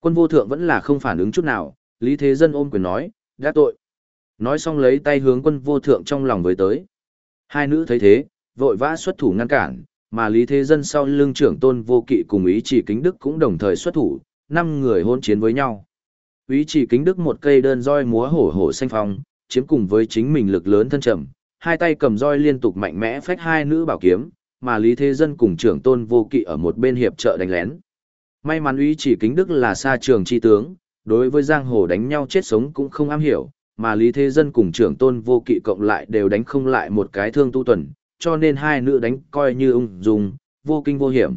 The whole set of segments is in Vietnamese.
Quân vô thượng vẫn là không phản ứng chút nào, Lý Thế Dân ôm quyền nói, đã tội. Nói xong lấy tay hướng quân vô thượng trong lòng với tới. Hai nữ thấy thế, vội vã xuất thủ ngăn cản, mà Lý Thế Dân sau lưng trưởng tôn vô kỵ cùng ý chỉ kính đức cũng đồng thời xuất thủ, năm người hôn chiến với nhau. Ý chỉ kính đức một cây đơn roi múa hổ hổ xanh phong, chiếm cùng với chính mình lực lớn thân trầm, hai tay cầm roi liên tục mạnh mẽ phách hai nữ bảo kiếm, mà Lý Thế Dân cùng trưởng tôn vô kỵ ở một bên hiệp trợ đánh lén. May mắn ý chỉ kính đức là xa trường chi tướng, đối với giang hồ đánh nhau chết sống cũng không am hiểu, mà Lý Thế Dân cùng trưởng tôn vô kỵ cộng lại đều đánh không lại một cái thương tu tuần, cho nên hai nữ đánh coi như ung dung, vô kinh vô hiểm.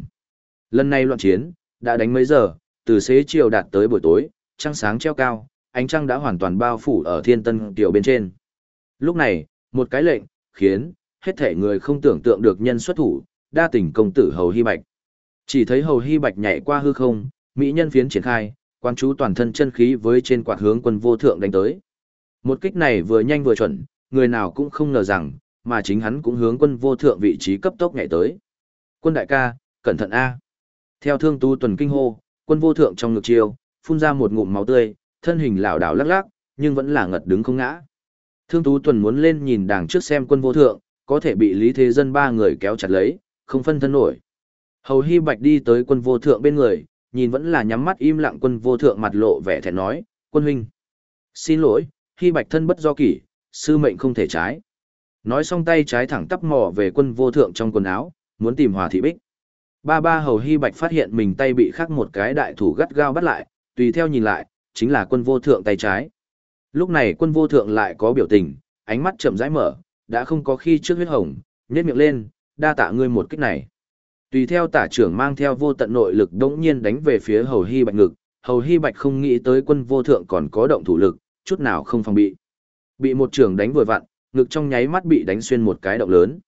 Lần này loạn chiến, đã đánh mấy giờ, từ xế chiều đạt tới buổi tối, trăng sáng treo cao, ánh trăng đã hoàn toàn bao phủ ở thiên tân tiểu bên trên. Lúc này, một cái lệnh, khiến, hết thể người không tưởng tượng được nhân xuất thủ, đa tình công tử Hầu Hy Bạch. Chỉ thấy Hầu Hy Bạch nhảy qua hư không, mỹ nhân phiến triển khai, quan chú toàn thân chân khí với trên quạt hướng quân vô thượng đánh tới. Một kích này vừa nhanh vừa chuẩn, người nào cũng không ngờ rằng, mà chính hắn cũng hướng quân vô thượng vị trí cấp tốc nhảy tới. Quân đại ca, cẩn thận A. Theo thương tu tuần kinh hô, quân vô thượng trong ngực chiêu, phun ra một ngụm máu tươi, thân hình lảo đảo lắc lắc, nhưng vẫn là ngật đứng không ngã. Thương tú tuần muốn lên nhìn đằng trước xem quân vô thượng, có thể bị Lý Thế Dân ba người kéo chặt lấy, không phân thân nổi. Hầu Hy Bạch đi tới quân vô thượng bên người, nhìn vẫn là nhắm mắt im lặng quân vô thượng mặt lộ vẻ thẹn nói, quân huynh. Xin lỗi, Hy Bạch thân bất do kỷ, sư mệnh không thể trái. Nói xong tay trái thẳng tắp mò về quân vô thượng trong quần áo, muốn tìm hòa thị bích. Ba ba hầu hy bạch phát hiện mình tay bị khắc một cái đại thủ gắt gao bắt lại, tùy theo nhìn lại, chính là quân vô thượng tay trái. Lúc này quân vô thượng lại có biểu tình, ánh mắt chậm rãi mở, đã không có khi trước huyết hồng, nhếch miệng lên, đa tạ ngươi một kích này. Tùy theo tả trưởng mang theo vô tận nội lực đống nhiên đánh về phía hầu hy bạch ngực, hầu hy bạch không nghĩ tới quân vô thượng còn có động thủ lực, chút nào không phòng bị. Bị một trưởng đánh vừa vặn, ngực trong nháy mắt bị đánh xuyên một cái động lớn.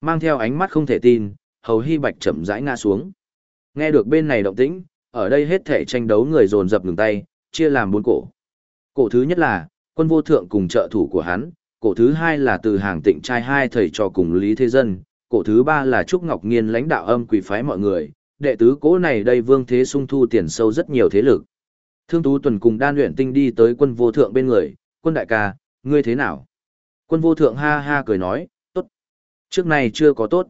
Mang theo ánh mắt không thể tin, hầu hy bạch chậm rãi ngã xuống. Nghe được bên này động tĩnh, ở đây hết thể tranh đấu người dồn dập ngừng tay, chia làm bốn cổ. Cổ thứ nhất là, quân vô thượng cùng trợ thủ của hắn, cổ thứ hai là từ hàng tịnh trai hai thầy trò cùng Lý Thế Dân, cổ thứ ba là Trúc Ngọc Nghiên lãnh đạo âm quỷ phái mọi người, đệ tứ cố này đây vương thế sung thu tiền sâu rất nhiều thế lực. Thương Tú Tuần cùng đan luyện tinh đi tới quân vô thượng bên người, quân đại ca, ngươi thế nào? Quân vô thượng ha ha cười nói, tốt. Trước này chưa có tốt.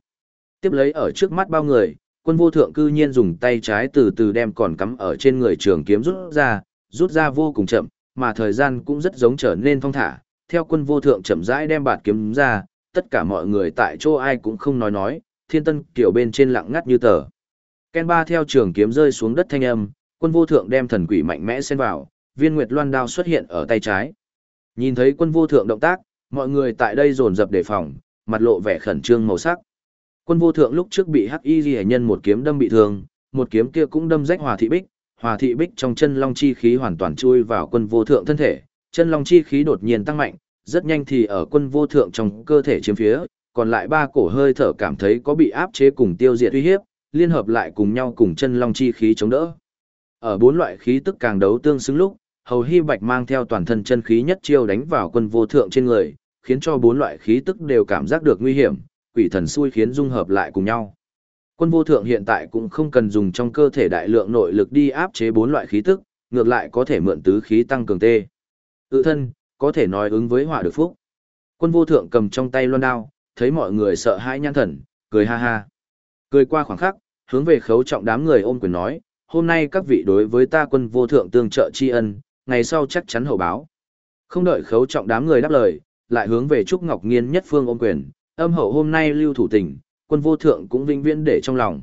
Tiếp lấy ở trước mắt bao người, quân vô thượng cư nhiên dùng tay trái từ từ đem còn cắm ở trên người trường kiếm rút ra, rút ra vô cùng chậm, mà thời gian cũng rất giống trở nên thong thả. Theo quân vô thượng chậm rãi đem bạt kiếm ra, tất cả mọi người tại chỗ ai cũng không nói nói, thiên tân kiểu bên trên lặng ngắt như tờ. Ken ba theo trường kiếm rơi xuống đất thanh âm, quân vô thượng đem thần quỷ mạnh mẽ xen vào, viên nguyệt loan đao xuất hiện ở tay trái. Nhìn thấy quân vô thượng động tác, mọi người tại đây dồn dập đề phòng, mặt lộ vẻ khẩn trương màu sắc. Quân vô thượng lúc trước bị hắc y ghi nhân một kiếm đâm bị thương, một kiếm kia cũng đâm rách hòa thị bích, hòa thị bích trong chân long chi khí hoàn toàn chui vào quân vô thượng thân thể, chân long chi khí đột nhiên tăng mạnh, rất nhanh thì ở quân vô thượng trong cơ thể chiếm phía, còn lại ba cổ hơi thở cảm thấy có bị áp chế cùng tiêu diệt uy hiếp, liên hợp lại cùng nhau cùng chân long chi khí chống đỡ. Ở bốn loại khí tức càng đấu tương xứng lúc, Hầu Hy Bạch mang theo toàn thân chân khí nhất chiêu đánh vào quân vô thượng trên người, khiến cho bốn loại khí tức đều cảm giác được nguy hiểm, quỷ thần xui khiến dung hợp lại cùng nhau. Quân vô thượng hiện tại cũng không cần dùng trong cơ thể đại lượng nội lực đi áp chế bốn loại khí tức, ngược lại có thể mượn tứ khí tăng cường tê. Tự thân, có thể nói ứng với hỏa được phúc. Quân vô thượng cầm trong tay loan đao, thấy mọi người sợ hãi nhăn thần, cười ha ha. Cười qua khoảng khắc, hướng về khấu trọng đám người ôm quyền nói, hôm nay các vị đối với ta quân vô thượng tương trợ tri ân, ngày sau chắc chắn hậu báo. Không đợi khấu trọng đám người đáp lời, lại hướng về Trúc Ngọc Nghiên nhất phương ôm quyền, âm hậu hôm nay lưu thủ tình, quân vô thượng cũng vinh viễn để trong lòng.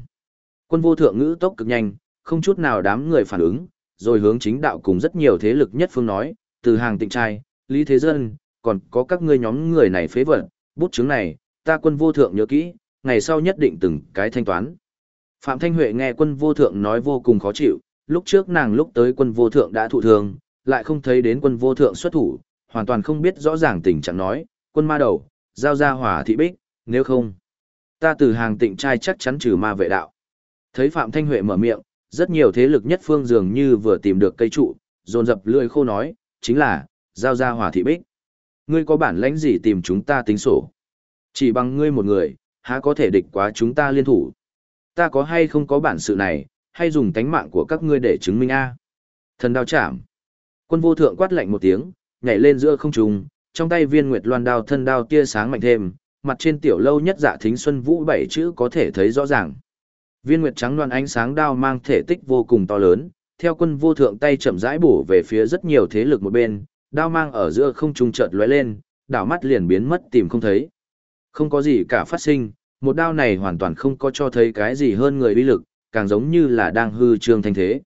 Quân vô thượng ngữ tốc cực nhanh, không chút nào đám người phản ứng, rồi hướng chính đạo cùng rất nhiều thế lực nhất phương nói, từ hàng tịnh trai, lý thế dân, còn có các ngươi nhóm người này phế vật, bút chứng này, ta quân vô thượng nhớ kỹ, ngày sau nhất định từng cái thanh toán. Phạm Thanh Huệ nghe quân vô thượng nói vô cùng khó chịu, lúc trước nàng lúc tới quân vô thượng đã thụ thương, lại không thấy đến quân vô thượng xuất thủ, hoàn toàn không biết rõ ràng tình trạng nói, quân ma đầu, giao ra hỏa thị bích, nếu không, ta từ hàng tịnh trai chắc chắn trừ ma vệ đạo. Thấy Phạm Thanh Huệ mở miệng, rất nhiều thế lực nhất phương dường như vừa tìm được cây trụ, dồn dập lưỡi khô nói, chính là, giao ra hòa thị bích. Ngươi có bản lãnh gì tìm chúng ta tính sổ? Chỉ bằng ngươi một người, há có thể địch quá chúng ta liên thủ? Ta có hay không có bản sự này, hay dùng tánh mạng của các ngươi để chứng minh a? Thần đao chạm. Quân vô thượng quát lạnh một tiếng, nhảy lên giữa không trung, trong tay viên nguyệt loan đao thân đao tia sáng mạnh thêm, mặt trên tiểu lâu nhất dạ thính xuân vũ bảy chữ có thể thấy rõ ràng. Viên nguyệt trắng loan ánh sáng đao mang thể tích vô cùng to lớn, theo quân vô thượng tay chậm rãi bổ về phía rất nhiều thế lực một bên, đao mang ở giữa không trung chợt lóe lên, đảo mắt liền biến mất tìm không thấy. Không có gì cả phát sinh, một đao này hoàn toàn không có cho thấy cái gì hơn người uy lực, càng giống như là đang hư trương thanh thế.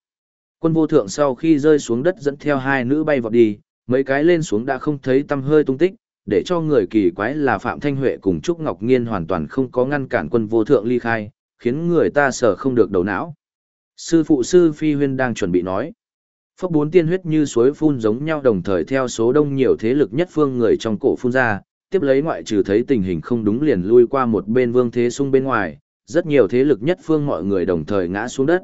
Quân vô thượng sau khi rơi xuống đất dẫn theo hai nữ bay vọt đi, mấy cái lên xuống đã không thấy tâm hơi tung tích, để cho người kỳ quái là Phạm Thanh Huệ cùng Trúc Ngọc Nghiên hoàn toàn không có ngăn cản quân vô thượng ly khai, khiến người ta sợ không được đầu não. Sư phụ sư Phi Huyên đang chuẩn bị nói. Phốc bốn tiên huyết như suối phun giống nhau đồng thời theo số đông nhiều thế lực nhất phương người trong cổ phun ra, tiếp lấy ngoại trừ thấy tình hình không đúng liền lui qua một bên vương thế sung bên ngoài, rất nhiều thế lực nhất phương mọi người đồng thời ngã xuống đất.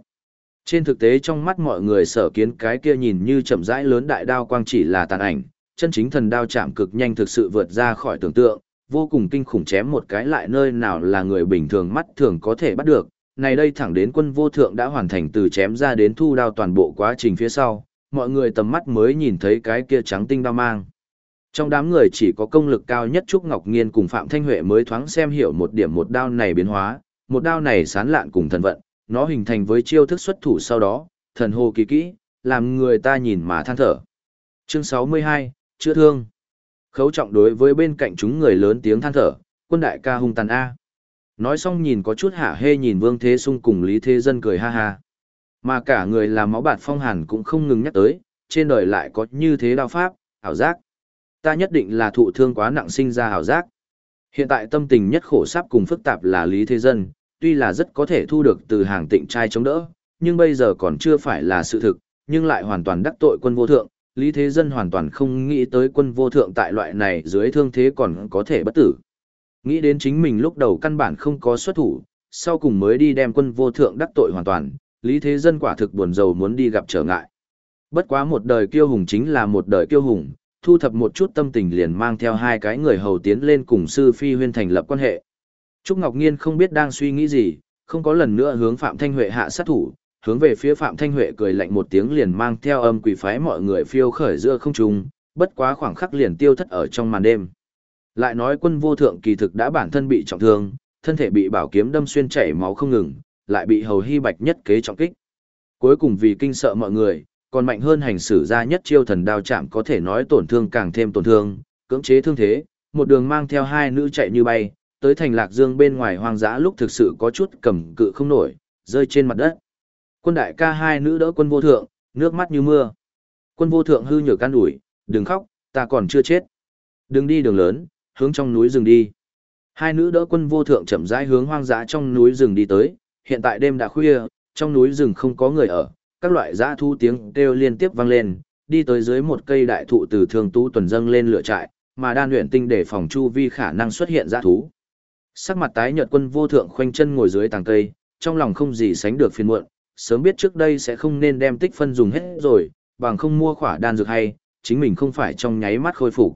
Trên thực tế trong mắt mọi người sở kiến cái kia nhìn như chậm rãi lớn đại đao quang chỉ là tàn ảnh, chân chính thần đao chạm cực nhanh thực sự vượt ra khỏi tưởng tượng, vô cùng kinh khủng chém một cái lại nơi nào là người bình thường mắt thường có thể bắt được. Này đây thẳng đến quân vô thượng đã hoàn thành từ chém ra đến thu đao toàn bộ quá trình phía sau, mọi người tầm mắt mới nhìn thấy cái kia trắng tinh đao mang. Trong đám người chỉ có công lực cao nhất Trúc Ngọc Nghiên cùng Phạm Thanh Huệ mới thoáng xem hiểu một điểm một đao này biến hóa, một đao này sán lạn cùng thần vận, nó hình thành với chiêu thức xuất thủ sau đó, thần hồ kỳ kỹ, làm người ta nhìn mà than thở. Chương 62, chữa thương. Khấu trọng đối với bên cạnh chúng người lớn tiếng than thở, quân đại ca hung tàn A. Nói xong nhìn có chút hạ hê nhìn Vương Thế Sung cùng Lý Thế Dân cười ha ha. Mà cả người làm máu bạt phong hàn cũng không ngừng nhắc tới, trên đời lại có như thế đao pháp, ảo giác. Ta nhất định là thụ thương quá nặng sinh ra ảo giác. Hiện tại tâm tình nhất khổ sắp cùng phức tạp là Lý Thế Dân, tuy là rất có thể thu được từ hàng tịnh trai chống đỡ, nhưng bây giờ còn chưa phải là sự thực, nhưng lại hoàn toàn đắc tội quân vô thượng, Lý Thế Dân hoàn toàn không nghĩ tới quân vô thượng tại loại này dưới thương thế còn có thể bất tử. Nghĩ đến chính mình lúc đầu căn bản không có xuất thủ, sau cùng mới đi đem quân vô thượng đắc tội hoàn toàn, Lý Thế Dân quả thực buồn rầu muốn đi gặp trở ngại. Bất quá một đời kiêu hùng chính là một đời kiêu hùng, thu thập một chút tâm tình liền mang theo hai cái người hầu tiến lên cùng sư phi huyên thành lập quan hệ. Trúc Ngọc Nghiên không biết đang suy nghĩ gì, không có lần nữa hướng Phạm Thanh Huệ hạ sát thủ, hướng về phía Phạm Thanh Huệ cười lạnh một tiếng liền mang theo âm quỷ phái mọi người phiêu khởi giữa không trung, bất quá khoảng khắc liền tiêu thất ở trong màn đêm. Lại nói quân vô thượng kỳ thực đã bản thân bị trọng thương, thân thể bị bảo kiếm đâm xuyên chảy máu không ngừng, lại bị hầu hy bạch nhất kế trọng kích. Cuối cùng vì kinh sợ mọi người, còn mạnh hơn hành xử ra nhất chiêu thần đao chạm có thể nói tổn thương càng thêm tổn thương, cưỡng chế thương thế, một đường mang theo hai nữ chạy như bay, tới thành lạc dương bên ngoài hoang dã lúc thực sự có chút cầm cự không nổi, rơi trên mặt đất. Quân đại ca hai nữ đỡ quân vô thượng, nước mắt như mưa. Quân vô thượng hư nhở can ủi, đừng khóc, ta còn chưa chết. Đừng đi đường lớn, hướng trong núi rừng đi. Hai nữ đỡ quân vô thượng chậm rãi hướng hoang dã trong núi rừng đi tới, hiện tại đêm đã khuya, trong núi rừng không có người ở, các loại dã thu tiếng kêu liên tiếp vang lên, đi tới dưới một cây đại thụ từ thường tú tuần dâng lên lửa trại, mà đan luyện tinh để phòng chu vi khả năng xuất hiện dã thú. Sắc mặt tái nhợt quân vô thượng khoanh chân ngồi dưới tàng cây, trong lòng không gì sánh được phiền muộn, sớm biết trước đây sẽ không nên đem tích phân dùng hết rồi, bằng không mua khỏa đan dược hay, chính mình không phải trong nháy mắt khôi phục.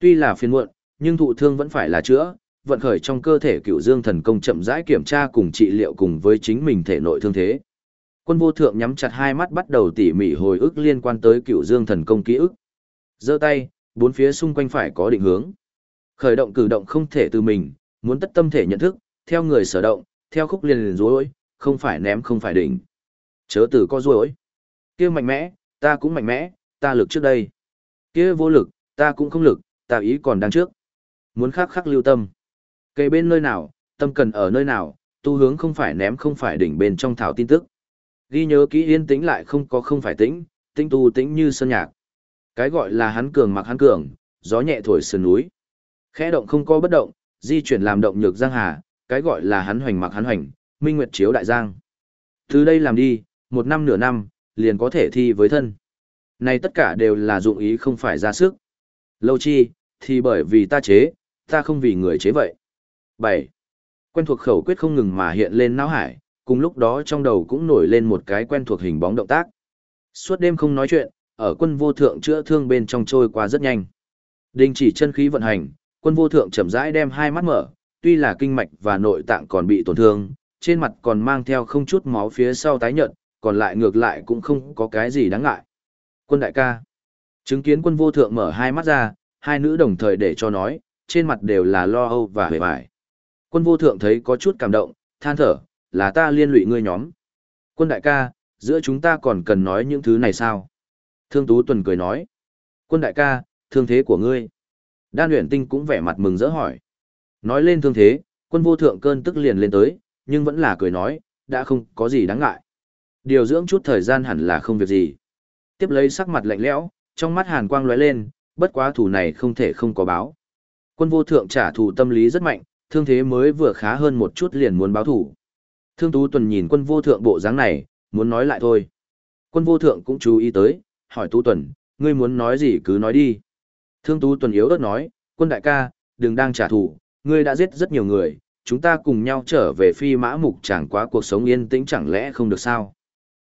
Tuy là phiền muộn, nhưng thụ thương vẫn phải là chữa, vận khởi trong cơ thể cựu dương thần công chậm rãi kiểm tra cùng trị liệu cùng với chính mình thể nội thương thế. Quân vô thượng nhắm chặt hai mắt bắt đầu tỉ mỉ hồi ức liên quan tới cựu dương thần công ký ức. giơ tay, bốn phía xung quanh phải có định hướng. Khởi động cử động không thể từ mình, muốn tất tâm thể nhận thức, theo người sở động, theo khúc liền liền rối, không phải ném không phải đỉnh. Chớ từ có rối. Kia mạnh mẽ, ta cũng mạnh mẽ, ta lực trước đây. Kia vô lực, ta cũng không lực, ta ý còn đang trước. Muốn khắc khắc lưu tâm. Cây bên nơi nào, tâm cần ở nơi nào, tu hướng không phải ném không phải đỉnh bên trong thảo tin tức. Ghi nhớ kỹ yên tĩnh lại không có không phải tĩnh, tĩnh tu tĩnh như sơn nhạc. Cái gọi là hắn cường mặc hắn cường, gió nhẹ thổi sườn núi. Khẽ động không có bất động, di chuyển làm động nhược giang hà, cái gọi là hắn hoành mặc hắn hoành, minh nguyệt chiếu đại giang. Từ đây làm đi, một năm nửa năm, liền có thể thi với thân. Này tất cả đều là dụng ý không phải ra sức. Lâu chi, thì bởi vì ta chế, ta không vì người chế vậy. 7. Quen thuộc khẩu quyết không ngừng mà hiện lên não hải, cùng lúc đó trong đầu cũng nổi lên một cái quen thuộc hình bóng động tác. Suốt đêm không nói chuyện, ở quân vô thượng chữa thương bên trong trôi qua rất nhanh. Đình chỉ chân khí vận hành, quân vô thượng chậm rãi đem hai mắt mở, tuy là kinh mạch và nội tạng còn bị tổn thương, trên mặt còn mang theo không chút máu phía sau tái nhợt, còn lại ngược lại cũng không có cái gì đáng ngại. Quân đại ca. Chứng kiến quân vô thượng mở hai mắt ra, hai nữ đồng thời để cho nói, trên mặt đều là lo âu và hề bại. Quân vô thượng thấy có chút cảm động, than thở, là ta liên lụy ngươi nhóm. Quân đại ca, giữa chúng ta còn cần nói những thứ này sao? Thương Tú Tuần cười nói. Quân đại ca, thương thế của ngươi. Đan luyện tinh cũng vẻ mặt mừng rỡ hỏi. Nói lên thương thế, quân vô thượng cơn tức liền lên tới, nhưng vẫn là cười nói, đã không có gì đáng ngại. Điều dưỡng chút thời gian hẳn là không việc gì. Tiếp lấy sắc mặt lạnh lẽo, trong mắt hàn quang lóe lên, bất quá thủ này không thể không có báo. Quân vô thượng trả thù tâm lý rất mạnh, thương thế mới vừa khá hơn một chút liền muốn báo thủ. Thương Tú Tuần nhìn quân vô thượng bộ dáng này, muốn nói lại thôi. Quân vô thượng cũng chú ý tới, hỏi Tú Tuần, ngươi muốn nói gì cứ nói đi. Thương Tú Tuần yếu ớt nói, quân đại ca, đừng đang trả thù, ngươi đã giết rất nhiều người, chúng ta cùng nhau trở về phi mã mục chẳng quá cuộc sống yên tĩnh chẳng lẽ không được sao.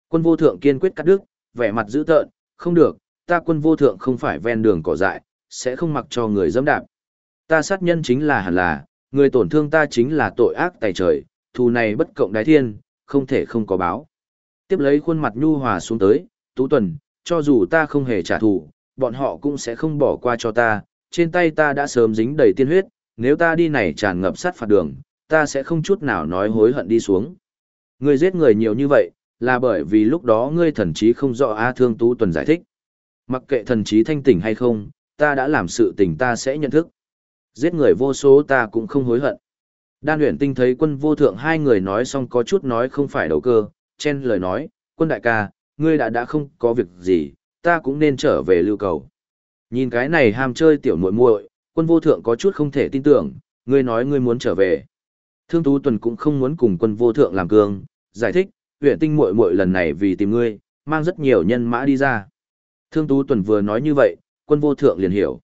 Quân vô thượng kiên quyết cắt đứt, vẻ mặt dữ tợn, không được, ta quân vô thượng không phải ven đường cỏ dại, sẽ không mặc cho người dẫm đạp. Ta sát nhân chính là hẳn là, người tổn thương ta chính là tội ác tài trời, thù này bất cộng đái thiên, không thể không có báo. Tiếp lấy khuôn mặt nhu hòa xuống tới, Tú Tuần, cho dù ta không hề trả thù, bọn họ cũng sẽ không bỏ qua cho ta, trên tay ta đã sớm dính đầy tiên huyết, nếu ta đi này tràn ngập sát phạt đường, ta sẽ không chút nào nói hối hận đi xuống. Ngươi giết người nhiều như vậy, là bởi vì lúc đó ngươi thần trí không rõ A Thương Tú Tuần giải thích. Mặc kệ thần trí thanh tỉnh hay không, ta đã làm sự tình ta sẽ nhận thức. Giết người vô số ta cũng không hối hận. Đan luyện tinh thấy quân vô thượng hai người nói xong có chút nói không phải đầu cơ, chen lời nói, quân đại ca, ngươi đã đã không có việc gì, ta cũng nên trở về lưu cầu. Nhìn cái này ham chơi tiểu muội muội, quân vô thượng có chút không thể tin tưởng, ngươi nói ngươi muốn trở về. Thương Tú Tuần cũng không muốn cùng quân vô thượng làm cương, giải thích, huyện tinh muội muội lần này vì tìm ngươi, mang rất nhiều nhân mã đi ra. Thương Tú Tuần vừa nói như vậy, quân vô thượng liền hiểu.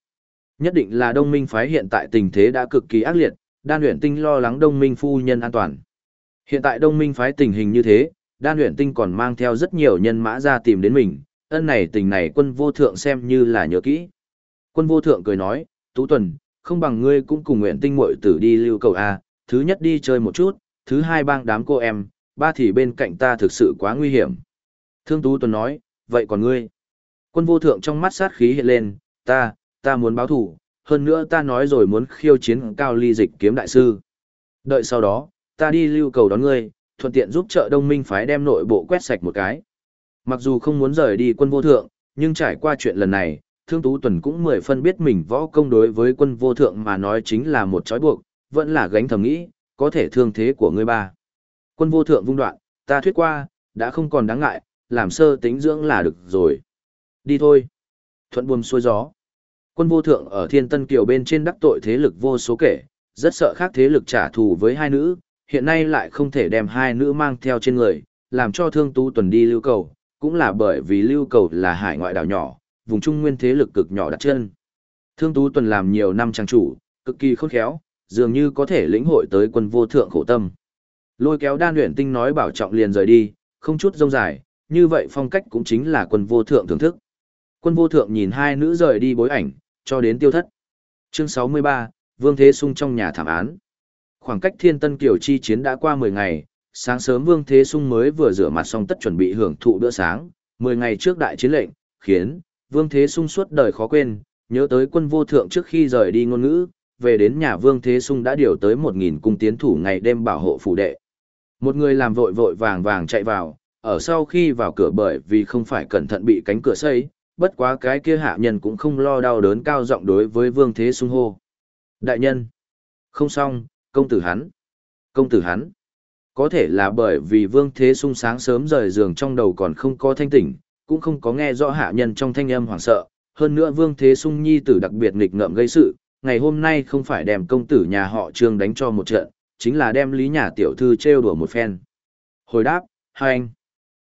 Nhất định là đông minh phái hiện tại tình thế đã cực kỳ ác liệt, đan luyện tinh lo lắng đông minh phu nhân an toàn. Hiện tại đông minh phái tình hình như thế, đan luyện tinh còn mang theo rất nhiều nhân mã ra tìm đến mình, ân này tình này quân vô thượng xem như là nhớ kỹ. Quân vô thượng cười nói, Tú Tuần, không bằng ngươi cũng cùng nguyện tinh muội tử đi lưu cầu A, thứ nhất đi chơi một chút, thứ hai bang đám cô em, ba thì bên cạnh ta thực sự quá nguy hiểm. Thương Tú Tuần nói, vậy còn ngươi? Quân vô thượng trong mắt sát khí hiện lên, ta, ta muốn báo thủ, hơn nữa ta nói rồi muốn khiêu chiến cao ly dịch kiếm đại sư. Đợi sau đó, ta đi lưu cầu đón ngươi, thuận tiện giúp trợ đông minh phái đem nội bộ quét sạch một cái. Mặc dù không muốn rời đi quân vô thượng, nhưng trải qua chuyện lần này, Thương Tú Tuần cũng mười phân biết mình võ công đối với quân vô thượng mà nói chính là một trói buộc, vẫn là gánh thầm nghĩ, có thể thương thế của ngươi ba. Quân vô thượng vung đoạn, ta thuyết qua, đã không còn đáng ngại, làm sơ tính dưỡng là được rồi. Đi thôi. Thuận buồm xuôi gió. Quân vô thượng ở thiên tân kiều bên trên đắc tội thế lực vô số kể, rất sợ khác thế lực trả thù với hai nữ, hiện nay lại không thể đem hai nữ mang theo trên người, làm cho thương tú tuần đi lưu cầu, cũng là bởi vì lưu cầu là hải ngoại đảo nhỏ, vùng trung nguyên thế lực cực nhỏ đặt chân. Thương tú tuần làm nhiều năm trang chủ, cực kỳ khôn khéo, dường như có thể lĩnh hội tới quân vô thượng khổ tâm. Lôi kéo đan luyện tinh nói bảo trọng liền rời đi, không chút rông dài, như vậy phong cách cũng chính là quân vô thượng thưởng thức. Quân vô thượng nhìn hai nữ rời đi bối ảnh, cho đến tiêu thất. Chương 63, Vương Thế Sung trong nhà thảm án. Khoảng cách thiên tân kiều chi chiến đã qua 10 ngày, sáng sớm Vương Thế Sung mới vừa rửa mặt xong tất chuẩn bị hưởng thụ bữa sáng, 10 ngày trước đại chiến lệnh, khiến Vương Thế Sung suốt đời khó quên, nhớ tới quân vô thượng trước khi rời đi ngôn ngữ, về đến nhà Vương Thế Sung đã điều tới 1.000 cung tiến thủ ngày đêm bảo hộ phủ đệ. Một người làm vội vội vàng vàng chạy vào, ở sau khi vào cửa bởi vì không phải cẩn thận bị cánh cửa xây, bất quá cái kia hạ nhân cũng không lo đau đớn cao giọng đối với Vương Thế Sung hô. Đại nhân! Không xong, công tử hắn! Công tử hắn! Có thể là bởi vì Vương Thế Sung sáng sớm rời giường trong đầu còn không có thanh tỉnh, cũng không có nghe rõ hạ nhân trong thanh âm hoảng sợ. Hơn nữa Vương Thế Sung nhi tử đặc biệt nghịch ngợm gây sự, ngày hôm nay không phải đem công tử nhà họ Trương đánh cho một trận, chính là đem lý nhà tiểu thư trêu đùa một phen. Hồi đáp, hai anh,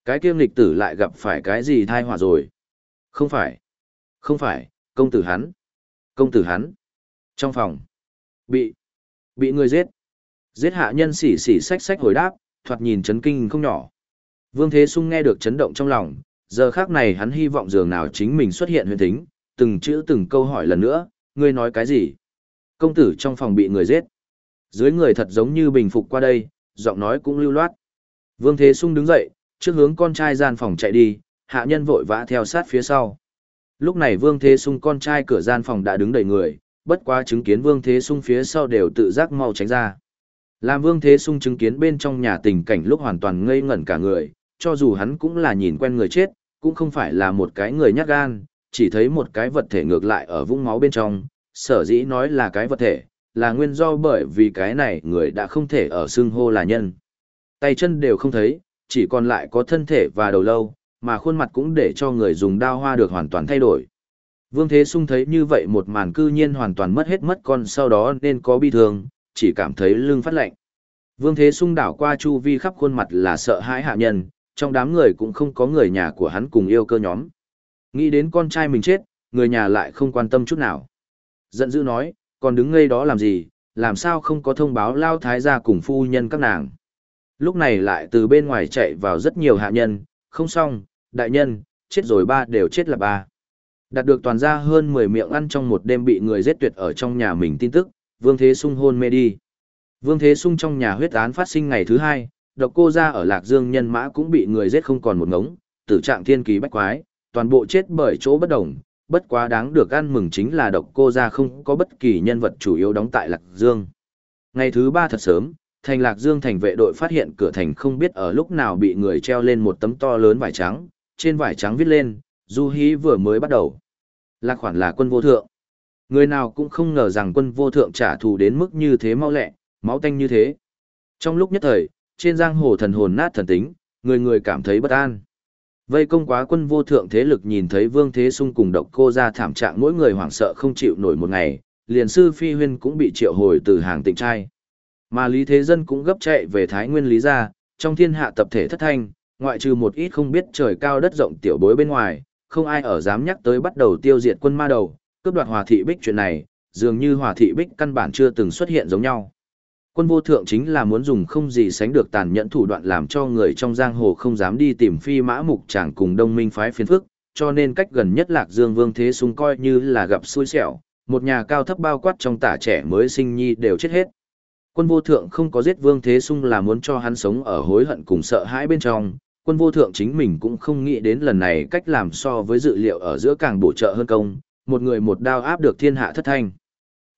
cái kia nghịch tử lại gặp phải cái gì thai họa rồi? Không phải, không phải, công tử hắn, công tử hắn. Trong phòng, bị, bị người giết. Giết hạ nhân xỉ xỉ sách sách hồi đáp, thoạt nhìn chấn kinh không nhỏ. Vương Thế Sung nghe được chấn động trong lòng, giờ khác này hắn hy vọng dường nào chính mình xuất hiện huyền thính, từng chữ từng câu hỏi lần nữa, ngươi nói cái gì? Công tử trong phòng bị người giết. Dưới người thật giống như bình phục qua đây, giọng nói cũng lưu loát. Vương Thế Sung đứng dậy, trước hướng con trai gian phòng chạy đi, hạ nhân vội vã theo sát phía sau. Lúc này Vương Thế Sung con trai cửa gian phòng đã đứng đầy người, bất quá chứng kiến Vương Thế Sung phía sau đều tự giác mau tránh ra. Làm Vương Thế Sung chứng kiến bên trong nhà tình cảnh lúc hoàn toàn ngây ngẩn cả người, cho dù hắn cũng là nhìn quen người chết, cũng không phải là một cái người nhát gan, chỉ thấy một cái vật thể ngược lại ở vũng máu bên trong, sở dĩ nói là cái vật thể, là nguyên do bởi vì cái này người đã không thể ở xương hô là nhân. Tay chân đều không thấy, chỉ còn lại có thân thể và đầu lâu, mà khuôn mặt cũng để cho người dùng đao hoa được hoàn toàn thay đổi. Vương Thế Sung thấy như vậy một màn cư nhiên hoàn toàn mất hết mất con sau đó nên có bi thương, chỉ cảm thấy lưng phát lạnh. Vương Thế Sung đảo qua chu vi khắp khuôn mặt là sợ hãi hạ nhân, trong đám người cũng không có người nhà của hắn cùng yêu cơ nhóm. Nghĩ đến con trai mình chết, người nhà lại không quan tâm chút nào. Giận dữ nói, còn đứng ngây đó làm gì, làm sao không có thông báo lao thái gia cùng phu nhân các nàng. Lúc này lại từ bên ngoài chạy vào rất nhiều hạ nhân, không xong, đại nhân, chết rồi ba đều chết là ba. Đạt được toàn ra hơn 10 miệng ăn trong một đêm bị người giết tuyệt ở trong nhà mình tin tức, Vương Thế Sung hôn mê đi. Vương Thế Sung trong nhà huyết án phát sinh ngày thứ hai, độc cô ra ở Lạc Dương nhân mã cũng bị người giết không còn một ngống, tử trạng thiên kỳ bách quái, toàn bộ chết bởi chỗ bất đồng, bất quá đáng được ăn mừng chính là độc cô ra không có bất kỳ nhân vật chủ yếu đóng tại Lạc Dương. Ngày thứ ba thật sớm, thành Lạc Dương thành vệ đội phát hiện cửa thành không biết ở lúc nào bị người treo lên một tấm to lớn vải trắng, trên vải trắng viết lên, du hí vừa mới bắt đầu. Lạc khoản là quân vô thượng. Người nào cũng không ngờ rằng quân vô thượng trả thù đến mức như thế mau lẹ, máu tanh như thế. Trong lúc nhất thời, trên giang hồ thần hồn nát thần tính, người người cảm thấy bất an. Vây công quá quân vô thượng thế lực nhìn thấy Vương Thế Sung cùng độc cô ra thảm trạng mỗi người hoảng sợ không chịu nổi một ngày, liền sư Phi Huyên cũng bị triệu hồi từ hàng tịnh trai. Mà Lý Thế Dân cũng gấp chạy về Thái Nguyên Lý gia, trong thiên hạ tập thể thất thanh, ngoại trừ một ít không biết trời cao đất rộng tiểu bối bên ngoài, không ai ở dám nhắc tới bắt đầu tiêu diệt quân ma đầu, cướp đoạt hòa thị bích chuyện này, dường như hòa thị bích căn bản chưa từng xuất hiện giống nhau. Quân vô thượng chính là muốn dùng không gì sánh được tàn nhẫn thủ đoạn làm cho người trong giang hồ không dám đi tìm phi mã mục chẳng cùng đông minh phái phiến phức, cho nên cách gần nhất lạc dương vương thế sung coi như là gặp xui xẻo, một nhà cao thấp bao quát trong tả trẻ mới sinh nhi đều chết hết. Quân vô thượng không có giết vương thế sung là muốn cho hắn sống ở hối hận cùng sợ hãi bên trong, quân vô thượng chính mình cũng không nghĩ đến lần này cách làm so với dự liệu ở giữa càng bổ trợ hơn công, một người một đao áp được thiên hạ thất thanh.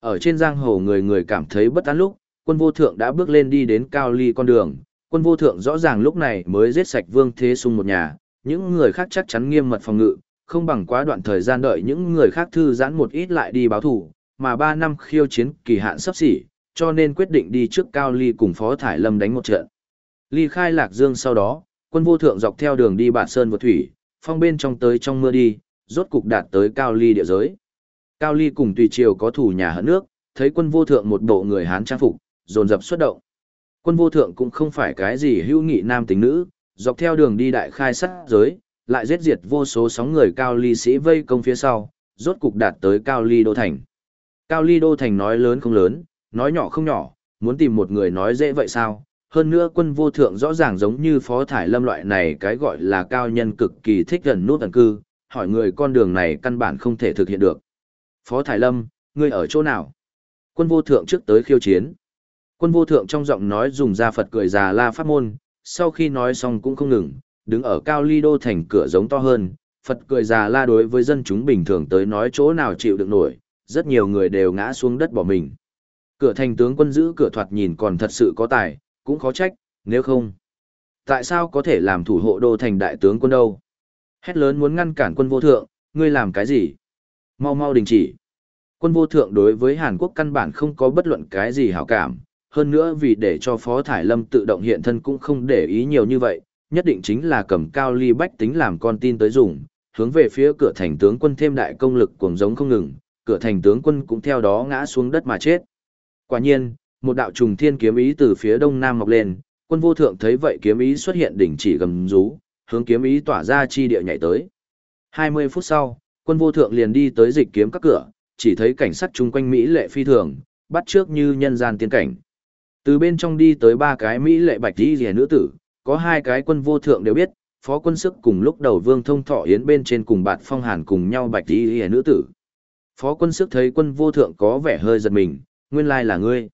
Ở trên giang hồ người người cảm thấy bất an lúc, quân vô thượng đã bước lên đi đến cao ly con đường, quân vô thượng rõ ràng lúc này mới giết sạch vương thế sung một nhà, những người khác chắc chắn nghiêm mật phòng ngự, không bằng quá đoạn thời gian đợi những người khác thư giãn một ít lại đi báo thủ, mà ba năm khiêu chiến kỳ hạn sắp xỉ, cho nên quyết định đi trước cao ly cùng phó thải lâm đánh một trận. Ly khai lạc dương sau đó, quân vô thượng dọc theo đường đi bản sơn vượt thủy, phong bên trong tới trong mưa đi, rốt cục đạt tới cao ly địa giới. Cao ly cùng tùy triều có thủ nhà hận nước, thấy quân vô thượng một bộ người Hán trang phục, dồn dập xuất động. Quân vô thượng cũng không phải cái gì hữu nghị nam tính nữ, dọc theo đường đi đại khai sát giới, lại giết diệt vô số sóng người cao ly sĩ vây công phía sau, rốt cục đạt tới cao ly đô thành. Cao ly đô thành nói lớn không lớn, nói nhỏ không nhỏ, muốn tìm một người nói dễ vậy sao? Hơn nữa quân vô thượng rõ ràng giống như phó thải lâm loại này cái gọi là cao nhân cực kỳ thích gần nút ẩn cư, hỏi người con đường này căn bản không thể thực hiện được. Phó thải lâm, ngươi ở chỗ nào? Quân vô thượng trước tới khiêu chiến. Quân vô thượng trong giọng nói dùng ra Phật cười già la pháp môn, sau khi nói xong cũng không ngừng, đứng ở cao ly đô thành cửa giống to hơn, Phật cười già la đối với dân chúng bình thường tới nói chỗ nào chịu được nổi, rất nhiều người đều ngã xuống đất bỏ mình. Cửa thành tướng quân giữ cửa thoạt nhìn còn thật sự có tài, cũng khó trách, nếu không. Tại sao có thể làm thủ hộ đô thành đại tướng quân đâu? Hét lớn muốn ngăn cản quân vô thượng, ngươi làm cái gì? Mau mau đình chỉ. Quân vô thượng đối với Hàn Quốc căn bản không có bất luận cái gì hảo cảm, hơn nữa vì để cho Phó Thải Lâm tự động hiện thân cũng không để ý nhiều như vậy, nhất định chính là cầm cao ly bách tính làm con tin tới dùng, hướng về phía cửa thành tướng quân thêm đại công lực cuồng giống không ngừng, cửa thành tướng quân cũng theo đó ngã xuống đất mà chết. Quả nhiên, một đạo trùng thiên kiếm ý từ phía đông nam mọc lên, quân vô thượng thấy vậy kiếm ý xuất hiện đỉnh chỉ gầm rú, hướng kiếm ý tỏa ra chi địa nhảy tới. 20 phút sau, quân vô thượng liền đi tới dịch kiếm các cửa, chỉ thấy cảnh sát chung quanh Mỹ lệ phi thường, bắt trước như nhân gian tiên cảnh. Từ bên trong đi tới ba cái Mỹ lệ bạch đi rẻ nữ tử, có hai cái quân vô thượng đều biết, phó quân sức cùng lúc đầu vương thông thọ yến bên trên cùng bạn phong hàn cùng nhau bạch đi rẻ nữ tử. Phó quân sức thấy quân vô thượng có vẻ hơi giật mình, nguyên lai là ngươi.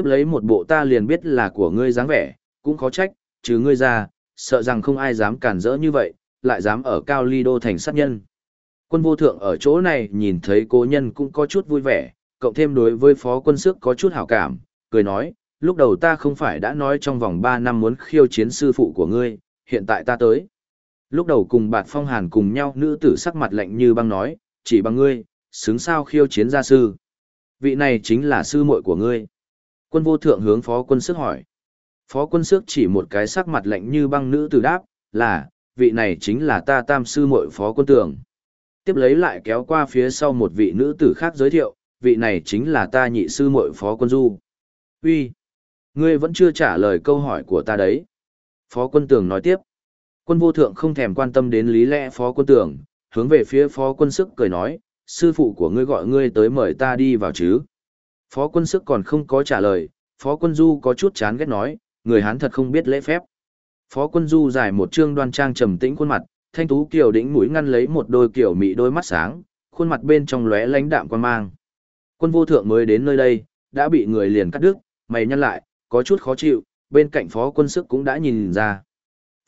Tiếp lấy một bộ ta liền biết là của ngươi dáng vẻ, cũng khó trách, chứ ngươi ra, sợ rằng không ai dám cản rỡ như vậy, lại dám ở cao ly đô thành sát nhân. Quân vô thượng ở chỗ này nhìn thấy cố nhân cũng có chút vui vẻ, cộng thêm đối với phó quân sức có chút hảo cảm, cười nói, lúc đầu ta không phải đã nói trong vòng 3 năm muốn khiêu chiến sư phụ của ngươi, hiện tại ta tới. Lúc đầu cùng bạt phong hàn cùng nhau nữ tử sắc mặt lạnh như băng nói, chỉ bằng ngươi, xứng sao khiêu chiến gia sư. Vị này chính là sư muội của ngươi. Quân vô thượng hướng phó quân sức hỏi. Phó quân sức chỉ một cái sắc mặt lạnh như băng nữ tử đáp, là, vị này chính là ta tam sư muội phó quân tường. Tiếp lấy lại kéo qua phía sau một vị nữ tử khác giới thiệu, vị này chính là ta nhị sư muội phó quân du. Uy, ngươi vẫn chưa trả lời câu hỏi của ta đấy. Phó quân tường nói tiếp. Quân vô thượng không thèm quan tâm đến lý lẽ phó quân tường, hướng về phía phó quân sức cười nói, sư phụ của ngươi gọi ngươi tới mời ta đi vào chứ. Phó quân sức còn không có trả lời, phó quân du có chút chán ghét nói, người hán thật không biết lễ phép. Phó quân du dài một trương đoan trang trầm tĩnh khuôn mặt, thanh tú kiều đỉnh mũi ngăn lấy một đôi kiểu mị đôi mắt sáng, khuôn mặt bên trong lóe lánh đạm quan mang. Quân vô thượng mới đến nơi đây, đã bị người liền cắt đứt, mày nhăn lại, có chút khó chịu, bên cạnh phó quân sức cũng đã nhìn ra.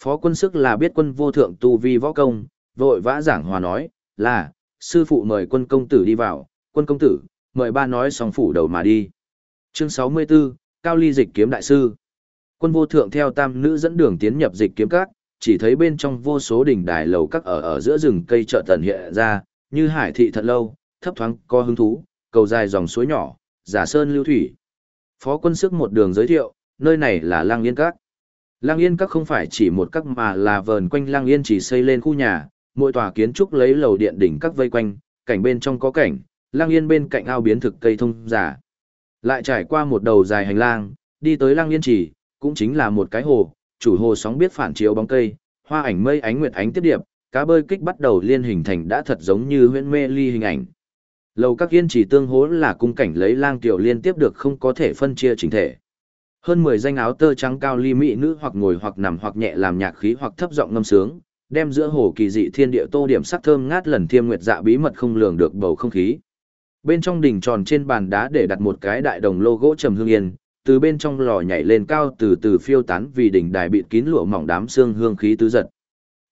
Phó quân sức là biết quân vô thượng tu vi võ công, vội vã giảng hòa nói, là, sư phụ mời quân công tử đi vào, quân công tử, mời ba nói xong phủ đầu mà đi. Chương 64, Cao Ly Dịch Kiếm Đại Sư Quân vô thượng theo tam nữ dẫn đường tiến nhập dịch kiếm các, chỉ thấy bên trong vô số đỉnh đài lầu các ở ở giữa rừng cây chợ tần hiện ra, như hải thị thật lâu, thấp thoáng có hứng thú, cầu dài dòng suối nhỏ, giả sơn lưu thủy. Phó quân sức một đường giới thiệu, nơi này là Lang Yên Các. Lang Yên Các không phải chỉ một các mà là vờn quanh Lang Yên chỉ xây lên khu nhà, mỗi tòa kiến trúc lấy lầu điện đỉnh các vây quanh, cảnh bên trong có cảnh, Lang Yên bên cạnh ao biến thực cây thông giả. Lại trải qua một đầu dài hành lang, đi tới Lang Yên chỉ, cũng chính là một cái hồ, chủ hồ sóng biết phản chiếu bóng cây, hoa ảnh mây ánh nguyệt ánh tiếp điệp, cá bơi kích bắt đầu liên hình thành đã thật giống như huyễn mê ly hình ảnh. Lầu các yên chỉ tương hố là cung cảnh lấy lang tiểu liên tiếp được không có thể phân chia chính thể. Hơn 10 danh áo tơ trắng cao ly mỹ nữ hoặc ngồi hoặc nằm hoặc nhẹ làm nhạc khí hoặc thấp giọng ngâm sướng, đem giữa hồ kỳ dị thiên địa tô điểm sắc thơm ngát lần thiêm nguyệt dạ bí mật không lường được bầu không khí. Bên trong đỉnh tròn trên bàn đá để đặt một cái đại đồng lô gỗ trầm hương yên, từ bên trong lò nhảy lên cao từ từ phiêu tán vì đỉnh đài bịt kín lụa mỏng đám xương hương khí tứ giật.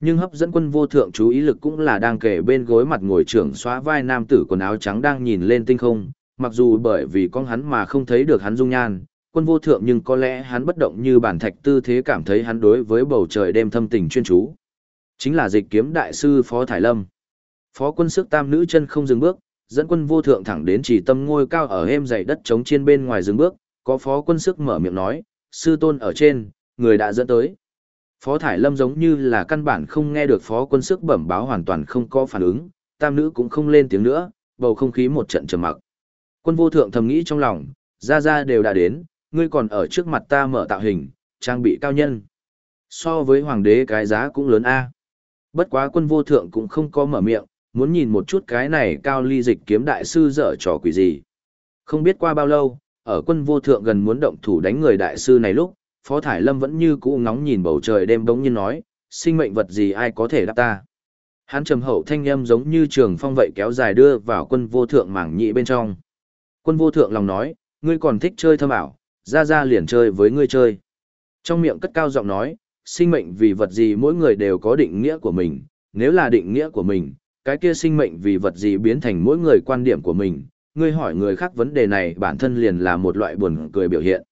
Nhưng hấp dẫn quân vô thượng chú ý lực cũng là đang kể bên gối mặt ngồi trưởng xóa vai nam tử quần áo trắng đang nhìn lên tinh không, mặc dù bởi vì con hắn mà không thấy được hắn dung nhan, quân vô thượng nhưng có lẽ hắn bất động như bản thạch tư thế cảm thấy hắn đối với bầu trời đêm thâm tình chuyên chú. Chính là dịch kiếm đại sư Phó Thải Lâm. Phó quân sức tam nữ chân không dừng bước, dẫn quân vô thượng thẳng đến chỉ tâm ngôi cao ở êm dày đất trống trên bên ngoài dừng bước, có phó quân sức mở miệng nói, sư tôn ở trên, người đã dẫn tới. Phó Thải Lâm giống như là căn bản không nghe được phó quân sức bẩm báo hoàn toàn không có phản ứng, tam nữ cũng không lên tiếng nữa, bầu không khí một trận trầm mặc. Quân vô thượng thầm nghĩ trong lòng, ra ra đều đã đến, ngươi còn ở trước mặt ta mở tạo hình, trang bị cao nhân. So với hoàng đế cái giá cũng lớn a. Bất quá quân vô thượng cũng không có mở miệng, muốn nhìn một chút cái này cao ly dịch kiếm đại sư dở trò quỷ gì. Không biết qua bao lâu, ở quân vô thượng gần muốn động thủ đánh người đại sư này lúc, Phó Thải Lâm vẫn như cũ ngóng nhìn bầu trời đêm bỗng nhiên nói, sinh mệnh vật gì ai có thể đáp ta. Hắn trầm hậu thanh âm giống như trường phong vậy kéo dài đưa vào quân vô thượng mảng nhị bên trong. Quân vô thượng lòng nói, ngươi còn thích chơi thâm ảo, ra ra liền chơi với ngươi chơi. Trong miệng cất cao giọng nói, sinh mệnh vì vật gì mỗi người đều có định nghĩa của mình, nếu là định nghĩa của mình, cái kia sinh mệnh vì vật gì biến thành mỗi người quan điểm của mình, ngươi hỏi người khác vấn đề này bản thân liền là một loại buồn cười biểu hiện.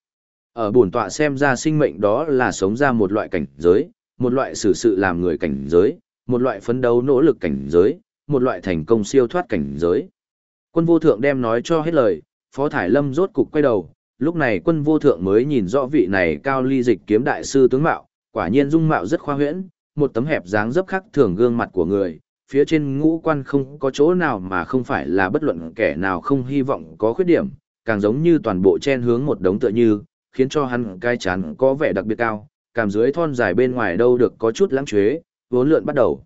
Ở buồn tọa xem ra sinh mệnh đó là sống ra một loại cảnh giới, một loại xử sự làm người cảnh giới, một loại phấn đấu nỗ lực cảnh giới, một loại thành công siêu thoát cảnh giới. Quân vô thượng đem nói cho hết lời, Phó Thải Lâm rốt cục quay đầu, lúc này quân vô thượng mới nhìn rõ vị này cao ly dịch kiếm đại sư tướng mạo, quả nhiên dung mạo rất khoa huyễn, một tấm hẹp dáng dấp khắc thường gương mặt của người, phía trên ngũ quan không có chỗ nào mà không phải là bất luận kẻ nào không hy vọng có khuyết điểm, càng giống như toàn bộ chen hướng một đống tựa như, khiến cho hắn cai chán có vẻ đặc biệt cao, cảm dưới thon dài bên ngoài đâu được có chút lãng chuế, vốn lượn bắt đầu.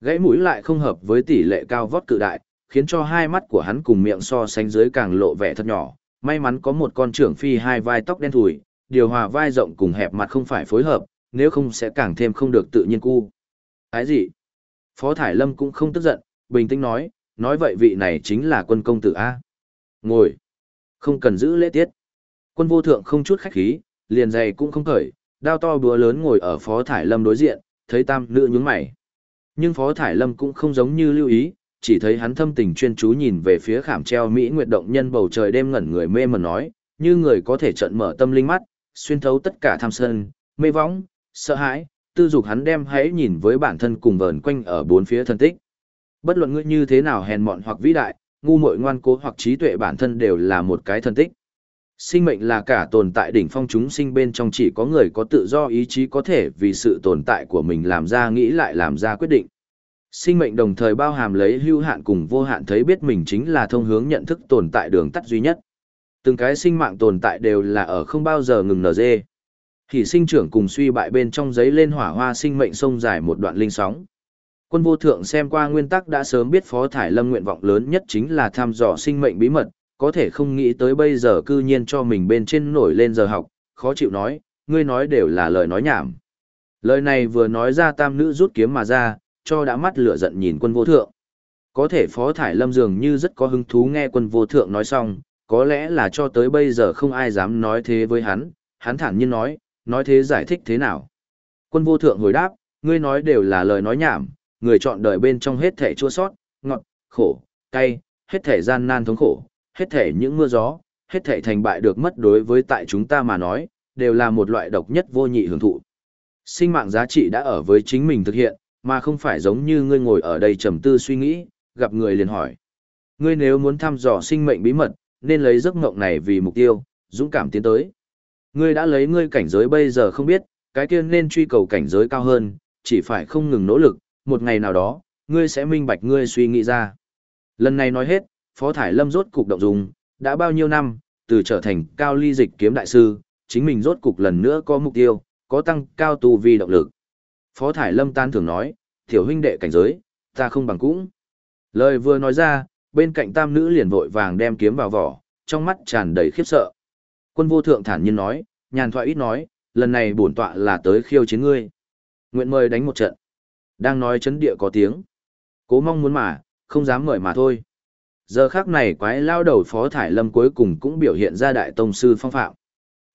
Gãy mũi lại không hợp với tỷ lệ cao vót cự đại, khiến cho hai mắt của hắn cùng miệng so sánh dưới càng lộ vẻ thật nhỏ. May mắn có một con trưởng phi hai vai tóc đen thùi, điều hòa vai rộng cùng hẹp mặt không phải phối hợp, nếu không sẽ càng thêm không được tự nhiên cu. Cái gì? Phó Thải Lâm cũng không tức giận, bình tĩnh nói, nói vậy vị này chính là quân công tử A. Ngồi. Không cần giữ lễ tiết. Quân vô thượng không chút khách khí, liền giày cũng không khởi, đao to búa lớn ngồi ở Phó Thải Lâm đối diện, thấy tam nữ nhướng mày. Nhưng Phó Thải Lâm cũng không giống như lưu ý, chỉ thấy hắn thâm tình chuyên chú nhìn về phía khảm treo Mỹ Nguyệt Động nhân bầu trời đêm ngẩn người mê mẩn nói, như người có thể trận mở tâm linh mắt, xuyên thấu tất cả tham sân, mê võng, sợ hãi, tư dục hắn đem hãy nhìn với bản thân cùng vờn quanh ở bốn phía thân tích. Bất luận ngươi như thế nào hèn mọn hoặc vĩ đại, ngu muội ngoan cố hoặc trí tuệ bản thân đều là một cái thân tích. Sinh mệnh là cả tồn tại đỉnh phong chúng sinh bên trong chỉ có người có tự do ý chí có thể vì sự tồn tại của mình làm ra nghĩ lại làm ra quyết định. Sinh mệnh đồng thời bao hàm lấy hưu hạn cùng vô hạn thấy biết mình chính là thông hướng nhận thức tồn tại đường tắt duy nhất. Từng cái sinh mạng tồn tại đều là ở không bao giờ ngừng nở dê. Thì sinh trưởng cùng suy bại bên trong giấy lên hỏa hoa sinh mệnh sông dài một đoạn linh sóng. Quân vô thượng xem qua nguyên tắc đã sớm biết Phó Thải Lâm nguyện vọng lớn nhất chính là thăm dò sinh mệnh bí mật, có thể không nghĩ tới bây giờ cư nhiên cho mình bên trên nổi lên giờ học, khó chịu nói, ngươi nói đều là lời nói nhảm. Lời này vừa nói ra tam nữ rút kiếm mà ra, cho đã mắt lửa giận nhìn quân vô thượng. Có thể Phó Thải Lâm dường như rất có hứng thú nghe quân vô thượng nói xong, có lẽ là cho tới bây giờ không ai dám nói thế với hắn, hắn thản nhiên nói, nói thế giải thích thế nào. Quân vô thượng hồi đáp, ngươi nói đều là lời nói nhảm, người chọn đời bên trong hết thể chua sót, ngọt, khổ, cay, hết thể gian nan thống khổ, hết thể những mưa gió, hết thể thành bại được mất đối với tại chúng ta mà nói, đều là một loại độc nhất vô nhị hưởng thụ. Sinh mạng giá trị đã ở với chính mình thực hiện, mà không phải giống như ngươi ngồi ở đây trầm tư suy nghĩ, gặp người liền hỏi. Ngươi nếu muốn thăm dò sinh mệnh bí mật, nên lấy giấc mộng này vì mục tiêu, dũng cảm tiến tới. Ngươi đã lấy ngươi cảnh giới bây giờ không biết, cái kia nên truy cầu cảnh giới cao hơn, chỉ phải không ngừng nỗ lực, một ngày nào đó, ngươi sẽ minh bạch ngươi suy nghĩ ra. Lần này nói hết, Phó Thải Lâm rốt cục động dùng, đã bao nhiêu năm, từ trở thành cao ly dịch kiếm đại sư, chính mình rốt cục lần nữa có mục tiêu, có tăng cao tu vi động lực. Phó Thải Lâm tan thường nói, tiểu huynh đệ cảnh giới, ta không bằng cũng. Lời vừa nói ra, bên cạnh tam nữ liền vội vàng đem kiếm vào vỏ, trong mắt tràn đầy khiếp sợ. Quân vô thượng thản nhiên nói, nhàn thoại ít nói, lần này bổn tọa là tới khiêu chiến ngươi. Nguyện mời đánh một trận. Đang nói chấn địa có tiếng. Cố mong muốn mà, không dám mời mà thôi. Giờ khác này quái lao đầu Phó Thải Lâm cuối cùng cũng biểu hiện ra đại tông sư phong phạm.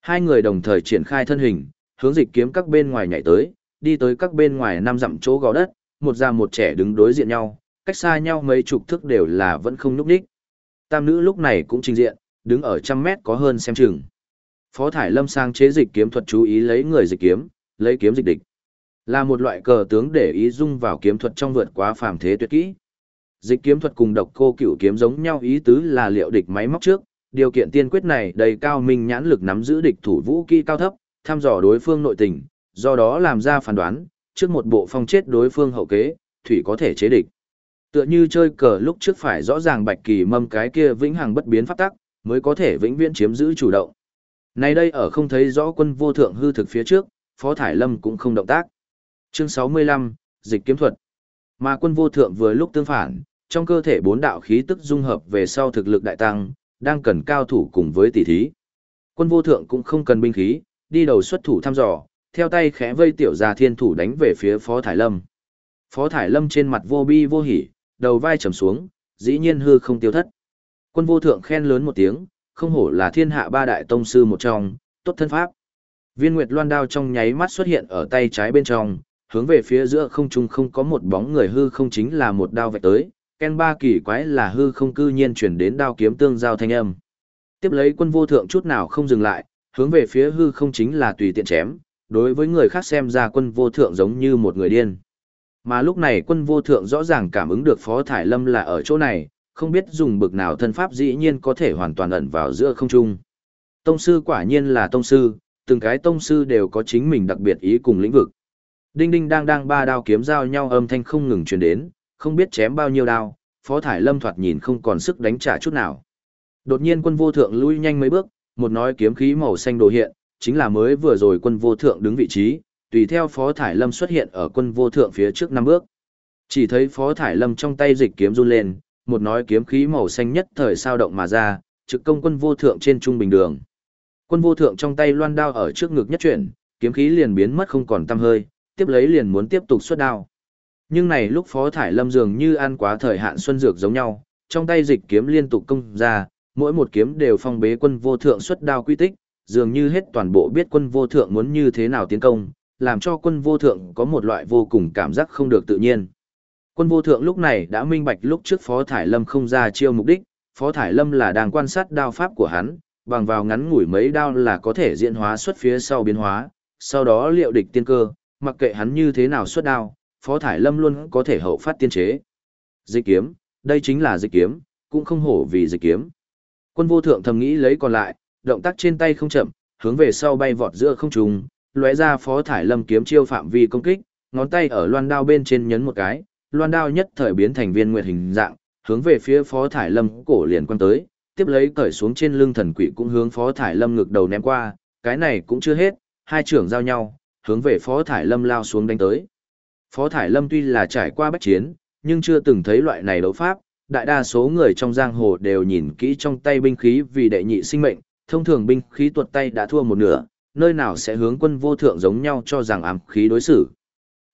Hai người đồng thời triển khai thân hình, hướng dịch kiếm các bên ngoài nhảy tới, đi tới các bên ngoài năm dặm chỗ gò đất, một già một trẻ đứng đối diện nhau, cách xa nhau mấy chục thước đều là vẫn không núp đích. Tam nữ lúc này cũng trình diện, đứng ở trăm mét có hơn xem chừng. Phó Thải Lâm sang chế dịch kiếm thuật chú ý lấy người dịch kiếm, lấy kiếm dịch địch. Là một loại cờ tướng để ý dung vào kiếm thuật trong vượt quá phàm thế tuyệt kỹ. Dịch kiếm thuật cùng độc cô cửu kiếm giống nhau ý tứ là liệu địch máy móc trước, điều kiện tiên quyết này đầy cao minh nhãn lực nắm giữ địch thủ vũ kỹ cao thấp, thăm dò đối phương nội tình, do đó làm ra phán đoán, trước một bộ phong chết đối phương hậu kế, thủy có thể chế địch. Tựa như chơi cờ lúc trước phải rõ ràng bạch kỳ mâm cái kia vĩnh hằng bất biến pháp tắc, mới có thể vĩnh viễn chiếm giữ chủ động. Nay đây ở không thấy rõ quân vô thượng hư thực phía trước, Phó Thải Lâm cũng không động tác. Chương 65, Dịch kiếm thuật. Mà quân vô thượng vừa lúc tương phản, trong cơ thể bốn đạo khí tức dung hợp về sau thực lực đại tăng, đang cần cao thủ cùng với tỷ thí. Quân vô thượng cũng không cần binh khí, đi đầu xuất thủ thăm dò, theo tay khẽ vây tiểu gia thiên thủ đánh về phía Phó Thải Lâm. Phó Thải Lâm trên mặt vô bi vô hỉ, đầu vai trầm xuống, dĩ nhiên hư không tiêu thất. Quân vô thượng khen lớn một tiếng, không hổ là thiên hạ ba đại tông sư một trong, tốt thân pháp. Viên Nguyệt Loan đao trong nháy mắt xuất hiện ở tay trái bên trong, hướng về phía giữa không trung không có một bóng người hư không chính là một đao vạch tới, ken ba kỳ quái là hư không cư nhiên chuyển đến đao kiếm tương giao thanh âm. Tiếp lấy quân vô thượng chút nào không dừng lại, hướng về phía hư không chính là tùy tiện chém, đối với người khác xem ra quân vô thượng giống như một người điên. Mà lúc này quân vô thượng rõ ràng cảm ứng được Phó Thải Lâm là ở chỗ này, không biết dùng bực nào thân pháp dĩ nhiên có thể hoàn toàn ẩn vào giữa không trung. Tông sư quả nhiên là tông sư, từng cái tông sư đều có chính mình đặc biệt ý cùng lĩnh vực. Đinh đinh đang đang ba đao kiếm giao nhau âm thanh không ngừng truyền đến, không biết chém bao nhiêu đao, Phó Thải Lâm thoạt nhìn không còn sức đánh trả chút nào. Đột nhiên quân vô thượng lui nhanh mấy bước, một nói kiếm khí màu xanh đồ hiện, chính là mới vừa rồi quân vô thượng đứng vị trí, tùy theo Phó Thải Lâm xuất hiện ở quân vô thượng phía trước năm bước. Chỉ thấy Phó Thải Lâm trong tay dịch kiếm run lên, một nói kiếm khí màu xanh nhất thời sao động mà ra, trực công quân vô thượng trên trung bình đường. Quân vô thượng trong tay loan đao ở trước ngực nhất chuyển, kiếm khí liền biến mất không còn tăm hơi, tiếp lấy liền muốn tiếp tục xuất đao. Nhưng này lúc Phó Thải Lâm dường như ăn quá thời hạn xuân dược giống nhau, trong tay dịch kiếm liên tục công ra, mỗi một kiếm đều phong bế quân vô thượng xuất đao quy tích, dường như hết toàn bộ biết quân vô thượng muốn như thế nào tiến công, làm cho quân vô thượng có một loại vô cùng cảm giác không được tự nhiên. Quân vô thượng lúc này đã minh bạch lúc trước Phó Thải Lâm không ra chiêu mục đích, Phó Thải Lâm là đang quan sát đao pháp của hắn, bằng vào ngắn ngủi mấy đao là có thể diễn hóa xuất phía sau biến hóa, sau đó liệu địch tiên cơ, mặc kệ hắn như thế nào xuất đao, Phó Thải Lâm luôn có thể hậu phát tiên chế. Dịch kiếm, đây chính là dịch kiếm, cũng không hổ vì dịch kiếm. Quân vô thượng thầm nghĩ lấy còn lại, động tác trên tay không chậm, hướng về sau bay vọt giữa không trung, lóe ra Phó Thải Lâm kiếm chiêu phạm vi công kích, ngón tay ở loan đao bên trên nhấn một cái, loan đao nhất thời biến thành viên nguyệt hình dạng, hướng về phía Phó Thải Lâm cổ liền quan tới, tiếp lấy cởi xuống trên lưng thần quỷ cũng hướng Phó Thải Lâm ngực đầu ném qua, cái này cũng chưa hết, hai trưởng giao nhau, hướng về Phó Thải Lâm lao xuống đánh tới. Phó Thải Lâm tuy là trải qua bách chiến, nhưng chưa từng thấy loại này đấu pháp, đại đa số người trong giang hồ đều nhìn kỹ trong tay binh khí vì đệ nhị sinh mệnh, thông thường binh khí tuột tay đã thua một nửa, nơi nào sẽ hướng quân vô thượng giống nhau cho rằng ám khí đối xử.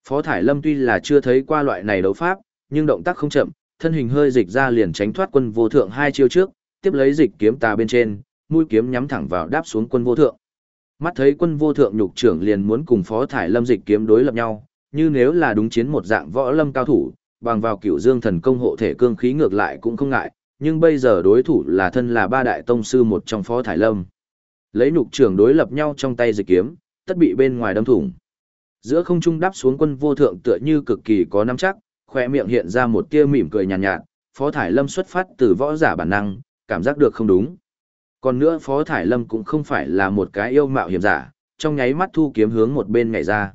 Phó Thải Lâm tuy là chưa thấy qua loại này đấu pháp, nhưng động tác không chậm, thân hình hơi dịch ra liền tránh thoát quân vô thượng hai chiêu trước, tiếp lấy dịch kiếm tà bên trên, mũi kiếm nhắm thẳng vào đáp xuống quân vô thượng. Mắt thấy quân vô thượng nhục trưởng liền muốn cùng Phó Thải Lâm dịch kiếm đối lập nhau, như nếu là đúng chiến một dạng võ lâm cao thủ, bằng vào cửu dương thần công hộ thể cương khí ngược lại cũng không ngại, nhưng bây giờ đối thủ là thân là ba đại tông sư một trong Phó Thải Lâm. Lấy nhục trưởng đối lập nhau trong tay dịch kiếm, tất bị bên ngoài đâm thủng. Giữa không trung đáp xuống quân vô thượng tựa như cực kỳ có nắm chắc, khoe miệng hiện ra một tia mỉm cười nhàn nhạt, nhạt, Phó Thải Lâm xuất phát từ võ giả bản năng, cảm giác được không đúng. Còn nữa Phó Thải Lâm cũng không phải là một cái yêu mạo hiểm giả, trong nháy mắt thu kiếm hướng một bên nhảy ra.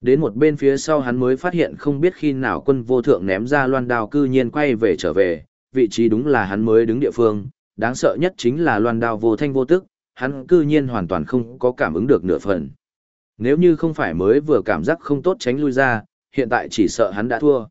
Đến một bên phía sau hắn mới phát hiện không biết khi nào quân vô thượng ném ra loan đao cư nhiên quay về trở về, vị trí đúng là hắn mới đứng địa phương, đáng sợ nhất chính là loan đao vô thanh vô tức, hắn cư nhiên hoàn toàn không có cảm ứng được nửa phần. Nếu như không phải mới vừa cảm giác không tốt tránh lui ra, hiện tại chỉ sợ hắn đã thua.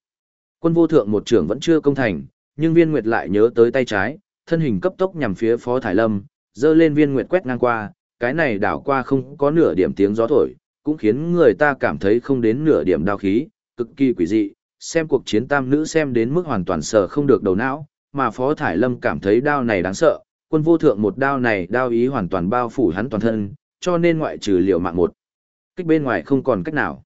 Quân vô thượng một trưởng vẫn chưa công thành, nhưng viên nguyệt lại nhớ tới tay trái, thân hình cấp tốc nhằm phía phó thải lâm, dơ lên viên nguyệt quét ngang qua, cái này đảo qua không có nửa điểm tiếng gió thổi, cũng khiến người ta cảm thấy không đến nửa điểm đau khí, cực kỳ quỷ dị, xem cuộc chiến tam nữ xem đến mức hoàn toàn sợ không được đầu não, mà Phó Thải Lâm cảm thấy đao này đáng sợ, quân vô thượng một đao này đao ý hoàn toàn bao phủ hắn toàn thân, cho nên ngoại trừ liều mạng một. Kích bên ngoài không còn cách nào.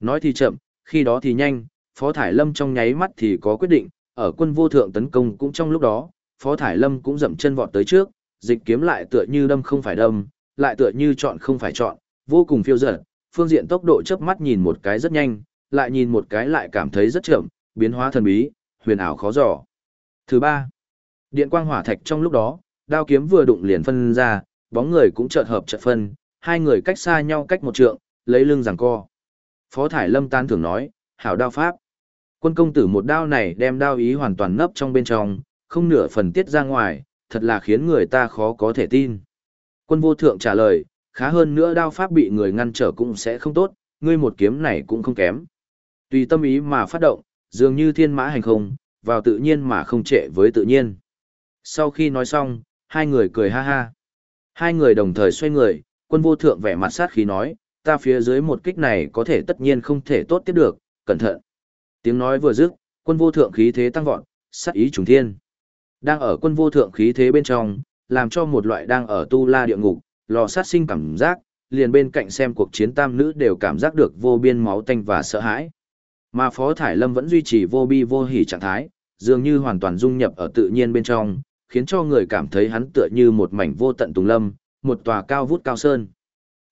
Nói thì chậm, khi đó thì nhanh, Phó Thải Lâm trong nháy mắt thì có quyết định, ở quân vô thượng tấn công cũng trong lúc đó, Phó Thải Lâm cũng dậm chân vọt tới trước, dịch kiếm lại tựa như đâm không phải đâm, lại tựa như chọn không phải chọn, vô cùng phiêu dở, phương diện tốc độ chớp mắt nhìn một cái rất nhanh, lại nhìn một cái lại cảm thấy rất chậm, biến hóa thần bí, huyền ảo khó dò. Thứ ba, điện quang hỏa thạch trong lúc đó, đao kiếm vừa đụng liền phân ra, bóng người cũng chợt hợp chợt phân, hai người cách xa nhau cách một trượng, lấy lưng giằng co. Phó Thải Lâm tan thường nói, hảo đao pháp. Quân công tử một đao này đem đao ý hoàn toàn nấp trong bên trong, không nửa phần tiết ra ngoài, thật là khiến người ta khó có thể tin. Quân vô thượng trả lời, khá hơn nữa đao pháp bị người ngăn trở cũng sẽ không tốt, ngươi một kiếm này cũng không kém. Tùy tâm ý mà phát động, dường như thiên mã hành không, vào tự nhiên mà không trệ với tự nhiên. Sau khi nói xong, hai người cười ha ha. Hai người đồng thời xoay người, quân vô thượng vẻ mặt sát khí nói, ta phía dưới một kích này có thể tất nhiên không thể tốt tiếp được, cẩn thận. Tiếng nói vừa dứt, quân vô thượng khí thế tăng vọt, sát ý trùng thiên. Đang ở quân vô thượng khí thế bên trong, làm cho một loại đang ở tu la địa ngục, lò sát sinh cảm giác, liền bên cạnh xem cuộc chiến tam nữ đều cảm giác được vô biên máu tanh và sợ hãi. Mà Phó Thải Lâm vẫn duy trì vô bi vô hỉ trạng thái, dường như hoàn toàn dung nhập ở tự nhiên bên trong, khiến cho người cảm thấy hắn tựa như một mảnh vô tận tùng lâm, một tòa cao vút cao sơn.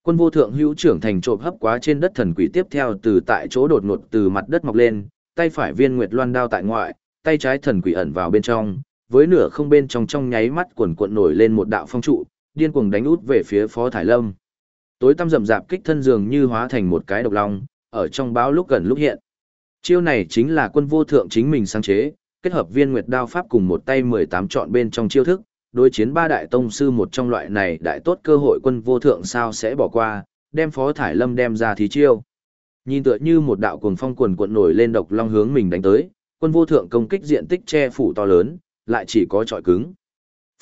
Quân vô thượng hữu trưởng thành trộm hấp quá trên đất thần quỷ tiếp theo từ tại chỗ đột ngột từ mặt đất mọc lên, tay phải viên nguyệt loan đao tại ngoại, tay trái thần quỷ ẩn vào bên trong, với nửa không bên trong trong nháy mắt cuộn cuộn nổi lên một đạo phong trụ, điên cuồng đánh út về phía Phó Thải Lâm. Tối tăm rậm rạp kích thân dường như hóa thành một cái độc long, ở trong báo lúc gần lúc hiện. Chiêu này chính là quân vô thượng chính mình sáng chế, kết hợp viên nguyệt đao pháp cùng một tay 18 chọn bên trong chiêu thức, đối chiến ba đại tông sư một trong loại này đại tốt cơ hội quân vô thượng sao sẽ bỏ qua, đem Phó Thải Lâm đem ra thí chiêu. Nhìn tựa như một đạo cuồng phong quần cuộn nổi lên độc long hướng mình đánh tới, quân vô thượng công kích diện tích che phủ to lớn, lại chỉ có trọi cứng.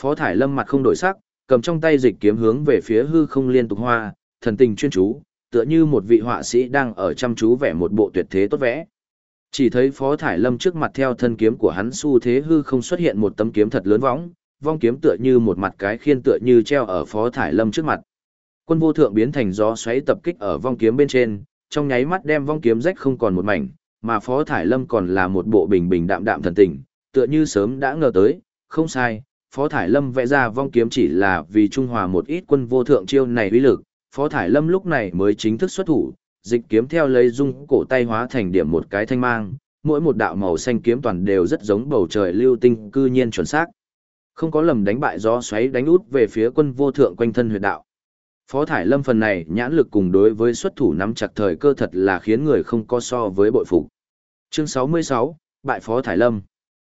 Phó Thải Lâm mặt không đổi sắc, cầm trong tay dịch kiếm hướng về phía hư không liên tục hoa, thần tình chuyên chú, tựa như một vị họa sĩ đang ở chăm chú vẽ một bộ tuyệt thế tốt vẽ. Chỉ thấy Phó Thải Lâm trước mặt theo thân kiếm của hắn xu thế hư không xuất hiện một tấm kiếm thật lớn võng, vong kiếm tựa như một mặt cái khiên tựa như treo ở Phó Thải Lâm trước mặt. Quân vô thượng biến thành gió xoáy tập kích ở vong kiếm bên trên, trong nháy mắt đem vong kiếm rách không còn một mảnh, mà Phó Thải Lâm còn là một bộ bình bình đạm đạm thần tình, tựa như sớm đã ngờ tới, không sai, Phó Thải Lâm vẽ ra vong kiếm chỉ là vì trung hòa một ít quân vô thượng chiêu này uy lực, Phó Thải Lâm lúc này mới chính thức xuất thủ, dịch kiếm theo lấy dung cổ tay hóa thành điểm một cái thanh mang, mỗi một đạo màu xanh kiếm toàn đều rất giống bầu trời lưu tinh cư nhiên chuẩn xác. Không có lầm đánh bại gió xoáy đánh út về phía quân vô thượng quanh thân huyệt đạo. Phó Thải Lâm phần này nhãn lực cùng đối với xuất thủ nắm chặt thời cơ thật là khiến người không có so với bội phục. Chương 66, Bại Phó Thải Lâm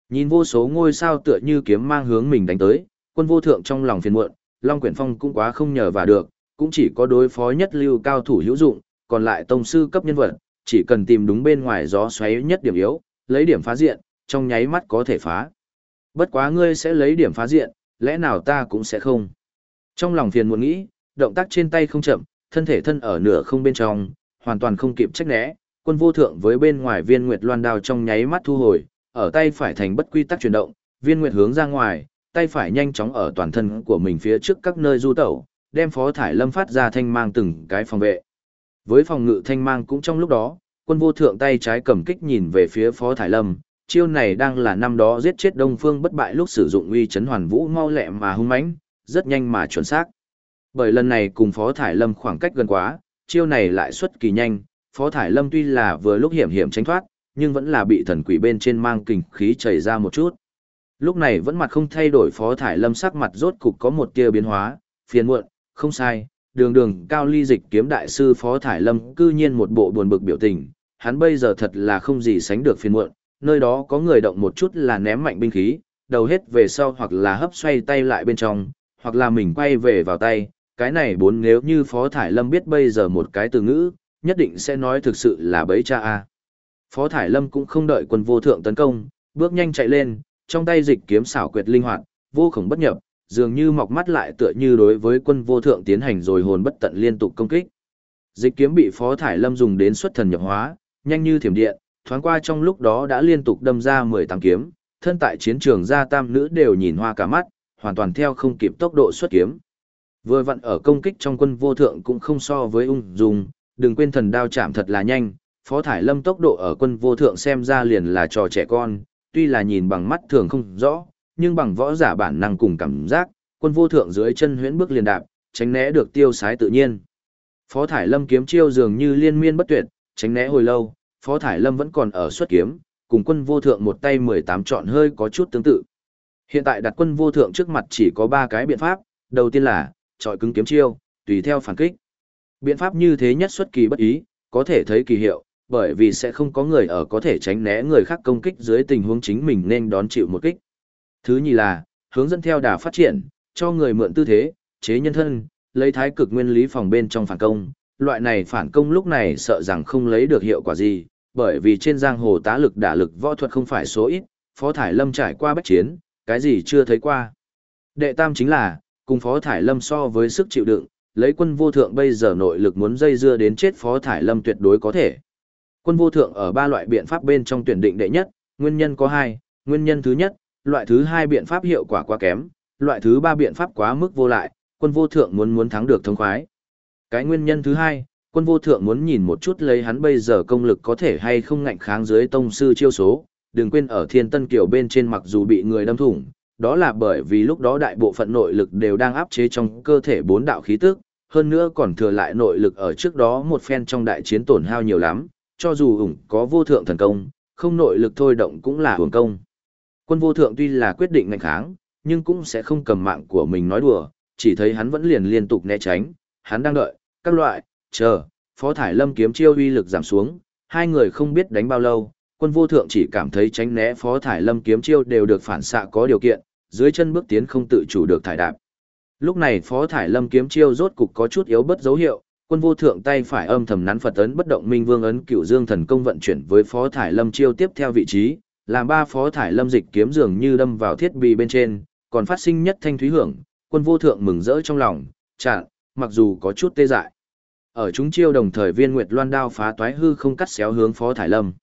Nhìn vô số ngôi sao tựa như kiếm mang hướng mình đánh tới, quân vô thượng trong lòng phiền muộn, Long Quyển Phong cũng quá không nhờ vào được, cũng chỉ có đối phó nhất lưu cao thủ hữu dụng, còn lại tông sư cấp nhân vật, chỉ cần tìm đúng bên ngoài gió xoáy nhất điểm yếu, lấy điểm phá diện, trong nháy mắt có thể phá. Bất quá ngươi sẽ lấy điểm phá diện, lẽ nào ta cũng sẽ không. Trong lòng phiền muốn nghĩ, động tác trên tay không chậm, thân thể thân ở nửa không bên trong, hoàn toàn không kịp trách né, quân vô thượng với bên ngoài viên nguyệt loan đao trong nháy mắt thu hồi, ở tay phải thành bất quy tắc chuyển động, viên nguyệt hướng ra ngoài, tay phải nhanh chóng ở toàn thân của mình phía trước các nơi du tẩu, đem phó thải lâm phát ra thanh mang từng cái phòng vệ. Với phòng ngự thanh mang cũng trong lúc đó, quân vô thượng tay trái cầm kích nhìn về phía phó thải lâm, chiêu này đang là năm đó giết chết đông phương bất bại lúc sử dụng uy chấn hoàn vũ mau lẹ mà hung mãnh, rất nhanh mà chuẩn xác. Bởi lần này cùng phó thải lâm khoảng cách gần quá, chiêu này lại xuất kỳ nhanh, phó thải lâm tuy là vừa lúc hiểm hiểm tránh thoát, nhưng vẫn là bị thần quỷ bên trên mang kình khí chảy ra một chút. Lúc này vẫn mặt không thay đổi phó thải lâm sắc mặt rốt cục có một tia biến hóa, phiền muộn, không sai, đường đường cao ly dịch kiếm đại sư phó thải lâm cư nhiên một bộ buồn bực biểu tình, hắn bây giờ thật là không gì sánh được phiền muộn, nơi đó có người động một chút là ném mạnh binh khí, đầu hết về sau hoặc là hấp xoay tay lại bên trong, hoặc là mình quay về vào tay, cái này bốn nếu như phó thải lâm biết bây giờ một cái từ ngữ, nhất định sẽ nói thực sự là bấy cha a. Phó Thải Lâm cũng không đợi quân vô thượng tấn công, bước nhanh chạy lên, trong tay dịch kiếm xảo quyệt linh hoạt, vô khổng bất nhập, dường như mọc mắt lại tựa như đối với quân vô thượng tiến hành rồi hồn bất tận liên tục công kích. Dịch kiếm bị Phó Thải Lâm dùng đến xuất thần nhập hóa, nhanh như thiểm điện, thoáng qua trong lúc đó đã liên tục đâm ra 18 kiếm, thân tại chiến trường gia tam nữ đều nhìn hoa cả mắt, hoàn toàn theo không kịp tốc độ xuất kiếm. Vừa vặn ở công kích trong quân vô thượng cũng không so với ung dung, đừng quên thần đao chạm thật là nhanh, Phó Thải Lâm tốc độ ở quân vô thượng xem ra liền là trò trẻ con, tuy là nhìn bằng mắt thường không rõ, nhưng bằng võ giả bản năng cùng cảm giác, quân vô thượng dưới chân huyễn bước liền đạp, tránh né được tiêu sái tự nhiên. Phó Thải Lâm kiếm chiêu dường như liên miên bất tuyệt, tránh né hồi lâu, Phó Thải Lâm vẫn còn ở xuất kiếm, cùng quân vô thượng một tay 18 chọn hơi có chút tương tự. Hiện tại đặt quân vô thượng trước mặt chỉ có 3 cái biện pháp, đầu tiên là, trọi cứng kiếm chiêu, tùy theo phản kích. Biện pháp như thế nhất xuất kỳ bất ý, có thể thấy kỳ hiệu, bởi vì sẽ không có người ở có thể tránh né người khác công kích dưới tình huống chính mình nên đón chịu một kích. Thứ nhì là, hướng dẫn theo đà phát triển, cho người mượn tư thế, chế nhân thân, lấy thái cực nguyên lý phòng bên trong phản công. Loại này phản công lúc này sợ rằng không lấy được hiệu quả gì, bởi vì trên giang hồ tá lực đả lực võ thuật không phải số ít, Phó Thải Lâm trải qua bách chiến, cái gì chưa thấy qua. Đệ tam chính là, cùng Phó Thải Lâm so với sức chịu đựng, lấy quân vô thượng bây giờ nội lực muốn dây dưa đến chết Phó Thải Lâm tuyệt đối có thể. Quân vô thượng ở ba loại biện pháp bên trong tuyển định đệ nhất, nguyên nhân có hai, nguyên nhân thứ nhất, loại thứ hai biện pháp hiệu quả quá kém, loại thứ ba biện pháp quá mức vô lại, quân vô thượng muốn muốn thắng được thông khoái. Cái nguyên nhân thứ hai, quân vô thượng muốn nhìn một chút lấy hắn bây giờ công lực có thể hay không ngạnh kháng dưới tông sư chiêu số, đừng quên ở thiên tân kiều bên trên mặc dù bị người đâm thủng, đó là bởi vì lúc đó đại bộ phận nội lực đều đang áp chế trong cơ thể bốn đạo khí tức, hơn nữa còn thừa lại nội lực ở trước đó một phen trong đại chiến tổn hao nhiều lắm, cho dù ủng có vô thượng thần công, không nội lực thôi động cũng là hưởng công. Quân vô thượng tuy là quyết định ngành kháng, nhưng cũng sẽ không cầm mạng của mình nói đùa, chỉ thấy hắn vẫn liền liên tục né tránh, hắn đang đợi, các loại, chờ, phó thải lâm kiếm chiêu uy lực giảm xuống, hai người không biết đánh bao lâu, quân vô thượng chỉ cảm thấy tránh né phó thải lâm kiếm chiêu đều được phản xạ có điều kiện, dưới chân bước tiến không tự chủ được thải đạp. Lúc này phó thải lâm kiếm chiêu rốt cục có chút yếu bất dấu hiệu, quân vô thượng tay phải âm thầm nắn Phật ấn bất động minh vương ấn cựu dương thần công vận chuyển với phó thải lâm chiêu tiếp theo vị trí, làm ba phó thải lâm dịch kiếm dường như đâm vào thiết bị bên trên, còn phát sinh nhất thanh thúy hưởng, quân vô thượng mừng rỡ trong lòng, chạn, mặc dù có chút tê dại. Ở chúng chiêu đồng thời viên nguyệt loan đao phá toái hư không cắt xéo hướng phó thải lâm.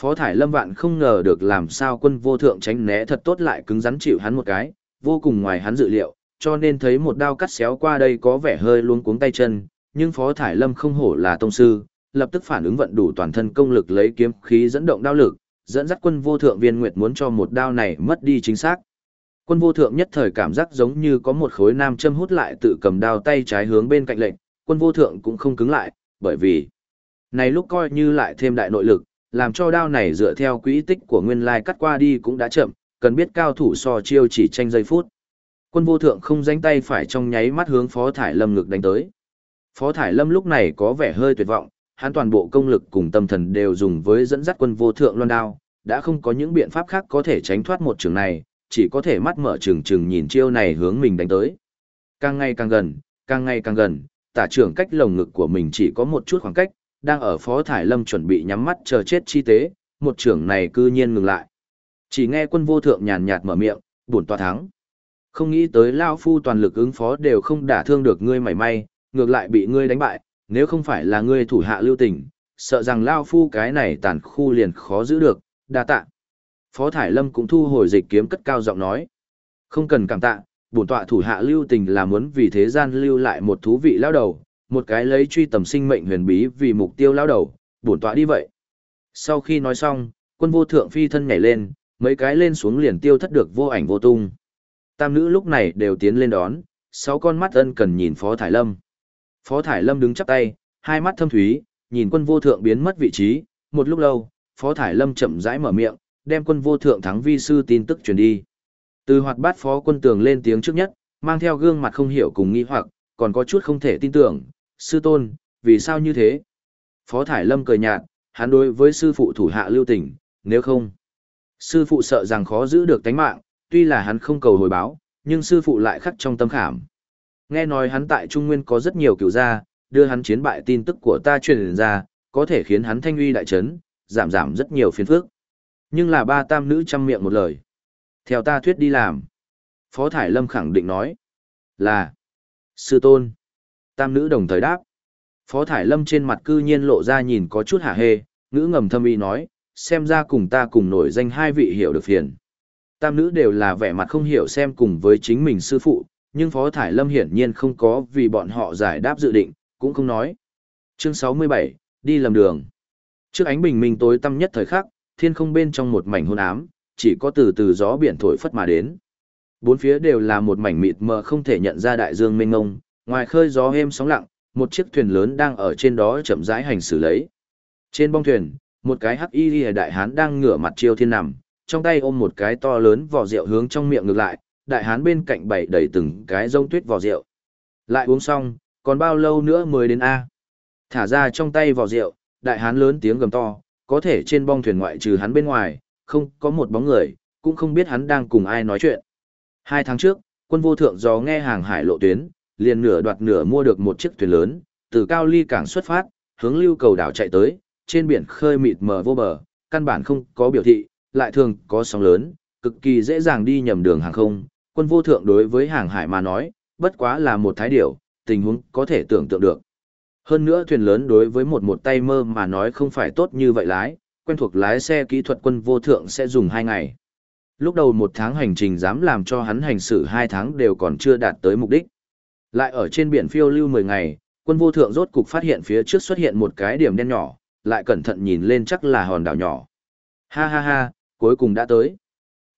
Phó thải lâm vạn không ngờ được làm sao quân vô thượng tránh né thật tốt lại cứng rắn chịu hắn một cái, vô cùng ngoài hắn dự liệu, cho nên thấy một đao cắt xéo qua đây có vẻ hơi luống cuống tay chân, nhưng Phó Thải Lâm không hổ là tông sư, lập tức phản ứng vận đủ toàn thân công lực lấy kiếm khí dẫn động đao lực, dẫn dắt quân vô thượng viên nguyệt muốn cho một đao này mất đi chính xác. Quân vô thượng nhất thời cảm giác giống như có một khối nam châm hút lại tự cầm đao tay trái hướng bên cạnh lệnh, quân vô thượng cũng không cứng lại, bởi vì này lúc coi như lại thêm đại nội lực, làm cho đao này dựa theo quỹ tích của nguyên lai cắt qua đi cũng đã chậm, cần biết cao thủ so chiêu chỉ tranh giây phút. Quân vô thượng không dánh tay phải trong nháy mắt hướng Phó Thải Lâm ngực đánh tới. Phó Thải Lâm lúc này có vẻ hơi tuyệt vọng, hắn toàn bộ công lực cùng tâm thần đều dùng với dẫn dắt quân vô thượng loan đao, đã không có những biện pháp khác có thể tránh thoát một trường này, chỉ có thể mắt mở trừng trừng nhìn chiêu này hướng mình đánh tới. Càng ngày càng gần, càng ngày càng gần, tả trưởng cách lồng ngực của mình chỉ có một chút khoảng cách, đang ở Phó Thải Lâm chuẩn bị nhắm mắt chờ chết chi tế, một trưởng này cư nhiên ngừng lại. Chỉ nghe quân vô thượng nhàn nhạt mở miệng, buồn tòa thắng. Không nghĩ tới Lao Phu toàn lực ứng phó đều không đả thương được ngươi mảy may, ngược lại bị ngươi đánh bại, nếu không phải là ngươi thủ hạ lưu tình, sợ rằng Lao Phu cái này tàn khu liền khó giữ được, đa tạ. Phó Thải Lâm cũng thu hồi dịch kiếm cất cao giọng nói. Không cần cảm tạ, bổn tọa thủ hạ lưu tình là muốn vì thế gian lưu lại một thú vị lao đầu, một cái lấy truy tầm sinh mệnh huyền bí vì mục tiêu lao đầu, bổn tọa đi vậy. Sau khi nói xong, quân vô thượng phi thân nhảy lên, mấy cái lên xuống liền tiêu thất được vô ảnh vô tung. Tam nữ lúc này đều tiến lên đón, sáu con mắt ân cần nhìn Phó Thải Lâm. Phó Thải Lâm đứng chắp tay, hai mắt thâm thúy, nhìn quân vô thượng biến mất vị trí, một lúc lâu, Phó Thải Lâm chậm rãi mở miệng, đem quân vô thượng thắng vi sư tin tức truyền đi. Từ hoạt bát phó quân tường lên tiếng trước nhất, mang theo gương mặt không hiểu cùng nghi hoặc, còn có chút không thể tin tưởng, sư tôn, vì sao như thế? Phó Thải Lâm cười nhạt, hắn đối với sư phụ thủ hạ lưu tình, nếu không, sư phụ sợ rằng khó giữ được tánh mạng, tuy là hắn không cầu hồi báo, nhưng sư phụ lại khắc trong tâm khảm. Nghe nói hắn tại Trung Nguyên có rất nhiều cựu gia, đưa hắn chiến bại tin tức của ta truyền ra, có thể khiến hắn thanh uy đại chấn, giảm giảm rất nhiều phiền phức. Nhưng là ba tam nữ chăm miệng một lời. Theo ta thuyết đi làm. Phó Thải Lâm khẳng định nói. Là. Sư tôn. Tam nữ đồng thời đáp. Phó Thải Lâm trên mặt cư nhiên lộ ra nhìn có chút hả hê, ngữ ngầm thâm ý nói, xem ra cùng ta cùng nổi danh hai vị hiểu được phiền. Tam nữ đều là vẻ mặt không hiểu xem cùng với chính mình sư phụ, nhưng Phó Thải Lâm hiển nhiên không có vì bọn họ giải đáp dự định, cũng không nói. Chương 67, đi lầm đường. Trước ánh bình minh tối tăm nhất thời khắc, thiên không bên trong một mảnh hôn ám, chỉ có từ từ gió biển thổi phất mà đến. Bốn phía đều là một mảnh mịt mờ không thể nhận ra đại dương mênh ngông, ngoài khơi gió êm sóng lặng, một chiếc thuyền lớn đang ở trên đó chậm rãi hành xử lấy. Trên bong thuyền, một cái hắc y đại hán đang ngửa mặt chiêu thiên nằm, trong tay ôm một cái to lớn vỏ rượu hướng trong miệng ngược lại, đại hán bên cạnh bày đầy từng cái rông tuyết vỏ rượu. Lại uống xong, còn bao lâu nữa mới đến A? Thả ra trong tay vỏ rượu, đại hán lớn tiếng gầm to, có thể trên bong thuyền ngoại trừ hắn bên ngoài, không có một bóng người, cũng không biết hắn đang cùng ai nói chuyện. Hai tháng trước, quân vô thượng do nghe hàng hải lộ tuyến, liền nửa đoạt nửa mua được một chiếc thuyền lớn, từ cao ly cảng xuất phát, hướng lưu cầu đảo chạy tới, trên biển khơi mịt mờ vô bờ, căn bản không có biểu thị, lại thường có sóng lớn, cực kỳ dễ dàng đi nhầm đường hàng không. Quân vô thượng đối với hàng hải mà nói, bất quá là một thái điểu, tình huống có thể tưởng tượng được. Hơn nữa thuyền lớn đối với một một tay mơ mà nói không phải tốt như vậy lái, quen thuộc lái xe kỹ thuật quân vô thượng sẽ dùng hai ngày. Lúc đầu một tháng hành trình dám làm cho hắn hành xử hai tháng đều còn chưa đạt tới mục đích. Lại ở trên biển phiêu lưu 10 ngày, quân vô thượng rốt cục phát hiện phía trước xuất hiện một cái điểm đen nhỏ, lại cẩn thận nhìn lên chắc là hòn đảo nhỏ. Ha ha ha, cuối cùng đã tới.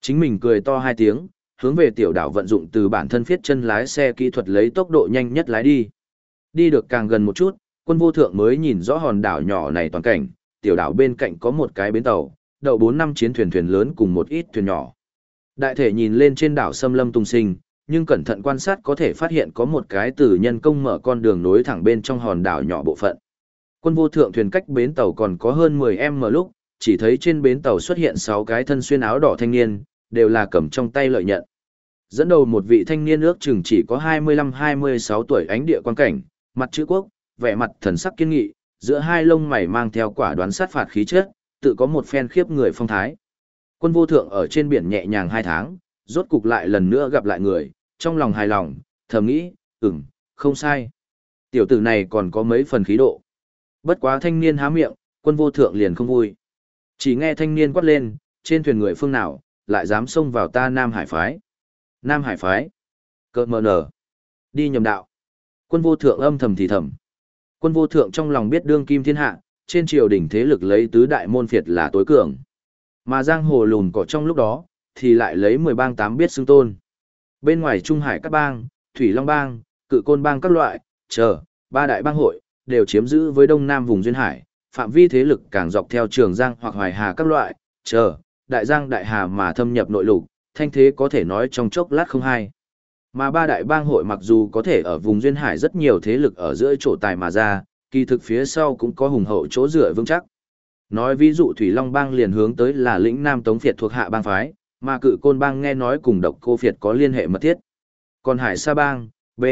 Chính mình cười to hai tiếng, hướng về tiểu đảo vận dụng từ bản thân phiết chân lái xe kỹ thuật lấy tốc độ nhanh nhất lái đi. Đi được càng gần một chút, quân vô thượng mới nhìn rõ hòn đảo nhỏ này toàn cảnh, tiểu đảo bên cạnh có một cái bến tàu, đậu 4 năm chiến thuyền thuyền lớn cùng một ít thuyền nhỏ. Đại thể nhìn lên trên đảo xâm lâm tung sinh, nhưng cẩn thận quan sát có thể phát hiện có một cái từ nhân công mở con đường nối thẳng bên trong hòn đảo nhỏ bộ phận. Quân vô thượng thuyền cách bến tàu còn có hơn 10 m lúc, chỉ thấy trên bến tàu xuất hiện 6 cái thân xuyên áo đỏ thanh niên, đều là cầm trong tay lợi nhận. Dẫn đầu một vị thanh niên ước chừng chỉ có 25-26 tuổi ánh địa quan cảnh, mặt chữ quốc, vẻ mặt thần sắc kiên nghị, giữa hai lông mày mang theo quả đoán sát phạt khí chất, tự có một phen khiếp người phong thái. Quân vô thượng ở trên biển nhẹ nhàng hai tháng, rốt cục lại lần nữa gặp lại người, trong lòng hài lòng, thầm nghĩ, ừm, không sai. Tiểu tử này còn có mấy phần khí độ. Bất quá thanh niên há miệng, quân vô thượng liền không vui. Chỉ nghe thanh niên quát lên, trên thuyền người phương nào, lại dám xông vào ta Nam Hải Phái. Nam Hải Phái. Cơ mờ nở. Đi nhầm đạo. Quân vô thượng âm thầm thì thầm. Quân vô thượng trong lòng biết đương kim thiên hạ, trên triều đỉnh thế lực lấy tứ đại môn phiệt là tối cường. Mà giang hồ lùn cỏ trong lúc đó, thì lại lấy 10 bang tám biết xưng tôn. Bên ngoài Trung Hải các bang, Thủy Long bang, Cự Côn bang các loại, chờ, ba đại bang hội, đều chiếm giữ với đông nam vùng duyên hải, phạm vi thế lực càng dọc theo trường giang hoặc hoài hà các loại, chờ, đại giang đại hà mà thâm nhập nội lục, thanh thế có thể nói trong chốc lát không hay. Mà ba đại bang hội mặc dù có thể ở vùng duyên hải rất nhiều thế lực ở giữa chỗ tài mà ra, kỳ thực phía sau cũng có hùng hậu chỗ dựa vững chắc. Nói ví dụ Thủy Long bang liền hướng tới là lĩnh Nam Tống Việt thuộc hạ bang phái, mà cự côn bang nghe nói cùng độc cô Việt có liên hệ mật thiết. Còn Hải Sa bang, B.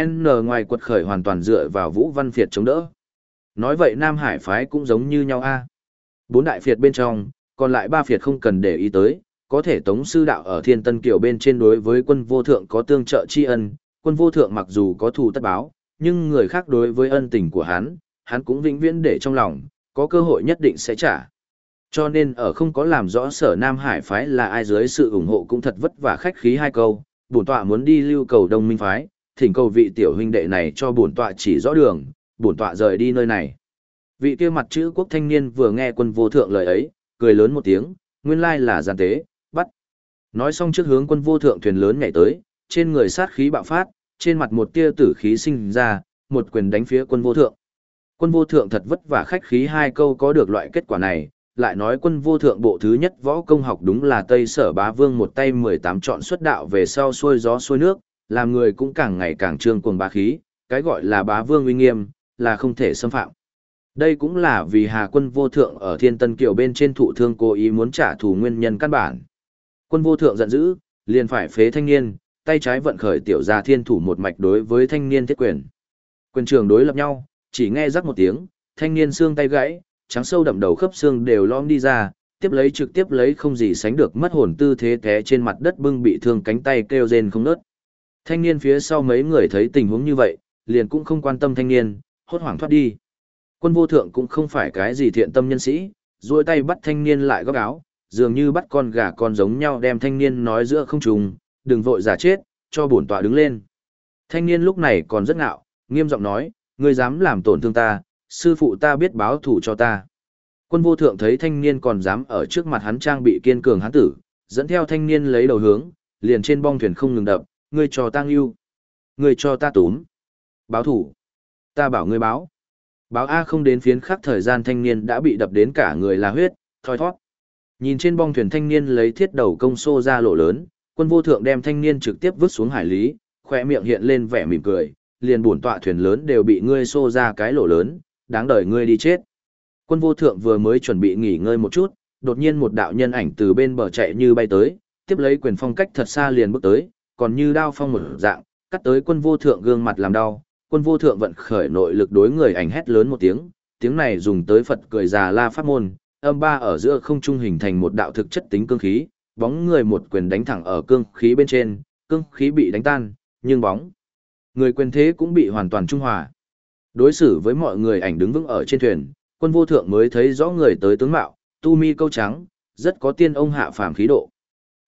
N ngoài quật khởi hoàn toàn dựa vào Vũ Văn Việt chống đỡ. Nói vậy Nam Hải phái cũng giống như nhau a. Bốn đại Việt bên trong, còn lại ba Việt không cần để ý tới, có thể Tống sư đạo ở Thiên Tân Kiều bên trên đối với quân vô thượng có tương trợ tri ân, quân vô thượng mặc dù có thù tất báo, nhưng người khác đối với ân tình của hắn, hắn cũng vĩnh viễn để trong lòng, có cơ hội nhất định sẽ trả. Cho nên ở không có làm rõ sở Nam Hải phái là ai dưới sự ủng hộ cũng thật vất vả khách khí hai câu, bổn tọa muốn đi lưu cầu đông minh phái, thỉnh cầu vị tiểu huynh đệ này cho bổn tọa chỉ rõ đường, bổn tọa rời đi nơi này. Vị kia mặt chữ quốc thanh niên vừa nghe quân vô thượng lời ấy, cười lớn một tiếng, nguyên lai là gian tế. Nói xong trước hướng quân vô thượng thuyền lớn nhảy tới, trên người sát khí bạo phát, trên mặt một tia tử khí sinh ra, một quyền đánh phía quân vô thượng. Quân vô thượng thật vất vả khách khí hai câu có được loại kết quả này, lại nói quân vô thượng bộ thứ nhất võ công học đúng là Tây Sở Bá Vương một tay 18 chọn xuất đạo về sau xuôi gió xuôi nước, làm người cũng càng ngày càng trương cuồng bá khí, cái gọi là Bá Vương uy nghiêm, là không thể xâm phạm. Đây cũng là vì Hà quân vô thượng ở Thiên Tân Kiều bên trên thụ thương cố ý muốn trả thù nguyên nhân căn bản. Quân vô thượng giận dữ, liền phải phế thanh niên, tay trái vận khởi tiểu gia thiên thủ một mạch đối với thanh niên thiết quyền. Quyền trường đối lập nhau, chỉ nghe rắc một tiếng, thanh niên xương tay gãy, trắng sâu đậm đầu khớp xương đều lõm đi ra, tiếp lấy trực tiếp lấy không gì sánh được mất hồn tư thế té trên mặt đất bưng bị thương cánh tay kêu rên không nớt. Thanh niên phía sau mấy người thấy tình huống như vậy, liền cũng không quan tâm thanh niên, hốt hoảng thoát đi. Quân vô thượng cũng không phải cái gì thiện tâm nhân sĩ, duỗi tay bắt thanh niên lại góc áo, dường như bắt con gà con giống nhau đem thanh niên nói giữa không trùng, đừng vội giả chết, cho bổn tọa đứng lên. Thanh niên lúc này còn rất ngạo, nghiêm giọng nói, ngươi dám làm tổn thương ta, sư phụ ta biết báo thủ cho ta. Quân vô thượng thấy thanh niên còn dám ở trước mặt hắn trang bị kiên cường hắn tử, dẫn theo thanh niên lấy đầu hướng, liền trên bong thuyền không ngừng đập, ngươi cho ta ngưu, ngươi cho ta túm. Báo thủ. Ta bảo ngươi báo. Báo A không đến phiến khắc thời gian thanh niên đã bị đập đến cả người là huyết, thoi thoát. Nhìn trên bong thuyền thanh niên lấy thiết đầu công xô ra lỗ lớn, quân vô thượng đem thanh niên trực tiếp vứt xuống hải lý, khỏe miệng hiện lên vẻ mỉm cười, liền bổn tọa thuyền lớn đều bị ngươi xô ra cái lỗ lớn, đáng đời ngươi đi chết. Quân vô thượng vừa mới chuẩn bị nghỉ ngơi một chút, đột nhiên một đạo nhân ảnh từ bên bờ chạy như bay tới, tiếp lấy quyền phong cách thật xa liền bước tới, còn như đao phong một dạng, cắt tới quân vô thượng gương mặt làm đau. Quân vô thượng vận khởi nội lực đối người ảnh hét lớn một tiếng, tiếng này dùng tới Phật cười già la pháp môn, âm ba ở giữa không trung hình thành một đạo thực chất tính cương khí, bóng người một quyền đánh thẳng ở cương khí bên trên, cương khí bị đánh tan, nhưng bóng người quyền thế cũng bị hoàn toàn trung hòa. Đối xử với mọi người ảnh đứng vững ở trên thuyền, quân vô thượng mới thấy rõ người tới tướng mạo, tu mi câu trắng, rất có tiên ông hạ phàm khí độ.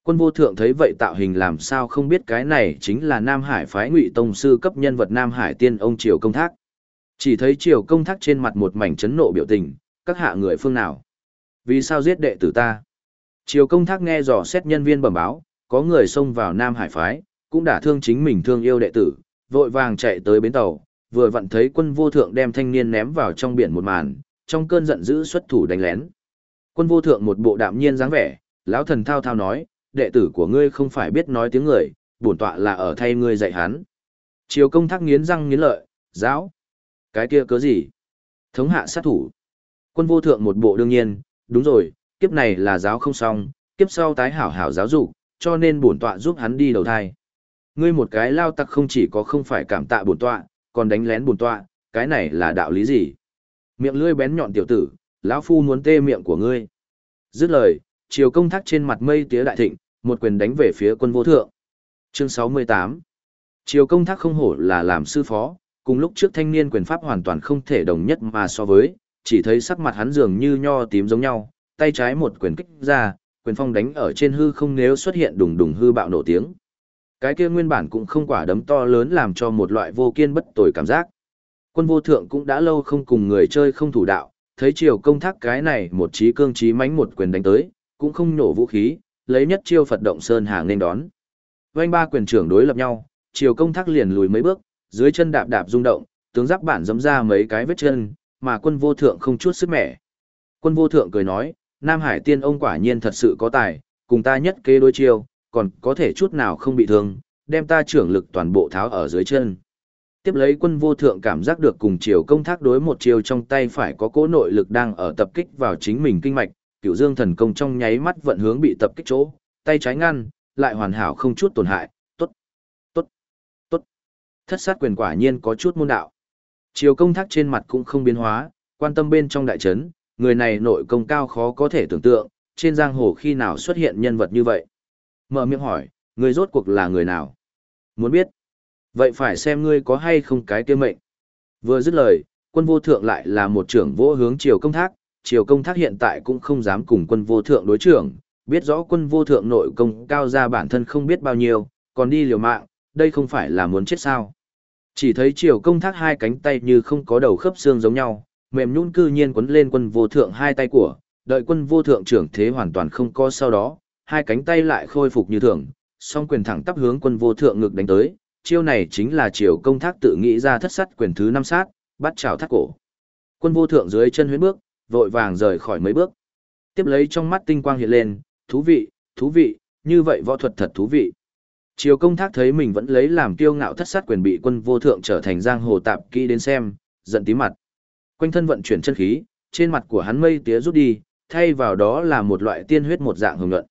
Quân vô thượng thấy vậy tạo hình làm sao không biết cái này chính là Nam Hải phái ngụy tông sư cấp nhân vật Nam Hải tiên ông Triều Công Thác. Chỉ thấy Triều Công Thác trên mặt một mảnh chấn nộ biểu tình, các hạ người phương nào. Vì sao giết đệ tử ta? Triều Công Thác nghe dò xét nhân viên bẩm báo, có người xông vào Nam Hải phái, cũng đã thương chính mình thương yêu đệ tử, vội vàng chạy tới bến tàu, vừa vặn thấy quân vô thượng đem thanh niên ném vào trong biển một màn, trong cơn giận dữ xuất thủ đánh lén. Quân vô thượng một bộ đạm nhiên dáng vẻ, lão thần thao thao nói, đệ tử của ngươi không phải biết nói tiếng người, bổn tọa là ở thay ngươi dạy hắn. Triều công thác nghiến răng nghiến lợi, giáo. Cái kia cớ gì? Thống hạ sát thủ. Quân vô thượng một bộ đương nhiên, đúng rồi, kiếp này là giáo không xong, kiếp sau tái hảo hảo giáo dục, cho nên bổn tọa giúp hắn đi đầu thai. Ngươi một cái lao tặc không chỉ có không phải cảm tạ bổn tọa, còn đánh lén bổn tọa, cái này là đạo lý gì? Miệng lưỡi bén nhọn tiểu tử, lão phu muốn tê miệng của ngươi. Dứt lời, chiều công thác trên mặt mây tía đại thịnh, một quyền đánh về phía quân vô thượng. Chương 68 Chiều công thác không hổ là làm sư phó, cùng lúc trước thanh niên quyền pháp hoàn toàn không thể đồng nhất mà so với, chỉ thấy sắc mặt hắn dường như nho tím giống nhau, tay trái một quyền kích ra, quyền phong đánh ở trên hư không nếu xuất hiện đùng đùng hư bạo nổ tiếng. Cái kia nguyên bản cũng không quả đấm to lớn làm cho một loại vô kiên bất tồi cảm giác. Quân vô thượng cũng đã lâu không cùng người chơi không thủ đạo, thấy chiều công thác cái này một trí cương trí mánh một quyền đánh tới, cũng không nổ vũ khí, lấy nhất chiêu Phật động sơn hàng nên đón. Vành ba quyền trưởng đối lập nhau, chiều công thác liền lùi mấy bước, dưới chân đạp đạp rung động, tướng giáp bản giẫm ra mấy cái vết chân, mà quân vô thượng không chút sức mẻ. Quân vô thượng cười nói, Nam Hải tiên ông quả nhiên thật sự có tài, cùng ta nhất kế đối chiêu, còn có thể chút nào không bị thương, đem ta trưởng lực toàn bộ tháo ở dưới chân. Tiếp lấy quân vô thượng cảm giác được cùng chiều công thác đối một chiều trong tay phải có cỗ nội lực đang ở tập kích vào chính mình kinh mạch, cựu dương thần công trong nháy mắt vận hướng bị tập kích chỗ, tay trái ngăn, lại hoàn hảo không chút tổn hại, tốt, tốt, tốt. Thất sát quyền quả nhiên có chút môn đạo. Chiều công thác trên mặt cũng không biến hóa, quan tâm bên trong đại trấn, người này nội công cao khó có thể tưởng tượng, trên giang hồ khi nào xuất hiện nhân vật như vậy. Mở miệng hỏi, người rốt cuộc là người nào? Muốn biết? Vậy phải xem ngươi có hay không cái kia mệnh. Vừa dứt lời, quân vô thượng lại là một trưởng vô hướng chiều công thác, chiều công thác hiện tại cũng không dám cùng quân vô thượng đối trưởng, biết rõ quân vô thượng nội công cao ra bản thân không biết bao nhiêu, còn đi liều mạng, đây không phải là muốn chết sao. Chỉ thấy triều công thác hai cánh tay như không có đầu khớp xương giống nhau, mềm nhũn cư nhiên quấn lên quân vô thượng hai tay của, đợi quân vô thượng trưởng thế hoàn toàn không có sau đó, hai cánh tay lại khôi phục như thường, song quyền thẳng tắp hướng quân vô thượng ngực đánh tới, chiêu này chính là chiều công thác tự nghĩ ra thất sát quyền thứ năm sát, bắt chào thác cổ. Quân vô thượng dưới chân huyết bước, vội vàng rời khỏi mấy bước. Tiếp lấy trong mắt tinh quang hiện lên, thú vị, thú vị, như vậy võ thuật thật thú vị. Triều công thác thấy mình vẫn lấy làm kiêu ngạo thất sát quyền bị quân vô thượng trở thành giang hồ tạp kỹ đến xem, giận tí mặt. Quanh thân vận chuyển chân khí, trên mặt của hắn mây tía rút đi, thay vào đó là một loại tiên huyết một dạng hùng luận.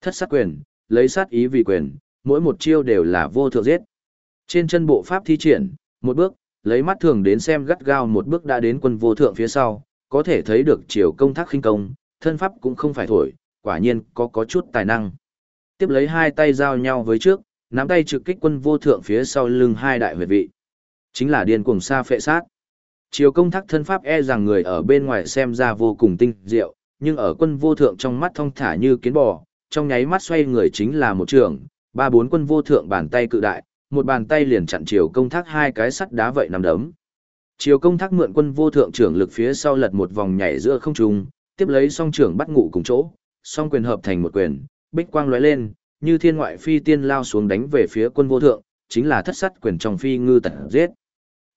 Thất sát quyền, lấy sát ý vì quyền, mỗi một chiêu đều là vô thượng giết. Trên chân bộ pháp thi triển, một bước, lấy mắt thường đến xem gắt gao một bước đã đến quân vô thượng phía sau, có thể thấy được chiều công thác khinh công, thân pháp cũng không phải thổi, quả nhiên có có chút tài năng. Tiếp lấy hai tay giao nhau với trước, nắm tay trực kích quân vô thượng phía sau lưng hai đại huyệt vị. Chính là điên cuồng xa phệ sát. Chiều công thác thân pháp e rằng người ở bên ngoài xem ra vô cùng tinh diệu, nhưng ở quân vô thượng trong mắt thong thả như kiến bò, trong nháy mắt xoay người chính là một trường, ba bốn quân vô thượng bàn tay cự đại, một bàn tay liền chặn chiều công thác hai cái sắt đá vậy nằm đấm. Chiều công thác mượn quân vô thượng trưởng lực phía sau lật một vòng nhảy giữa không trung, tiếp lấy song trưởng bắt ngụ cùng chỗ, song quyền hợp thành một quyền, bích quang lóe lên, như thiên ngoại phi tiên lao xuống đánh về phía quân vô thượng, chính là thất sát quyền trong phi ngư tật giết.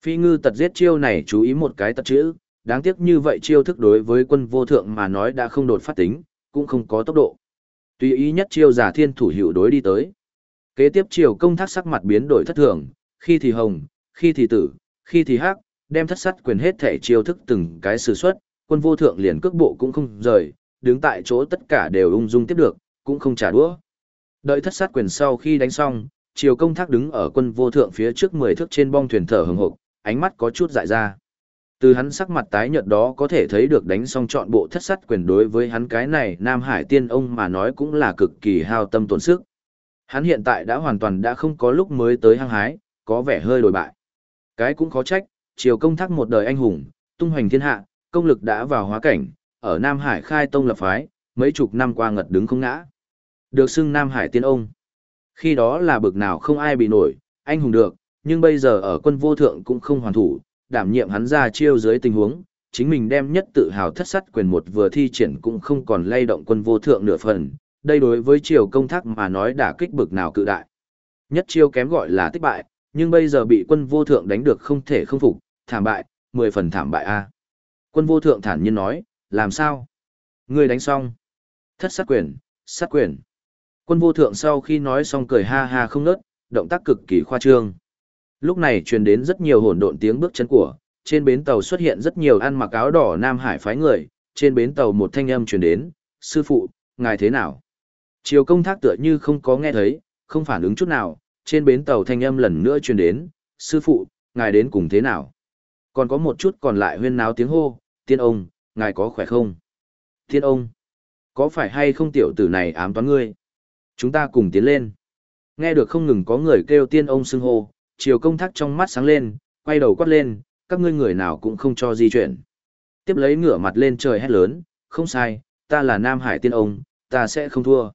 Phi ngư tật giết chiêu này chú ý một cái tật chữ, đáng tiếc như vậy chiêu thức đối với quân vô thượng mà nói đã không đột phát tính, cũng không có tốc độ. Tùy ý nhất chiêu giả thiên thủ hiệu đối đi tới. Kế tiếp chiều công thác sắc mặt biến đổi thất thường, khi thì hồng, khi thì tử, khi thì hắc, đem thất sát quyền hết thể chiêu thức từng cái sử xuất, quân vô thượng liền cước bộ cũng không rời, đứng tại chỗ tất cả đều ung dung tiếp được, cũng không trả đũa. Đợi thất sát quyền sau khi đánh xong, triều công thác đứng ở quân vô thượng phía trước 10 thước trên bong thuyền thở hừng hực, ánh mắt có chút dại ra. Từ hắn sắc mặt tái nhợt đó có thể thấy được đánh xong chọn bộ thất sát quyền đối với hắn cái này Nam Hải tiên ông mà nói cũng là cực kỳ hao tâm tổn sức. Hắn hiện tại đã hoàn toàn đã không có lúc mới tới hăng hái, có vẻ hơi đổi bại. Cái cũng khó trách, triều công thác một đời anh hùng, tung hoành thiên hạ, công lực đã vào hóa cảnh, ở Nam Hải khai tông lập phái, mấy chục năm qua ngật đứng không ngã. Được xưng Nam Hải tiên ông. Khi đó là bực nào không ai bị nổi, anh hùng được, nhưng bây giờ ở quân vô thượng cũng không hoàn thủ, đảm nhiệm hắn ra chiêu dưới tình huống, chính mình đem nhất tự hào thất sắt quyền một vừa thi triển cũng không còn lay động quân vô thượng nửa phần, đây đối với triều công thác mà nói đã kích bực nào cự đại. Nhất chiêu kém gọi là tích bại, nhưng bây giờ bị quân vô thượng đánh được không thể không phục, thảm bại, mười phần thảm bại a. Quân vô thượng thản nhiên nói, làm sao? Ngươi đánh xong. Thất sát quyền, sát quyền. Quân vô thượng sau khi nói xong cười ha ha không nớt, động tác cực kỳ khoa trương. Lúc này truyền đến rất nhiều hỗn độn tiếng bước chân của, trên bến tàu xuất hiện rất nhiều ăn mặc áo đỏ Nam Hải phái người, trên bến tàu một thanh âm truyền đến, sư phụ, ngài thế nào? Chiều công thác tựa như không có nghe thấy, không phản ứng chút nào, trên bến tàu thanh âm lần nữa truyền đến, sư phụ, ngài đến cùng thế nào? Còn có một chút còn lại huyên náo tiếng hô, tiên ông, ngài có khỏe không? Tiên ông, có phải hay không tiểu tử này ám toán ngươi? Chúng ta cùng tiến lên. Nghe được không ngừng có người kêu tiên ông xưng hô, chiều công thác trong mắt sáng lên, quay đầu quát lên, các ngươi người nào cũng không cho di chuyển. Tiếp lấy ngửa mặt lên trời hét lớn, không sai, ta là Nam Hải tiên ông, ta sẽ không thua.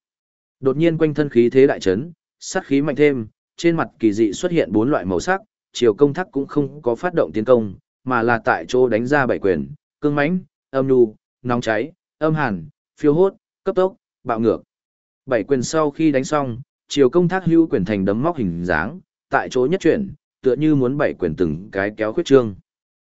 Đột nhiên quanh thân khí thế đại chấn, sát khí mạnh thêm, trên mặt kỳ dị xuất hiện bốn loại màu sắc, triều công thác cũng không có phát động tiến công, mà là tại chỗ đánh ra bảy quyền, cương mãnh, âm nhu, nóng cháy, âm hàn, phiêu hốt, cấp tốc, bạo ngược. Bảy quyền sau khi đánh xong, triều công thác hưu quyền thành đấm móc hình dáng, tại chỗ nhất chuyển, tựa như muốn bảy quyền từng cái kéo khuyết trương.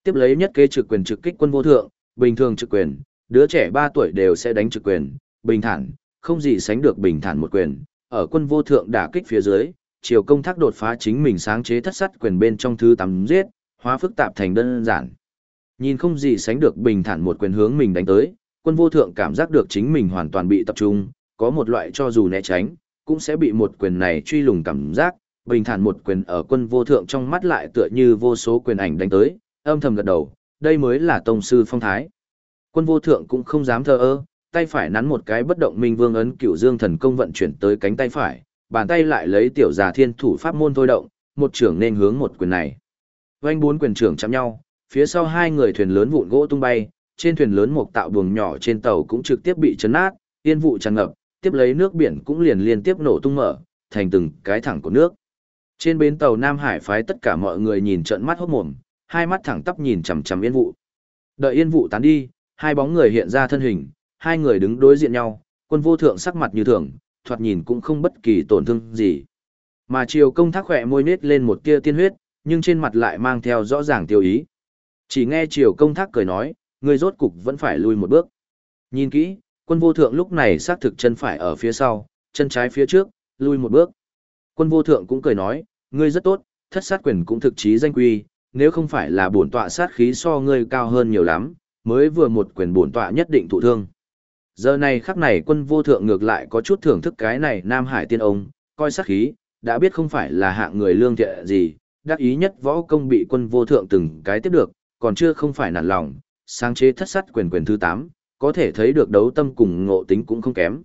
Tiếp lấy nhất kế trực quyền trực kích quân vô thượng, bình thường trực quyền, đứa trẻ 3 tuổi đều sẽ đánh trực quyền, bình thản, không gì sánh được bình thản một quyền. Ở quân vô thượng đả kích phía dưới, triều công thác đột phá chính mình sáng chế thất sắt quyền bên trong thứ 8 giết, hóa phức tạp thành đơn giản. Nhìn không gì sánh được bình thản một quyền hướng mình đánh tới, quân vô thượng cảm giác được chính mình hoàn toàn bị tập trung, có một loại cho dù né tránh, cũng sẽ bị một quyền này truy lùng cảm giác, bình thản một quyền ở quân vô thượng trong mắt lại tựa như vô số quyền ảnh đánh tới, âm thầm gật đầu, đây mới là tông sư phong thái. Quân vô thượng cũng không dám thờ ơ, tay phải nắn một cái bất động minh vương ấn cửu dương thần công vận chuyển tới cánh tay phải, bàn tay lại lấy tiểu già thiên thủ pháp môn thôi động, một trưởng nên hướng một quyền này. Vành bốn quyền trưởng chạm nhau, phía sau hai người thuyền lớn vụn gỗ tung bay, trên thuyền lớn một tạo buồng nhỏ trên tàu cũng trực tiếp bị chấn nát, yên vụ tràn ngập, tiếp lấy nước biển cũng liền liên tiếp nổ tung mở, thành từng cái thẳng của nước. Trên bến tàu Nam Hải phái tất cả mọi người nhìn trợn mắt hốt mồm, hai mắt thẳng tắp nhìn chằm chằm yên vụ. Đợi yên vụ tán đi, hai bóng người hiện ra thân hình, hai người đứng đối diện nhau, quân vô thượng sắc mặt như thường, thoạt nhìn cũng không bất kỳ tổn thương gì. Mà triều công thác khỏe môi nết lên một tia tiên huyết, nhưng trên mặt lại mang theo rõ ràng tiêu ý. Chỉ nghe triều công thác cười nói, người rốt cục vẫn phải lui một bước. Nhìn kỹ, quân vô thượng lúc này xác thực chân phải ở phía sau, chân trái phía trước, lui một bước. Quân vô thượng cũng cười nói, ngươi rất tốt, thất sát quyền cũng thực chí danh quy, nếu không phải là bổn tọa sát khí so ngươi cao hơn nhiều lắm, mới vừa một quyền bổn tọa nhất định thụ thương. Giờ này khắc này quân vô thượng ngược lại có chút thưởng thức cái này Nam Hải tiên ông, coi sát khí, đã biết không phải là hạng người lương thiện gì, đắc ý nhất võ công bị quân vô thượng từng cái tiếp được, còn chưa không phải nản lòng, sáng chế thất sát quyền quyền thứ 8, có thể thấy được đấu tâm cùng ngộ tính cũng không kém.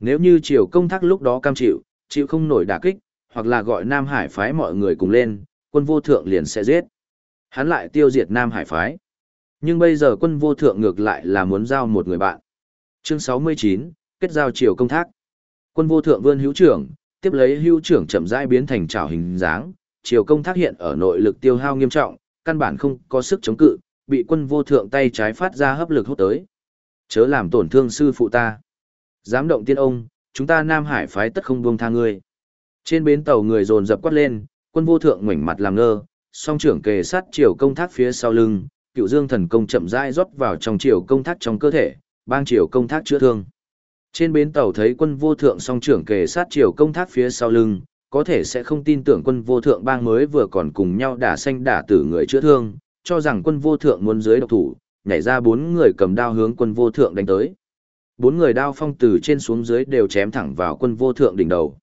Nếu như triều công thác lúc đó cam chịu, chịu không nổi đả kích, hoặc là gọi Nam Hải phái mọi người cùng lên, quân vô thượng liền sẽ giết. Hắn lại tiêu diệt Nam Hải phái. Nhưng bây giờ quân vô thượng ngược lại là muốn giao một người bạn. Chương 69, kết giao triều công thác. Quân vô thượng vươn hữu trưởng, tiếp lấy hữu trưởng chậm rãi biến thành trảo hình dáng, triều công thác hiện ở nội lực tiêu hao nghiêm trọng, căn bản không có sức chống cự, bị quân vô thượng tay trái phát ra hấp lực hút tới. Chớ làm tổn thương sư phụ ta. Dám động tiên ông, chúng ta Nam Hải phái tất không buông tha ngươi. Trên bến tàu người dồn dập quát lên, quân vô thượng ngoảnh mặt làm ngơ, song trưởng kề sát triều công thác phía sau lưng, cựu dương thần công chậm rãi rót vào trong triều công thác trong cơ thể, bang triều công thác chữa thương. Trên bến tàu thấy quân vô thượng song trưởng kề sát triều công thác phía sau lưng, có thể sẽ không tin tưởng quân vô thượng bang mới vừa còn cùng nhau đả xanh đả tử người chữa thương, cho rằng quân vô thượng muốn dưới độc thủ, nhảy ra bốn người cầm đao hướng quân vô thượng đánh tới. Bốn người đao phong từ trên xuống dưới đều chém thẳng vào quân vô thượng đỉnh đầu.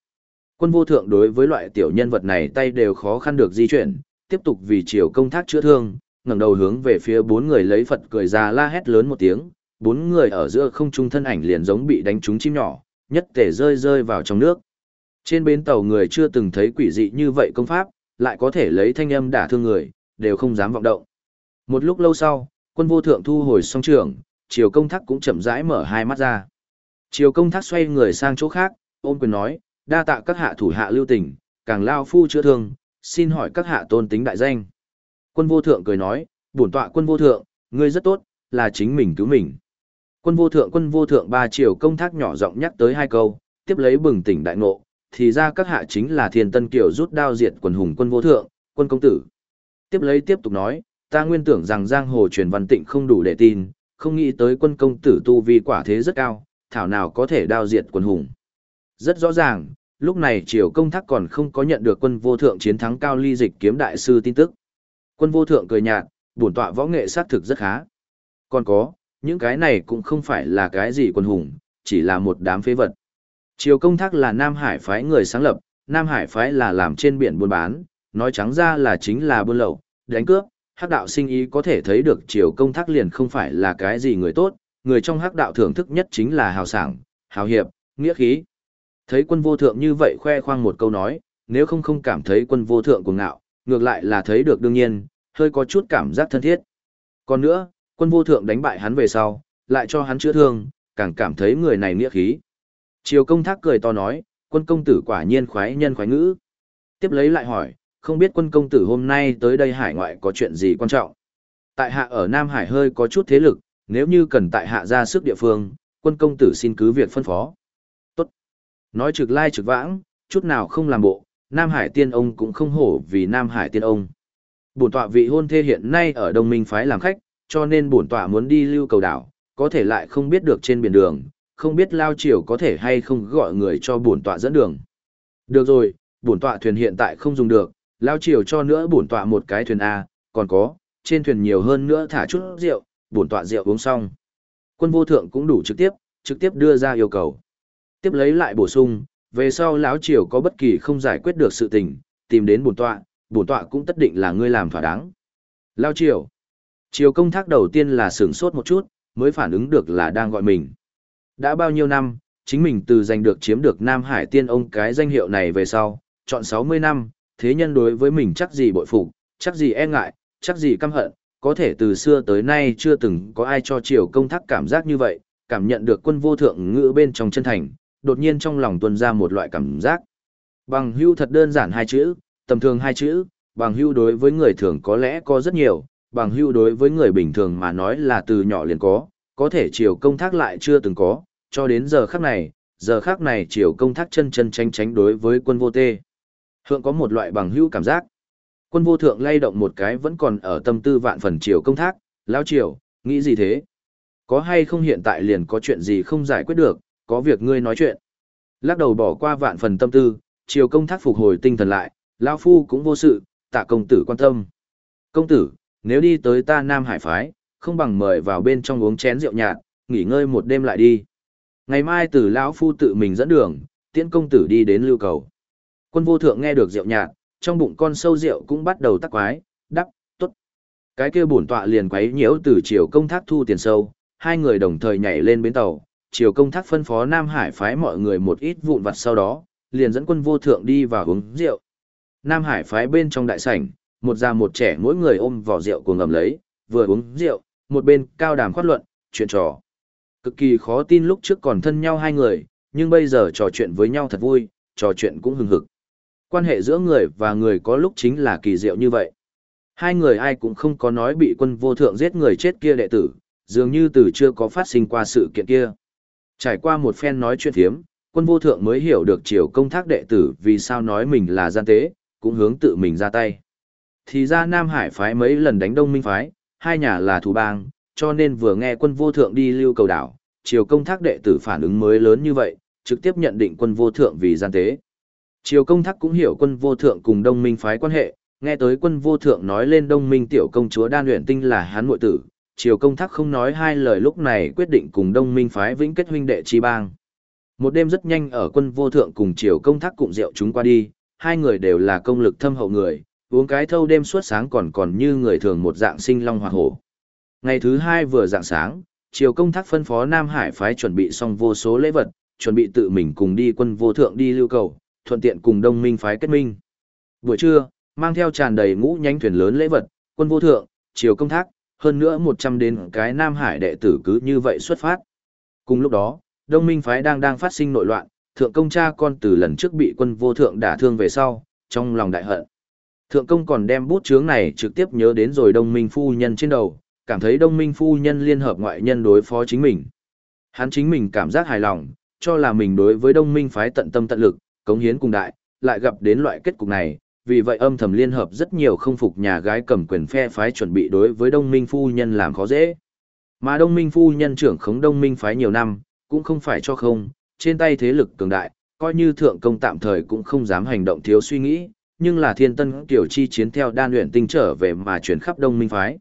Quân vô thượng đối với loại tiểu nhân vật này tay đều khó khăn được di chuyển, tiếp tục vì chiều công thác chữa thương, ngẩng đầu hướng về phía bốn người lấy Phật cười ra la hét lớn một tiếng, bốn người ở giữa không trung thân ảnh liền giống bị đánh trúng chim nhỏ, nhất thể rơi rơi vào trong nước. Trên bến tàu người chưa từng thấy quỷ dị như vậy công pháp, lại có thể lấy thanh âm đả thương người, đều không dám vọng động. Một lúc lâu sau, quân vô thượng thu hồi song trường, chiều công thác cũng chậm rãi mở hai mắt ra. Chiều công thác xoay người sang chỗ khác, ôm quyền nói, đa tạ các hạ thủ hạ lưu tình, càng lao phu chữa thương, xin hỏi các hạ tôn tính đại danh. Quân vô thượng cười nói, bổn tọa quân vô thượng, ngươi rất tốt, là chính mình cứu mình. Quân vô thượng quân vô thượng ba chiều công thác nhỏ giọng nhắc tới hai câu, tiếp lấy bừng tỉnh đại ngộ, thì ra các hạ chính là thiên tân kiều rút đao diệt quần hùng quân vô thượng, quân công tử. Tiếp lấy tiếp tục nói, ta nguyên tưởng rằng giang hồ truyền văn tịnh không đủ để tin, không nghĩ tới quân công tử tu vi quả thế rất cao, thảo nào có thể đao diệt quân hùng. Rất rõ ràng, lúc này triều công thác còn không có nhận được quân vô thượng chiến thắng cao ly dịch kiếm đại sư tin tức. Quân vô thượng cười nhạt, bổn tọa võ nghệ xác thực rất khá. Còn có, những cái này cũng không phải là cái gì quân hùng, chỉ là một đám phế vật. Triều công thác là Nam Hải phái người sáng lập, Nam Hải phái là làm trên biển buôn bán, nói trắng ra là chính là buôn lậu, đánh cướp, hắc đạo sinh ý có thể thấy được triều công thác liền không phải là cái gì người tốt, người trong hắc đạo thưởng thức nhất chính là hào sảng, hào hiệp, nghĩa khí. Thấy quân vô thượng như vậy khoe khoang một câu nói, nếu không không cảm thấy quân vô thượng cuồng ngạo, ngược lại là thấy được đương nhiên, hơi có chút cảm giác thân thiết. Còn nữa, quân vô thượng đánh bại hắn về sau, lại cho hắn chữa thương, càng cảm thấy người này nghĩa khí. Triều công thác cười to nói, quân công tử quả nhiên khoái nhân khoái ngữ. Tiếp lấy lại hỏi, không biết quân công tử hôm nay tới đây hải ngoại có chuyện gì quan trọng. Tại hạ ở Nam Hải hơi có chút thế lực, nếu như cần tại hạ ra sức địa phương, quân công tử xin cứ việc phân phó. Tốt. Nói trực lai trực vãng, chút nào không làm bộ, Nam Hải tiên ông cũng không hổ vì Nam Hải tiên ông. Bổn tọa vị hôn thê hiện nay ở Đông Minh phái làm khách, cho nên bổn tọa muốn đi lưu cầu đảo, có thể lại không biết được trên biển đường, không biết lao chiều có thể hay không gọi người cho bổn tọa dẫn đường. Được rồi, bổn tọa thuyền hiện tại không dùng được, lao chiều cho nữa bổn tọa một cái thuyền A, còn có, trên thuyền nhiều hơn nữa thả chút rượu, bổn tọa rượu uống xong. Quân vô thượng cũng đủ trực tiếp, trực tiếp đưa ra yêu cầu. Tiếp lấy lại bổ sung, về sau lão triều có bất kỳ không giải quyết được sự tình, tìm đến bổn tọa, bổn tọa cũng tất định là ngươi làm thỏa đáng. Lão triều. Triều công thác đầu tiên là sửng sốt một chút, mới phản ứng được là đang gọi mình. Đã bao nhiêu năm, chính mình từ giành được chiếm được Nam Hải tiên ông cái danh hiệu này về sau, chọn 60 năm, thế nhân đối với mình chắc gì bội phục, chắc gì e ngại, chắc gì căm hận, có thể từ xưa tới nay chưa từng có ai cho triều công thác cảm giác như vậy, cảm nhận được quân vô thượng ngữ bên trong chân thành, đột nhiên trong lòng tuôn ra một loại cảm giác. Bằng hưu thật đơn giản hai chữ, tầm thường hai chữ, bằng hưu đối với người thường có lẽ có rất nhiều, bằng hưu đối với người bình thường mà nói là từ nhỏ liền có, có thể chiều công thác lại chưa từng có, cho đến giờ khắc này, giờ khắc này chiều công thác chân chân tránh tránh đối với quân vô tê. Thượng có một loại bằng hữu cảm giác. Quân vô thượng lay động một cái vẫn còn ở tâm tư vạn phần chiều công thác, lao chiều, nghĩ gì thế? Có hay không hiện tại liền có chuyện gì không giải quyết được, có việc ngươi nói chuyện. Lắc đầu bỏ qua vạn phần tâm tư, chiều công thác phục hồi tinh thần lại, lao phu cũng vô sự, tạ công tử quan tâm. Công tử, nếu đi tới ta Nam Hải phái, không bằng mời vào bên trong uống chén rượu nhạt, nghỉ ngơi một đêm lại đi. Ngày mai tử lão phu tự mình dẫn đường, tiễn công tử đi đến lưu cầu. Quân vô thượng nghe được rượu nhạt, trong bụng con sâu rượu cũng bắt đầu tắc quái, đắc, tốt. Cái kia bổn tọa liền quấy nhiễu từ chiều công thác thu tiền sâu, hai người đồng thời nhảy lên bến tàu, chiều công thác phân phó Nam Hải phái mọi người một ít vụn vặt sau đó, liền dẫn quân vô thượng đi vào uống rượu. Nam Hải phái bên trong đại sảnh, một già một trẻ mỗi người ôm vỏ rượu cuồng ngầm lấy, vừa uống rượu, một bên cao đàm khoát luận, chuyện trò. Cực kỳ khó tin lúc trước còn thân nhau hai người, nhưng bây giờ trò chuyện với nhau thật vui, trò chuyện cũng hừng hực. Quan hệ giữa người và người có lúc chính là kỳ diệu như vậy. Hai người ai cũng không có nói bị quân vô thượng giết người chết kia đệ tử, dường như từ chưa có phát sinh qua sự kiện kia. Trải qua một phen nói chuyện thiếm, quân vô thượng mới hiểu được chiều công thác đệ tử vì sao nói mình là gian tế, cũng hướng tự mình ra tay. Thì ra Nam Hải phái mấy lần đánh đông minh phái, hai nhà là thủ bang, cho nên vừa nghe quân vô thượng đi lưu cầu đảo, chiều công thác đệ tử phản ứng mới lớn như vậy, trực tiếp nhận định quân vô thượng vì gian tế. Triều công thác cũng hiểu quân vô thượng cùng đông minh phái quan hệ, nghe tới quân vô thượng nói lên đông minh tiểu công chúa đan luyện tinh là hắn mội tử. Triều công thác không nói hai lời lúc này quyết định cùng đông minh phái vĩnh kết huynh đệ chi bang. Một đêm rất nhanh ở quân vô thượng cùng triều công thác cùng rượu chúng qua đi, hai người đều là công lực thâm hậu người, uống cái thâu đêm suốt sáng còn còn như người thường một dạng sinh long hoa hổ. Ngày thứ hai vừa dạng sáng, triều công thác phân phó Nam Hải phái chuẩn bị xong vô số lễ vật, chuẩn bị tự mình cùng đi quân vô thượng đi lưu cầu, thuận tiện cùng đông minh phái kết minh. Buổi trưa, mang theo tràn đầy ngũ nhánh thuyền lớn lễ vật, quân vô thượng, chiều công thác, hơn nữa 100 đến cái Nam Hải đệ tử cứ như vậy xuất phát. Cùng lúc đó, đông minh phái đang đang phát sinh nội loạn, thượng công cha con từ lần trước bị quân vô thượng đả thương về sau, trong lòng đại hận. Thượng công còn đem bút chướng này trực tiếp nhớ đến rồi đông minh phu nhân trên đầu, cảm thấy đông minh phu nhân liên hợp ngoại nhân đối phó chính mình. Hắn chính mình cảm giác hài lòng, cho là mình đối với đông minh phái tận tâm tận lực, cống hiến cùng đại, lại gặp đến loại kết cục này, vì vậy âm thầm liên hợp rất nhiều không phục nhà gái cầm quyền phe phái chuẩn bị đối với đông minh phu nhân làm khó dễ. Mà đông minh phu nhân trưởng khống đông minh phái nhiều năm, cũng không phải cho không, trên tay thế lực cường đại, coi như thượng công tạm thời cũng không dám hành động thiếu suy nghĩ, nhưng là thiên tân tiểu chi chiến theo đan luyện tinh trở về mà chuyển khắp đông minh phái.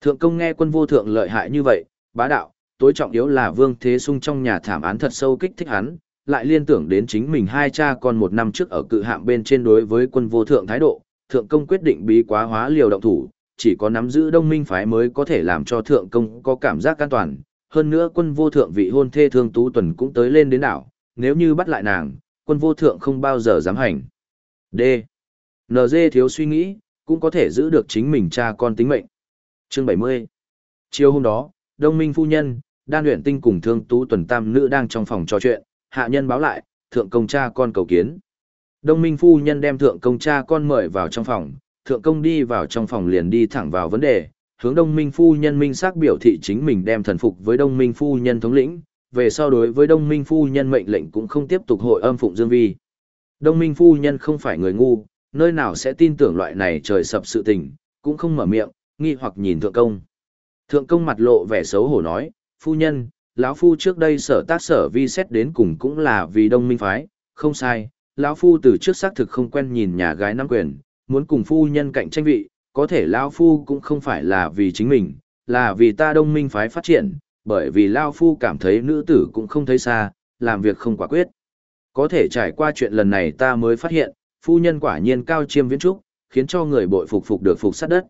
Thượng công nghe quân vô thượng lợi hại như vậy, bá đạo, tối trọng yếu là vương thế sung trong nhà thảm án thật sâu kích thích hắn, lại liên tưởng đến chính mình hai cha con một năm trước ở cự hạm bên trên đối với quân vô thượng thái độ, thượng công quyết định bí quá hóa liều động thủ, chỉ có nắm giữ đông minh phái mới có thể làm cho thượng công có cảm giác an toàn. Hơn nữa quân vô thượng vị hôn thê thương tú tuần cũng tới lên đến đảo, nếu như bắt lại nàng, quân vô thượng không bao giờ dám hành. D. NG thiếu suy nghĩ, cũng có thể giữ được chính mình cha con tính mệnh. Chương 70 Chiều hôm đó, đông minh phu nhân, đan luyện tinh cùng thương tú tuần tam nữ đang trong phòng trò chuyện, hạ nhân báo lại, thượng công cha con cầu kiến. Đông minh phu nhân đem thượng công cha con mời vào trong phòng, thượng công đi vào trong phòng liền đi thẳng vào vấn đề, hướng đông minh phu nhân minh xác biểu thị chính mình đem thần phục với đông minh phu nhân thống lĩnh, về sau đối với đông minh phu nhân mệnh lệnh cũng không tiếp tục hội âm phụng dương vi. Đông minh phu nhân không phải người ngu, nơi nào sẽ tin tưởng loại này trời sập sự tình, cũng không mở miệng, nghi hoặc nhìn thượng công. Thượng công mặt lộ vẻ xấu hổ nói, phu nhân, lão phu trước đây sở tác sở vi xét đến cùng cũng là vì đông minh phái, không sai, lão phu từ trước xác thực không quen nhìn nhà gái nắm quyền, muốn cùng phu nhân cạnh tranh vị, có thể lão phu cũng không phải là vì chính mình, là vì ta đông minh phái phát triển, bởi vì lão phu cảm thấy nữ tử cũng không thấy xa, làm việc không quả quyết. Có thể trải qua chuyện lần này ta mới phát hiện, phu nhân quả nhiên cao chiêm viễn trúc, khiến cho người bội phục phục được phục sát đất.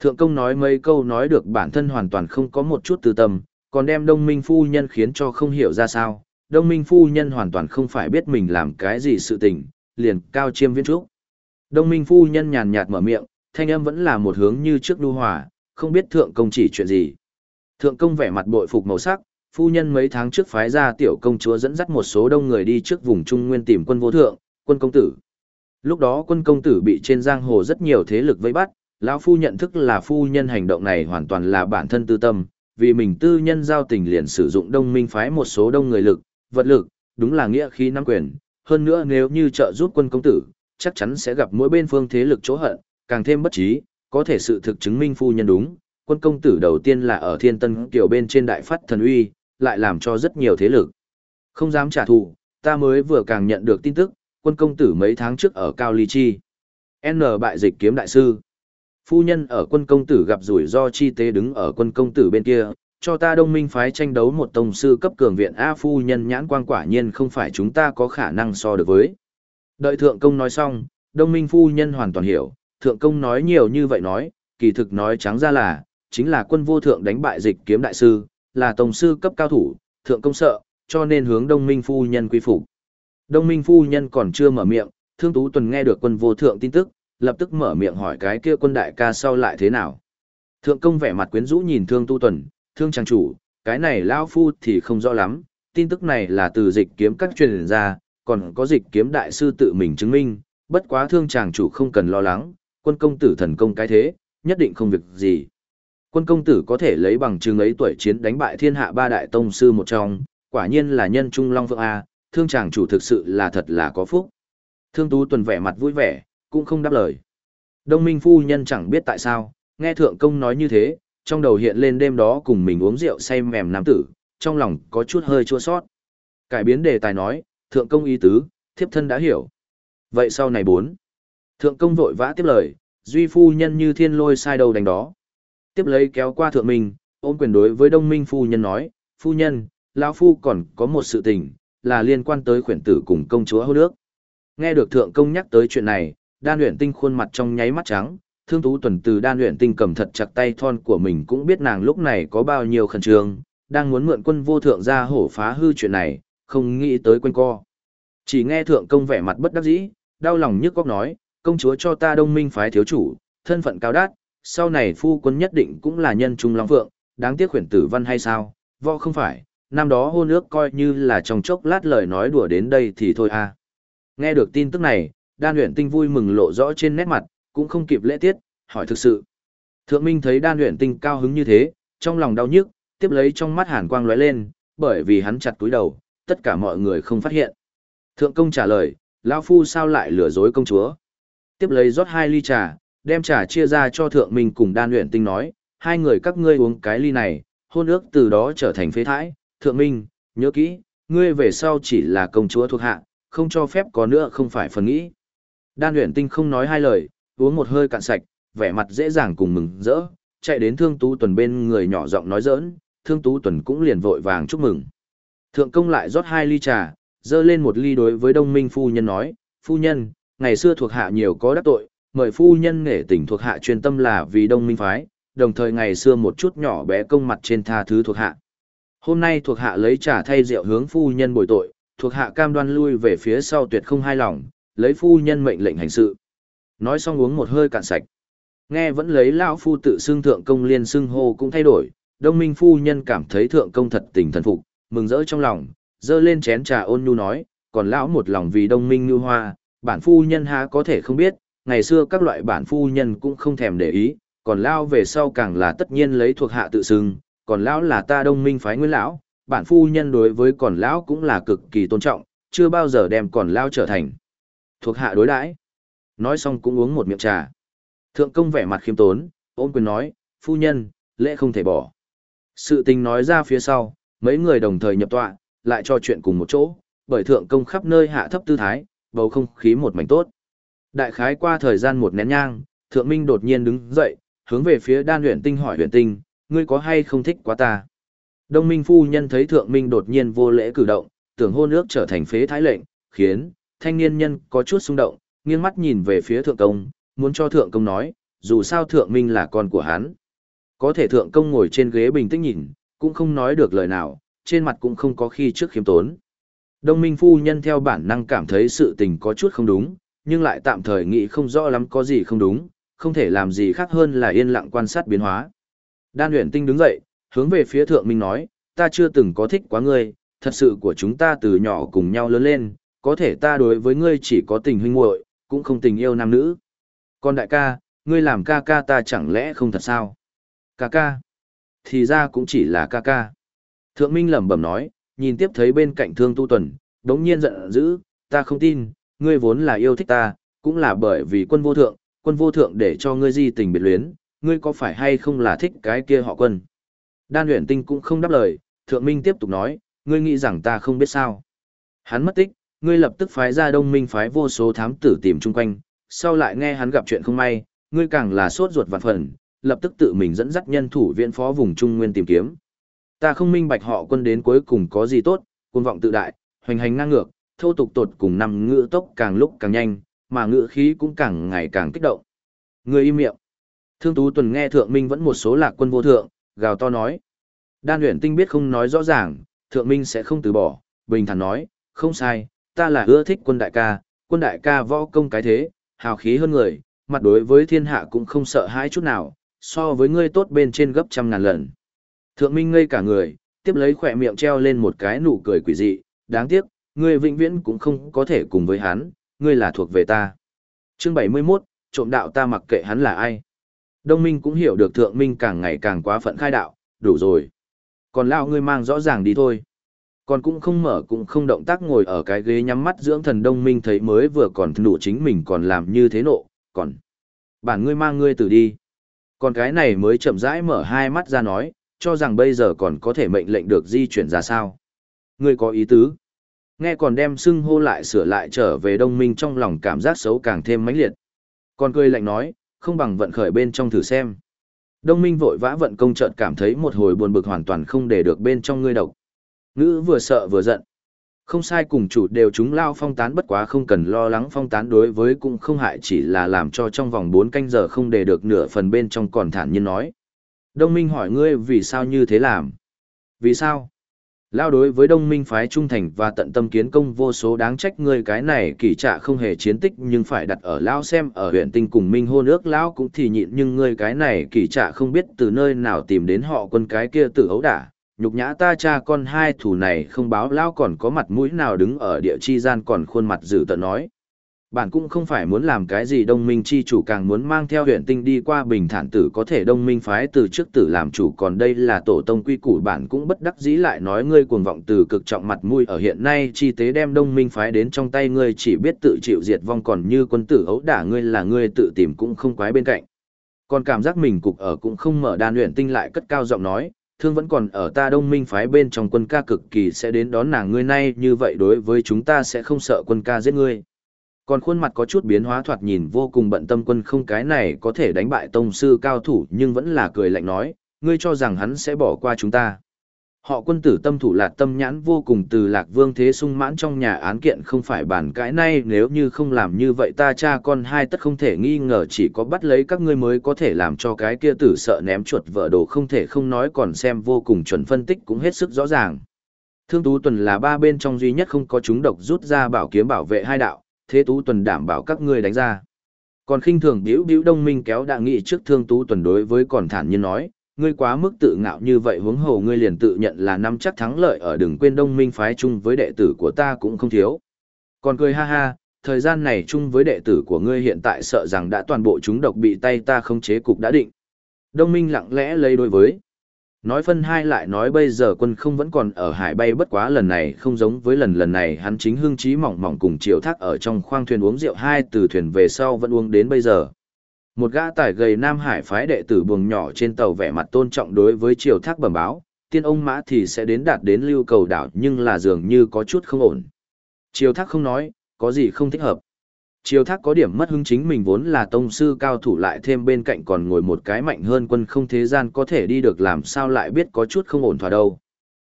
Thượng công nói mấy câu nói được bản thân hoàn toàn không có một chút tư tâm, còn đem đông minh phu nhân khiến cho không hiểu ra sao. Đông minh phu nhân hoàn toàn không phải biết mình làm cái gì sự tình, liền cao chiêm viên trúc. Đông minh phu nhân nhàn nhạt mở miệng, thanh âm vẫn là một hướng như trước đu hòa, không biết thượng công chỉ chuyện gì. Thượng công vẻ mặt bội phục màu sắc, phu nhân mấy tháng trước phái ra tiểu công chúa dẫn dắt một số đông người đi trước vùng Trung Nguyên tìm quân vô thượng, quân công tử. Lúc đó quân công tử bị trên giang hồ rất nhiều thế lực vây bắt, lão phu nhận thức là phu nhân hành động này hoàn toàn là bản thân tư tâm, vì mình tư nhân giao tình liền sử dụng đông minh phái một số đông người lực, vật lực, đúng là nghĩa khí nắm quyền, hơn nữa nếu như trợ giúp quân công tử, chắc chắn sẽ gặp mỗi bên phương thế lực chỗ hận, càng thêm bất trí, có thể sự thực chứng minh phu nhân đúng, quân công tử đầu tiên là ở thiên tân kiểu bên trên đại phát thần uy, lại làm cho rất nhiều thế lực. Không dám trả thù, ta mới vừa càng nhận được tin tức, quân công tử mấy tháng trước ở Cao Ly Chi. N bại dịch kiếm đại sư. Phu nhân ở quân công tử gặp rủi ro chi tế đứng ở quân công tử bên kia, cho ta đông minh phái tranh đấu một tông sư cấp cường viện A phu nhân nhãn quang quả nhiên không phải chúng ta có khả năng so được với. Đợi thượng công nói xong, đông minh phu nhân hoàn toàn hiểu, thượng công nói nhiều như vậy nói, kỳ thực nói trắng ra là, chính là quân vô thượng đánh bại dịch kiếm đại sư, là tổng sư cấp cao thủ, thượng công sợ, cho nên hướng đông minh phu nhân quy phục. Đông minh phu nhân còn chưa mở miệng, thương tú tuần nghe được quân vô thượng tin tức, lập tức mở miệng hỏi cái kia quân đại ca sau lại thế nào. Thượng công vẻ mặt quyến rũ nhìn thương tu tuần, thương trang chủ, cái này lao phu thì không rõ lắm, tin tức này là từ dịch kiếm các truyền ra, còn có dịch kiếm đại sư tự mình chứng minh, bất quá thương chàng chủ không cần lo lắng, quân công tử thần công cái thế, nhất định không việc gì. Quân công tử có thể lấy bằng chứng ấy tuổi chiến đánh bại thiên hạ ba đại tông sư một trong, quả nhiên là nhân trung long vượng A, thương chàng chủ thực sự là thật là có phúc. Thương tú tuần vẻ mặt vui vẻ, cũng không đáp lời. Đông minh phu nhân chẳng biết tại sao, nghe thượng công nói như thế, trong đầu hiện lên đêm đó cùng mình uống rượu say mềm nam tử, trong lòng có chút hơi chua sót. Cải biến đề tài nói, thượng công ý tứ, thiếp thân đã hiểu. Vậy sau này bốn. Thượng công vội vã tiếp lời, duy phu nhân như thiên lôi sai đầu đánh đó. Tiếp lấy kéo qua thượng minh, ôm quyền đối với đông minh phu nhân nói, phu nhân, lão phu còn có một sự tình, là liên quan tới khuyển tử cùng công chúa hô nước. Nghe được thượng công nhắc tới chuyện này, đan luyện tinh khuôn mặt trong nháy mắt trắng, thương tú tuần từ đan luyện tinh cầm thật chặt tay thon của mình cũng biết nàng lúc này có bao nhiêu khẩn trương, đang muốn mượn quân vô thượng ra hổ phá hư chuyện này, không nghĩ tới quên co. Chỉ nghe thượng công vẻ mặt bất đắc dĩ, đau lòng nhức góc nói, công chúa cho ta đông minh phái thiếu chủ, thân phận cao đát, sau này phu quân nhất định cũng là nhân trung long phượng, đáng tiếc khuyển tử văn hay sao, võ không phải, năm đó hôn ước coi như là trong chốc lát lời nói đùa đến đây thì thôi à. Nghe được tin tức này, đan luyện tinh vui mừng lộ rõ trên nét mặt, cũng không kịp lễ tiết, hỏi thực sự. Thượng Minh thấy đan luyện tinh cao hứng như thế, trong lòng đau nhức, tiếp lấy trong mắt hàn quang lóe lên, bởi vì hắn chặt túi đầu, tất cả mọi người không phát hiện. Thượng công trả lời, lão phu sao lại lừa dối công chúa? Tiếp lấy rót hai ly trà, đem trà chia ra cho thượng minh cùng đan luyện tinh nói, hai người các ngươi uống cái ly này, hôn ước từ đó trở thành phế thãi. Thượng minh, nhớ kỹ, ngươi về sau chỉ là công chúa thuộc hạ, không cho phép có nữa không phải phần nghĩ. Đan luyện tinh không nói hai lời, uống một hơi cạn sạch, vẻ mặt dễ dàng cùng mừng rỡ, chạy đến thương tú tuần bên người nhỏ giọng nói giỡn, thương tú tuần cũng liền vội vàng chúc mừng. Thượng công lại rót hai ly trà, dơ lên một ly đối với đông minh phu nhân nói, phu nhân, ngày xưa thuộc hạ nhiều có đắc tội, mời phu nhân nghệ tình thuộc hạ chuyên tâm là vì đông minh phái, đồng thời ngày xưa một chút nhỏ bé công mặt trên tha thứ thuộc hạ. Hôm nay thuộc hạ lấy trà thay rượu hướng phu nhân bồi tội, thuộc hạ cam đoan lui về phía sau tuyệt không hai lòng, lấy phu nhân mệnh lệnh hành sự. Nói xong uống một hơi cạn sạch. Nghe vẫn lấy lão phu tự xưng thượng công liên xưng hô cũng thay đổi, đông minh phu nhân cảm thấy thượng công thật tình thần phục, mừng rỡ trong lòng, dơ lên chén trà ôn nhu nói, còn lão một lòng vì đông minh như hoa, bản phu nhân há có thể không biết, ngày xưa các loại bản phu nhân cũng không thèm để ý, còn lão về sau càng là tất nhiên lấy thuộc hạ tự xưng, còn lão là ta đông minh phái nguyên lão, bản phu nhân đối với còn lão cũng là cực kỳ tôn trọng, chưa bao giờ đem còn lão trở thành thuộc hạ đối đãi. Nói xong cũng uống một miệng trà. Thượng công vẻ mặt khiêm tốn, ôn quyền nói, phu nhân, lễ không thể bỏ. Sự tình nói ra phía sau, mấy người đồng thời nhập tọa, lại cho chuyện cùng một chỗ, bởi thượng công khắp nơi hạ thấp tư thái, bầu không khí một mảnh tốt. Đại khái qua thời gian một nén nhang, thượng minh đột nhiên đứng dậy, hướng về phía đan luyện tinh hỏi luyện tinh, ngươi có hay không thích quá ta? Đông minh phu nhân thấy thượng minh đột nhiên vô lễ cử động, tưởng hôn ước trở thành phế thái lệnh, khiến thanh niên nhân có chút xung động, nghiêng mắt nhìn về phía thượng công, muốn cho thượng công nói, dù sao thượng minh là con của hắn. Có thể thượng công ngồi trên ghế bình tĩnh nhìn, cũng không nói được lời nào, trên mặt cũng không có khi trước khiếm tốn. Đông minh phu nhân theo bản năng cảm thấy sự tình có chút không đúng, nhưng lại tạm thời nghĩ không rõ lắm có gì không đúng, không thể làm gì khác hơn là yên lặng quan sát biến hóa. Đan uyển tinh đứng dậy, hướng về phía thượng minh nói, ta chưa từng có thích quá ngươi, thật sự của chúng ta từ nhỏ cùng nhau lớn lên, có thể ta đối với ngươi chỉ có tình huynh muội, cũng không tình yêu nam nữ. Còn đại ca, ngươi làm ca ca ta chẳng lẽ không thật sao? Ca ca. Thì ra cũng chỉ là ca ca. Thượng Minh lẩm bẩm nói, nhìn tiếp thấy bên cạnh Thương Tu Tuần, đống nhiên giận dữ, ta không tin, ngươi vốn là yêu thích ta, cũng là bởi vì quân vô thượng, quân vô thượng để cho ngươi di tình biệt luyến, ngươi có phải hay không là thích cái kia họ quân. Đan huyền tinh cũng không đáp lời, Thượng Minh tiếp tục nói, ngươi nghĩ rằng ta không biết sao. Hắn mất tích, ngươi lập tức phái ra đông minh phái vô số thám tử tìm chung quanh, sau lại nghe hắn gặp chuyện không may, ngươi càng là sốt ruột vạn phần, lập tức tự mình dẫn dắt nhân thủ viện phó vùng Trung Nguyên tìm kiếm. Ta không minh bạch họ quân đến cuối cùng có gì tốt, quân vọng tự đại, hoành hành ngang ngược, thô tục tột cùng nằm ngựa tốc càng lúc càng nhanh, mà ngựa khí cũng càng ngày càng kích động. Ngươi im miệng. Thương Tú Tuần nghe Thượng Minh vẫn một số lạc quân vô thượng, gào to nói. Đan luyện tinh biết không nói rõ ràng, Thượng Minh sẽ không từ bỏ, bình thản nói, không sai, ta là ưa thích quân đại ca, quân đại ca võ công cái thế, hào khí hơn người, mặt đối với thiên hạ cũng không sợ hãi chút nào, so với ngươi tốt bên trên gấp trăm ngàn lần. Thượng Minh ngây cả người, tiếp lấy khỏe miệng treo lên một cái nụ cười quỷ dị, đáng tiếc, ngươi vĩnh viễn cũng không có thể cùng với hắn, ngươi là thuộc về ta. Chương 71, trộm đạo ta mặc kệ hắn là ai. Đông Minh cũng hiểu được Thượng Minh càng ngày càng quá phận khai đạo, đủ rồi. Còn lão ngươi mang rõ ràng đi thôi. Còn cũng không mở cũng không động tác ngồi ở cái ghế nhắm mắt dưỡng thần Đông Minh thấy mới vừa còn nụ chính mình còn làm như thế nộ, còn bản ngươi mang ngươi tử đi. Còn cái này mới chậm rãi mở hai mắt ra nói, cho rằng bây giờ còn có thể mệnh lệnh được di chuyển ra sao. Ngươi có ý tứ. Nghe còn đem xưng hô lại sửa lại trở về đông minh trong lòng cảm giác xấu càng thêm mãnh liệt. Còn cười lạnh nói, không bằng vận khởi bên trong thử xem. Đông minh vội vã vận công chợt cảm thấy một hồi buồn bực hoàn toàn không để được bên trong ngươi độc. Ngữ vừa sợ vừa giận. Không sai cùng chủ đều chúng lao phong tán bất quá không cần lo lắng phong tán đối với cũng không hại chỉ là làm cho trong vòng 4 canh giờ không để được nửa phần bên trong còn thản nhiên nói. Đông Minh hỏi ngươi vì sao như thế làm? Vì sao? Lao đối với đông minh phái trung thành và tận tâm kiến công vô số đáng trách ngươi cái này kỳ trạ không hề chiến tích nhưng phải đặt ở Lao xem ở huyện tinh cùng minh hô nước Lao cũng thì nhịn nhưng ngươi cái này kỳ trạ không biết từ nơi nào tìm đến họ quân cái kia tự ấu đả, nhục nhã ta cha con hai thủ này không báo lao còn có mặt mũi nào đứng ở địa chi gian còn khuôn mặt dữ tợn nói. Bạn cũng không phải muốn làm cái gì đông minh chi chủ càng muốn mang theo huyện tinh đi qua bình thản tử có thể đông minh phái từ trước tử làm chủ còn đây là tổ tông quy củ bạn cũng bất đắc dĩ lại nói ngươi cuồng vọng từ cực trọng mặt mũi ở hiện nay chi tế đem đông minh phái đến trong tay ngươi chỉ biết tự chịu diệt vong còn như quân tử ấu đả ngươi là ngươi tự tìm cũng không quái bên cạnh. Còn cảm giác mình cục ở cũng không mở đan luyện tinh lại cất cao giọng nói, thương vẫn còn ở ta đông minh phái bên trong quân ca cực kỳ sẽ đến đón nàng ngươi nay như vậy đối với chúng ta sẽ không sợ quân ca giết ngươi. Còn khuôn mặt có chút biến hóa thoạt nhìn vô cùng bận tâm quân không cái này có thể đánh bại tông sư cao thủ nhưng vẫn là cười lạnh nói, ngươi cho rằng hắn sẽ bỏ qua chúng ta. Họ quân tử tâm thủ lạc tâm nhãn vô cùng từ lạc vương thế sung mãn trong nhà án kiện không phải bàn cãi nay nếu như không làm như vậy ta cha con hai tất không thể nghi ngờ chỉ có bắt lấy các ngươi mới có thể làm cho cái kia tử sợ ném chuột vợ đồ không thể không nói còn xem vô cùng chuẩn phân tích cũng hết sức rõ ràng. Thương Tú Tuần là ba bên trong duy nhất không có chúng độc rút ra bảo kiếm bảo vệ hai đạo, thế Tú Tuần đảm bảo các ngươi đánh ra. Còn khinh thường biểu biểu đông minh kéo đạ nghị trước Thương Tú Tuần đối với còn thản nhiên nói, ngươi quá mức tự ngạo như vậy huống hồ ngươi liền tự nhận là năm chắc thắng lợi ở đừng quên đông minh phái chung với đệ tử của ta cũng không thiếu. Còn cười ha ha, thời gian này chung với đệ tử của ngươi hiện tại sợ rằng đã toàn bộ chúng độc bị tay ta khống chế cục đã định. Đông Minh lặng lẽ lấy đối với. Nói phân hai lại nói bây giờ quân không vẫn còn ở hải bay bất quá lần này không giống với lần lần này hắn chính hương trí mỏng mỏng cùng chiều thác ở trong khoang thuyền uống rượu hai từ thuyền về sau vẫn uống đến bây giờ. Một gã tải gầy Nam Hải phái đệ tử buồng nhỏ trên tàu vẻ mặt tôn trọng đối với triều thác bẩm báo, tiên ông mã thì sẽ đến đạt đến lưu cầu đảo nhưng là dường như có chút không ổn. Triều thác không nói, có gì không thích hợp. Triều thác có điểm mất hứng chính mình vốn là tông sư cao thủ lại thêm bên cạnh còn ngồi một cái mạnh hơn quân không thế gian có thể đi được làm sao lại biết có chút không ổn thỏa đâu.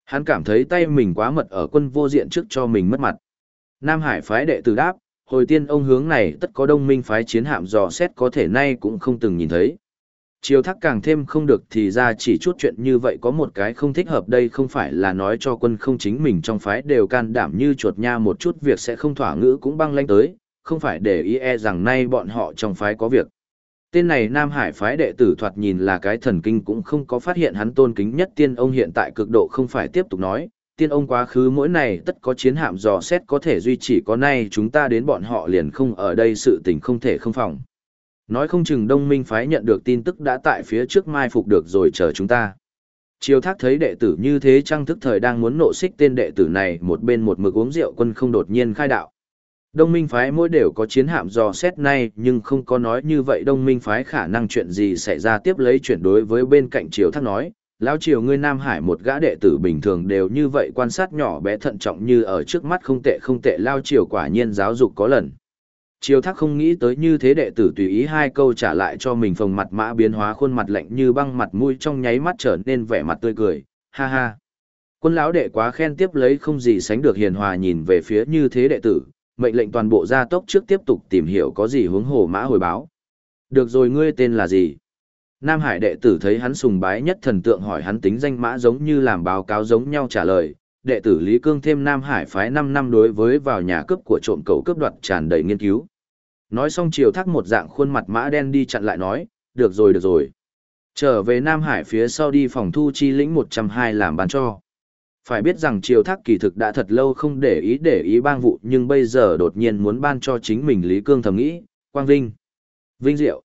Hắn cảm thấy tay mình quá mật ở quân vô diện trước cho mình mất mặt. Nam Hải phái đệ tử đáp, hồi tiên ông hướng này tất có đông minh phái chiến hạm dò xét có thể nay cũng không từng nhìn thấy. Chiều thác càng thêm không được thì ra chỉ chút chuyện như vậy có một cái không thích hợp đây không phải là nói cho quân không chính mình trong phái đều can đảm như chuột nha một chút việc sẽ không thỏa ngữ cũng băng lanh tới, không phải để ý e rằng nay bọn họ trong phái có việc. Tên này Nam Hải phái đệ tử thoạt nhìn là cái thần kinh cũng không có phát hiện hắn tôn kính nhất tiên ông hiện tại cực độ không phải tiếp tục nói, tiên ông quá khứ mỗi này tất có chiến hạm dò xét có thể duy trì có nay chúng ta đến bọn họ liền không ở đây sự tình không thể không phòng. Nói không chừng đông minh phái nhận được tin tức đã tại phía trước mai phục được rồi chờ chúng ta. Triều thác thấy đệ tử như thế trang thức thời đang muốn nộ xích tên đệ tử này một bên một mực uống rượu quân không đột nhiên khai đạo. Đông minh phái mỗi đều có chiến hạm dò xét nay nhưng không có nói như vậy đông minh phái khả năng chuyện gì xảy ra tiếp lấy chuyển đối với bên cạnh triều thác nói, Lão triều ngươi Nam Hải một gã đệ tử bình thường đều như vậy quan sát nhỏ bé thận trọng như ở trước mắt không tệ không tệ Lao triều quả nhiên giáo dục có lần. Triều thác không nghĩ tới như thế đệ tử tùy ý hai câu trả lại cho mình phồng mặt mã biến hóa khuôn mặt lạnh như băng mặt mũi trong nháy mắt trở nên vẻ mặt tươi cười, ha ha. Quân lão đệ quá khen tiếp lấy không gì sánh được hiền hòa nhìn về phía như thế đệ tử, mệnh lệnh toàn bộ gia tốc trước tiếp tục tìm hiểu có gì hướng hồ mã hồi báo. Được rồi ngươi tên là gì? Nam Hải đệ tử thấy hắn sùng bái nhất thần tượng hỏi hắn tính danh mã giống như làm báo cáo giống nhau trả lời, đệ tử Lý Cương thêm Nam Hải phái 5 năm đối với vào nhà cướp của trộm cầu cướp đoạt tràn đầy nghiên cứu. Nói xong chiều thác một dạng khuôn mặt mã đen đi chặn lại nói, được rồi được rồi. Trở về Nam Hải phía sau đi phòng thu chi lĩnh 102 làm bán cho. Phải biết rằng triều thác kỳ thực đã thật lâu không để ý để ý bang vụ nhưng bây giờ đột nhiên muốn ban cho chính mình Lý Cương thầm nghĩ, Quang Vinh, Vinh Diệu.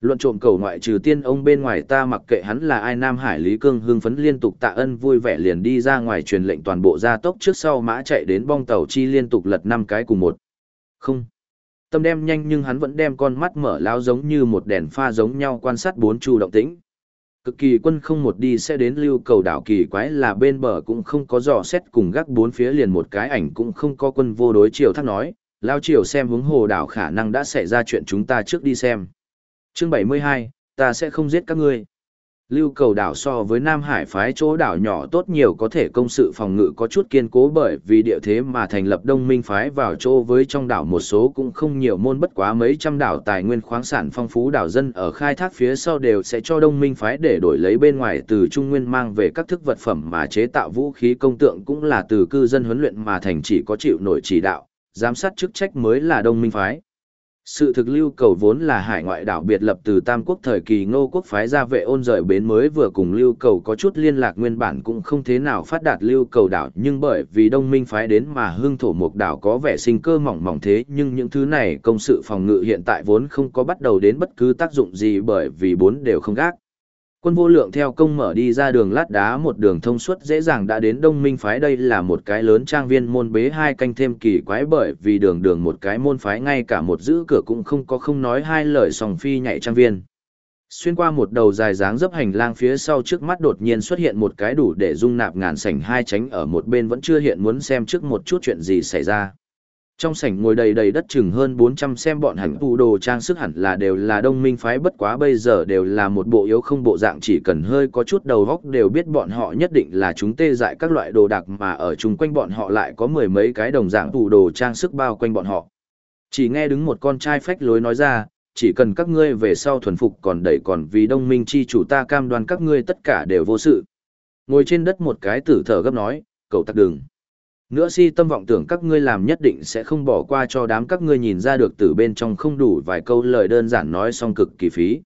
Luận trộm cầu ngoại trừ tiên ông bên ngoài ta mặc kệ hắn là ai Nam Hải Lý Cương hưng phấn liên tục tạ ân vui vẻ liền đi ra ngoài truyền lệnh toàn bộ gia tốc trước sau mã chạy đến bong tàu chi liên tục lật năm cái cùng một. Không. Tâm đem nhanh nhưng hắn vẫn đem con mắt mở lao giống như một đèn pha giống nhau quan sát bốn chu động tĩnh. Cực kỳ quân không một đi sẽ đến lưu cầu đảo kỳ quái là bên bờ cũng không có dò xét cùng gác bốn phía liền một cái ảnh cũng không có quân vô đối chiều thác nói, lao chiều xem hướng hồ đảo khả năng đã xảy ra chuyện chúng ta trước đi xem chương 72, ta sẽ không giết các ngươi. Lưu cầu đảo so với Nam Hải phái chỗ đảo nhỏ tốt nhiều có thể công sự phòng ngự có chút kiên cố bởi vì địa thế mà thành lập đông minh phái vào chỗ với trong đảo một số cũng không nhiều môn bất quá mấy trăm đảo tài nguyên khoáng sản phong phú đảo dân ở khai thác phía sau đều sẽ cho đông minh phái để đổi lấy bên ngoài từ trung nguyên mang về các thức vật phẩm mà chế tạo vũ khí công tượng cũng là từ cư dân huấn luyện mà thành chỉ có chịu nổi chỉ đạo, giám sát chức trách mới là đông minh phái. Sự thực lưu cầu vốn là hải ngoại đảo biệt lập từ Tam Quốc thời kỳ ngô quốc phái ra vệ ôn rời bến mới vừa cùng lưu cầu có chút liên lạc nguyên bản cũng không thế nào phát đạt lưu cầu đảo, nhưng bởi vì đông minh phái đến mà hương thổ mục đảo có vẻ sinh cơ mỏng mỏng thế, nhưng những thứ này công sự phòng ngự hiện tại vốn không có bắt đầu đến bất cứ tác dụng gì bởi vì bốn đều không gác. Quân vô lượng theo công mở đi ra đường lát đá một đường thông suốt dễ dàng đã đến đông minh phái đây là một cái lớn trang viên môn bế hai canh thêm kỳ quái bởi vì đường đường một cái môn phái ngay cả một giữ cửa cũng không có, không nói hai lời sòng phi nhảy trang viên. Xuyên qua một đầu dài dáng dấp hành lang phía sau trước mắt đột nhiên xuất hiện một cái đủ để dung nạp ngàn sảnh, hai tránh ở một bên vẫn chưa hiện, muốn xem trước một chút chuyện gì xảy ra. Trong sảnh ngồi đầy đầy đất chừng hơn 400 xem bọn hành phụ đồ trang sức hẳn là đều là đông minh phái bất quá bây giờ đều là một bộ yếu không bộ dạng chỉ cần hơi có chút đầu góc đều biết bọn họ nhất định là chúng tê dại các loại đồ đặc mà ở chung quanh bọn họ lại có mười mấy cái đồng dạng phụ đồ trang sức bao quanh bọn họ. Chỉ nghe đứng một con trai phách lối nói ra, chỉ cần các ngươi về sau thuần phục còn đẩy còn vì đông minh chi chủ ta cam đoan các ngươi tất cả đều vô sự. Ngồi trên đất một cái tử thở gấp nói, cậu tắc đường. Nữa si tâm vọng tưởng các ngươi làm nhất định sẽ không bỏ qua cho đám các ngươi nhìn ra được từ bên trong không đủ vài câu lời đơn giản nói xong cực kỳ phí.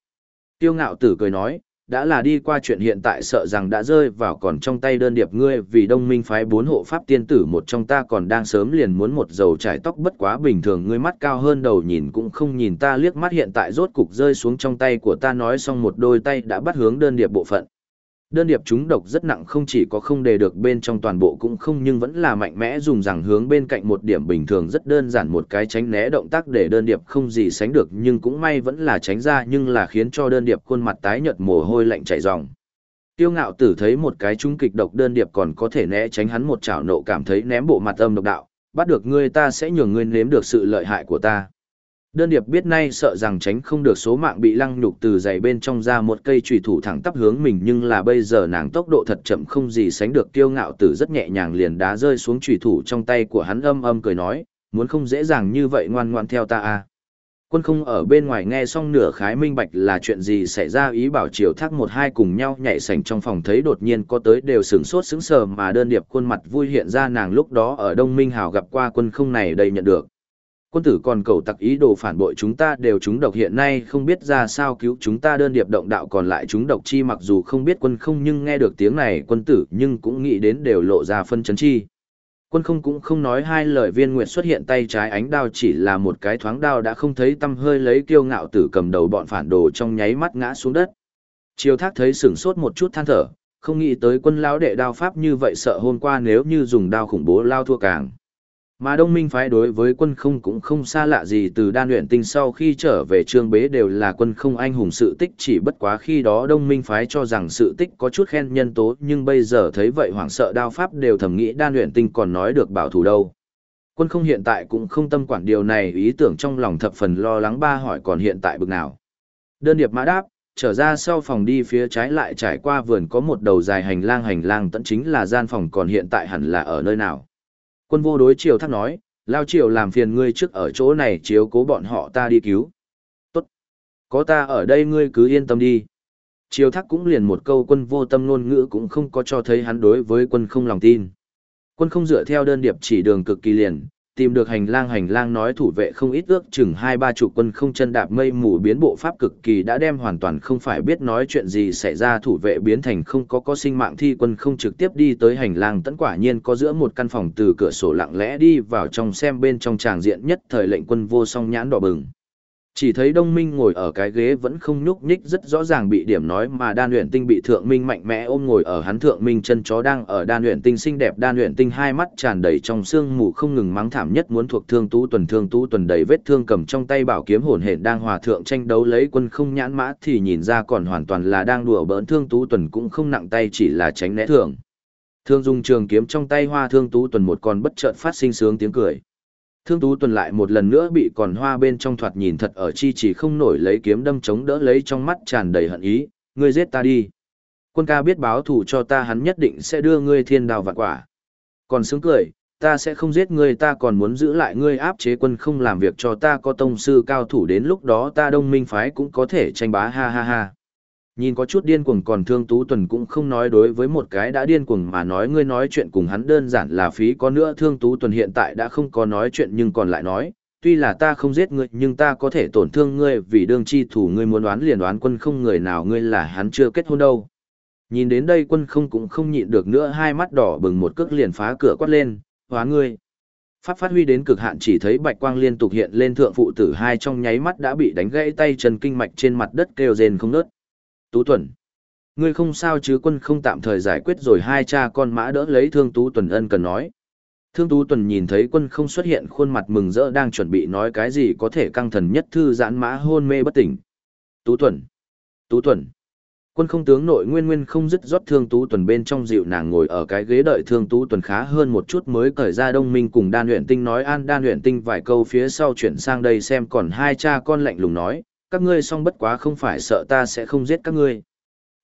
Tiêu ngạo tử cười nói, đã là đi qua chuyện hiện tại sợ rằng đã rơi vào còn trong tay đơn điệp ngươi vì đông minh phái bốn hộ pháp tiên tử một trong ta còn đang sớm liền muốn một dầu trải tóc bất quá bình thường ngươi mắt cao hơn đầu nhìn cũng không nhìn ta liếc mắt hiện tại rốt cục rơi xuống trong tay của ta nói xong một đôi tay đã bắt hướng đơn điệp bộ phận. Đơn điệp chúng độc rất nặng không chỉ có không đề được bên trong toàn bộ cũng không nhưng vẫn là mạnh mẽ dùng rằng hướng bên cạnh một điểm bình thường rất đơn giản một cái tránh né động tác để đơn điệp không gì sánh được nhưng cũng may vẫn là tránh ra nhưng là khiến cho đơn điệp khuôn mặt tái nhợt mồ hôi lạnh chảy ròng. Tiêu ngạo tử thấy một cái trung kịch độc đơn điệp còn có thể né tránh hắn một chảo nộ cảm thấy ném bộ mặt âm độc đạo, bắt được ngươi ta sẽ nhường ngươi nếm được sự lợi hại của ta. Đơn điệp biết nay sợ rằng tránh không được số mạng bị lăng nhục từ dày bên trong ra một cây trùy thủ thẳng tắp hướng mình nhưng là bây giờ nàng tốc độ thật chậm không gì sánh được kiêu ngạo tử rất nhẹ nhàng liền đá rơi xuống trùy thủ trong tay của hắn âm âm cười nói, muốn không dễ dàng như vậy ngoan ngoan theo ta à. Quân không ở bên ngoài nghe xong nửa khái minh bạch là chuyện gì xảy ra ý bảo triều thác một hai cùng nhau nhảy sảnh trong phòng thấy đột nhiên có tới đều sửng sốt sững sờ mà đơn điệp khuôn mặt vui hiện ra nàng lúc đó ở Đông Minh Hào gặp qua quân không này đây nhận được. Quân tử còn cầu tặc ý đồ phản bội chúng ta đều chúng độc hiện nay không biết ra sao cứu chúng ta đơn điệp động đạo còn lại chúng độc chi mặc dù không biết quân không nhưng nghe được tiếng này quân tử nhưng cũng nghĩ đến đều lộ ra phân chấn chi. Quân không cũng không nói hai lời viên nguyệt xuất hiện tay trái ánh đao chỉ là một cái thoáng đao đã không thấy tâm hơi lấy kiêu ngạo tử cầm đầu bọn phản đồ trong nháy mắt ngã xuống đất. Triều thác thấy sửng sốt một chút than thở, không nghĩ tới quân lão đệ đao pháp như vậy sợ hôm qua nếu như dùng đao khủng bố lao thua càng. Mà đông minh phái đối với quân không cũng không xa lạ gì từ đan luyện tinh sau khi trở về trương bế đều là quân không anh hùng sự tích chỉ bất quá khi đó đông minh phái cho rằng sự tích có chút khen nhân tố nhưng bây giờ thấy vậy hoảng sợ đao pháp đều thầm nghĩ đan luyện tinh còn nói được bảo thủ đâu. Quân không hiện tại cũng không tâm quản điều này ý tưởng trong lòng thập phần lo lắng ba hỏi còn hiện tại bực nào. Đơn điệp mã đáp, trở ra sau phòng đi phía trái lại trải qua vườn có một đầu dài hành lang hành lang tận chính là gian phòng còn hiện tại hẳn là ở nơi nào. Quân vô đối triều thác nói, lao triều làm phiền ngươi trước ở chỗ này chiếu cố bọn họ ta đi cứu. Tốt. Có ta ở đây ngươi cứ yên tâm đi. Triều thác cũng liền một câu quân vô tâm ngôn ngữ cũng không có cho thấy hắn đối với quân không lòng tin. Quân không dựa theo đơn điệp chỉ đường cực kỳ liền, tìm được hành lang hành lang nói thủ vệ không ít ước chừng hai ba chục quân không chân đạp mây mù biến bộ pháp cực kỳ đã đem hoàn toàn không phải biết nói chuyện gì xảy ra, thủ vệ biến thành không có có sinh mạng thi quân không trực tiếp đi tới hành lang, tẫn quả nhiên có giữa một căn phòng từ cửa sổ lặng lẽ đi vào trong, xem bên trong tràng diện nhất thời lệnh quân vô song nhãn đỏ bừng chỉ thấy đông minh ngồi ở cái ghế vẫn không nhúc nhích rất rõ ràng bị điểm nói mà đan luyện tinh bị thượng minh mạnh mẽ ôm ngồi ở hắn thượng minh chân chó đang ở đan luyện tinh xinh đẹp. Đan luyện tinh hai mắt tràn đầy trong sương mù không ngừng mắng thảm nhất muốn thuộc thương tú tuần thương tú tuần đầy vết thương cầm trong tay bảo kiếm hồn hển đang hòa thượng tranh đấu lấy quân không nhãn mã thì nhìn ra còn hoàn toàn là đang đùa bỡn thương tú tuần cũng không nặng tay chỉ là tránh né thường. Thương dùng trường kiếm trong tay hoa thương tú tuần một con bất chợt phát sinh sướng tiếng cười. Thương Tú Tuần lại một lần nữa bị còn hoa bên trong thoạt nhìn thật ở chi chỉ không nổi lấy kiếm đâm chống đỡ lấy trong mắt tràn đầy hận ý, ngươi giết ta đi. Quân ca biết báo thù cho ta hắn nhất định sẽ đưa ngươi thiên đào vạn quả. Còn sướng cười, ta sẽ không giết ngươi ta còn muốn giữ lại ngươi áp chế quân không làm việc cho ta có tông sư cao thủ đến lúc đó ta đông minh phái cũng có thể tranh bá ha ha ha. Nhìn có chút điên cuồng còn thương tú tuần cũng không nói đối với một cái đã điên cuồng mà nói ngươi nói chuyện cùng hắn đơn giản là phí có nữa thương tú tuần hiện tại đã không có nói chuyện nhưng còn lại nói, tuy là ta không giết ngươi nhưng ta có thể tổn thương ngươi vì đương chi thủ ngươi muốn đoán liền đoán quân không người nào ngươi là hắn chưa kết hôn đâu. Nhìn đến đây quân không cũng không nhịn được nữa hai mắt đỏ bừng một cước liền phá cửa quát lên, hóa ngươi. Pháp phát huy đến cực hạn chỉ thấy bạch quang liên tục hiện lên thượng phụ tử hai trong nháy mắt đã bị đánh gãy tay chân kinh mạch trên mặt đất kêu rên không nớt. Tú Tuần. Ngươi không sao chứ, quân không tạm thời giải quyết rồi, hai cha con mã đỡ lấy thương Tú Tuần ân cần nói. Thương Tú Tuần nhìn thấy quân không xuất hiện, khuôn mặt mừng rỡ, đang chuẩn bị nói cái gì có thể căng thần nhất thư giãn mã hôn mê bất tỉnh. Tú Tuần. Tú Tuần. Quân không tướng nội nguyên nguyên không dứt rót thương Tú Tuần bên trong dịu nàng ngồi ở cái ghế đợi thương Tú Tuần khá hơn một chút mới cởi ra đông minh cùng đan luyện tinh nói, an, đan luyện tinh vài câu phía sau chuyển sang đây xem, còn hai cha con lạnh lùng nói các ngươi song bất quá không phải sợ ta sẽ không giết các ngươi.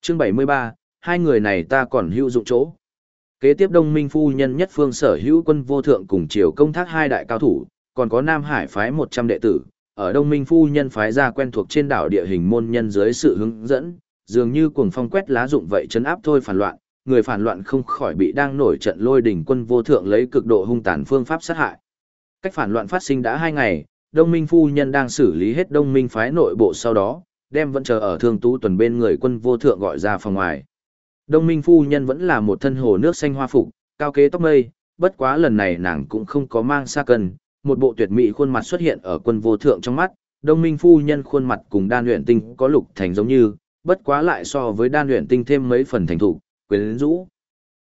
Chương 73, hai người này ta còn hữu dụng chỗ. Kế tiếp đông minh phu nhân nhất phương sở hữu quân vô thượng cùng triều công thác hai đại cao thủ, còn có Nam Hải phái 100 đệ tử, ở đông minh phu nhân phái ra quen thuộc trên đảo địa hình môn nhân dưới sự hướng dẫn, dường như cuồng phong quét lá dụng vậy chấn áp thôi phản loạn, người phản loạn không khỏi bị đang nổi trận lôi đỉnh quân vô thượng lấy cực độ hung tàn phương pháp sát hại. Cách phản loạn phát sinh đã hai ngày, đông minh phu nhân đang xử lý hết đông minh phái nội bộ sau đó, đem vẫn chờ ở thương tú tuần bên người quân vô thượng gọi ra phòng ngoài. Đông minh phu nhân vẫn là một thân hồ nước xanh hoa phục, cao kế tóc mây, bất quá lần này nàng cũng không có mang xa cân, một bộ tuyệt mỹ khuôn mặt xuất hiện ở quân vô thượng trong mắt, đông minh phu nhân khuôn mặt cùng đan luyện tinh có lục thành giống như, bất quá lại so với đan luyện tinh thêm mấy phần thành thủ, quyến rũ.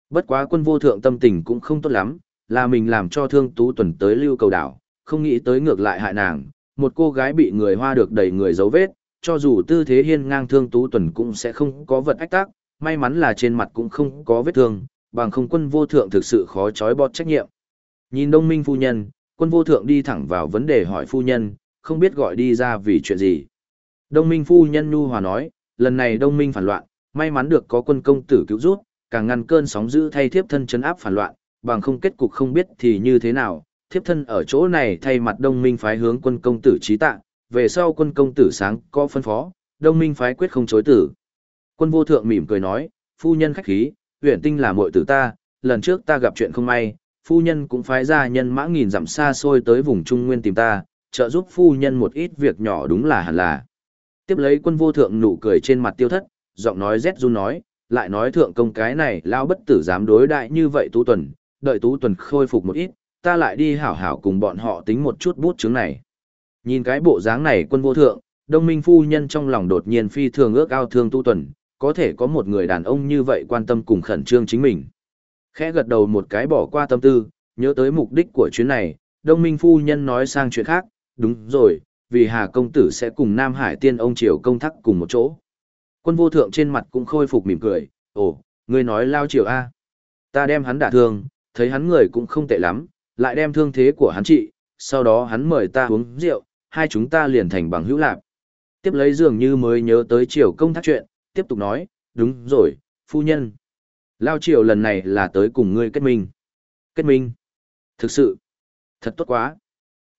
Bất quá quân vô thượng tâm tình cũng không tốt lắm, là mình làm cho thương tú tuần tới lưu cầu đảo, không nghĩ tới ngược lại hại nàng, một cô gái bị người hoa được đầy người dấu vết, cho dù tư thế hiên ngang thương tú tuần cũng sẽ không có vật ách tác, may mắn là trên mặt cũng không có vết thương, bằng không quân vô thượng thực sự khó trói bọt trách nhiệm. Nhìn đông minh phu nhân, quân vô thượng đi thẳng vào vấn đề hỏi phu nhân, không biết gọi đi ra vì chuyện gì. Đông minh phu nhân nhu hòa nói, lần này đông minh phản loạn, may mắn được có quân công tử cứu rút, càng ngăn cơn sóng dữ thay thiếp thân chấn áp phản loạn, bằng không kết cục không biết thì như thế nào, thiếp thân ở chỗ này thay mặt đông minh phái hướng quân công tử trí tạ, về sau quân công tử sáng có phân phó, đông minh phái quyết không chối tử. Quân vô thượng mỉm cười nói, phu nhân khách khí, huyện tinh là muội tử ta, lần trước ta gặp chuyện không may, phu nhân cũng phái ra nhân mã nghìn dặm xa xôi tới vùng Trung Nguyên tìm ta, trợ giúp phu nhân một ít việc nhỏ đúng là hẳn là. Tiếp lấy quân vô thượng nụ cười trên mặt tiêu thất, giọng nói rét run nói, lại nói thượng công cái này lao bất tử dám đối đại như vậy tú tuần, đợi tú tuần khôi phục một ít, ta lại đi hảo hảo cùng bọn họ tính một chút bút chứng này. Nhìn cái bộ dáng này quân vô thượng, đông minh phu nhân trong lòng đột nhiên phi thường ước ao thương tu tuần, có thể có một người đàn ông như vậy quan tâm cùng khẩn trương chính mình. Khẽ gật đầu một cái bỏ qua tâm tư, nhớ tới mục đích của chuyến này, đông minh phu nhân nói sang chuyện khác, đúng rồi, vì Hà Công Tử sẽ cùng Nam Hải tiên ông triều công thắc cùng một chỗ. Quân vô thượng trên mặt cũng khôi phục mỉm cười, ồ, ngươi nói lao triều A. Ta đem hắn đả thương, thấy hắn người cũng không tệ lắm, lại đem thương thế của hắn trị, sau đó hắn mời ta uống rượu, hai chúng ta liền thành bằng hữu lạc. Tiếp lấy dường như mới nhớ tới triều công thác chuyện, tiếp tục nói, đúng rồi, phu nhân. Lao triều lần này là tới cùng ngươi kết minh. Kết minh. Thực sự. Thật tốt quá.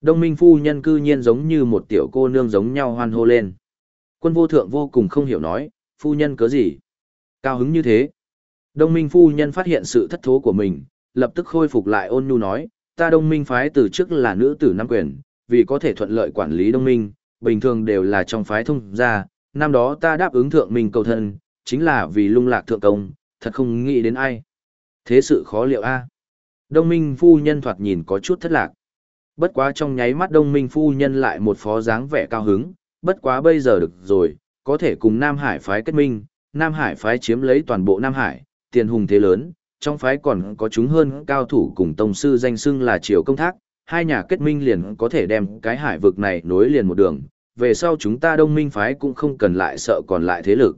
Đông minh phu nhân cư nhiên giống như một tiểu cô nương giống nhau hoan hô lên. Quân vô thượng vô cùng không hiểu nói, phu nhân cớ gì? Cao hứng như thế. Đông minh phu nhân phát hiện sự thất thố của mình, lập tức khôi phục lại ôn nhu nói, ta đông minh phái từ trước là nữ tử nam quyền, vì có thể thuận lợi quản lý đông minh, bình thường đều là trong phái thông gia, năm đó ta đáp ứng thượng minh cầu thân, chính là vì lung lạc thượng công, thật không nghĩ đến ai. Thế sự khó liệu a. Đông minh phu nhân thoạt nhìn có chút thất lạc. Bất quá trong nháy mắt đông minh phu nhân lại một phó dáng vẻ cao hứng, bất quá bây giờ được rồi, có thể cùng Nam Hải phái kết minh, Nam Hải phái chiếm lấy toàn bộ Nam Hải, tiền hùng thế lớn, trong phái còn có chúng hơn cao thủ cùng tông sư danh xưng là triều công thác, hai nhà kết minh liền có thể đem cái hải vực này nối liền một đường, về sau chúng ta đông minh phái cũng không cần lại sợ còn lại thế lực.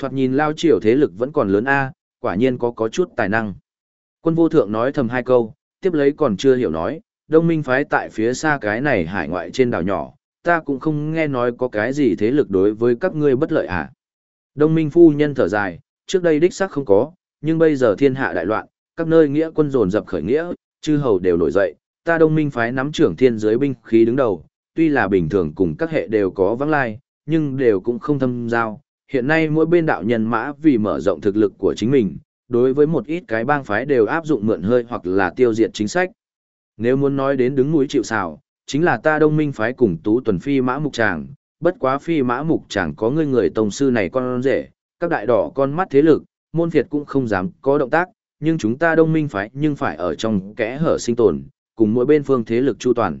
Thoạt nhìn lao triều thế lực vẫn còn lớn a, quả nhiên có có chút tài năng. Quân vô thượng nói thầm hai câu, tiếp lấy còn chưa hiểu nói, đông minh phái tại phía xa cái này hải ngoại trên đảo nhỏ, ta cũng không nghe nói có cái gì thế lực đối với các ngươi bất lợi à. Đông minh phu nhân thở dài, trước đây đích xác không có, nhưng bây giờ thiên hạ đại loạn, các nơi nghĩa quân dồn dập khởi nghĩa, chư hầu đều nổi dậy, ta đông minh phái nắm trưởng thiên giới binh khí đứng đầu, tuy là bình thường cùng các hệ đều có vắng lai, nhưng đều cũng không thâm giao. Hiện nay mỗi bên đạo nhân mã vì mở rộng thực lực của chính mình, đối với một ít cái bang phái đều áp dụng mượn hơi hoặc là tiêu diệt chính sách. Nếu muốn nói đến đứng núi chịu sào, chính là ta đông minh phái cùng tú tuần phi mã mục tràng, bất quá phi mã mục tràng có người người tông sư này con rể, các đại đỏ con mắt thế lực, môn phiệt cũng không dám có động tác, nhưng chúng ta đông minh phái nhưng phải ở trong kẽ hở sinh tồn, cùng mỗi bên phương thế lực chu toàn.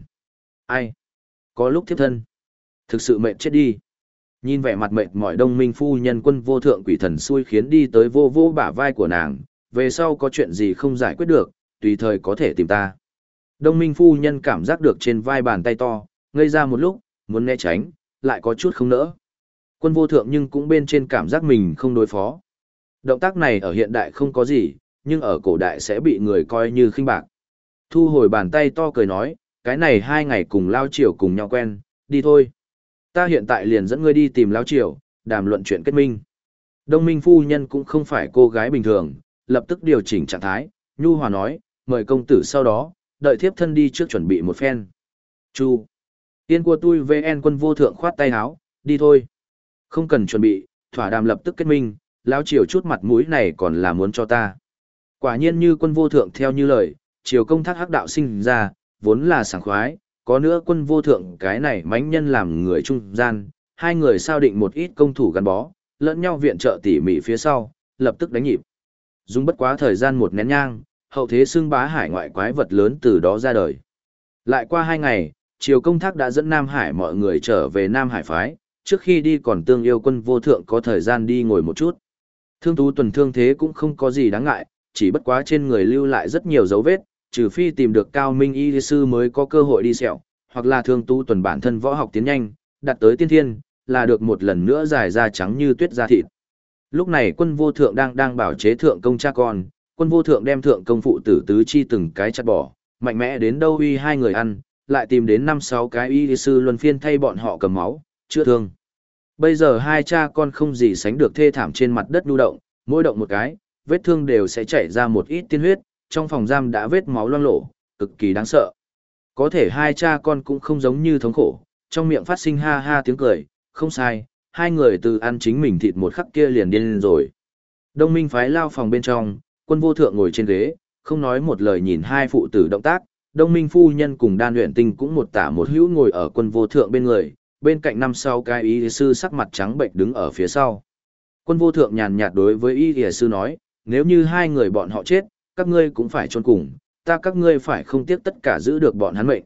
Ai? Có lúc thiếp thân. Thực sự mệt chết đi. Nhìn vẻ mặt mệt mỏi đông minh phu nhân quân vô thượng quỷ thần xui khiến đi tới vô vô bả vai của nàng, về sau có chuyện gì không giải quyết được, tùy thời có thể tìm ta. Đông minh phu nhân cảm giác được trên vai bàn tay to, ngây ra một lúc, muốn né tránh, lại có chút không nỡ. Quân vô thượng nhưng cũng bên trên cảm giác mình không đối phó. Động tác này ở hiện đại không có gì, nhưng ở cổ đại sẽ bị người coi như khinh bạc. Thu hồi bàn tay to cười nói, cái này hai ngày cùng Lao Triều cùng nhau quen, đi thôi. Ta hiện tại liền dẫn ngươi đi tìm Lao Triều, đàm luận chuyện kết minh. Đông minh phu nhân cũng không phải cô gái bình thường, lập tức điều chỉnh trạng thái, Nhu Hòa nói, mời công tử sau đó, đợi thiếp thân đi trước chuẩn bị một phen. Chu. Tiên của tôi VN quân vô thượng khoát tay háo, đi thôi. Không cần chuẩn bị, thỏa đàm lập tức kết minh, lão triều chút mặt mũi này còn là muốn cho ta. Quả nhiên như quân vô thượng theo như lời, triều công thác hắc đạo sinh ra, vốn là sảng khoái, có nữa quân vô thượng cái này mánh nhân làm người trung gian, hai người sao định một ít công thủ gắn bó, lẫn nhau viện trợ tỉ mỉ phía sau, lập tức đánh nhịp. Dùng bất quá thời gian một nén nhang, hậu thế xưng bá hải ngoại quái vật lớn từ đó ra đời. Lại qua hai ngày, triều công thác đã dẫn Nam Hải mọi người trở về Nam Hải phái, trước khi đi còn tương yêu quân vô thượng có thời gian đi ngồi một chút. Thương tú tuần thương thế cũng không có gì đáng ngại, chỉ bất quá trên người lưu lại rất nhiều dấu vết, trừ phi tìm được cao minh y sư mới có cơ hội đi sẹo, hoặc là thương tú tuần bản thân võ học tiến nhanh, đặt tới tiên thiên, là được một lần nữa dài ra trắng như tuyết da thịt. Lúc này quân vô thượng đang đang bảo chế thượng công cha con, quân vô thượng đem thượng công phụ tử tứ chi từng cái chặt bỏ, mạnh mẽ đến đâu uy hai người ăn, lại tìm đến năm sáu cái y sư luân phiên thay bọn họ cầm máu, chữa thương. Bây giờ hai cha con không gì sánh được thê thảm trên mặt đất nhu động, mỗi động một cái, vết thương đều sẽ chảy ra một ít tiên huyết, trong phòng giam đã vết máu loang lổ, cực kỳ đáng sợ. Có thể hai cha con cũng không giống như thống khổ, trong miệng phát sinh ha ha tiếng cười, không sai, hai người từ ăn chính mình thịt một khắc kia liền điên rồi. Đông minh phái lao phòng bên trong, quân vô thượng ngồi trên ghế, không nói một lời nhìn hai phụ tử động tác, đông minh phu nhân cùng đan luyện tinh cũng một tả một hữu ngồi ở quân vô thượng bên người, bên cạnh năm sau cái y sư sắc mặt trắng bệnh đứng ở phía sau. Quân vô thượng nhàn nhạt đối với y sư nói, nếu như hai người bọn họ chết, các ngươi cũng phải chôn cùng, ta các ngươi phải không tiếc tất cả giữ được bọn hắn mệnh.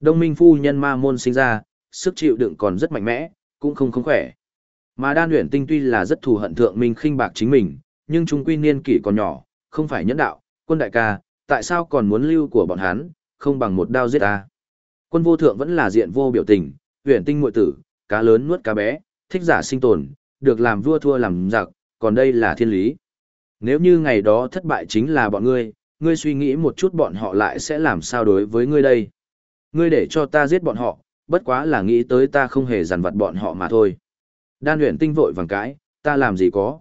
Đông minh phu nhân ma môn sinh ra, sức chịu đựng còn rất mạnh mẽ, cũng không không khỏe. Mà đan luyện tinh tuy là rất thù hận thượng minh khinh bạc chính mình, nhưng chúng quy niên kỷ còn nhỏ, không phải nhẫn đạo, quân đại ca, tại sao còn muốn lưu của bọn hắn, không bằng một đao giết ta. Quân vô thượng vẫn là diện vô biểu tình, huyền tinh muội tử, cá lớn nuốt cá bé, thích giả sinh tồn, được làm vua thua làm giặc, còn đây là thiên lý. Nếu như ngày đó thất bại chính là bọn ngươi, ngươi suy nghĩ một chút bọn họ lại sẽ làm sao đối với ngươi đây. Ngươi để cho ta giết bọn họ, bất quá là nghĩ tới ta không hề dằn vặt bọn họ mà thôi. Đan luyện tinh vội vàng cãi, ta làm gì có.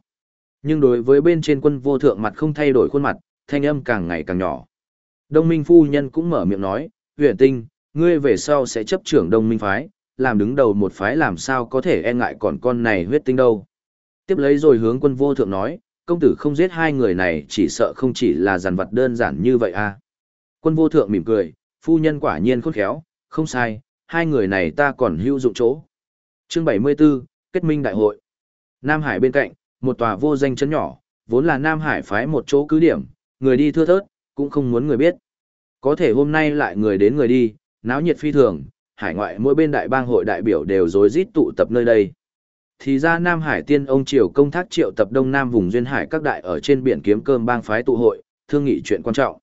Nhưng đối với bên trên quân vô thượng mặt không thay đổi khuôn mặt, thanh âm càng ngày càng nhỏ. Đông minh phu nhân cũng mở miệng nói, huyền tinh, ngươi về sau sẽ chấp trưởng đông minh phái, làm đứng đầu một phái làm sao có thể e ngại còn con này huyết tinh đâu. Tiếp lấy rồi hướng quân vô thượng nói, công tử không giết hai người này chỉ sợ không chỉ là giàn vật đơn giản như vậy à. Quân vô thượng mỉm cười, phu nhân quả nhiên khôn khéo, không sai, hai người này ta còn hữu dụng chỗ. Chương 74, Kết minh đại hội. Nam Hải bên cạnh, một tòa vô danh chấn nhỏ, vốn là Nam Hải phái một chỗ cứ điểm, người đi thưa thớt, cũng không muốn người biết. Có thể hôm nay lại người đến người đi, náo nhiệt phi thường, hải ngoại mỗi bên đại bang hội đại biểu đều rối rít tụ tập nơi đây. Thì ra Nam Hải tiên ông triều công thác triệu tập Đông Nam vùng duyên hải các đại ở trên biển kiếm cơm bang phái tụ hội, thương nghị chuyện quan trọng.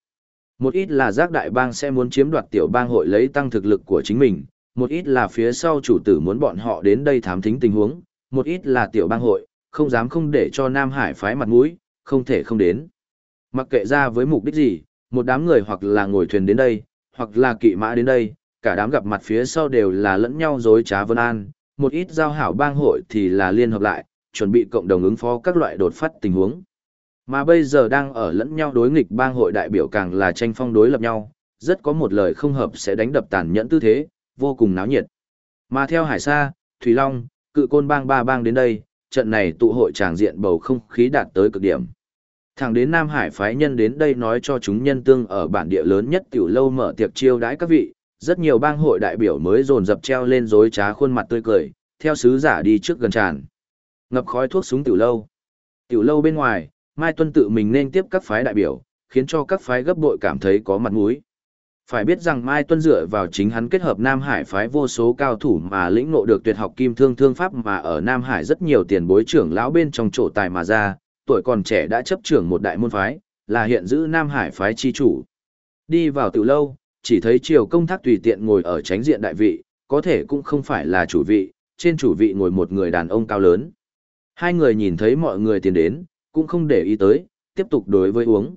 Một ít là giác đại bang sẽ muốn chiếm đoạt tiểu bang hội lấy tăng thực lực của chính mình, một ít là phía sau chủ tử muốn bọn họ đến đây thám thính tình huống, một ít là tiểu bang hội, không dám không để cho Nam Hải phái mặt mũi, không thể không đến. Mặc kệ ra với mục đích gì, một đám người hoặc là ngồi thuyền đến đây, hoặc là kỵ mã đến đây, cả đám gặp mặt phía sau đều là lẫn nhau dối trá vân an, một ít giao hảo bang hội thì là liên hợp lại, chuẩn bị cộng đồng ứng phó các loại đột phát tình huống. Mà bây giờ đang ở lẫn nhau đối nghịch bang hội đại biểu càng là tranh phong đối lập nhau, rất có một lời không hợp sẽ đánh đập tàn nhẫn tư thế, vô cùng náo nhiệt. Mà theo Hải Sa, Thủy Long, cự côn bang ba bang đến đây, trận này tụ hội tràng diện bầu không khí đạt tới cực điểm. Thẳng đến Nam Hải phái nhân đến đây nói cho chúng nhân tương ở bản địa lớn nhất tiểu lâu mở tiệc chiêu đãi các vị, rất nhiều bang hội đại biểu mới dồn dập treo lên dối trá khuôn mặt tươi cười, theo sứ giả đi trước gần tràn. Ngập khói thuốc súng tiểu lâu. Tiểu lâu bên ngoài, Mai Tuân tự mình nên tiếp các phái đại biểu, khiến cho các phái gấp bội cảm thấy có mặt mũi. Phải biết rằng Mai Tuân dựa vào chính hắn kết hợp Nam Hải phái vô số cao thủ mà lĩnh ngộ được tuyệt học kim thương thương pháp mà ở Nam Hải rất nhiều tiền bối trưởng lão bên trong chỗ tài mà ra, tuổi còn trẻ đã chấp trưởng một đại môn phái, là hiện giữ Nam Hải phái chi chủ. Đi vào tiểu lâu, chỉ thấy triều công thác tùy tiện ngồi ở tránh diện đại vị, có thể cũng không phải là chủ vị, trên chủ vị ngồi một người đàn ông cao lớn. Hai người nhìn thấy mọi người tiến đến, cũng không để ý tới, tiếp tục đối với uống.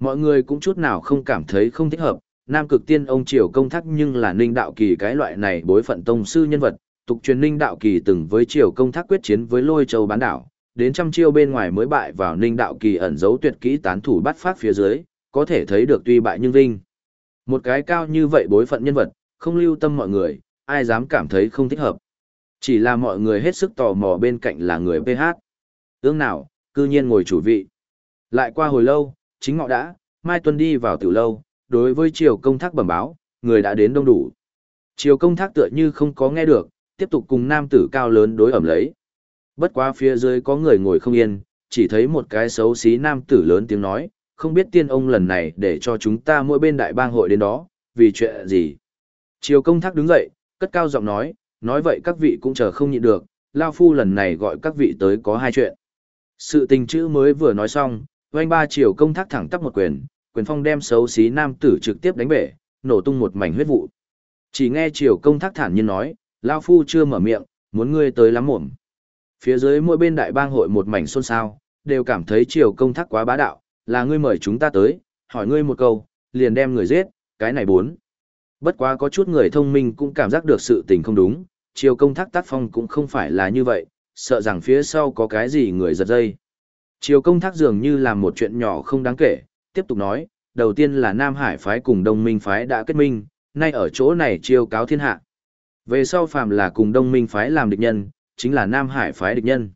Mọi người cũng chút nào không cảm thấy không thích hợp, Nam cực tiên ông triều công thác nhưng là ninh đạo kỳ cái loại này bối phận tông sư nhân vật, tục truyền ninh đạo kỳ từng với triều công thác quyết chiến với lôi châu bán đảo, đến trăm chiêu bên ngoài mới bại vào ninh đạo kỳ ẩn giấu tuyệt kỹ tán thủ bắt phát phía dưới, có thể thấy được tuy bại nhưng vinh. Một cái cao như vậy bối phận nhân vật, không lưu tâm mọi người, ai dám cảm thấy không thích hợp. Chỉ là mọi người hết sức tò mò bên cạnh là người PH. Ương nào, cư nhiên ngồi chủ vị. Lại qua hồi lâu, chính ngọ đã, Mai Tuân đi vào tiểu lâu, đối với triều công thác bẩm báo, người đã đến đông đủ. Triều công thác tựa như không có nghe được, tiếp tục cùng nam tử cao lớn đối ẩm lấy. Bất quá phía dưới có người ngồi không yên, chỉ thấy một cái xấu xí nam tử lớn tiếng nói, không biết tiên ông lần này để cho chúng ta mỗi bên đại bang hội đến đó, vì chuyện gì. Triều công thác đứng dậy, cất cao giọng nói, nói vậy các vị cũng chờ không nhịn được, Lao Phu lần này gọi các vị tới có hai chuyện. Sự tình chữ mới vừa nói xong, oanh ba triều công thác thẳng tắp một quyền, quyền phong đem xấu xí nam tử trực tiếp đánh bể, nổ tung một mảnh huyết vụ. Chỉ nghe triều công thác thản nhiên nói, Lao Phu chưa mở miệng, muốn ngươi tới lắm mồm. Phía dưới mỗi bên đại bang hội một mảnh xôn xao, đều cảm thấy triều công thác quá bá đạo, là ngươi mời chúng ta tới, hỏi ngươi một câu, liền đem người giết, cái này bốn. Bất quá có chút người thông minh cũng cảm giác được sự tình không đúng, triều công thác tác phong cũng không phải là như vậy, sợ rằng phía sau có cái gì người giật dây. Triều công thác dường như làm một chuyện nhỏ không đáng kể, tiếp tục nói, đầu tiên là Nam Hải phái cùng Đông Minh phái đã kết minh, nay ở chỗ này chiêu cáo thiên hạ. Về sau phàm là cùng Đông Minh phái làm địch nhân, chính là Nam Hải phái địch nhân.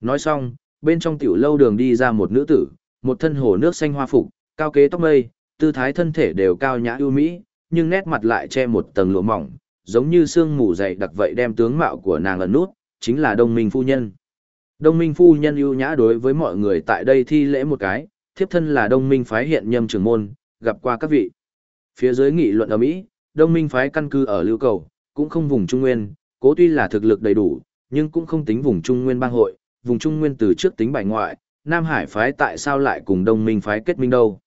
Nói xong, bên trong tiểu lâu đường đi ra một nữ tử, một thân hồ nước xanh hoa phục, cao kế tóc mây, tư thái thân thể đều cao nhã ưu mỹ, nhưng nét mặt lại che một tầng lụa mỏng, giống như sương mù dày đặc vậy đem tướng mạo của nàng ẩn nút, chính là Đông Minh phu nhân. Đông Minh phu nhân ưu nhã đối với mọi người tại đây thi lễ một cái, thiếp thân là Đông Minh phái hiện nhâm trưởng môn, gặp qua các vị. Phía dưới nghị luận ở Mỹ, Đông Minh phái căn cứ ở Lưu Cầu, cũng không vùng Trung Nguyên, cố tuy là thực lực đầy đủ, nhưng cũng không tính vùng Trung Nguyên bang hội, vùng Trung Nguyên từ trước tính bài ngoại, Nam Hải phái tại sao lại cùng Đông Minh phái kết minh đâu.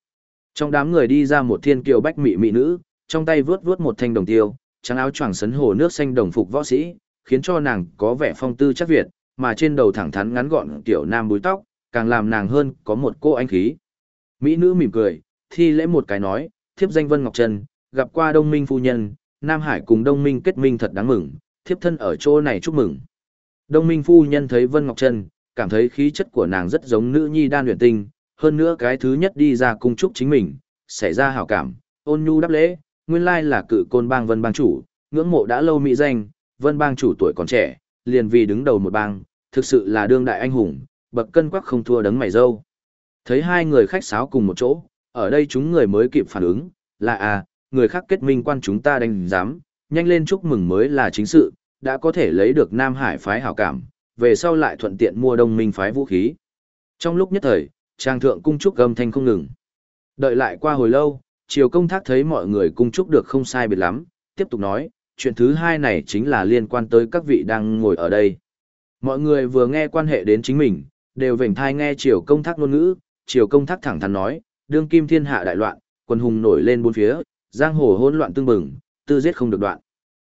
Trong đám người đi ra một thiên kiều bách mị mị nữ, trong tay vướt vướt một thanh đồng tiêu, trắng áo choàng sấn hồ nước xanh đồng phục võ sĩ, khiến cho nàng có vẻ phong tư chắc Việt, mà trên đầu thẳng thắn ngắn gọn tiểu nam búi tóc, càng làm nàng hơn có một cô anh khí. Mỹ nữ mỉm cười, thi lễ một cái nói, thiếp danh Vân Ngọc Trân, gặp qua Đông Minh phu nhân, Nam Hải cùng Đông Minh kết minh thật đáng mừng, thiếp thân ở chỗ này chúc mừng. Đông Minh phu nhân thấy Vân Ngọc Trân, cảm thấy khí chất của nàng rất giống nữ nhi đan luyện tinh, hơn nữa cái thứ nhất đi ra cung chúc chính mình, xảy ra hảo cảm, ôn nhu đáp lễ, nguyên lai là cự côn bang Vân bang chủ, ngưỡng mộ đã lâu mỹ danh, Vân bang chủ tuổi còn trẻ, liền vì đứng đầu một bang, thực sự là đương đại anh hùng, bậc cân quắc không thua đấng mày dâu. Thấy hai người khách sáo cùng một chỗ, ở đây chúng người mới kịp phản ứng, là à, người khác kết minh quan chúng ta đánh giám, nhanh lên chúc mừng mới là chính sự, đã có thể lấy được Nam Hải phái hảo cảm, về sau lại thuận tiện mua đông minh phái vũ khí. Trong lúc nhất thời, trang thượng cung trúc gầm thanh không ngừng. Đợi lại qua hồi lâu, triều công thác thấy mọi người cung trúc được không sai biệt lắm, tiếp tục nói, chuyện thứ hai này chính là liên quan tới các vị đang ngồi ở đây. Mọi người vừa nghe quan hệ đến chính mình, đều vểnh thai nghe triều công thác ngôn ngữ, triều công thác thẳng thắn nói, đương kim thiên hạ đại loạn, quân hùng nổi lên bốn phía, giang hồ hỗn loạn tương bừng, tư giết không được đoạn.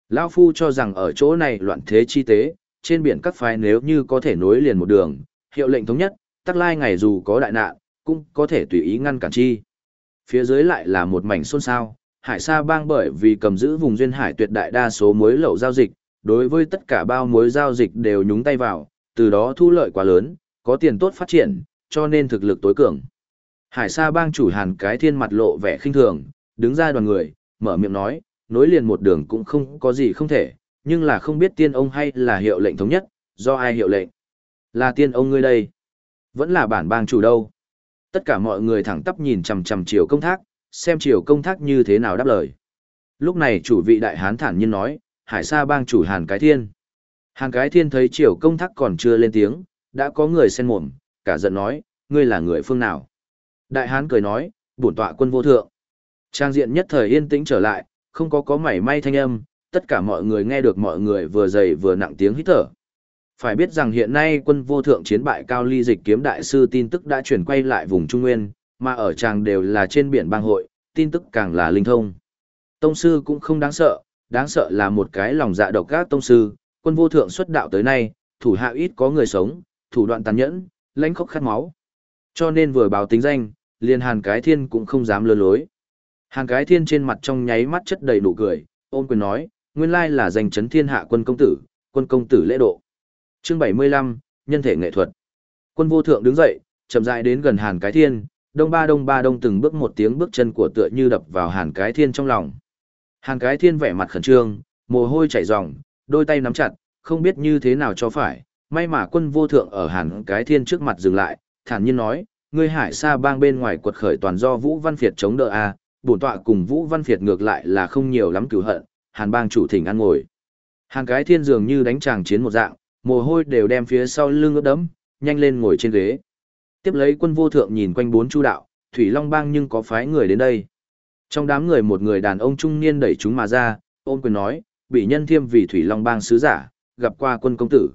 Lão Phu cho rằng ở chỗ này loạn thế chi tế, trên biển các phái nếu như có thể nối liền một đường, hiệu lệnh thống nhất, tắc lai ngày dù có đại nạn, cũng có thể tùy ý ngăn cản chi. Phía dưới lại là một mảnh xôn xao, hải sa bang bởi vì cầm giữ vùng duyên hải tuyệt đại đa số muối lậu giao dịch, đối với tất cả bao muối giao dịch đều nhúng tay vào, từ đó thu lợi quá lớn, có tiền tốt phát triển, cho nên thực lực tối cường. Hải sa bang chủ hàn cái thiên mặt lộ vẻ khinh thường, đứng ra đoàn người, mở miệng nói, nối liền một đường cũng không có gì không thể, nhưng là không biết tiên ông hay là hiệu lệnh thống nhất, do ai hiệu lệnh. Là tiên ông ngươi đây. Vẫn là bản bang chủ đâu. Tất cả mọi người thẳng tắp nhìn chằm chằm chiều công thác, xem chiều công thác như thế nào đáp lời. Lúc này chủ vị đại hán thản nhiên nói, hải sa bang chủ Hàn Cái Thiên. Hàn Cái Thiên thấy chiều công thác còn chưa lên tiếng, đã có người xen mồm, cả giận nói, ngươi là người phương nào. Đại hán cười nói, bổn tọa quân vô thượng. Trang diện nhất thời yên tĩnh trở lại, không có có mảy may thanh âm, tất cả mọi người nghe được mọi người vừa dày vừa nặng tiếng hít thở. Phải biết rằng hiện nay quân vô thượng chiến bại cao ly dịch kiếm đại sư tin tức đã chuyển quay lại vùng Trung Nguyên, mà ở tràng đều là trên biển bang hội, tin tức càng là linh thông. Tông sư cũng không đáng sợ, đáng sợ là một cái lòng dạ độc các tông sư, quân vô thượng xuất đạo tới nay, thủ hạ ít có người sống, thủ đoạn tàn nhẫn, lãnh khốc khát máu. Cho nên vừa báo tính danh, liền hàn cái thiên cũng không dám lơ lối. Hàn cái thiên trên mặt trong nháy mắt chất đầy nụ cười, ôm quyền nói, nguyên lai là danh chấn thiên hạ quân công tử, quân công tử lễ độ. Chương 75, nhân thể nghệ thuật. Quân vô thượng đứng dậy, chậm rãi đến gần Hàn Cái Thiên, đông ba đông ba đông từng bước một tiếng bước chân của tựa như đập vào Hàn Cái Thiên trong lòng. Hàn Cái Thiên vẻ mặt khẩn trương, mồ hôi chảy ròng, đôi tay nắm chặt, không biết như thế nào cho phải. May mà quân vô thượng ở Hàn Cái Thiên trước mặt dừng lại, thản nhiên nói, ngươi hải xa bang bên ngoài quật khởi toàn do Vũ Văn Việt chống đỡ a, bổn tọa cùng Vũ Văn Việt ngược lại là không nhiều lắm cửu hận, Hàn bang chủ thỉnh ăn ngồi. Hàng cái thiên dường như đánh tràng chiến một dạng, mồ hôi đều đem phía sau lưng ướt đẫm, nhanh lên ngồi trên ghế. Tiếp lấy quân vô thượng nhìn quanh bốn chu đạo, Thủy Long bang nhưng có phái người đến đây. Trong đám người một người đàn ông trung niên đẩy chúng mà ra, ôn quyền nói, bị nhân thiêm vì Thủy Long bang sứ giả, gặp qua quân công tử.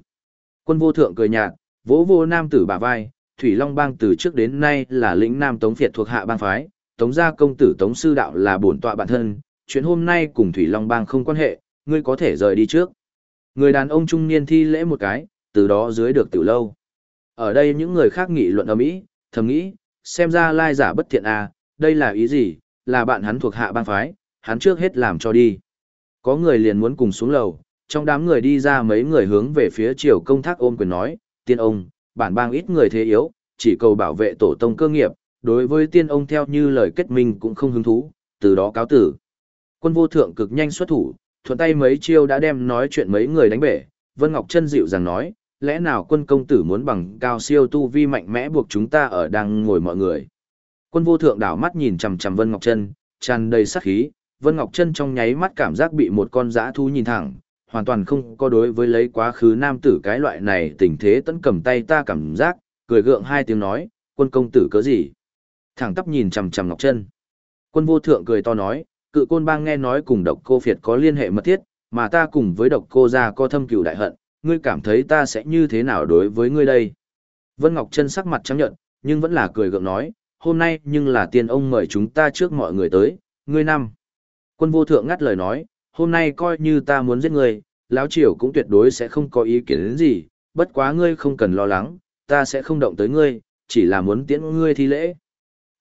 Quân vô thượng cười nhạt, vỗ vô nam tử bả vai, Thủy Long bang từ trước đến nay là lĩnh nam tống phiệt thuộc hạ bang phái, tống gia công tử tống sư đạo là bổn tọa bản thân, chuyện hôm nay cùng Thủy Long bang không quan hệ, ngươi có thể rời đi trước. Người đàn ông trung niên thi lễ một cái, từ đó dưới được tiểu lâu. Ở đây những người khác nghị luận ầm ĩ, thầm nghĩ, xem ra lai giả bất thiện à, đây là ý gì, là bạn hắn thuộc hạ bang phái, hắn trước hết làm cho đi. Có người liền muốn cùng xuống lầu, trong đám người đi ra mấy người hướng về phía triều công thác ôm quyền nói, tiên ông, bản bang ít người thế yếu, chỉ cầu bảo vệ tổ tông cơ nghiệp, đối với tiên ông theo như lời kết minh cũng không hứng thú, từ đó cáo tử. Quân vô thượng cực nhanh xuất thủ, thuận tay mấy chiêu đã đem nói chuyện mấy người đánh bể, Vân Ngọc Trân dịu dàng nói, lẽ nào quân công tử muốn bằng cao siêu tu vi mạnh mẽ buộc chúng ta ở đang ngồi mọi người. Quân vô thượng đảo mắt nhìn chằm chằm Vân Ngọc Trân, tràn đầy sát khí, Vân Ngọc Trân trong nháy mắt cảm giác bị một con dã thú nhìn thẳng, hoàn toàn không có đối với lấy quá khứ nam tử cái loại này tình thế tấn cầm tay ta cảm giác, cười gượng hai tiếng nói, quân công tử cớ gì. Thẳng tắp nhìn chằm chằm Ngọc Trân. Quân vô thượng cười to nói, cự côn bang nghe nói cùng độc cô phiệt có liên hệ mật thiết, mà ta cùng với độc cô gia có thâm cửu đại hận, ngươi cảm thấy ta sẽ như thế nào đối với ngươi đây? Vân Ngọc Trân sắc mặt trắng nhận, nhưng vẫn là cười gượng nói, hôm nay nhưng là tiên ông mời chúng ta trước mọi người tới, ngươi năm. Quân vô thượng ngắt lời nói, hôm nay coi như ta muốn giết ngươi, lão triều cũng tuyệt đối sẽ không có ý kiến đến gì, bất quá ngươi không cần lo lắng, ta sẽ không động tới ngươi, chỉ là muốn tiễn ngươi thi lễ.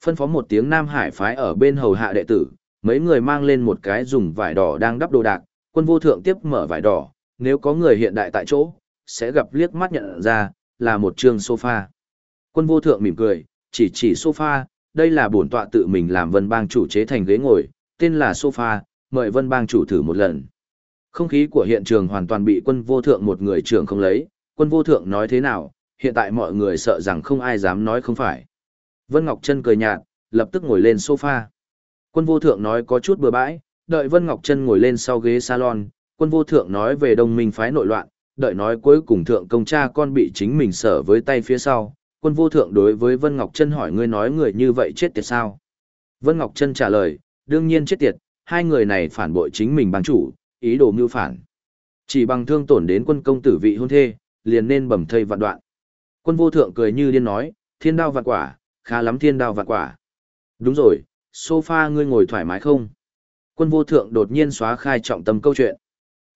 Phân phó một tiếng Nam Hải phái ở bên hầu hạ đệ tử, mấy người mang lên một cái dùng vải đỏ đang đắp đồ đạc, quân vô thượng tiếp mở vải đỏ, nếu có người hiện đại tại chỗ, sẽ gặp liếc mắt nhận ra, là một trường sofa. Quân vô thượng mỉm cười, chỉ chỉ sofa, đây là bổn tọa tự mình làm vân bang chủ chế thành ghế ngồi, tên là sofa, mời vân bang chủ thử một lần. Không khí của hiện trường hoàn toàn bị quân vô thượng một người trưởng không lấy, quân vô thượng nói thế nào, hiện tại mọi người sợ rằng không ai dám nói không phải. Vân Ngọc Trân cười nhạt, lập tức ngồi lên sofa. Quân vô thượng nói có chút bừa bãi, đợi Vân Ngọc Trân ngồi lên sau ghế salon, quân vô thượng nói về đồng minh phái nội loạn, đợi nói cuối cùng thượng công cha con bị chính mình sở với tay phía sau. Quân vô thượng đối với Vân Ngọc Trân hỏi ngươi nói người như vậy chết tiệt sao? Vân Ngọc Trân trả lời, đương nhiên chết tiệt, hai người này phản bội chính mình bằng chủ, ý đồ mưu phản. Chỉ bằng thương tổn đến quân công tử vị hôn thê, liền nên bầm thây vạn đoạn. Quân vô thượng cười như điên nói, thiên đao vạn quả, khá lắm thiên đao vạn quả. Đúng rồi, sofa ngươi ngồi thoải mái không? Quân vô thượng đột nhiên xóa khai trọng tâm câu chuyện.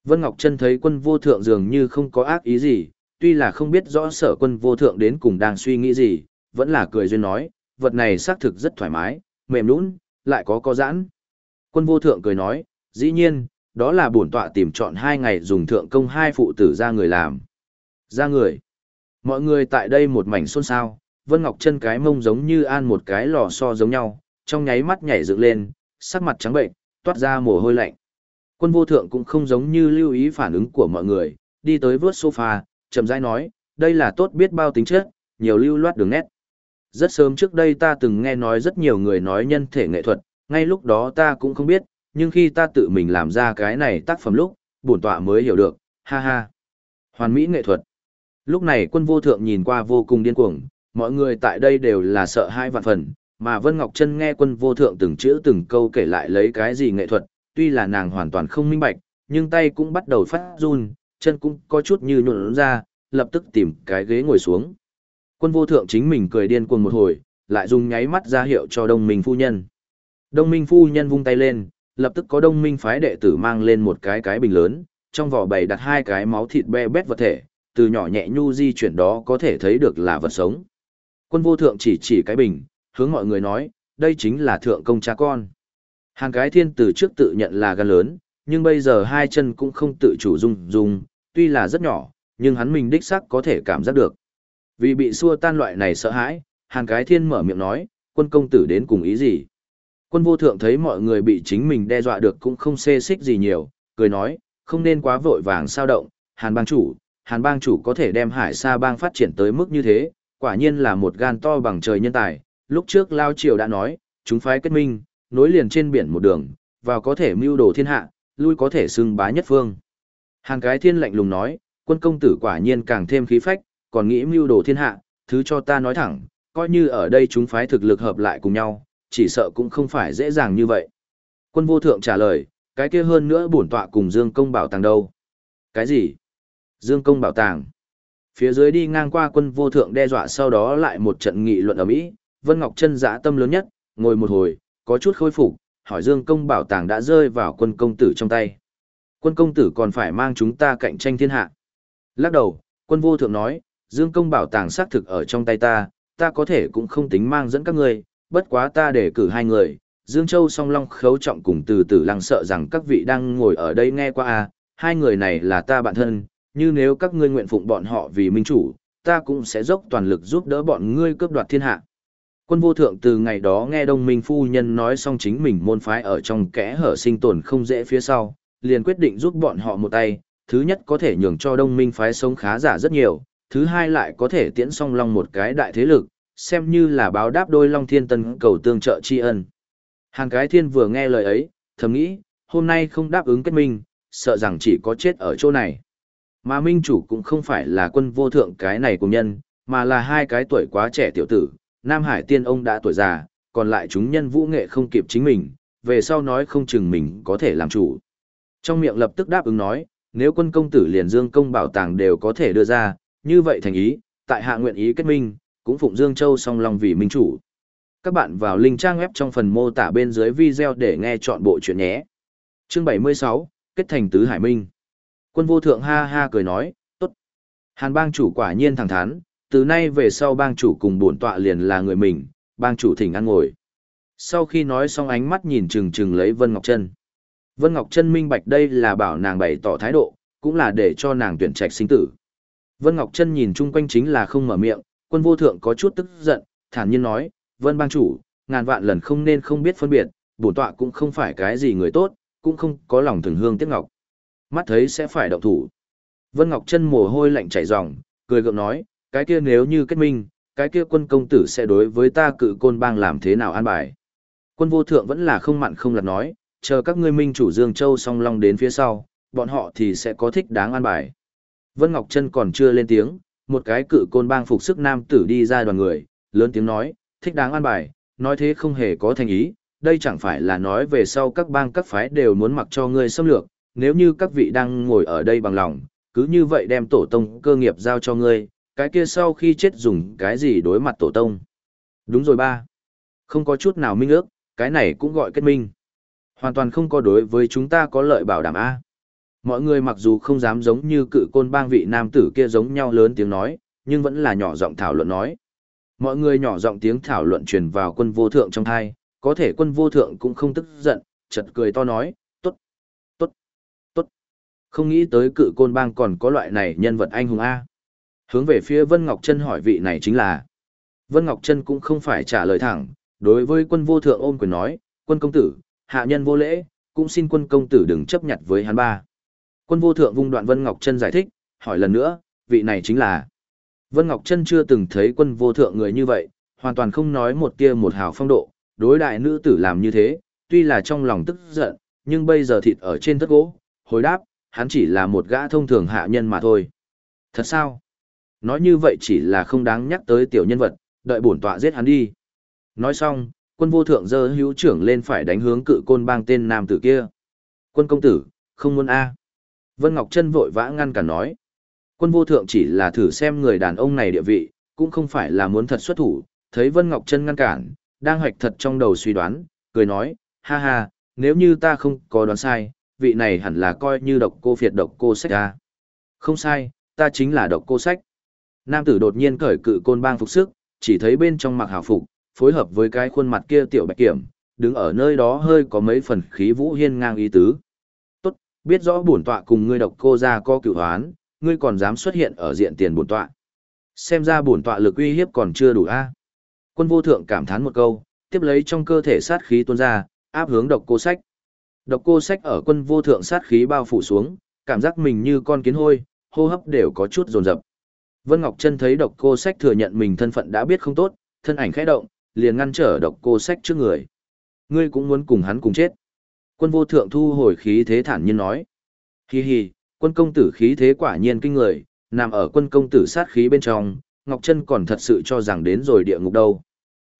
Vân Ngọc Trân thấy quân vô thượng dường như không có ác ý gì, tuy là không biết rõ sở quân vô thượng đến cùng đang suy nghĩ gì, vẫn là cười duyên nói, vật này xác thực rất thoải mái, mềm nũng, lại có có giãn. Quân vô thượng cười nói, dĩ nhiên, đó là bổn tọa tìm chọn hai ngày dùng thượng công hai phụ tử ra người làm. Ra người. Mọi người tại đây một mảnh xôn xao, Vân Ngọc Trân cái mông giống như an một cái lò xo giống nhau, trong nháy mắt nhảy dựng lên, sắc mặt trắng bệnh, toát ra mồ hôi lạnh. Quân vô thượng cũng không giống như lưu ý phản ứng của mọi người, đi tới vớt sofa, chậm rãi nói, đây là tốt biết bao tính chất, nhiều lưu loát đường nét. Rất sớm trước đây ta từng nghe nói rất nhiều người nói nhân thể nghệ thuật, ngay lúc đó ta cũng không biết, nhưng khi ta tự mình làm ra cái này tác phẩm lúc, bổn tọa mới hiểu được, ha ha. Hoàn mỹ nghệ thuật. Lúc này quân vô thượng nhìn qua vô cùng điên cuồng, mọi người tại đây đều là sợ hai vạn phần, mà Vân Ngọc Trân nghe quân vô thượng từng chữ từng câu kể lại lấy cái gì nghệ thuật, tuy là nàng hoàn toàn không minh bạch, nhưng tay cũng bắt đầu phát run, chân cũng có chút như nhuộn ra, lập tức tìm cái ghế ngồi xuống. Quân vô thượng chính mình cười điên cuồng một hồi, lại dùng nháy mắt ra hiệu cho đông minh phu nhân. Đông minh phu nhân vung tay lên, lập tức có đông minh phái đệ tử mang lên một cái cái bình lớn, trong vỏ bày đặt hai cái máu thịt be bét vật thể, từ nhỏ nhẹ nhu di chuyển đó có thể thấy được là vật sống. Quân vô thượng chỉ chỉ cái bình, hướng mọi người nói, đây chính là thượng công cha con. Hàng cái thiên từ trước tự nhận là gan lớn, nhưng bây giờ hai chân cũng không tự chủ dung dung, tuy là rất nhỏ, nhưng hắn mình đích xác có thể cảm giác được. Vì bị xua tan loại này sợ hãi, hàng cái thiên mở miệng nói, quân công tử đến cùng ý gì? Quân vô thượng thấy mọi người bị chính mình đe dọa được cũng không xê xích gì nhiều, cười nói, không nên quá vội vàng sao động, hàn bang chủ, hàn bang chủ có thể đem hải sa bang phát triển tới mức như thế, quả nhiên là một gan to bằng trời nhân tài, lúc trước Lao Triều đã nói, chúng phái kết minh, nối liền trên biển một đường, vào có thể mưu đồ thiên hạ, lui có thể xưng bá nhất phương. hàng cái thiên lạnh lùng nói, quân công tử quả nhiên càng thêm khí phách, còn nghĩ mưu đồ thiên hạ, thứ cho ta nói thẳng, coi như ở đây chúng phái thực lực hợp lại cùng nhau, chỉ sợ cũng không phải dễ dàng như vậy. Quân vô thượng trả lời, cái kia hơn nữa bổn tọa cùng Dương công bảo tàng đâu? Cái gì? Dương công bảo tàng. Phía dưới đi ngang qua quân vô thượng đe dọa sau đó lại một trận nghị luận ở Mỹ, Vân Ngọc Trân dã tâm lớn nhất, ngồi một hồi, có chút khôi phục, hỏi Dương công bảo tàng đã rơi vào quân công tử trong tay. Quân công tử còn phải mang chúng ta cạnh tranh thiên hạ. Lắc đầu, quân vô thượng nói, Dương công bảo tàng xác thực ở trong tay ta, ta có thể cũng không tính mang dẫn các ngươi, bất quá ta để cử hai người, Dương Châu song long khấu trọng cùng từ từ lăng sợ rằng các vị đang ngồi ở đây nghe qua à, hai người này là ta bạn thân, như nếu các ngươi nguyện phụng bọn họ vì minh chủ, ta cũng sẽ dốc toàn lực giúp đỡ bọn ngươi cướp đoạt thiên hạ. Quân vô thượng từ ngày đó nghe đông minh phu nhân nói xong chính mình môn phái ở trong kẽ hở sinh tồn không dễ phía sau, liền quyết định giúp bọn họ một tay, thứ nhất có thể nhường cho đông minh phái sống khá giả rất nhiều, thứ hai lại có thể tiễn song long một cái đại thế lực, xem như là báo đáp đôi long thiên tân cầu tương trợ tri ân. Hàng cái thiên vừa nghe lời ấy, thầm nghĩ, hôm nay không đáp ứng kết minh, sợ rằng chỉ có chết ở chỗ này. Mà minh chủ cũng không phải là quân vô thượng cái này của nhân, mà là hai cái tuổi quá trẻ tiểu tử, Nam Hải tiên ông đã tuổi già, còn lại chúng nhân vũ nghệ không kịp chính mình, về sau nói không chừng mình có thể làm chủ. Trong miệng lập tức đáp ứng nói, nếu quân công tử liền dương công bảo tàng đều có thể đưa ra, như vậy thành ý, tại hạ nguyện ý kết minh, cũng phụng Dương Châu song long vì minh chủ. Các bạn vào link trang web trong phần mô tả bên dưới video để nghe chọn bộ chuyện nhé. Chương 76, Kết thành tứ hải minh. Quân vô thượng ha ha cười nói, tốt. Hàn bang chủ quả nhiên thẳng thắn, từ nay về sau bang chủ cùng bổn tọa liền là người mình, bang chủ thỉnh ăn ngồi. Sau khi nói xong ánh mắt nhìn chừng chừng lấy Vân Ngọc Trân. Vân Ngọc Trân minh bạch đây là bảo nàng bày tỏ thái độ, cũng là để cho nàng tuyển trạch sinh tử. Vân Ngọc Trân nhìn chung quanh chính là không mở miệng, quân vô thượng có chút tức giận, thản nhiên nói, Vân bang chủ, ngàn vạn lần không nên không biết phân biệt, bổn tọa cũng không phải cái gì người tốt, cũng không có lòng thường hương tiếc ngọc. Mắt thấy sẽ phải động thủ. Vân Ngọc Trân mồ hôi lạnh chảy ròng, cười gượng nói, cái kia nếu như kết minh, cái kia quân công tử sẽ đối với ta cự côn bang làm thế nào an bài. Quân vô thượng vẫn là không mặn không lặt nói, chờ các ngươi minh chủ Dương Châu song long đến phía sau, bọn họ thì sẽ có thích đáng an bài. Vân Ngọc Trân còn chưa lên tiếng, một cái cự côn bang phục sức nam tử đi ra đoàn người, lớn tiếng nói, thích đáng an bài, nói thế không hề có thành ý, đây chẳng phải là nói về sau các bang các phái đều muốn mặc cho ngươi xâm lược, nếu như các vị đang ngồi ở đây bằng lòng, cứ như vậy đem tổ tông cơ nghiệp giao cho ngươi, cái kia sau khi chết dùng cái gì đối mặt tổ tông. Đúng rồi ba. Không có chút nào minh ước, cái này cũng gọi kết minh. Hoàn toàn không có đối với chúng ta có lợi bảo đảm A. Mọi người mặc dù không dám giống như cự côn bang vị nam tử kia giống nhau lớn tiếng nói, nhưng vẫn là nhỏ giọng thảo luận nói. Mọi người nhỏ giọng tiếng thảo luận truyền vào quân vô thượng trong thai, có thể quân vô thượng cũng không tức giận, chật cười to nói, tốt, tốt, tốt. Không nghĩ tới cự côn bang còn có loại này nhân vật anh hùng A. Hướng về phía Vân Ngọc Trân hỏi vị này chính là. Vân Ngọc Trân cũng không phải trả lời thẳng, đối với quân vô thượng ôm quyền nói, quân công tử, hạ nhân vô lễ, cũng xin quân công tử đừng chấp nhận với hắn ba. Quân vô thượng vung đoạn Vân Ngọc Trân giải thích, hỏi lần nữa, vị này chính là. Vân Ngọc Trân chưa từng thấy quân vô thượng người như vậy, hoàn toàn không nói một tia một hào phong độ, đối đại nữ tử làm như thế, tuy là trong lòng tức giận, nhưng bây giờ thịt ở trên thất gỗ, hồi đáp, hắn chỉ là một gã thông thường hạ nhân mà thôi. Thật sao? Nói như vậy chỉ là không đáng nhắc tới tiểu nhân vật, đợi bổn tọa giết hắn đi. Nói xong, quân vô thượng dơ hữu trưởng lên phải đánh hướng cự côn bang tên nam tử kia. Quân công tử, không muốn A. Vân Ngọc Trân vội vã ngăn cả nói. Quân vô thượng chỉ là thử xem người đàn ông này địa vị, cũng không phải là muốn thật xuất thủ, thấy Vân Ngọc Trân ngăn cản, đang hoạch thật trong đầu suy đoán, cười nói, ha ha, nếu như ta không có đoán sai, vị này hẳn là coi như độc cô phiệt độc cô sách ra. Không sai, ta chính là độc cô sách. Nam tử đột nhiên cởi cự côn bang phục sức, chỉ thấy bên trong mặc hào phục, phối hợp với cái khuôn mặt kia tiểu bạch kiểm, đứng ở nơi đó hơi có mấy phần khí vũ hiên ngang ý tứ. Tốt, biết rõ bổn tọa cùng ngươi độc cô ra có cửu hoán, ngươi còn dám xuất hiện ở diện tiền bổn tọa. Xem ra bổn tọa lực uy hiếp còn chưa đủ a. Quân vô thượng cảm thán một câu, tiếp lấy trong cơ thể sát khí tuôn ra, áp hướng độc cô sách. Độc cô sách ở quân vô thượng sát khí bao phủ xuống, cảm giác mình như con kiến hôi, hô hấp đều có chút rồn rập. Vân Ngọc Trân thấy độc cô sách thừa nhận mình thân phận đã biết không tốt, thân ảnh khẽ động, liền ngăn trở độc cô sách trước người. Ngươi cũng muốn cùng hắn cùng chết. Quân vô thượng thu hồi khí thế thản nhiên nói. Hi hi, Quân công tử khí thế quả nhiên kinh người, nằm ở quân công tử sát khí bên trong, Ngọc Trân còn thật sự cho rằng đến rồi địa ngục đâu.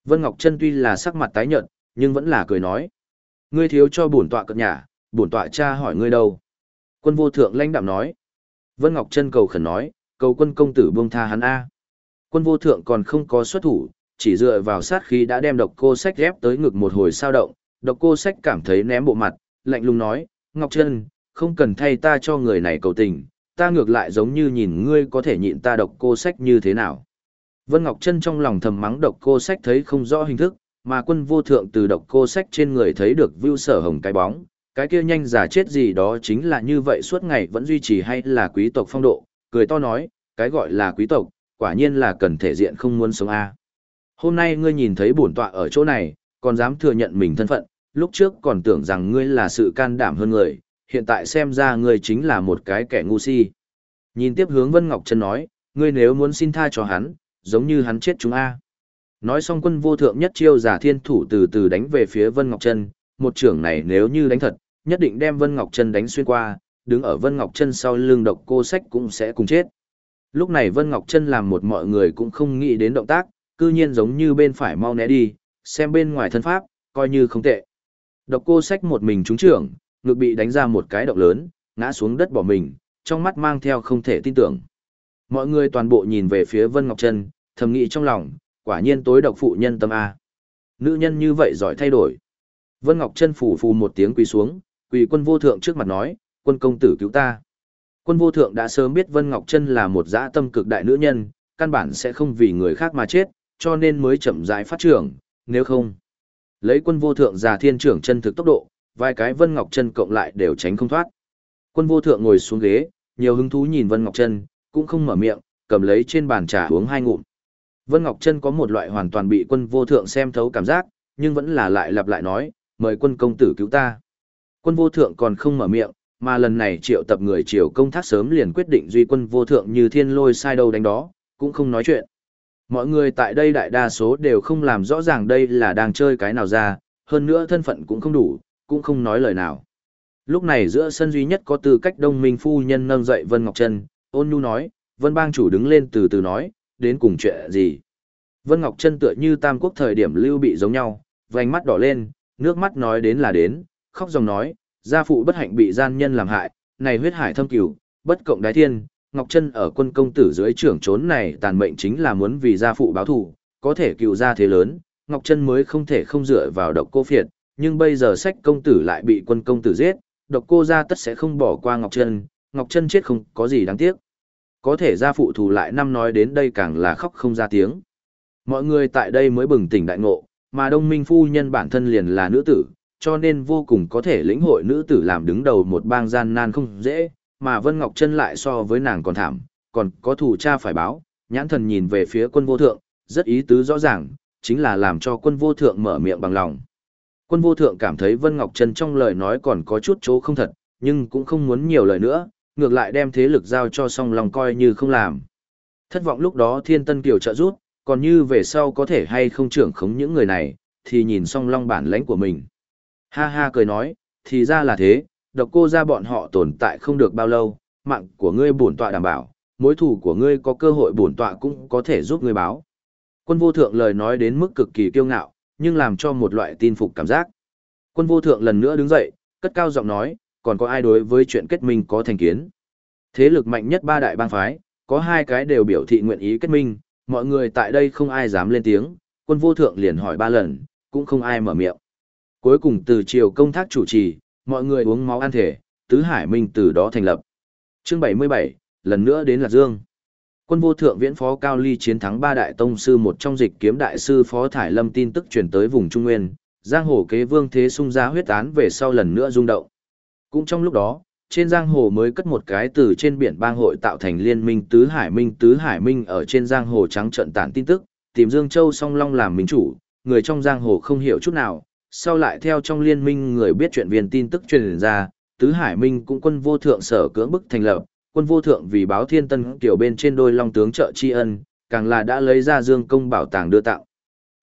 Vân Ngọc Trân tuy là sắc mặt tái nhợt, nhưng vẫn là cười nói. Ngươi thiếu cho bổn tọa cập nhà, bổn tọa cha hỏi ngươi đâu. Quân vô thượng lãnh đạm nói. Vân Ngọc Trân cầu khẩn nói, cầu quân công tử buông tha hắn A. Quân vô thượng còn không có xuất thủ, chỉ dựa vào sát khí đã đem độc cô sách ghép tới ngực một hồi sao động. Độc cô sách cảm thấy ném bộ mặt, lạnh lùng nói, Ngọc Trân, không cần thay ta cho người này cầu tình, ta ngược lại giống như nhìn ngươi có thể nhịn ta độc cô sách như thế nào. Vân Ngọc Trân trong lòng thầm mắng độc cô sách thấy không rõ hình thức, mà quân vô thượng từ độc cô sách trên người thấy được vưu sở hồng cái bóng, cái kia nhanh giả chết gì đó chính là như vậy suốt ngày vẫn duy trì hay là quý tộc phong độ, cười to nói, cái gọi là quý tộc, quả nhiên là cần thể diện không muốn sống a. Hôm nay ngươi nhìn thấy bổn tọa ở chỗ này, còn dám thừa nhận mình thân phận, lúc trước còn tưởng rằng ngươi là sự can đảm hơn người, hiện tại xem ra ngươi chính là một cái kẻ ngu si. Nhìn tiếp hướng Vân Ngọc Trân nói, ngươi nếu muốn xin tha cho hắn, giống như hắn chết chúng a. Nói xong quân vô thượng nhất chiêu giả thiên thủ từ từ đánh về phía Vân Ngọc Trân, một trưởng này nếu như đánh thật, nhất định đem Vân Ngọc Trân đánh xuyên qua, đứng ở Vân Ngọc Trân sau lưng độc cô sách cũng sẽ cùng chết. Lúc này Vân Ngọc Trân làm một mọi người cũng không nghĩ đến động tác, cư nhiên giống như bên phải mau né đi, xem bên ngoài thân pháp, coi như không tệ. Độc cô sách một mình trúng trưởng, ngực bị đánh ra một cái động lớn, ngã xuống đất bỏ mình, trong mắt mang theo không thể tin tưởng. Mọi người toàn bộ nhìn về phía Vân Ngọc Trân, thầm nghĩ trong lòng, quả nhiên tối độc phụ nhân tâm A. Nữ nhân như vậy giỏi thay đổi. Vân Ngọc Trân phủ phù một tiếng quỳ xuống, quỳ quân vô thượng trước mặt nói, quân công tử cứu ta. Quân vô thượng đã sớm biết Vân Ngọc Trân là một dã tâm cực đại nữ nhân, căn bản sẽ không vì người khác mà chết, cho nên mới chậm rãi phát trưởng, nếu không. Lấy quân vô thượng già thiên trưởng chân thực tốc độ, vài cái Vân Ngọc Trân cộng lại đều tránh không thoát. Quân vô thượng ngồi xuống ghế, nhiều hứng thú nhìn Vân Ngọc Trân, cũng không mở miệng, cầm lấy trên bàn trà uống hai ngụm. Vân Ngọc Trân có một loại hoàn toàn bị quân vô thượng xem thấu cảm giác, nhưng vẫn là lại lặp lại nói, mời quân công tử cứu ta. Quân vô thượng còn không mở miệng, mà lần này triệu tập người triều công thác sớm liền quyết định duy quân vô thượng như thiên lôi sai đâu đánh đó, cũng không nói chuyện. Mọi người tại đây đại đa số đều không làm rõ ràng đây là đang chơi cái nào ra, hơn nữa thân phận cũng không đủ, cũng không nói lời nào. Lúc này giữa sân duy nhất có tư cách đông minh phu nhân nâng dậy Vân Ngọc Trân, ôn nhu nói, Vân bang chủ đứng lên từ từ nói, đến cùng chuyện gì. Vân Ngọc Trân tựa như tam quốc thời điểm lưu bị giống nhau, vành mắt đỏ lên, nước mắt nói đến là đến, khóc dòng nói, gia phụ bất hạnh bị gian nhân làm hại, này huyết hải thâm cửu, bất cộng đái thiên, Ngọc Trân ở quân công tử dưới trưởng trốn này tàn mệnh chính là muốn vì gia phụ báo thù, có thể cựu gia thế lớn, Ngọc Trân mới không thể không dựa vào độc cô phiệt, nhưng bây giờ sách công tử lại bị quân công tử giết, độc cô gia tất sẽ không bỏ qua Ngọc Trân, Ngọc Trân chết không có gì đáng tiếc. Có thể gia phụ thù lại năm nói đến đây càng là khóc không ra tiếng. Mọi người tại đây mới bừng tỉnh đại ngộ, mà đông minh phu nhân bản thân liền là nữ tử, cho nên vô cùng có thể lĩnh hội nữ tử làm đứng đầu một bang gian nan không dễ, mà Vân Ngọc Trân lại so với nàng còn thảm, còn có thủ cha phải báo, nhãn thần nhìn về phía quân vô thượng, rất ý tứ rõ ràng, chính là làm cho quân vô thượng mở miệng bằng lòng. Quân vô thượng cảm thấy Vân Ngọc Trân trong lời nói còn có chút chỗ không thật, nhưng cũng không muốn nhiều lời nữa, ngược lại đem thế lực giao cho song lòng coi như không làm. Thất vọng lúc đó thiên tân kiều trợ rút, còn như về sau có thể hay không trưởng khống những người này, thì nhìn song long bản lãnh của mình. Ha ha cười nói, thì ra là thế, độc cô ra bọn họ tồn tại không được bao lâu, mạng của ngươi bổn tọa đảm bảo, mối thủ của ngươi có cơ hội bổn tọa cũng có thể giúp ngươi báo. Quân vô thượng lời nói đến mức cực kỳ kiêu ngạo, nhưng làm cho một loại tin phục cảm giác. Quân vô thượng lần nữa đứng dậy, cất cao giọng nói, còn có ai đối với chuyện kết minh có thành kiến. Thế lực mạnh nhất ba đại bang phái, có hai cái đều biểu thị nguyện ý kết minh, mọi người tại đây không ai dám lên tiếng, quân vô thượng liền hỏi ba lần, cũng không ai mở miệng. Cuối cùng từ triều công thác chủ trì, mọi người uống máu ăn thể, tứ hải minh từ đó thành lập. Chương 77, lần nữa đến Lạc Dương. Quân vô thượng viễn phó Cao Ly chiến thắng ba đại tông sư một trong dịch kiếm đại sư phó Thải Lâm tin tức truyền tới vùng Trung Nguyên, giang hồ kế vương thế sung ra huyết án về sau lần nữa rung động. Cũng trong lúc đó, trên giang hồ mới cất một cái từ trên biển bang hội tạo thành liên minh tứ hải minh tứ hải minh ở trên giang hồ trắng trận tản tin tức, tìm Dương Châu song long làm minh chủ, người trong giang hồ không hiểu chút nào, sau lại theo trong liên minh người biết chuyện viên tin tức truyền ra, tứ hải minh cũng quân vô thượng sở cưỡng bức thành lập, quân vô thượng vì báo thiên tân kiểu bên trên đôi long tướng trợ tri ân, càng là đã lấy ra dương công bảo tàng đưa tặng.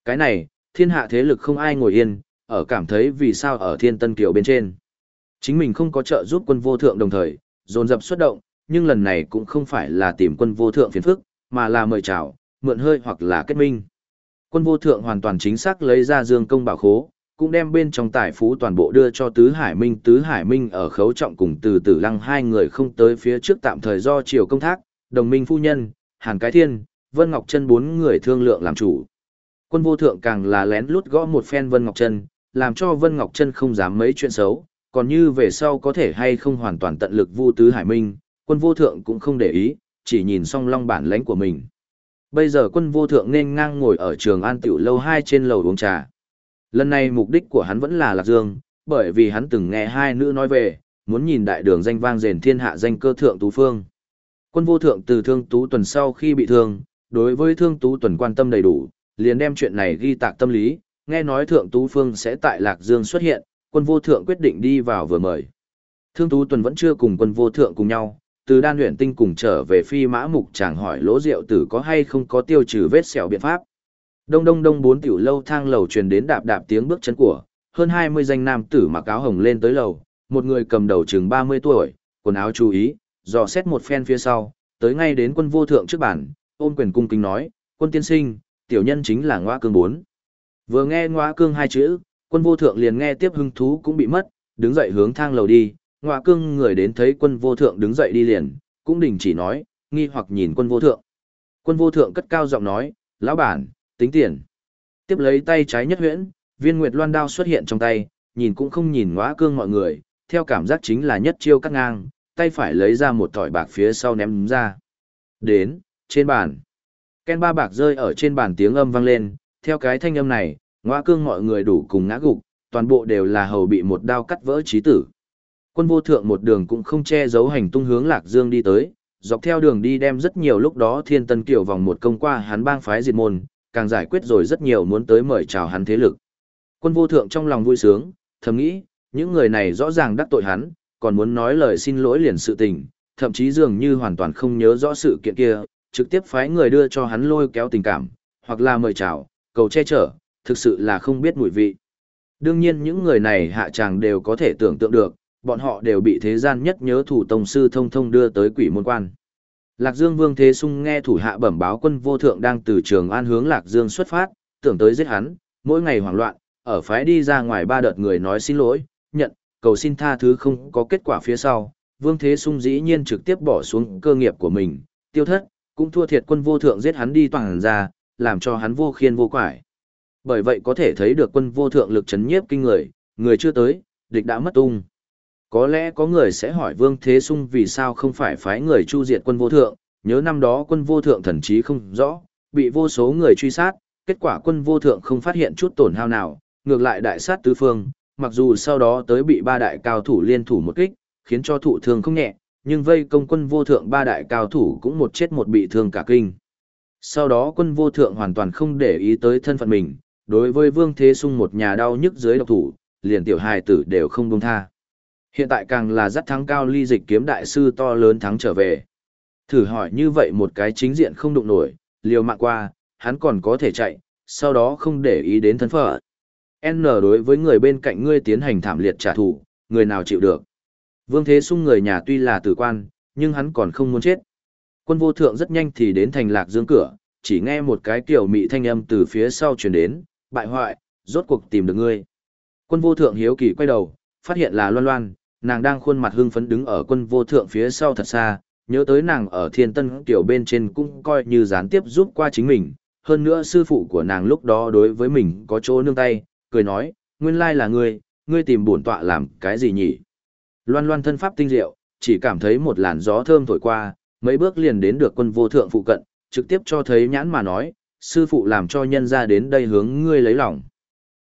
Cái này, thiên hạ thế lực không ai ngồi yên, ở cảm thấy vì sao ở thiên tân kiểu bên trên. Chính mình không có trợ giúp quân vô thượng đồng thời, dồn dập xuất động, nhưng lần này cũng không phải là tìm quân vô thượng phiền phức, mà là mời chào, mượn hơi hoặc là kết minh. Quân vô thượng hoàn toàn chính xác lấy ra dương công bảo khố, cũng đem bên trong tài phú toàn bộ đưa cho Tứ Hải Minh. Tứ Hải Minh ở khấu trọng cùng từ tử lăng hai người không tới phía trước tạm thời do triều công thác, đồng minh phu nhân, Hàn Cái Thiên, Vân Ngọc Trân bốn người thương lượng làm chủ. Quân vô thượng càng là lén lút gõ một phen Vân Ngọc Trân, làm cho Vân Ngọc Trân không dám mấy chuyện xấu, còn như về sau có thể hay không hoàn toàn tận lực vu tứ hải minh, quân vô thượng cũng không để ý, chỉ nhìn song long bản lãnh của mình. Bây giờ quân vô thượng nên ngang ngồi ở trường an tiểu lâu hai trên lầu uống trà. Lần này mục đích của hắn vẫn là Lạc Dương, bởi vì hắn từng nghe hai nữ nói về, muốn nhìn đại đường danh vang rền thiên hạ danh cơ thượng tú phương. Quân vô thượng từ thương tú tuần sau khi bị thương, đối với thương tú tuần quan tâm đầy đủ, liền đem chuyện này ghi tạc tâm lý, nghe nói thượng tú phương sẽ tại Lạc Dương xuất hiện, quân vô thượng quyết định đi vào vừa mời. Thương tú tuần vẫn chưa cùng quân vô thượng cùng nhau, từ đan luyện tinh cùng trở về phi mã mục chàng hỏi lỗ rượu tử có hay không có tiêu trừ vết sẹo biện pháp. Đông đông đông bốn tiểu lâu thang lầu truyền đến đạp đạp tiếng bước chân của, hơn 20 danh nam tử mặc áo hồng lên tới lầu, một người cầm đầu chừng 30 tuổi, quần áo chú ý, dò xét một phen phía sau, tới ngay đến quân vô thượng trước bàn, ôm quyền cung kính nói, quân tiên sinh, tiểu nhân chính là ngoa cương bốn. Vừa nghe ngoa cương hai chữ, quân vô thượng liền nghe tiếp hứng thú cũng bị mất, đứng dậy hướng thang lầu đi, ngoa cương người đến thấy quân vô thượng đứng dậy đi liền, cũng đình chỉ nói, nghi hoặc nhìn quân vô thượng. Quân vô thượng cất cao giọng nói, lão bản, tính tiền. Tiếp lấy tay trái nhất huyễn, viên nguyệt loan đao xuất hiện trong tay, nhìn cũng không nhìn ngóa cương mọi người, theo cảm giác chính là nhất chiêu cắt ngang, tay phải lấy ra một thỏi bạc phía sau ném ra. Đến, trên bàn. Ken ba bạc rơi ở trên bàn tiếng âm vang lên, theo cái thanh âm này, ngóa cương mọi người đủ cùng ngã gục, toàn bộ đều là hầu bị một đao cắt vỡ trí tử. Quân vô thượng một đường cũng không che giấu hành tung hướng Lạc Dương đi tới, dọc theo đường đi đem rất nhiều lúc đó thiên tân kiểu vòng một công qua hắn bang phái diệt môn, càng giải quyết rồi rất nhiều muốn tới mời chào hắn thế lực. Quân vô thượng trong lòng vui sướng, thầm nghĩ, những người này rõ ràng đắc tội hắn, còn muốn nói lời xin lỗi liền sự tình, thậm chí dường như hoàn toàn không nhớ rõ sự kiện kia, trực tiếp phái người đưa cho hắn lôi kéo tình cảm, hoặc là mời chào, cầu che chở, thực sự là không biết mùi vị. Đương nhiên những người này hạ tràng đều có thể tưởng tượng được, bọn họ đều bị thế gian nhất nhớ thủ tông sư thông thông đưa tới quỷ môn quan. Lạc Dương Vương Thế Sung nghe thủ hạ bẩm báo quân vô thượng đang từ trường an hướng Lạc Dương xuất phát, tưởng tới giết hắn, mỗi ngày hoảng loạn, ở phái đi ra ngoài ba đợt người nói xin lỗi, nhận, cầu xin tha thứ không có kết quả phía sau. Vương Thế Sung dĩ nhiên trực tiếp bỏ xuống cơ nghiệp của mình, tiêu thất, cũng thua thiệt quân vô thượng giết hắn đi toàn ra, làm cho hắn vô khiên vô quải. Bởi vậy có thể thấy được quân vô thượng lực chấn nhiếp kinh người, người chưa tới, địch đã mất tung. Có lẽ có người sẽ hỏi Vương Thế Sung vì sao không phải phái người chu diệt quân vô thượng, nhớ năm đó quân vô thượng thần trí không rõ, bị vô số người truy sát, kết quả quân vô thượng không phát hiện chút tổn hao nào, ngược lại đại sát tứ phương, mặc dù sau đó tới bị ba đại cao thủ liên thủ một kích, khiến cho thụ thương không nhẹ, nhưng vây công quân vô thượng ba đại cao thủ cũng một chết một bị thương cả kinh. Sau đó quân vô thượng hoàn toàn không để ý tới thân phận mình, đối với Vương Thế Sung một nhà đau nhức dưới độc thủ, liền tiểu hài tử đều không buông tha. Hiện tại càng là dắt thắng cao ly dịch kiếm đại sư to lớn thắng trở về. Thử hỏi như vậy một cái chính diện không đụng nổi, liều mạng qua, hắn còn có thể chạy, sau đó không để ý đến thân phận. N đối với người bên cạnh ngươi tiến hành thảm liệt trả thù, người nào chịu được. Vương Thế Sung người nhà tuy là tử quan, nhưng hắn còn không muốn chết. Quân vô thượng rất nhanh thì đến thành lạc dương cửa, chỉ nghe một cái kiểu mị thanh âm từ phía sau truyền đến, bại hoại, rốt cuộc tìm được ngươi. Quân vô thượng hiếu kỳ quay đầu, phát hiện là loan loan, nàng đang khuôn mặt hưng phấn đứng ở quân vô thượng phía sau thật xa, nhớ tới nàng ở thiên tân tiểu bên trên cũng coi như gián tiếp giúp qua chính mình. Hơn nữa sư phụ của nàng lúc đó đối với mình có chỗ nương tay, cười nói, nguyên lai là ngươi, ngươi tìm bổn tọa làm cái gì nhỉ? Loan loan thân pháp tinh diệu, chỉ cảm thấy một làn gió thơm thổi qua, mấy bước liền đến được quân vô thượng phụ cận, trực tiếp cho thấy nhãn mà nói, sư phụ làm cho nhân ra đến đây hướng ngươi lấy lòng.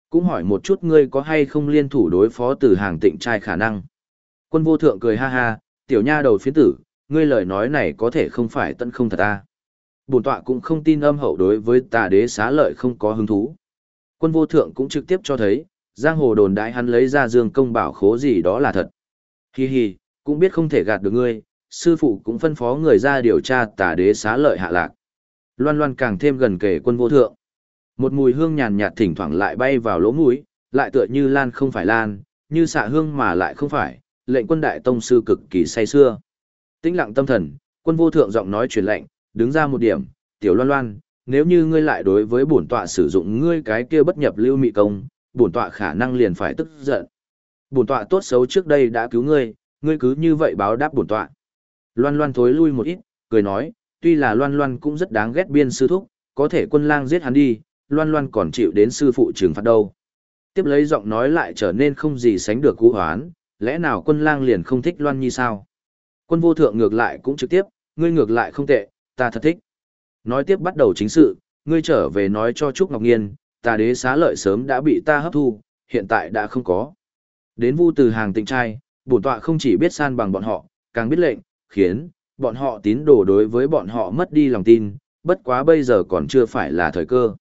Cũng hỏi một chút ngươi có hay không liên thủ đối phó từ hàng tịnh trai khả năng. Quân vô thượng cười ha ha, tiểu nha đầu phiến tử, ngươi lời nói này có thể không phải tận không thật ta. Bổn tọa cũng không tin âm hậu đối với tà đế xá lợi không có hứng thú. Quân vô thượng cũng trực tiếp cho thấy, giang hồ đồn đại hắn lấy ra dương công bảo khố gì đó là thật. Hi hi, cũng biết không thể gạt được ngươi, sư phụ cũng phân phó người ra điều tra tà đế xá lợi hạ lạc. Loan loan càng thêm gần kề quân vô thượng. Một mùi hương nhàn nhạt thỉnh thoảng lại bay vào lỗ mũi, lại tựa như lan không phải lan, như xạ hương mà lại không phải, lệnh quân đại tông sư cực kỳ say xưa. Tĩnh lặng tâm thần, quân vô thượng giọng nói truyền lệnh, đứng ra một điểm, tiểu loan loan, nếu như ngươi lại đối với bổn tọa sử dụng ngươi cái kia bất nhập lưu mị công, bổn tọa khả năng liền phải tức giận. Bổn tọa tốt xấu trước đây đã cứu ngươi, ngươi cứ như vậy báo đáp bổn tọa. Loan loan thối lui một ít, cười nói, tuy là loan loan cũng rất đáng ghét biên sư thúc, có thể quân lang giết hắn đi, loan loan còn chịu đến sư phụ trừng phạt đâu. Tiếp lấy giọng nói lại trở nên không gì sánh được cú hoán, lẽ nào quân lang liền không thích loan nhi sao? Quân vô thượng ngược lại cũng trực tiếp, ngươi ngược lại không tệ, ta thật thích. Nói tiếp bắt đầu chính sự, ngươi trở về nói cho Trúc Ngọc Nghiên, ta đế xá lợi sớm đã bị ta hấp thu, hiện tại đã không có. Đến vu từ hàng tịnh trai, bổn tọa không chỉ biết san bằng bọn họ, càng biết lệnh, khiến, bọn họ tín đồ đối với bọn họ mất đi lòng tin, bất quá bây giờ còn chưa phải là thời cơ.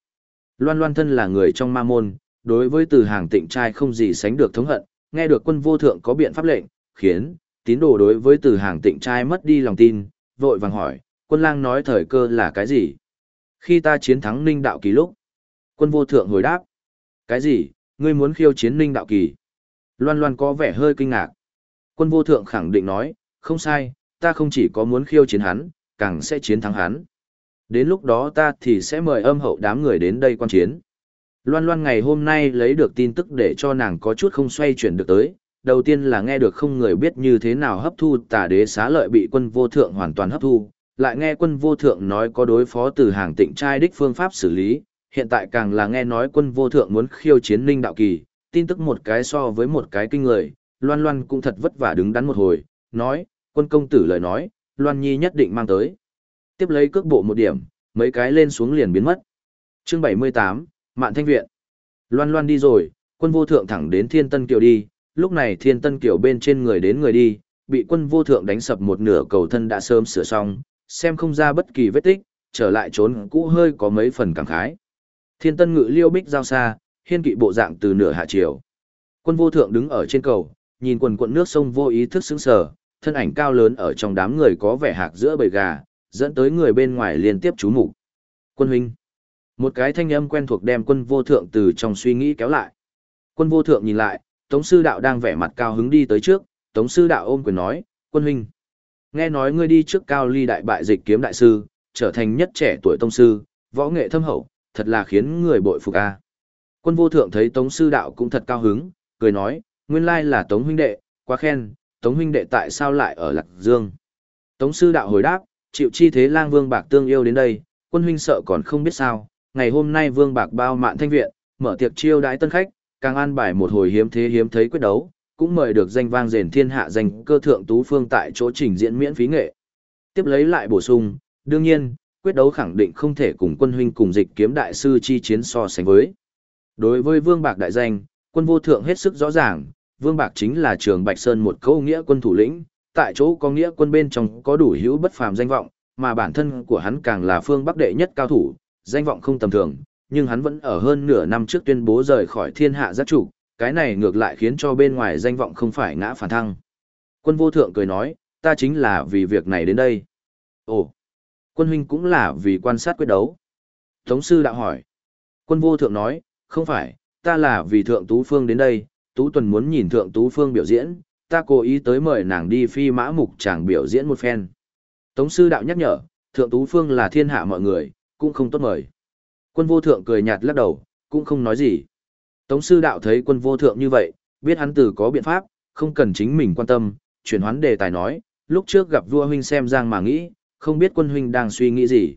Loan Loan thân là người trong ma môn, đối với từ hàng tịnh trai không gì sánh được thống hận, nghe được quân vô thượng có biện pháp lệnh, khiến, tín đồ đối với từ hàng tịnh trai mất đi lòng tin, vội vàng hỏi, quân lang nói thời cơ là cái gì? Khi ta chiến thắng ninh đạo kỳ lúc, quân vô thượng hồi đáp, cái gì, ngươi muốn khiêu chiến ninh đạo kỳ? Loan Loan có vẻ hơi kinh ngạc. Quân vô thượng khẳng định nói, không sai, ta không chỉ có muốn khiêu chiến hắn, càng sẽ chiến thắng hắn. Đến lúc đó ta thì sẽ mời âm hậu đám người đến đây quan chiến. Loan Loan ngày hôm nay lấy được tin tức để cho nàng có chút không xoay chuyển được tới. Đầu tiên là nghe được không người biết như thế nào hấp thu tà đế xá lợi bị quân vô thượng hoàn toàn hấp thu, lại nghe quân vô thượng nói có đối phó từ hàng tịnh trai đích phương pháp xử lý, hiện tại càng là nghe nói quân vô thượng muốn khiêu chiến ninh đạo kỳ, tin tức một cái so với một cái kinh người, Loan Loan cũng thật vất vả đứng đắn một hồi, nói, quân công tử lời nói, Loan Nhi nhất định mang tới. Tiếp lấy cước bộ một điểm, mấy cái lên xuống liền biến mất. chương 78, Mạn Thanh Viện. Loan Loan đi rồi, quân vô thượng thẳng đến Thiên Tân Kiều đi, lúc này Thiên Tân Kiều bên trên người đến người đi, bị quân vô thượng đánh sập một nửa cầu thân đã sớm sửa xong, xem không ra bất kỳ vết tích, trở lại trốn cũ hơi có mấy phần cảm khái. Thiên Tân ngự liêu bích giao xa, hiên kỵ bộ dạng từ nửa hạ chiều. Quân vô thượng đứng ở trên cầu, nhìn quần quận nước sông vô ý thức sững sờ, thân ảnh cao lớn ở trong đám người có vẻ hạc giữa bầy gà, dẫn tới người bên ngoài liên tiếp chú mục. Quân huynh. Một cái thanh âm quen thuộc đem quân vô thượng từ trong suy nghĩ kéo lại. Quân vô thượng nhìn lại, Tống sư đạo đang vẻ mặt cao hứng đi tới trước, Tống sư đạo ôm quyền nói, quân huynh. Nghe nói ngươi đi trước cao ly đại bại dịch kiếm đại sư, trở thành nhất trẻ tuổi tông sư, võ nghệ thâm hậu, thật là khiến người bội phục a. Quân vô thượng thấy Tống sư đạo cũng thật cao hứng, cười nói, nguyên lai là Tống huynh đệ, quá khen, Tống huynh đệ tại sao lại ở Lạc Dương. Tống sư đạo hồi đáp, chịu chi thế lang vương bạc tương yêu đến đây, quân huynh sợ còn không biết sao, ngày hôm nay vương bạc bao mạn thanh viện, mở tiệc chiêu đãi tân khách, càng an bài một hồi hiếm thế hiếm thấy quyết đấu, cũng mời được danh vang rền thiên hạ danh cơ thượng tú phương tại chỗ trình diễn miễn phí nghệ. Tiếp lấy lại bổ sung, đương nhiên, quyết đấu khẳng định không thể cùng quân huynh cùng dịch kiếm đại sư chi chiến so sánh với. Đối với vương bạc đại danh, quân vô thượng hết sức rõ ràng, vương bạc chính là trường Bạch Sơn một câu nghĩa quân thủ lĩnh, tại chỗ có nghĩa quân bên trong có đủ hữu bất phàm danh vọng, mà bản thân của hắn càng là phương bắc đệ nhất cao thủ, danh vọng không tầm thường, nhưng hắn vẫn ở hơn nửa năm trước tuyên bố rời khỏi thiên hạ giác chủ, cái này ngược lại khiến cho bên ngoài danh vọng không phải ngã phản thăng. Quân vô thượng cười nói, ta chính là vì việc này đến đây. Ồ, quân huynh cũng là vì quan sát quyết đấu. Tống sư đạo hỏi. Quân vô thượng nói, không phải, ta là vì thượng tú phương đến đây, tú tuần muốn nhìn thượng tú phương biểu diễn, ta cố ý tới mời nàng đi phi mã mục chàng biểu diễn một phen. Tống sư đạo nhắc nhở, thượng tú phương là thiên hạ mọi người, cũng không tốt mời. Quân vô thượng cười nhạt lắc đầu, cũng không nói gì. Tống sư đạo thấy quân vô thượng như vậy, biết hắn từ có biện pháp, không cần chính mình quan tâm, chuyển hoán đề tài nói, lúc trước gặp vua huynh xem giang mà nghĩ, không biết quân huynh đang suy nghĩ gì.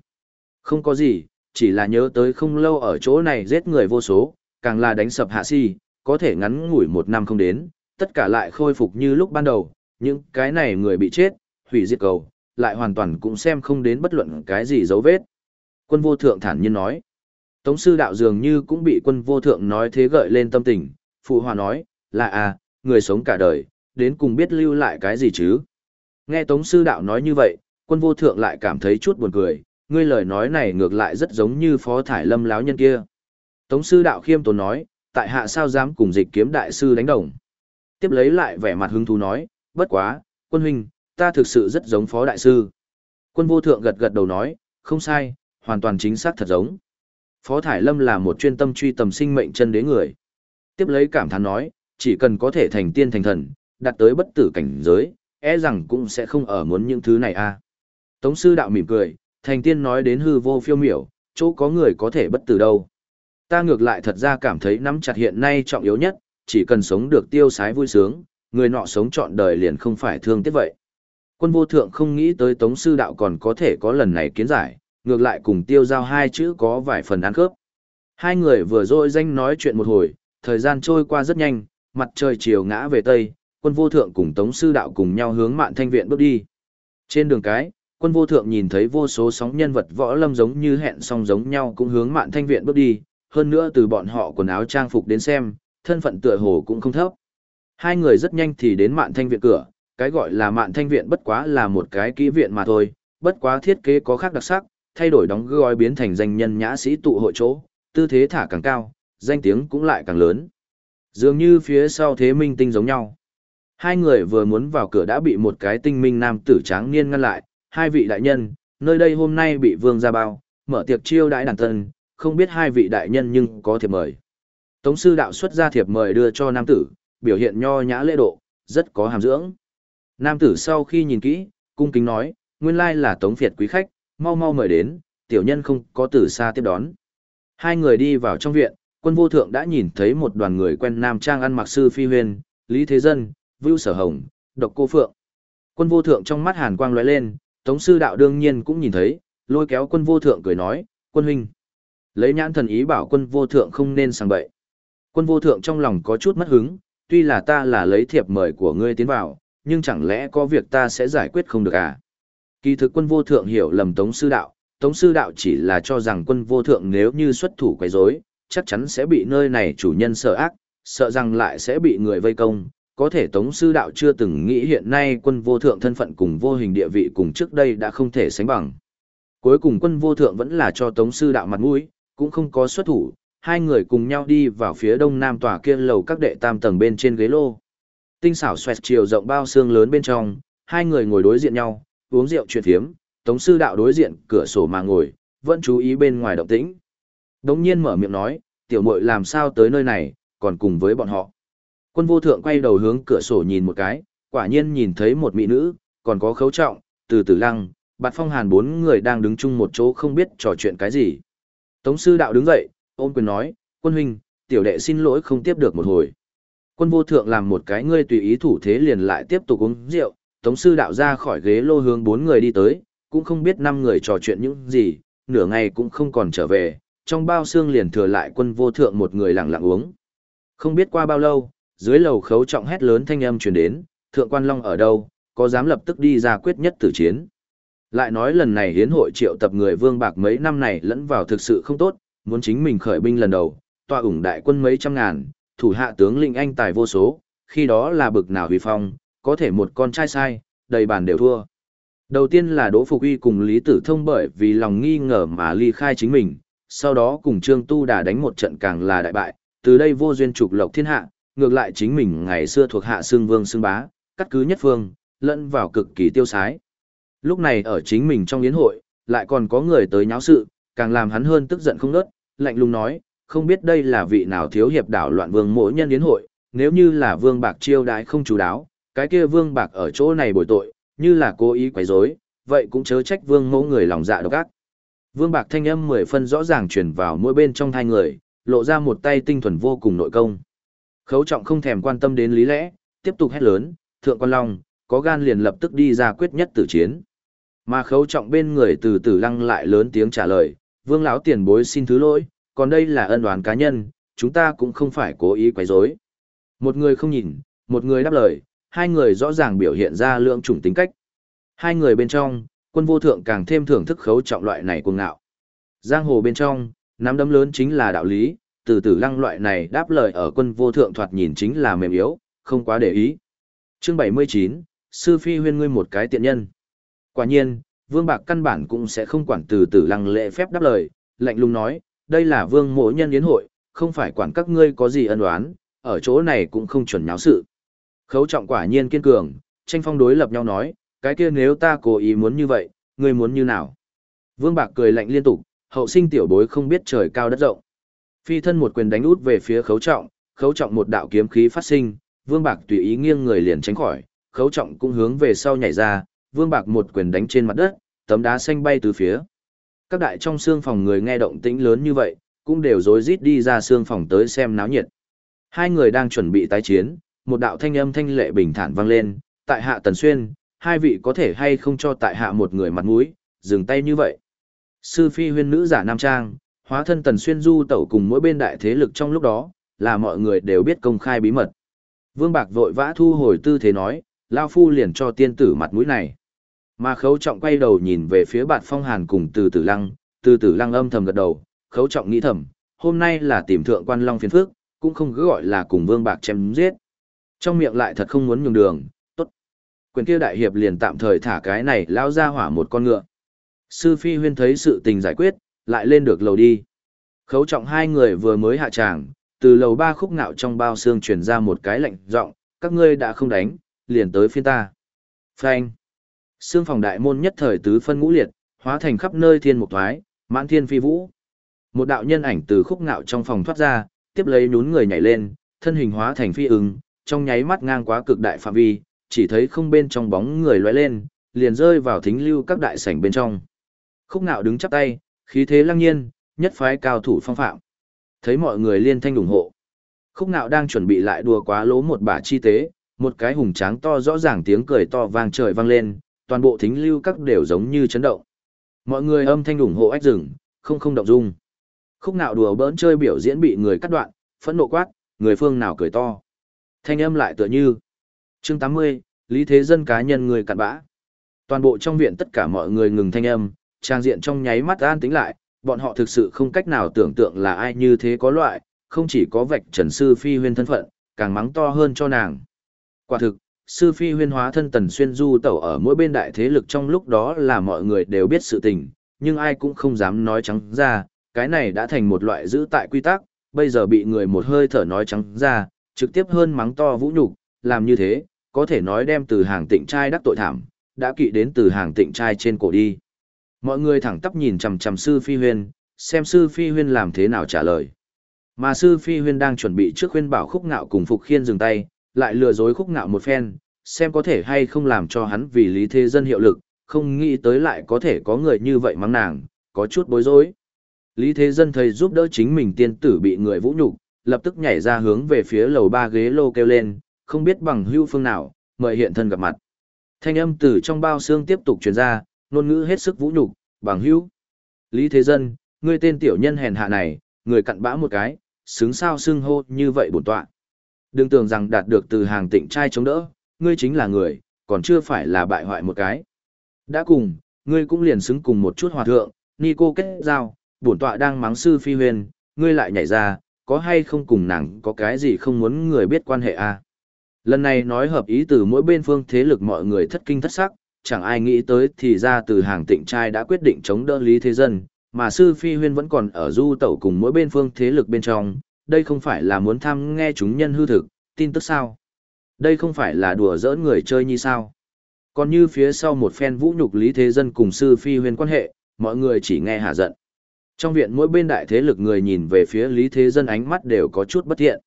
Không có gì, chỉ là nhớ tới không lâu ở chỗ này giết người vô số, càng là đánh sập hạ si, có thể ngắn ngủi một năm không đến, tất cả lại khôi phục như lúc ban đầu, những cái này người bị chết, hủy diệt cầu, lại hoàn toàn cũng xem không đến bất luận cái gì dấu vết. Quân vô thượng thản nhiên nói. Tống sư đạo dường như cũng bị quân vô thượng nói thế gợi lên tâm tình, phụ hòa nói, là à, người sống cả đời, đến cùng biết lưu lại cái gì chứ. Nghe Tống sư đạo nói như vậy, quân vô thượng lại cảm thấy chút buồn cười, ngươi lời nói này ngược lại rất giống như phó thải lâm láo nhân kia. Tống sư đạo khiêm tốn nói, tại hạ sao dám cùng dịch kiếm đại sư đánh đồng. Tiếp lấy lại vẻ mặt hứng thú nói, bất quá, quân huynh, ta thực sự rất giống phó đại sư. Quân vô thượng gật gật đầu nói, không sai, hoàn toàn chính xác thật giống. Phó Thải Lâm là một chuyên tâm truy tầm sinh mệnh chân đế người. Tiếp lấy cảm thán nói, chỉ cần có thể thành tiên thành thần, đạt tới bất tử cảnh giới, e rằng cũng sẽ không ở muốn những thứ này a à. Tống sư đạo mỉm cười, thành tiên nói đến hư vô phiêu miểu, chỗ có người có thể bất tử đâu. Ta ngược lại thật ra cảm thấy nắm chặt hiện nay trọng yếu nhất, chỉ cần sống được tiêu sái vui sướng, người nọ sống trọn đời liền không phải thương tiếc vậy. Quân vô thượng không nghĩ tới tống sư đạo còn có thể có lần này kiến giải, ngược lại cùng tiêu giao hai chữ có vài phần ăn khớp. Hai người vừa rồi danh nói chuyện một hồi, thời gian trôi qua rất nhanh, mặt trời chiều ngã về tây, quân vô thượng cùng tống sư đạo cùng nhau hướng mạn thanh viện bước đi. Trên đường cái, quân vô thượng nhìn thấy vô số sóng nhân vật võ lâm giống như hẹn song giống nhau cũng hướng mạn thanh viện bước đi, hơn nữa từ bọn họ quần áo trang phục đến xem, thân phận tựa hồ cũng không thấp. Hai người rất nhanh thì đến mạn thanh viện cửa, cái gọi là mạn thanh viện bất quá là một cái kỹ viện mà thôi, bất quá thiết kế có khác đặc sắc, thay đổi đóng gói biến thành danh nhân nhã sĩ tụ hội chỗ, tư thế thả càng cao, danh tiếng cũng lại càng lớn. Dường như phía sau thế minh tinh giống nhau. Hai người vừa muốn vào cửa đã bị một cái tinh minh nam tử tráng niên ngăn lại, hai vị đại nhân, nơi đây hôm nay bị vương ra bao, mở tiệc chiêu đãi đàn tân, không biết hai vị đại nhân nhưng có thể mời. Tống sư đạo xuất ra thiệp mời đưa cho nam tử, biểu hiện nho nhã lễ độ, rất có hàm dưỡng. Nam tử sau khi nhìn kỹ, cung kính nói, nguyên lai là tống phiệt quý khách, mau mau mời đến, tiểu nhân không có từ xa tiếp đón. Hai người đi vào trong viện, quân vô thượng đã nhìn thấy một đoàn người quen nam trang ăn mặc sư phi huyền, Lý Thế Dân, Vưu Sở Hồng, Độc Cô Phượng. Quân vô thượng trong mắt hàn quang lóe lên, Tống sư đạo đương nhiên cũng nhìn thấy, lôi kéo quân vô thượng cười nói, quân huynh. Lấy nhãn thần ý bảo quân vô thượng không nên sang bậy. Quân vô thượng trong lòng có chút mất hứng, tuy là ta là lấy thiệp mời của ngươi tiến vào, nhưng chẳng lẽ có việc ta sẽ giải quyết không được à? Kỳ thực quân vô thượng hiểu lầm Tống sư đạo, Tống sư đạo chỉ là cho rằng quân vô thượng nếu như xuất thủ quấy rối, chắc chắn sẽ bị nơi này chủ nhân sợ ác, sợ rằng lại sẽ bị người vây công. Có thể Tống sư đạo chưa từng nghĩ hiện nay quân vô thượng thân phận cùng vô hình địa vị cùng trước đây đã không thể sánh bằng. Cuối cùng quân vô thượng vẫn là cho Tống sư đạo mặt mũi, cũng không có xuất thủ, hai người cùng nhau đi vào phía đông nam tòa kia lầu các đệ tam tầng bên trên ghế lô. Tinh xảo xoẹt chiều rộng bao xương lớn bên trong, hai người ngồi đối diện nhau, uống rượu chuyện thiếm, Tống sư đạo đối diện cửa sổ mà ngồi, vẫn chú ý bên ngoài động tĩnh. Đống nhiên mở miệng nói, tiểu muội làm sao tới nơi này, còn cùng với bọn họ. Quân vô thượng quay đầu hướng cửa sổ nhìn một cái, quả nhiên nhìn thấy một mỹ nữ, còn có khấu trọng, từ từ lăng, bạt phong hàn bốn người đang đứng chung một chỗ không biết trò chuyện cái gì. Tống sư đạo đứng dậy, ôm quyền nói, quân huynh, tiểu đệ xin lỗi không tiếp được một hồi. Quân vô thượng làm một cái ngươi tùy ý thủ thế liền lại tiếp tục uống rượu, tống sư đạo ra khỏi ghế lô hướng bốn người đi tới, cũng không biết năm người trò chuyện những gì, nửa ngày cũng không còn trở về, trong bao xương liền thừa lại quân vô thượng một người lặng lặng uống. Không biết qua bao lâu, dưới lầu khấu trọng hét lớn thanh âm truyền đến, thượng quan long ở đâu, có dám lập tức đi ra quyết nhất tử chiến. Lại nói lần này hiến hội triệu tập người vương bạc mấy năm này lẫn vào thực sự không tốt, muốn chính mình khởi binh lần đầu, tòa ủng đại quân mấy trăm ngàn, thủ hạ tướng lĩnh anh tài vô số, khi đó là bực nào huy phong, có thể một con trai sai, đầy bàn đều thua. Đầu tiên là Đỗ Phục Uy cùng Lý Tử Thông bởi vì lòng nghi ngờ mà ly khai chính mình, sau đó cùng Trương Tu Đà đánh một trận càng là đại bại, từ đây vô duyên trục lộc thiên hạ, ngược lại chính mình ngày xưa thuộc hạ xương vương xương bá, cắt cứ nhất phương, lẫn vào cực kỳ tiêu sái. Lúc này ở chính mình trong yến hội, lại còn có người tới nháo sự, càng làm hắn hơn tức giận không nớt, lạnh lùng nói, không biết đây là vị nào thiếu hiệp đảo loạn vương mỗi nhân yến hội, nếu như là vương bạc chiêu đãi không chú đáo, cái kia vương bạc ở chỗ này bồi tội, như là cố ý quấy rối, vậy cũng chớ trách vương mẫu người lòng dạ độc ác. Vương bạc thanh âm mười phân rõ ràng truyền vào mỗi bên trong hai người, lộ ra một tay tinh thuần vô cùng nội công. Khấu trọng không thèm quan tâm đến lý lẽ, tiếp tục hét lớn, thượng quan long, có gan liền lập tức đi ra quyết nhất tử chiến. Mà khấu trọng bên người từ từ lăng lại lớn tiếng trả lời, vương lão tiền bối xin thứ lỗi, còn đây là ân đoán cá nhân, chúng ta cũng không phải cố ý quấy rối. Một người không nhìn, một người đáp lời, hai người rõ ràng biểu hiện ra lượng chủng tính cách. Hai người bên trong, quân vô thượng càng thêm thưởng thức khấu trọng loại này cuồng ngạo. Giang hồ bên trong, nắm đấm lớn chính là đạo lý, từ từ lăng loại này đáp lời ở quân vô thượng thoạt nhìn chính là mềm yếu, không quá để ý. Chương 79, Sư Phi huyên ngươi một cái tiện nhân. Quả nhiên, Vương Bạc căn bản cũng sẽ không quản từ từ lăng lệ phép đáp lời, lạnh lùng nói, đây là Vương mộ nhân yến hội, không phải quản các ngươi có gì ân oán, ở chỗ này cũng không chuẩn nháo sự. Khấu trọng quả nhiên kiên cường, tranh phong đối lập nhau nói, cái kia nếu ta cố ý muốn như vậy, ngươi muốn như nào? Vương Bạc cười lạnh liên tục, hậu sinh tiểu bối không biết trời cao đất rộng. Phi thân một quyền đánh út về phía khấu trọng, khấu trọng một đạo kiếm khí phát sinh, Vương Bạc tùy ý nghiêng người liền tránh khỏi, khấu trọng cũng hướng về sau nhảy ra, vương bạc một quyền đánh trên mặt đất, tấm đá xanh bay từ phía. Các đại trong xương phòng người nghe động tĩnh lớn như vậy, cũng đều rối rít đi ra xương phòng tới xem náo nhiệt. Hai người đang chuẩn bị tái chiến, một đạo thanh âm thanh lệ bình thản vang lên, tại hạ Tần Xuyên, hai vị có thể hay không cho tại hạ một người mặt mũi, dừng tay như vậy. Sư phi huyên nữ giả nam trang, hóa thân Tần Xuyên du tẩu cùng mỗi bên đại thế lực trong lúc đó, là mọi người đều biết công khai bí mật. Vương Bạc vội vã thu hồi tư thế nói, Lao Phu liền cho tiên tử mặt mũi này. Mà khấu trọng quay đầu nhìn về phía bạt phong hàn cùng từ tử lăng, từ tử lăng âm thầm gật đầu, khấu trọng nghĩ thầm, hôm nay là tìm thượng quan long phiền phước, cũng không cứ gọi là cùng vương bạc chém giết. Trong miệng lại thật không muốn nhường đường, tốt. Quyền kia đại hiệp liền tạm thời thả cái này lao ra hỏa một con ngựa. Sư Phi Huyên thấy sự tình giải quyết, lại lên được lầu đi. Khấu trọng hai người vừa mới hạ tràng, từ lầu ba khúc ngạo trong bao xương truyền ra một cái lệnh giọng các ngươi đã không đánh, liền tới phiên ta. Phanh. Xương phòng đại môn nhất thời tứ phân ngũ liệt, hóa thành khắp nơi thiên mục thoái, mãn thiên phi vũ. Một đạo nhân ảnh từ khúc ngạo trong phòng thoát ra, tiếp lấy nhún người nhảy lên, thân hình hóa thành phi ứng, trong nháy mắt ngang quá cực đại phạm vi, chỉ thấy không bên trong bóng người lóe lên, liền rơi vào thính lưu các đại sảnh bên trong. Khúc ngạo đứng chắp tay, khí thế lăng nhiên, nhất phái cao thủ phong phạm. Thấy mọi người liên thanh ủng hộ. Khúc ngạo đang chuẩn bị lại đùa quá lố một bả chi tế, một cái hùng tráng to rõ ràng tiếng cười to vang trời vang lên, toàn bộ thính lưu các đều giống như chấn động. Mọi người âm thanh ủng hộ ách rừng, không không động dung. Khúc nạo đùa bỡn chơi biểu diễn bị người cắt đoạn, phẫn nộ quát, người phương nào cười to. Thanh âm lại tựa như. Chương 80, Lý Thế Dân cá nhân người cặn bã. Toàn bộ trong viện tất cả mọi người ngừng thanh âm, trang diện trong nháy mắt an tính lại, bọn họ thực sự không cách nào tưởng tượng là ai như thế có loại, không chỉ có vạch trần sư phi huyên thân phận, càng mắng to hơn cho nàng. Quả thực, sư phi huyên hóa thân tần xuyên du tẩu ở mỗi bên đại thế lực trong lúc đó là mọi người đều biết sự tình, nhưng ai cũng không dám nói trắng ra, cái này đã thành một loại giữ tại quy tắc, bây giờ bị người một hơi thở nói trắng ra, trực tiếp hơn mắng to vũ nhục, làm như thế, có thể nói đem từ hàng tịnh trai đắc tội thảm, đã kỵ đến từ hàng tịnh trai trên cổ đi. Mọi người thẳng tắp nhìn chằm chằm sư phi huyên, xem sư phi huyên làm thế nào trả lời. Mà sư phi huyên đang chuẩn bị trước khuyên bảo khúc ngạo cùng phục khiên dừng tay, lại lừa dối khúc ngạo một phen, xem có thể hay không làm cho hắn vì lý thế dân hiệu lực, không nghĩ tới lại có thể có người như vậy mắng nàng, có chút bối rối. Lý thế dân thấy giúp đỡ chính mình tiên tử bị người vũ nhục, lập tức nhảy ra hướng về phía lầu ba ghế lô kêu lên, không biết bằng hưu phương nào, mời hiện thân gặp mặt. Thanh âm từ trong bao xương tiếp tục truyền ra, ngôn ngữ hết sức vũ nhục, bằng hưu. Lý thế dân, ngươi tên tiểu nhân hèn hạ này, người cặn bã một cái, xứng sao xưng hô như vậy bổn tọa. Đừng tưởng rằng đạt được từ hàng tịnh trai chống đỡ, ngươi chính là người, còn chưa phải là bại hoại một cái. Đã cùng, ngươi cũng liền xứng cùng một chút hòa thượng, ni cô kết giao, bổn tọa đang mắng sư phi huyền, ngươi lại nhảy ra, có hay không cùng nàng có cái gì không muốn người biết quan hệ à? Lần này nói hợp ý từ mỗi bên phương thế lực mọi người thất kinh thất sắc, chẳng ai nghĩ tới thì ra từ hàng tịnh trai đã quyết định chống đỡ lý thế dân, mà sư phi huyên vẫn còn ở du tẩu cùng mỗi bên phương thế lực bên trong, đây không phải là muốn thăm nghe chúng nhân hư thực, tin tức sao? Đây không phải là đùa giỡn người chơi như sao? Còn như phía sau một phen vũ nhục lý thế dân cùng sư phi huyên quan hệ, mọi người chỉ nghe hạ giận. Trong viện mỗi bên đại thế lực người nhìn về phía lý thế dân ánh mắt đều có chút bất thiện.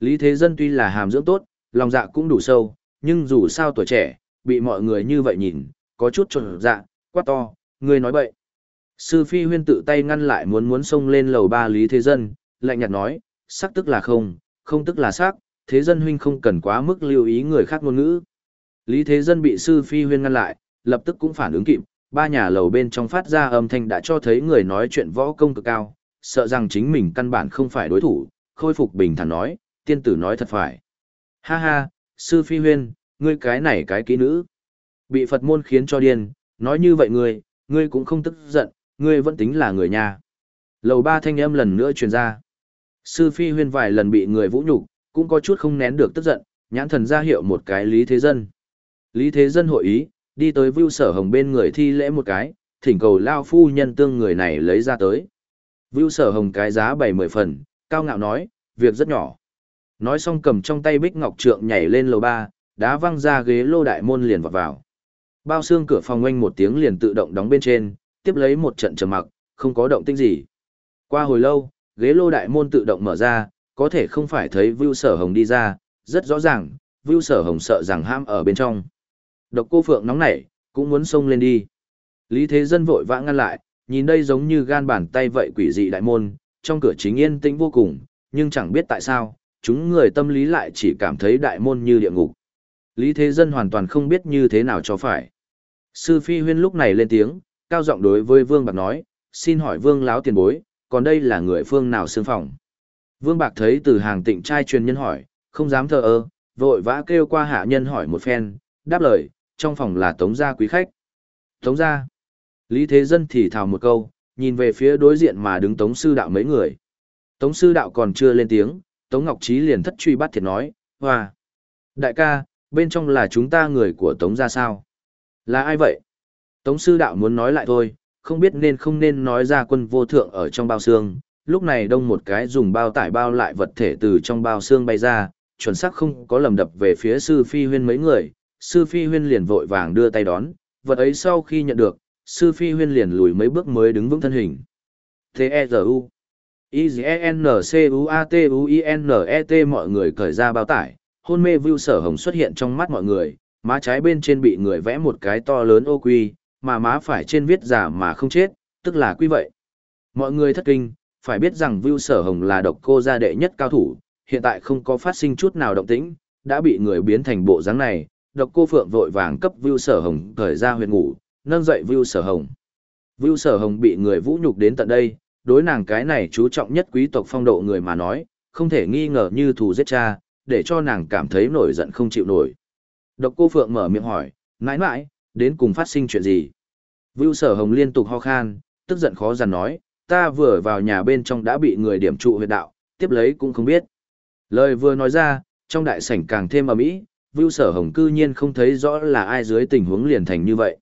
Lý thế dân tuy là hàm dưỡng tốt, lòng dạ cũng đủ sâu, nhưng dù sao tuổi trẻ, bị mọi người như vậy nhìn, có chút trộn dạ, quá to, người nói bậy. Sư phi huyên tự tay ngăn lại muốn muốn xông lên lầu ba lý thế dân, lạnh nhạt nói, sắc tức là không, không tức là sắc, thế dân huynh không cần quá mức lưu ý người khác ngôn ngữ. Lý thế dân bị sư phi huyên ngăn lại, lập tức cũng phản ứng kịp, ba nhà lầu bên trong phát ra âm thanh đã cho thấy người nói chuyện võ công cực cao, sợ rằng chính mình căn bản không phải đối thủ, khôi phục bình thản nói, tiên tử nói thật phải. Ha ha, sư phi huyên, ngươi cái này cái kỹ nữ. Bị Phật môn khiến cho điên, nói như vậy ngươi, ngươi cũng không tức giận, ngươi vẫn tính là người nhà. Lầu ba thanh âm lần nữa truyền ra. Sư phi huyên vài lần bị người vũ nhục, cũng có chút không nén được tức giận, nhãn thần ra hiệu một cái lý thế dân. Lý thế dân hội ý, đi tới Vưu Sở Hồng bên người thi lễ một cái, thỉnh cầu Lao phu nhân tương người này lấy ra tới. Vưu Sở Hồng cái giá bảy mười phần, cao ngạo nói, việc rất nhỏ. Nói xong cầm trong tay bích ngọc trượng nhảy lên lầu ba, đá văng ra ghế lô đại môn liền vọt vào. Bao xương cửa phòng oanh một tiếng liền tự động đóng bên trên, tiếp lấy một trận trầm mặc, không có động tĩnh gì. Qua hồi lâu, ghế lô đại môn tự động mở ra, có thể không phải thấy Vưu Sở Hồng đi ra, rất rõ ràng, Vưu Sở Hồng sợ rằng ham ở bên trong. Độc cô Phượng nóng nảy, cũng muốn xông lên đi. Lý Thế Dân vội vã ngăn lại, nhìn đây giống như gan bàn tay vậy quỷ dị đại môn, trong cửa chính yên tĩnh vô cùng, nhưng chẳng biết tại sao, chúng người tâm lý lại chỉ cảm thấy đại môn như địa ngục. Lý Thế Dân hoàn toàn không biết như thế nào cho phải. Sư Phi Huyên lúc này lên tiếng, cao giọng đối với Vương Bạc nói, xin hỏi Vương láo tiền bối, còn đây là người phương nào xương phòng? Vương Bạc thấy từ hàng tịnh trai truyền nhân hỏi, không dám thờ ơ, vội vã kêu qua hạ nhân hỏi một phen, đáp lời, trong phòng là tống gia quý khách. Tống gia. Lý Thế Dân thì thào một câu, nhìn về phía đối diện mà đứng tống sư đạo mấy người. Tống sư đạo còn chưa lên tiếng, tống ngọc trí liền thất truy bắt thiệt nói, hoa. Đại ca, bên trong là chúng ta người của tống gia sao? Là ai vậy? Tống sư đạo muốn nói lại thôi, không biết nên không nên nói ra quân vô thượng ở trong bao xương. Lúc này đông một cái dùng bao tải bao lại vật thể từ trong bao xương bay ra, chuẩn xác không có lầm đập về phía sư phi huyên mấy người. Sư phi huyên liền vội vàng đưa tay đón, vật ấy sau khi nhận được, sư phi huyên liền lùi mấy bước mới đứng vững thân hình. T-E-Z-U I-Z-N-C-U-A-T-U-I-N-E-T mọi người cởi ra bao tải, hôn mê vưu sở hồng xuất hiện trong mắt mọi người, má trái bên trên bị người vẽ một cái to lớn ô quy, mà má phải trên viết giả mà không chết, tức là quy vậy. Mọi người thất kinh, phải biết rằng Vưu sở hồng là độc cô gia đệ nhất cao thủ, hiện tại không có phát sinh chút nào động tĩnh, đã bị người biến thành bộ dáng này, độc cô phượng vội vàng cấp Vưu sở hồng thời ra huyệt ngủ, nâng dậy Vưu sở hồng. Vưu sở hồng bị người vũ nhục đến tận đây, đối nàng cái này chú trọng nhất quý tộc phong độ người mà nói, không thể nghi ngờ như thù giết cha, để cho nàng cảm thấy nổi giận không chịu nổi. Độc cô Phượng mở miệng hỏi, nãi nãi, đến cùng phát sinh chuyện gì? Vưu sở hồng liên tục ho khan, tức giận khó dằn nói, ta vừa vào nhà bên trong đã bị người điểm trụ huyệt đạo, tiếp lấy cũng không biết. Lời vừa nói ra, trong đại sảnh càng thêm ầm ĩ, Vưu sở hồng cư nhiên không thấy rõ là ai dưới tình huống liền thành như vậy.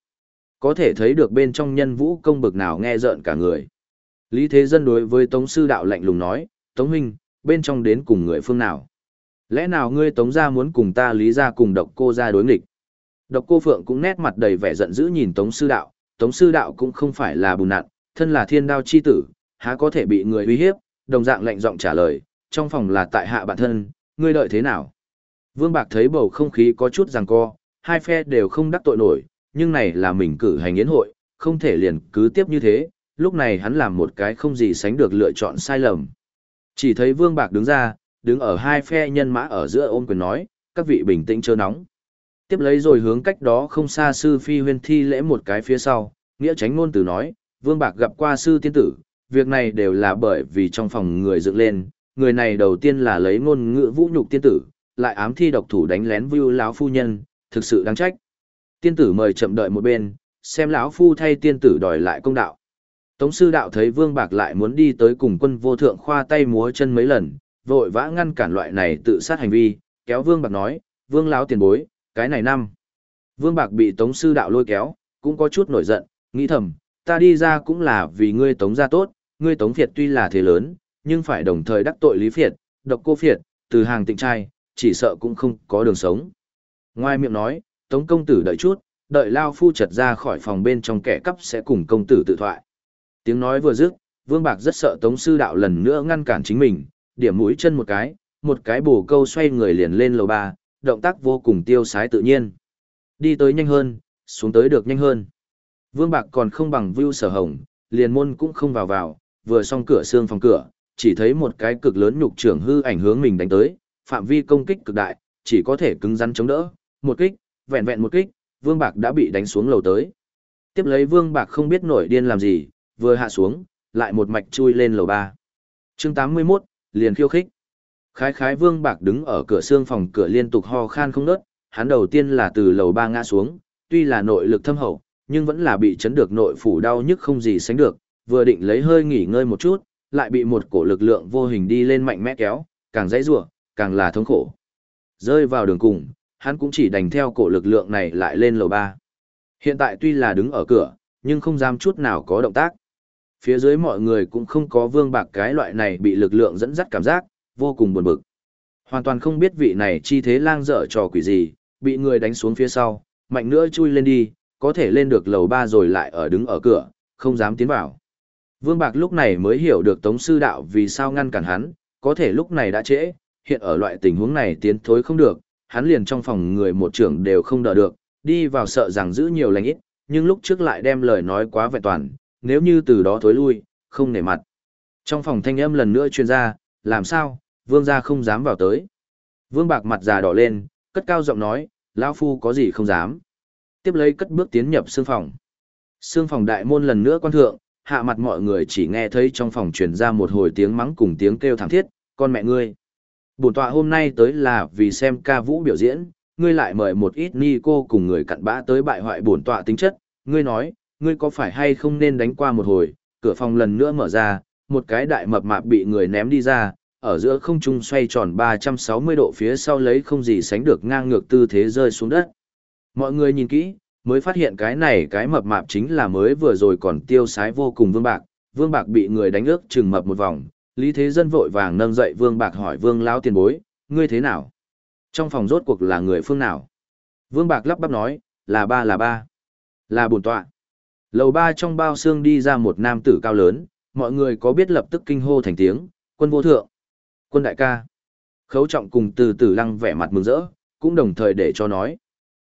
Có thể thấy được bên trong nhân vũ công bực nào nghe rợn cả người. Lý Thế Dân đối với Tống Sư Đạo lạnh lùng nói, Tống Huynh, bên trong đến cùng người phương nào? Lẽ nào ngươi Tống gia muốn cùng ta Lý gia cùng độc cô gia đối nghịch? Độc cô Phượng cũng nét mặt đầy vẻ giận dữ nhìn Tống Sư Đạo, Tống Sư Đạo cũng không phải là bùn nặn, thân là thiên đao chi tử, há có thể bị người uy hiếp, đồng dạng lạnh giọng trả lời, trong phòng là tại hạ bản thân, ngươi đợi thế nào? Vương Bạc thấy bầu không khí có chút giằng co, hai phe đều không đắc tội nổi, nhưng này là mình cử hành yến hội, không thể liền cứ tiếp như thế, lúc này hắn làm một cái không gì sánh được lựa chọn sai lầm. Chỉ thấy Vương Bạc đứng ra, đứng ở hai phe nhân mã ở giữa ôm quyền nói, các vị bình tĩnh chớ nóng. Tiếp lấy rồi hướng cách đó không xa sư phi huyên thi lễ một cái phía sau, nghĩa tránh ngôn từ nói, Vương Bạc gặp qua sư tiên tử, việc này đều là bởi vì trong phòng người dựng lên, người này đầu tiên là lấy ngôn ngữ vũ nhục tiên tử, lại ám thi độc thủ đánh lén vưu lão phu nhân, thực sự đáng trách. Tiên tử mời chậm đợi một bên, xem lão phu thay tiên tử đòi lại công đạo. Tống sư đạo thấy Vương Bạc lại muốn đi tới cùng quân vô thượng khoa tay múa chân mấy lần, vội vã ngăn cản loại này tự sát hành vi, kéo Vương Bạc nói, Vương lão tiền bối, cái này năm. Vương Bạc bị Tống sư đạo lôi kéo, cũng có chút nổi giận, nghĩ thầm, ta đi ra cũng là vì ngươi Tống gia tốt, ngươi Tống Việt tuy là thế lớn, nhưng phải đồng thời đắc tội Lý Việt, độc cô Việt, từ hàng tịnh trai, chỉ sợ cũng không có đường sống. Ngoài miệng nói, Tống công tử đợi chút, đợi Lao Phu chật ra khỏi phòng bên trong kẻ cắp sẽ cùng công tử tự thoại. Tiếng nói vừa dứt, Vương Bạc rất sợ Tống sư đạo lần nữa ngăn cản chính mình, điểm mũi chân một cái, một cái bổ câu xoay người liền lên lầu ba, động tác vô cùng tiêu sái tự nhiên. Đi tới nhanh hơn, xuống tới được nhanh hơn. Vương Bạc còn không bằng view sở hồng, liền môn cũng không vào vào, vừa xong cửa xương phòng cửa, chỉ thấy một cái cực lớn nhục trưởng hư ảnh hướng mình đánh tới, phạm vi công kích cực đại, chỉ có thể cứng rắn chống đỡ, một kích, vẹn vẹn một kích, Vương Bạc đã bị đánh xuống lầu tới. Tiếp lấy Vương Bạc không biết nổi điên làm gì, vừa hạ xuống, lại một mạch chui lên lầu ba. Chương 81, liền khiêu khích. Khái khái Vương Bạc đứng ở cửa xương phòng cửa liên tục ho khan không nớt, hắn đầu tiên là từ lầu ba ngã xuống, tuy là nội lực thâm hậu, nhưng vẫn là bị chấn được nội phủ đau nhức không gì sánh được, vừa định lấy hơi nghỉ ngơi một chút, lại bị một cổ lực lượng vô hình đi lên mạnh mẽ kéo, càng dãy rủa, càng là thống khổ. Rơi vào đường cùng, hắn cũng chỉ đành theo cổ lực lượng này lại lên lầu ba. Hiện tại tuy là đứng ở cửa, nhưng không dám chút nào có động tác. Phía dưới mọi người cũng không có vương bạc cái loại này bị lực lượng dẫn dắt cảm giác, vô cùng buồn bực. Hoàn toàn không biết vị này chi thế lang dở trò quỷ gì, bị người đánh xuống phía sau, mạnh nữa chui lên đi, có thể lên được lầu ba rồi lại ở đứng ở cửa, không dám tiến vào. Vương Bạc lúc này mới hiểu được Tống Sư Đạo vì sao ngăn cản hắn, có thể lúc này đã trễ, hiện ở loại tình huống này tiến thối không được, hắn liền trong phòng người một trưởng đều không đỡ được, đi vào sợ rằng giữ nhiều lành ít, nhưng lúc trước lại đem lời nói quá vẹn toàn, nếu như từ đó thối lui, không nể mặt. Trong phòng thanh âm lần nữa truyền ra, làm sao, vương gia không dám vào tới. Vương bạc mặt già đỏ lên, cất cao giọng nói, lão phu có gì không dám. Tiếp lấy cất bước tiến nhập xương phòng. Xương phòng đại môn lần nữa quan thượng, hạ mặt mọi người chỉ nghe thấy trong phòng truyền ra một hồi tiếng mắng cùng tiếng kêu thảm thiết, con mẹ ngươi. Bổn tọa hôm nay tới là vì xem ca vũ biểu diễn, ngươi lại mời một ít ni cô cùng người cặn bã tới bại hoại bổn tọa tính chất, ngươi nói, ngươi có phải hay không nên đánh qua một hồi, cửa phòng lần nữa mở ra, một cái đại mập mạp bị người ném đi ra, ở giữa không trung xoay tròn 360 độ phía sau lấy không gì sánh được ngang ngược tư thế rơi xuống đất. Mọi người nhìn kỹ, mới phát hiện cái này cái mập mạp chính là mới vừa rồi còn tiêu sái vô cùng vương bạc, vương bạc bị người đánh ước chừng mập một vòng, lý thế dân vội vàng nâng dậy vương bạc hỏi vương lão tiền bối, ngươi thế nào? Trong phòng rốt cuộc là người phương nào? Vương bạc lắp bắp nói, là ba là ba, là bổn tọa. Lầu ba trong bao xương đi ra một nam tử cao lớn, mọi người có biết lập tức kinh hô thành tiếng, quân vô thượng, quân đại ca. Khấu trọng cùng từ tử lăng vẻ mặt mừng rỡ, cũng đồng thời để cho nói.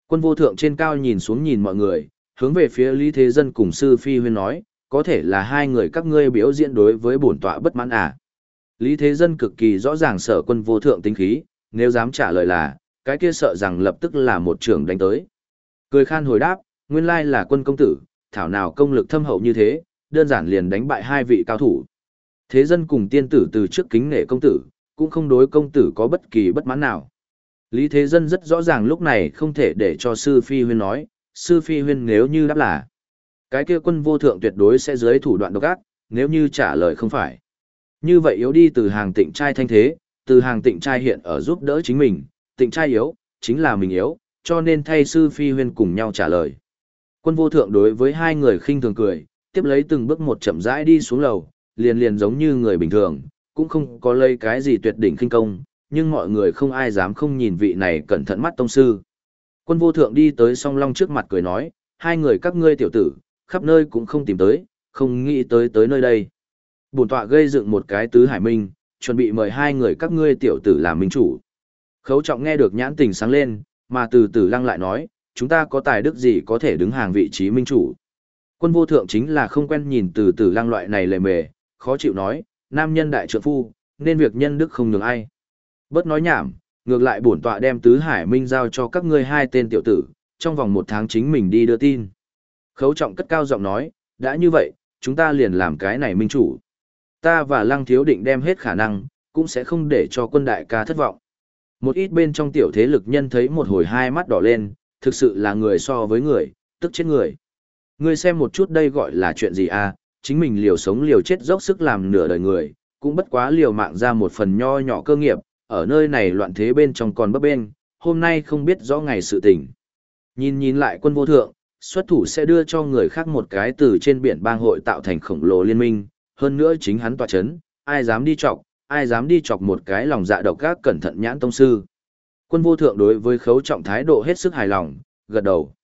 Quân vô thượng trên cao nhìn xuống nhìn mọi người, hướng về phía Lý Thế Dân cùng Sư Phi Huyên nói, có thể là hai người các ngươi biểu diễn đối với bổn tọa bất mãn à. Lý Thế Dân cực kỳ rõ ràng sợ quân vô thượng tính khí, nếu dám trả lời là, cái kia sợ rằng lập tức là một trưởng đánh tới. Cười khan hồi đáp, nguyên lai là quân công tử, thảo nào công lực thâm hậu như thế, đơn giản liền đánh bại hai vị cao thủ. Thế dân cùng tiên tử từ trước kính nể công tử, cũng không đối công tử có bất kỳ bất mãn nào. Lý Thế Dân rất rõ ràng lúc này không thể để cho Sư Phi Huyên nói, Sư Phi Huyên nếu như đáp là, cái kia quân vô thượng tuyệt đối sẽ dưới thủ đoạn độc ác, nếu như trả lời không phải. Như vậy yếu đi từ hàng tịnh trai thanh thế, từ hàng tịnh trai hiện ở giúp đỡ chính mình, tịnh trai yếu, chính là mình yếu, cho nên thay Sư Phi Huyên cùng nhau trả lời. Quân vô thượng đối với hai người khinh thường cười, tiếp lấy từng bước một chậm rãi đi xuống lầu, liền liền giống như người bình thường, cũng không có lây cái gì tuyệt đỉnh kinh công, nhưng mọi người không ai dám không nhìn vị này cẩn thận mắt tông sư. Quân vô thượng đi tới song long trước mặt cười nói, hai người các ngươi tiểu tử, khắp nơi cũng không tìm tới, không nghĩ tới tới nơi đây. Bổn tọa gây dựng một cái tứ hải minh, chuẩn bị mời hai người các ngươi tiểu tử làm minh chủ. Khấu trọng nghe được nhãn tình sáng lên, mà từ từ lăng lại nói, chúng ta có tài đức gì có thể đứng hàng vị trí minh chủ. Quân vô thượng chính là không quen nhìn từ từ lăng loại này lề mề, khó chịu nói, nam nhân đại trượng phu, nên việc nhân đức không nhường ai. Bớt nói nhảm, ngược lại bổn tọa đem tứ hải minh giao cho các ngươi hai tên tiểu tử, trong vòng một tháng chính mình đi đưa tin. Khấu trọng cất cao giọng nói, đã như vậy, chúng ta liền làm cái này minh chủ. Ta và lăng thiếu định đem hết khả năng, cũng sẽ không để cho quân đại ca thất vọng. Một ít bên trong tiểu thế lực nhân thấy một hồi hai mắt đỏ lên, thực sự là người so với người, tức chết người. Ngươi xem một chút đây gọi là chuyện gì à, chính mình liều sống liều chết dốc sức làm nửa đời người, cũng bất quá liều mạng ra một phần nho nhỏ cơ nghiệp, ở nơi này loạn thế bên trong còn bấp bên, hôm nay không biết rõ ngày sự tình. Nhìn nhìn lại quân vô thượng, xuất thủ sẽ đưa cho người khác một cái từ trên biển bang hội tạo thành khổng lồ liên minh, hơn nữa chính hắn tòa chấn, ai dám đi chọc, ai dám đi chọc một cái lòng dạ độc ác cẩn thận nhãn tông sư. Quân vô thượng đối với khấu trọng thái độ hết sức hài lòng, gật đầu.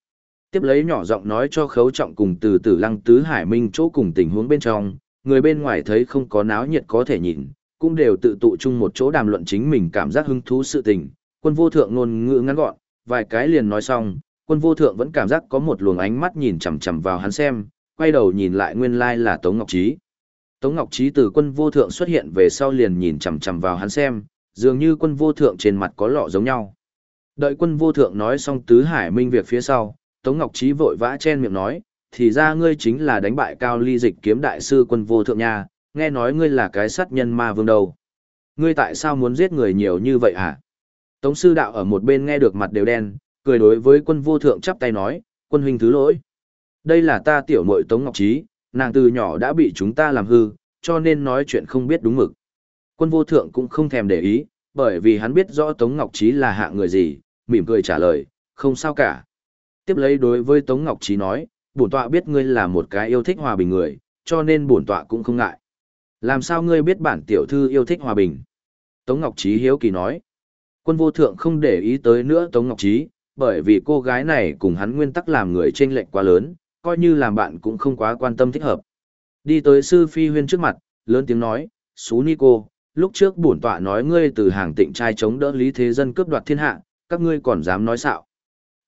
Tiếp lấy nhỏ giọng nói cho khấu trọng cùng từ từ lăng tứ hải minh chỗ cùng tình huống bên trong, người bên ngoài thấy không có náo nhiệt có thể nhìn, cũng đều tự tụ chung một chỗ đàm luận chính mình cảm giác hứng thú sự tình. Quân vô thượng ngôn ngữ ngắn gọn, vài cái liền nói xong, quân vô thượng vẫn cảm giác có một luồng ánh mắt nhìn chằm chằm vào hắn xem, quay đầu nhìn lại nguyên lai là Tống Ngọc Trí. Tống Ngọc Trí từ quân vô thượng xuất hiện về sau liền nhìn chằm chằm vào hắn xem, dường như quân vô thượng trên mặt có lọ giống nhau. Đợi quân vô thượng nói xong tứ hải minh việc phía sau, Tống Ngọc Trí vội vã chen miệng nói, thì ra ngươi chính là đánh bại cao ly dịch kiếm đại sư quân vô thượng nha, nghe nói ngươi là cái sát nhân ma vương đầu. Ngươi tại sao muốn giết người nhiều như vậy hả? Tống sư đạo ở một bên nghe được mặt đều đen, cười đối với quân vô thượng chắp tay nói, quân huynh thứ lỗi. Đây là ta tiểu muội Tống Ngọc Trí, nàng từ nhỏ đã bị chúng ta làm hư, cho nên nói chuyện không biết đúng mực. Quân vô thượng cũng không thèm để ý, bởi vì hắn biết rõ Tống Ngọc Trí là hạ người gì, mỉm cười trả lời, không sao cả. Tiếp lấy đối với Tống Ngọc Trí nói, bổn tọa biết ngươi là một cái yêu thích hòa bình người, cho nên bổn tọa cũng không ngại. Làm sao ngươi biết bản tiểu thư yêu thích hòa bình? Tống Ngọc Trí hiếu kỳ nói. Quân vô thượng không để ý tới nữa Tống Ngọc Trí, bởi vì cô gái này cùng hắn nguyên tắc làm người chênh lệch quá lớn, coi như làm bạn cũng không quá quan tâm thích hợp. Đi tới sư phi huyên trước mặt, lớn tiếng nói, Xú Ni cô, lúc trước bổn tọa nói ngươi từ hàng tịnh trai chống đỡ lý thế dân cướp đoạt thiên hạ, các ngươi còn dám nói xạo.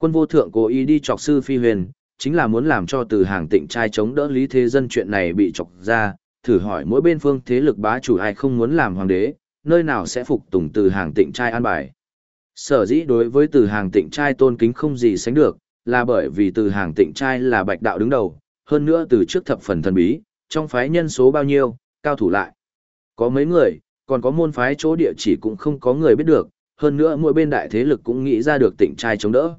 Quân vô thượng cố ý đi chọc sư phi huyền, chính là muốn làm cho từ hàng tịnh trai chống đỡ lý thế dân chuyện này bị chọc ra, thử hỏi mỗi bên phương thế lực bá chủ ai không muốn làm hoàng đế, nơi nào sẽ phục tùng từ hàng tịnh trai an bài. Sở dĩ đối với từ hàng tịnh trai tôn kính không gì sánh được, là bởi vì từ hàng tịnh trai là bạch đạo đứng đầu, hơn nữa từ trước thập phần thần bí, trong phái nhân số bao nhiêu, cao thủ lại. Có mấy người, còn có môn phái chỗ địa chỉ cũng không có người biết được, hơn nữa mỗi bên đại thế lực cũng nghĩ ra được tịnh trai chống đỡ.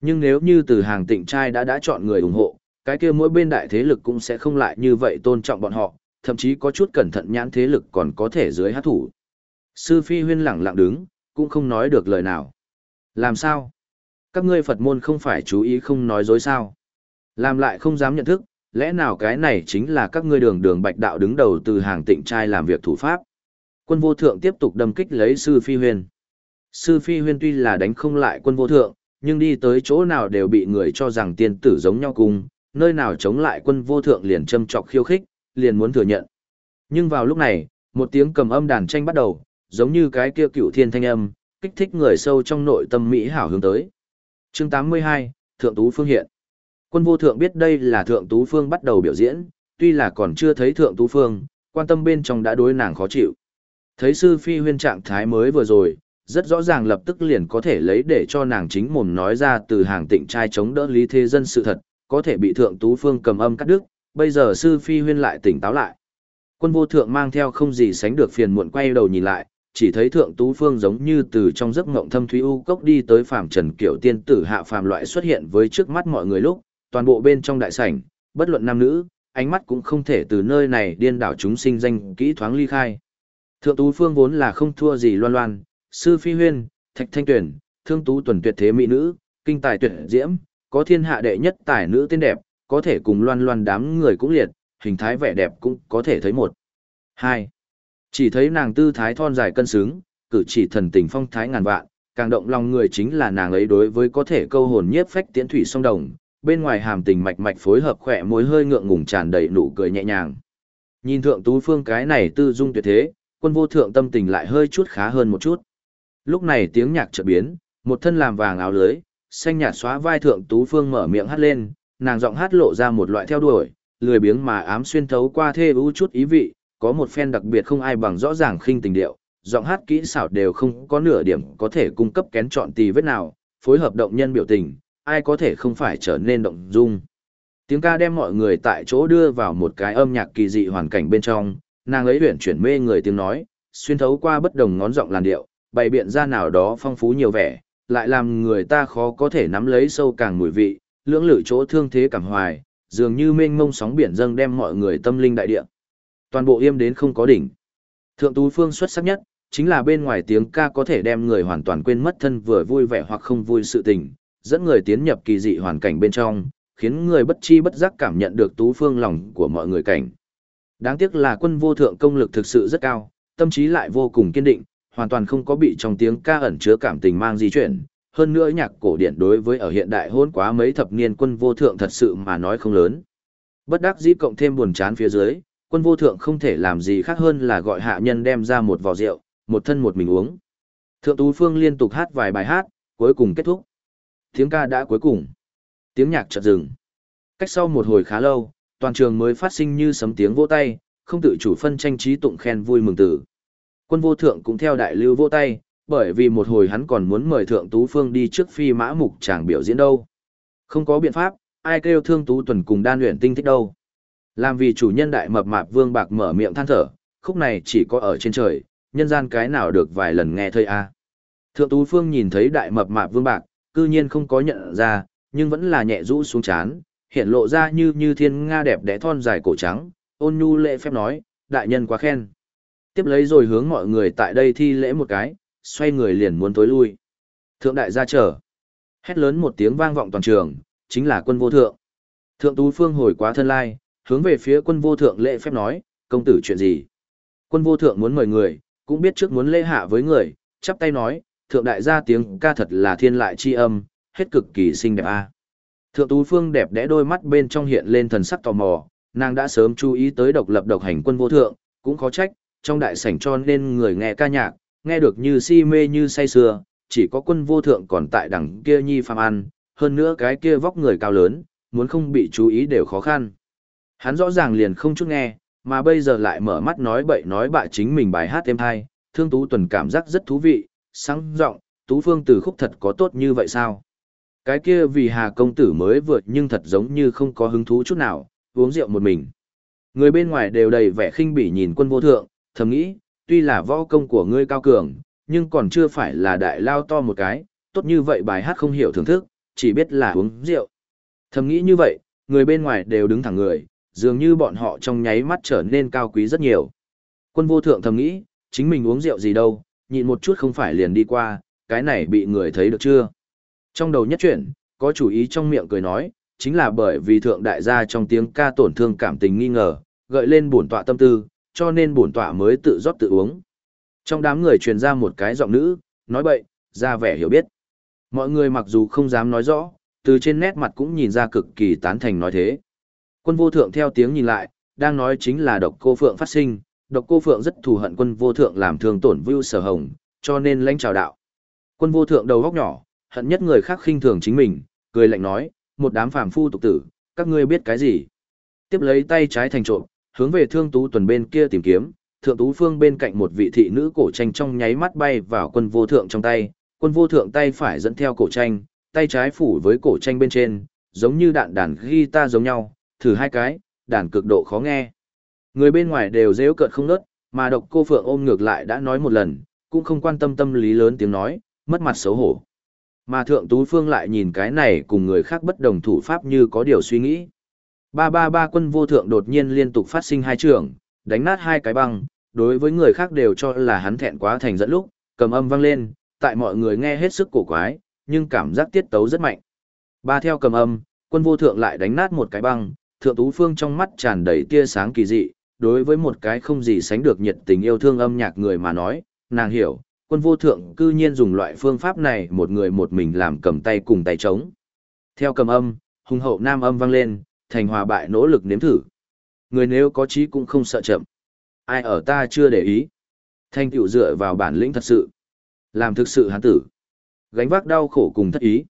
Nhưng nếu như từ hàng tịnh trai đã đã chọn người ủng hộ, cái kia mỗi bên đại thế lực cũng sẽ không lại như vậy tôn trọng bọn họ, thậm chí có chút cẩn thận nhãn thế lực còn có thể dưới hát thủ. Sư Phi Huyên lặng lặng đứng, cũng không nói được lời nào. Làm sao? Các ngươi Phật môn không phải chú ý không nói dối sao? Làm lại không dám nhận thức, lẽ nào cái này chính là các ngươi đường đường bạch đạo đứng đầu từ hàng tịnh trai làm việc thủ pháp? Quân vô thượng tiếp tục đâm kích lấy Sư Phi Huyên. Sư Phi Huyên tuy là đánh không lại quân vô thượng, nhưng đi tới chỗ nào đều bị người cho rằng tiên tử giống nhau cùng, nơi nào chống lại quân vô thượng liền châm chọc khiêu khích, liền muốn thừa nhận. Nhưng vào lúc này, một tiếng cầm âm đàn tranh bắt đầu, giống như cái kia cựu thiên thanh âm, kích thích người sâu trong nội tâm Mỹ hảo hướng tới. chương 82, Thượng Tú Phương hiện. Quân vô thượng biết đây là Thượng Tú Phương bắt đầu biểu diễn, tuy là còn chưa thấy Thượng Tú Phương, quan tâm bên trong đã đối nàng khó chịu. Thấy sư phi huyên trạng thái mới vừa rồi, rất rõ ràng lập tức liền có thể lấy để cho nàng chính mồm nói ra từ hàng tịnh trai chống đỡ lý thế dân sự thật, có thể bị Thượng Tú Phương cầm âm cắt đứt, bây giờ sư phi huyên lại tỉnh táo lại. Quân vô thượng mang theo không gì sánh được phiền muộn quay đầu nhìn lại, chỉ thấy thượng tú phương giống như từ trong giấc ngộng thâm thúy u cốc đi tới phàm trần kiểu tiên tử hạ phàm loại xuất hiện với trước mắt mọi người lúc, toàn bộ bên trong đại sảnh, bất luận nam nữ, ánh mắt cũng không thể từ nơi này điên đảo chúng sinh danh kỹ thoáng ly khai. Thượng tú phương vốn là không thua gì loan loan, sư phi huyên, thạch thanh tuyển, thương tú tuần tuyệt thế mỹ nữ, kinh tài tuyệt diễm, có thiên hạ đệ nhất tài nữ tên đẹp, có thể cùng loan loan đám người cũng liệt, hình thái vẻ đẹp cũng có thể thấy một. Hai. Chỉ thấy nàng tư thái thon dài cân xứng, cử chỉ thần tình phong thái ngàn vạn, càng động lòng người chính là nàng ấy đối với có thể câu hồn nhiếp phách tiễn thủy song đồng, bên ngoài hàm tình mạch mạch phối hợp khỏe môi hơi ngượng ngùng tràn đầy nụ cười nhẹ nhàng. Nhìn thượng tú phương cái này tư dung tuyệt thế, quân vô thượng tâm tình lại hơi chút khá hơn một chút. Lúc này tiếng nhạc chợt biến, một thân làm vàng áo lưới, xanh nhạt xóa vai thượng tú phương mở miệng hát lên, nàng giọng hát lộ ra một loại theo đuổi, lười biếng mà ám xuyên thấu qua thê u chút ý vị, có một phen đặc biệt không ai bằng rõ ràng khinh tình điệu, giọng hát kỹ xảo đều không có nửa điểm có thể cung cấp kén chọn tì vết nào, phối hợp động nhân biểu tình, ai có thể không phải trở nên động dung. Tiếng ca đem mọi người tại chỗ đưa vào một cái âm nhạc kỳ dị hoàn cảnh bên trong, nàng ấy luyện chuyển mê người tiếng nói, xuyên thấu qua bất đồng ngón giọng làn điệu, bày biện ra nào đó phong phú nhiều vẻ, lại làm người ta khó có thể nắm lấy sâu càng mùi vị, lưỡng lự chỗ thương thế cảm hoài, dường như mênh mông sóng biển dâng đem mọi người tâm linh đại địa. Toàn bộ im đến không có đỉnh. Thượng Tú Phương xuất sắc nhất, chính là bên ngoài tiếng ca có thể đem người hoàn toàn quên mất thân vừa vui vẻ hoặc không vui sự tình, dẫn người tiến nhập kỳ dị hoàn cảnh bên trong, khiến người bất chi bất giác cảm nhận được Tú Phương lòng của mọi người cảnh. Đáng tiếc là quân vô thượng công lực thực sự rất cao, tâm trí lại vô cùng kiên định, hoàn toàn không có bị trong tiếng ca ẩn chứa cảm tình mang di chuyển. Hơn nữa nhạc cổ điển đối với ở hiện đại hôn quá mấy thập niên quân vô thượng thật sự mà nói không lớn. Bất đắc dĩ cộng thêm buồn chán phía dưới, quân vô thượng không thể làm gì khác hơn là gọi hạ nhân đem ra một vò rượu, một thân một mình uống. Thượng Tú Phương liên tục hát vài bài hát, cuối cùng kết thúc. Tiếng ca đã cuối cùng. Tiếng nhạc chợt dừng. Cách sau một hồi khá lâu, toàn trường mới phát sinh như sấm tiếng vỗ tay, không tự chủ phân tranh trí tụng khen vui mừng tử. Quân vô thượng cũng theo đại lưu vô tay, bởi vì một hồi hắn còn muốn mời Thượng Tú Phương đi trước phi mã mục chàng biểu diễn đâu. Không có biện pháp, ai kêu thương Tú Tuần cùng đan luyện tinh thích đâu. Làm vì chủ nhân đại mập mạp vương bạc mở miệng than thở, khúc này chỉ có ở trên trời, nhân gian cái nào được vài lần nghe thơi a. Thượng Tú Phương nhìn thấy đại mập mạp vương bạc, cư nhiên không có nhận ra, nhưng vẫn là nhẹ rũ xuống chán, hiện lộ ra như như thiên nga đẹp đẽ thon dài cổ trắng, ôn nhu lệ phép nói, đại nhân quá khen. Tiếp lấy rồi hướng mọi người tại đây thi lễ một cái, xoay người liền muốn tối lui. Thượng đại gia chờ. Hét lớn một tiếng vang vọng toàn trường, chính là quân vô thượng. Thượng Tú Phương hồi quá thân lai, hướng về phía quân vô thượng lễ phép nói, công tử chuyện gì? Quân vô thượng muốn mời người, cũng biết trước muốn lễ hạ với người, chắp tay nói, thượng đại gia tiếng ca thật là thiên lại chi âm, hết cực kỳ xinh đẹp a. Thượng tú phương đẹp đẽ đôi mắt bên trong hiện lên thần sắc tò mò, nàng đã sớm chú ý tới độc lập độc hành quân vô thượng, cũng khó trách, trong đại sảnh cho nên người nghe ca nhạc, nghe được như si mê như say sưa, chỉ có quân vô thượng còn tại đằng kia nhi phàm ăn, hơn nữa cái kia vóc người cao lớn, muốn không bị chú ý đều khó khăn. Hắn rõ ràng liền không chút nghe, mà bây giờ lại mở mắt nói bậy nói bạ chính mình bài hát êm hay, thương tú tuần cảm giác rất thú vị, sáng giọng tú phương từ khúc thật có tốt như vậy sao? Cái kia vì hà công tử mới vượt nhưng thật giống như không có hứng thú chút nào, uống rượu một mình. Người bên ngoài đều đầy vẻ khinh bỉ nhìn quân vô thượng, thầm nghĩ, tuy là võ công của ngươi cao cường, nhưng còn chưa phải là đại lao to một cái, tốt như vậy bài hát không hiểu thưởng thức, chỉ biết là uống rượu. Thầm nghĩ như vậy, người bên ngoài đều đứng thẳng người, dường như bọn họ trong nháy mắt trở nên cao quý rất nhiều. Quân vô thượng thầm nghĩ, chính mình uống rượu gì đâu, nhịn một chút không phải liền đi qua, cái này bị người thấy được chưa? Trong đầu nhất chuyển, có chủ ý trong miệng cười nói, chính là bởi vì thượng đại gia trong tiếng ca tổn thương cảm tình nghi ngờ, gợi lên bổn tọa tâm tư, cho nên bổn tọa mới tự rót tự uống. Trong đám người truyền ra một cái giọng nữ, nói bậy, ra vẻ hiểu biết. Mọi người mặc dù không dám nói rõ, từ trên nét mặt cũng nhìn ra cực kỳ tán thành nói thế. Quân vô thượng theo tiếng nhìn lại, đang nói chính là độc cô phượng phát sinh, độc cô phượng rất thù hận quân vô thượng làm thương tổn vưu sở hồng, cho nên lãnh chào đạo. Quân vô thượng đầu góc nhỏ, hận nhất người khác khinh thường chính mình, cười lạnh nói, một đám phàm phu tục tử, các ngươi biết cái gì? Tiếp lấy tay trái thành trộm, hướng về thương tú tuần bên kia tìm kiếm, thượng tú phương bên cạnh một vị thị nữ cổ tranh trong nháy mắt bay vào quân vô thượng trong tay, quân vô thượng tay phải dẫn theo cổ tranh, tay trái phủ với cổ tranh bên trên, giống như đạn đàn guitar giống nhau, thử hai cái, đàn cực độ khó nghe. Người bên ngoài đều dễ cợt không nớt, mà độc cô phượng ôm ngược lại đã nói một lần, cũng không quan tâm tâm lý lớn tiếng nói, mất mặt xấu hổ. Mà thượng tú phương lại nhìn cái này cùng người khác bất đồng thủ pháp như có điều suy nghĩ. Ba ba ba quân vô thượng đột nhiên liên tục phát sinh hai trường, đánh nát hai cái băng, đối với người khác đều cho là hắn thẹn quá thành dẫn lúc, cầm âm vang lên, tại mọi người nghe hết sức cổ quái, nhưng cảm giác tiết tấu rất mạnh. Ba theo cầm âm, quân vô thượng lại đánh nát một cái băng, thượng tú phương trong mắt tràn đầy tia sáng kỳ dị, đối với một cái không gì sánh được nhiệt tình yêu thương âm nhạc người mà nói, nàng hiểu, quân vô thượng cư nhiên dùng loại phương pháp này một người một mình làm cầm tay cùng tay trống. Theo cầm âm, hùng hậu nam âm vang lên, thành hòa bại nỗ lực nếm thử. Người nếu có trí cũng không sợ chậm. Ai ở ta chưa để ý. Thanh tiểu dựa vào bản lĩnh thật sự. Làm thực sự hán tử. Gánh vác đau khổ cùng thất ý.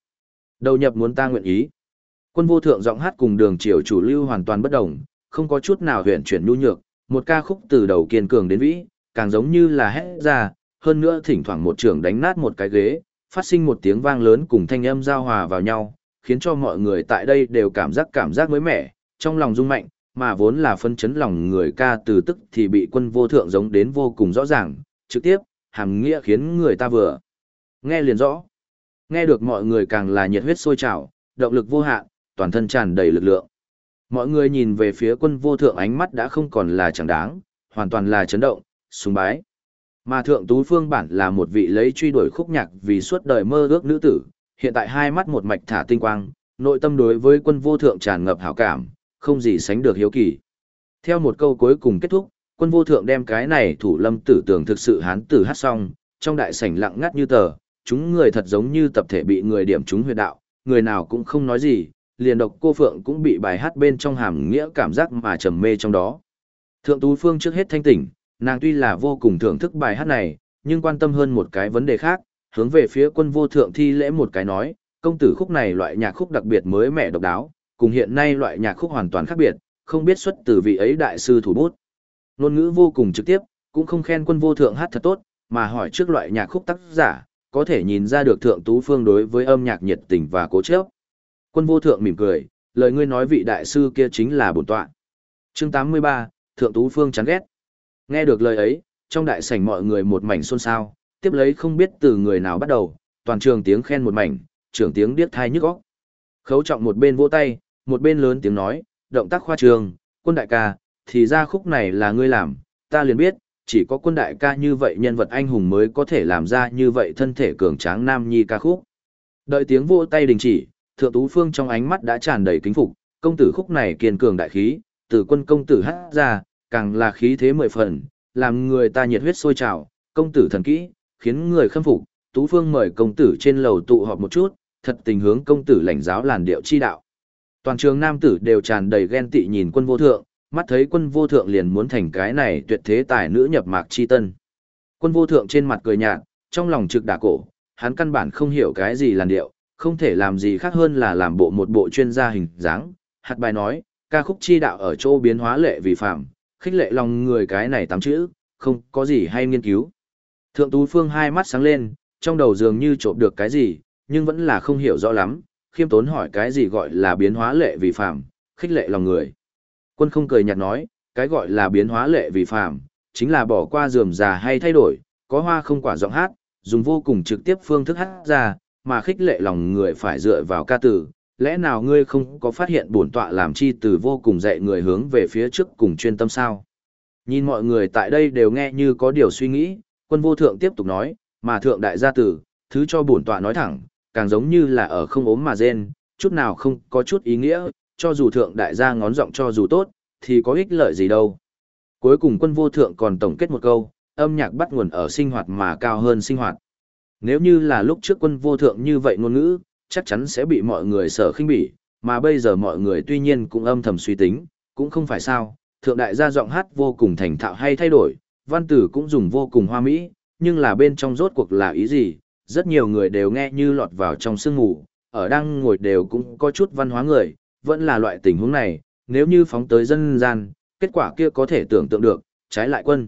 Đầu nhập muốn ta nguyện ý. Quân vô thượng giọng hát cùng đường triều chủ lưu hoàn toàn bất đồng, không có chút nào huyền chuyển nhu nhược, một ca khúc từ đầu kiên cường đến vĩ, càng giống như là hét ra, hơn nữa thỉnh thoảng một trường đánh nát một cái ghế, phát sinh một tiếng vang lớn cùng thanh âm giao hòa vào nhau, khiến cho mọi người tại đây đều cảm giác cảm giác mới mẻ, trong lòng rung mạnh, mà vốn là phân chấn lòng người ca từ tức thì bị quân vô thượng giống đến vô cùng rõ ràng, trực tiếp, hàm nghĩa khiến người ta vừa nghe liền rõ. Nghe được mọi người càng là nhiệt huyết sôi trào, động lực vô hạn, toàn thân tràn đầy lực lượng. Mọi người nhìn về phía quân vô thượng ánh mắt đã không còn là chẳng đáng, hoàn toàn là chấn động, sùng bái. Mà thượng tú phương bản là một vị lấy truy đuổi khúc nhạc vì suốt đời mơ ước nữ tử, hiện tại hai mắt một mạch thả tinh quang, nội tâm đối với quân vô thượng tràn ngập hảo cảm, không gì sánh được hiếu kỳ. Theo một câu cuối cùng kết thúc, quân vô thượng đem cái này thủ lâm tử tưởng thực sự hán tử hát xong, trong đại sảnh lặng ngắt như tờ, chúng người thật giống như tập thể bị người điểm chúng huyệt đạo, người nào cũng không nói gì, liền độc cô phượng cũng bị bài hát bên trong hàm nghĩa cảm giác mà trầm mê trong đó. Thượng tú phương trước hết thanh tỉnh, nàng tuy là vô cùng thưởng thức bài hát này, nhưng quan tâm hơn một cái vấn đề khác, hướng về phía quân vô thượng thi lễ một cái nói, công tử khúc này loại nhạc khúc đặc biệt mới mẻ độc đáo, cùng hiện nay loại nhạc khúc hoàn toàn khác biệt, không biết xuất từ vị ấy đại sư thủ bút. Nôn ngữ vô cùng trực tiếp, cũng không khen quân vô thượng hát thật tốt, mà hỏi trước loại nhạc khúc tác giả, có thể nhìn ra được thượng tú phương đối với âm nhạc nhiệt tình và cố chấp. Quân vô thượng mỉm cười, lời ngươi nói vị đại sư kia chính là bổn tọa. Chương 83, Thượng Tú Phương chán ghét. Nghe được lời ấy, trong đại sảnh mọi người một mảnh xôn xao, tiếp lấy không biết từ người nào bắt đầu, toàn trường tiếng khen một mảnh, trưởng tiếng điếc thai nhức óc. Khấu trọng một bên vỗ tay, một bên lớn tiếng nói, động tác khoa trường, quân đại ca, thì ra khúc này là ngươi làm, ta liền biết, chỉ có quân đại ca như vậy nhân vật anh hùng mới có thể làm ra như vậy thân thể cường tráng nam nhi ca khúc. Đợi tiếng vỗ tay đình chỉ, thượng tú phương trong ánh mắt đã tràn đầy kính phục, công tử khúc này kiên cường đại khí, từ quân công tử hát ra, càng là khí thế mười phần, làm người ta nhiệt huyết sôi trào, công tử thần kỹ, khiến người khâm phục, tú phương mời công tử trên lầu tụ họp một chút, thật tình hướng công tử lãnh giáo làn điệu chi đạo. Toàn trường nam tử đều tràn đầy ghen tị nhìn quân vô thượng, mắt thấy quân vô thượng liền muốn thành cái này tuyệt thế tài nữ nhập mạc chi tân. Quân vô thượng trên mặt cười nhạt, trong lòng trực đả cổ, hắn căn bản không hiểu cái gì làn điệu, không thể làm gì khác hơn là làm bộ một bộ chuyên gia hình dáng. Hạt bài nói, ca khúc chi đạo ở chỗ biến hóa lệ vì phạm, khích lệ lòng người cái này tám chữ, không có gì hay nghiên cứu. Thượng Tú Phương hai mắt sáng lên, trong đầu dường như trộm được cái gì, nhưng vẫn là không hiểu rõ lắm, khiêm tốn hỏi cái gì gọi là biến hóa lệ vì phạm, khích lệ lòng người. Quân không cười nhạt nói, cái gọi là biến hóa lệ vì phạm, chính là bỏ qua dườm già hay thay đổi, có hoa không quả giọng hát, dùng vô cùng trực tiếp phương thức hát ra, mà khích lệ lòng người phải dựa vào ca từ. Lẽ nào ngươi không có phát hiện bổn tọa làm chi từ vô cùng dạy người hướng về phía trước cùng chuyên tâm sao? Nhìn mọi người tại đây đều nghe như có điều suy nghĩ, quân vô thượng tiếp tục nói, mà thượng đại gia tử, thứ cho bổn tọa nói thẳng, càng giống như là ở không ốm mà rên, chút nào không có chút ý nghĩa, cho dù thượng đại gia ngón giọng cho dù tốt, thì có ích lợi gì đâu. Cuối cùng quân vô thượng còn tổng kết một câu, âm nhạc bắt nguồn ở sinh hoạt mà cao hơn sinh hoạt. Nếu như là lúc trước quân vô thượng như vậy ngôn ngữ, chắc chắn sẽ bị mọi người sở khinh bỉ, mà bây giờ mọi người tuy nhiên cũng âm thầm suy tính, cũng không phải sao, thượng đại gia giọng hát vô cùng thành thạo hay thay đổi, văn tử cũng dùng vô cùng hoa mỹ, nhưng là bên trong rốt cuộc là ý gì, rất nhiều người đều nghe như lọt vào trong sương mù, ở đang ngồi đều cũng có chút văn hóa người, vẫn là loại tình huống này, nếu như phóng tới dân gian, kết quả kia có thể tưởng tượng được, trái lại quân.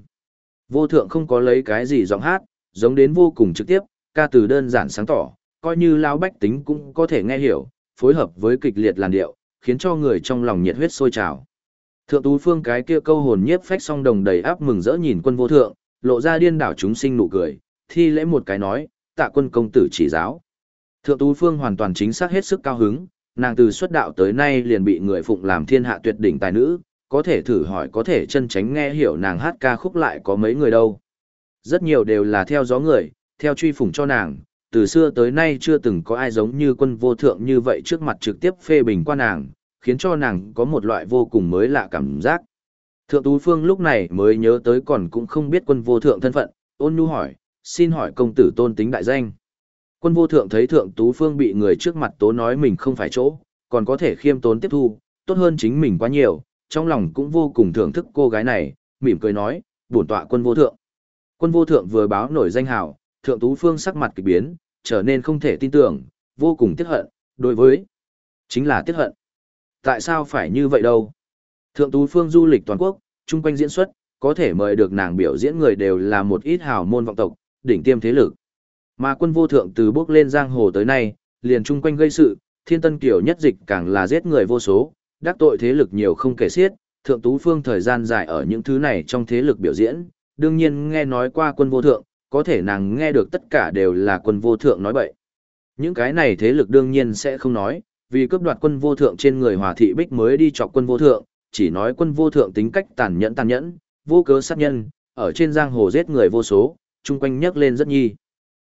Vô thượng không có lấy cái gì giọng hát, giống đến vô cùng trực tiếp, ca từ đơn giản sáng tỏ, coi như lao bách tính cũng có thể nghe hiểu, phối hợp với kịch liệt làn điệu, khiến cho người trong lòng nhiệt huyết sôi trào. Thượng tú phương cái kia câu hồn nhiếp phách song đồng đầy áp mừng rỡ nhìn quân vô thượng, lộ ra điên đảo chúng sinh nụ cười, thi lễ một cái nói, tạ quân công tử chỉ giáo. Thượng tú phương hoàn toàn chính xác hết sức cao hứng, nàng từ xuất đạo tới nay liền bị người phụng làm thiên hạ tuyệt đỉnh tài nữ, có thể thử hỏi có thể chân tránh nghe hiểu nàng hát ca khúc lại có mấy người đâu. Rất nhiều đều là theo gió người, theo truy phủng cho nàng, từ xưa tới nay chưa từng có ai giống như quân vô thượng như vậy trước mặt trực tiếp phê bình qua nàng, khiến cho nàng có một loại vô cùng mới lạ cảm giác. Thượng Tú Phương lúc này mới nhớ tới còn cũng không biết quân vô thượng thân phận, ôn nhu hỏi, xin hỏi công tử tôn tính đại danh. Quân vô thượng thấy Thượng Tú Phương bị người trước mặt tố nói mình không phải chỗ, còn có thể khiêm tốn tiếp thu, tốt hơn chính mình quá nhiều, trong lòng cũng vô cùng thưởng thức cô gái này, mỉm cười nói, bổn tọa quân vô thượng. Quân vô thượng vừa báo nổi danh hào, Thượng Tú Phương sắc mặt kỳ biến, trở nên không thể tin tưởng, vô cùng tiếc hận, đối với chính là tiếc hận. Tại sao phải như vậy đâu? Thượng Tú Phương du lịch toàn quốc, chung quanh diễn xuất, có thể mời được nàng biểu diễn người đều là một ít hào môn vọng tộc, đỉnh tiêm thế lực. Mà quân vô thượng từ bước lên giang hồ tới nay, liền chung quanh gây sự, thiên tân kiểu nhất dịch càng là giết người vô số, đắc tội thế lực nhiều không kể xiết, thượng tú phương thời gian dài ở những thứ này trong thế lực biểu diễn, đương nhiên nghe nói qua quân vô thượng, có thể nàng nghe được tất cả đều là quân vô thượng nói bậy. Những cái này thế lực đương nhiên sẽ không nói, vì cướp đoạt quân vô thượng trên người hòa thị bích mới đi chọc quân vô thượng, chỉ nói quân vô thượng tính cách tàn nhẫn tàn nhẫn, vô cớ sát nhân, ở trên giang hồ giết người vô số, chung quanh nhắc lên rất nhi.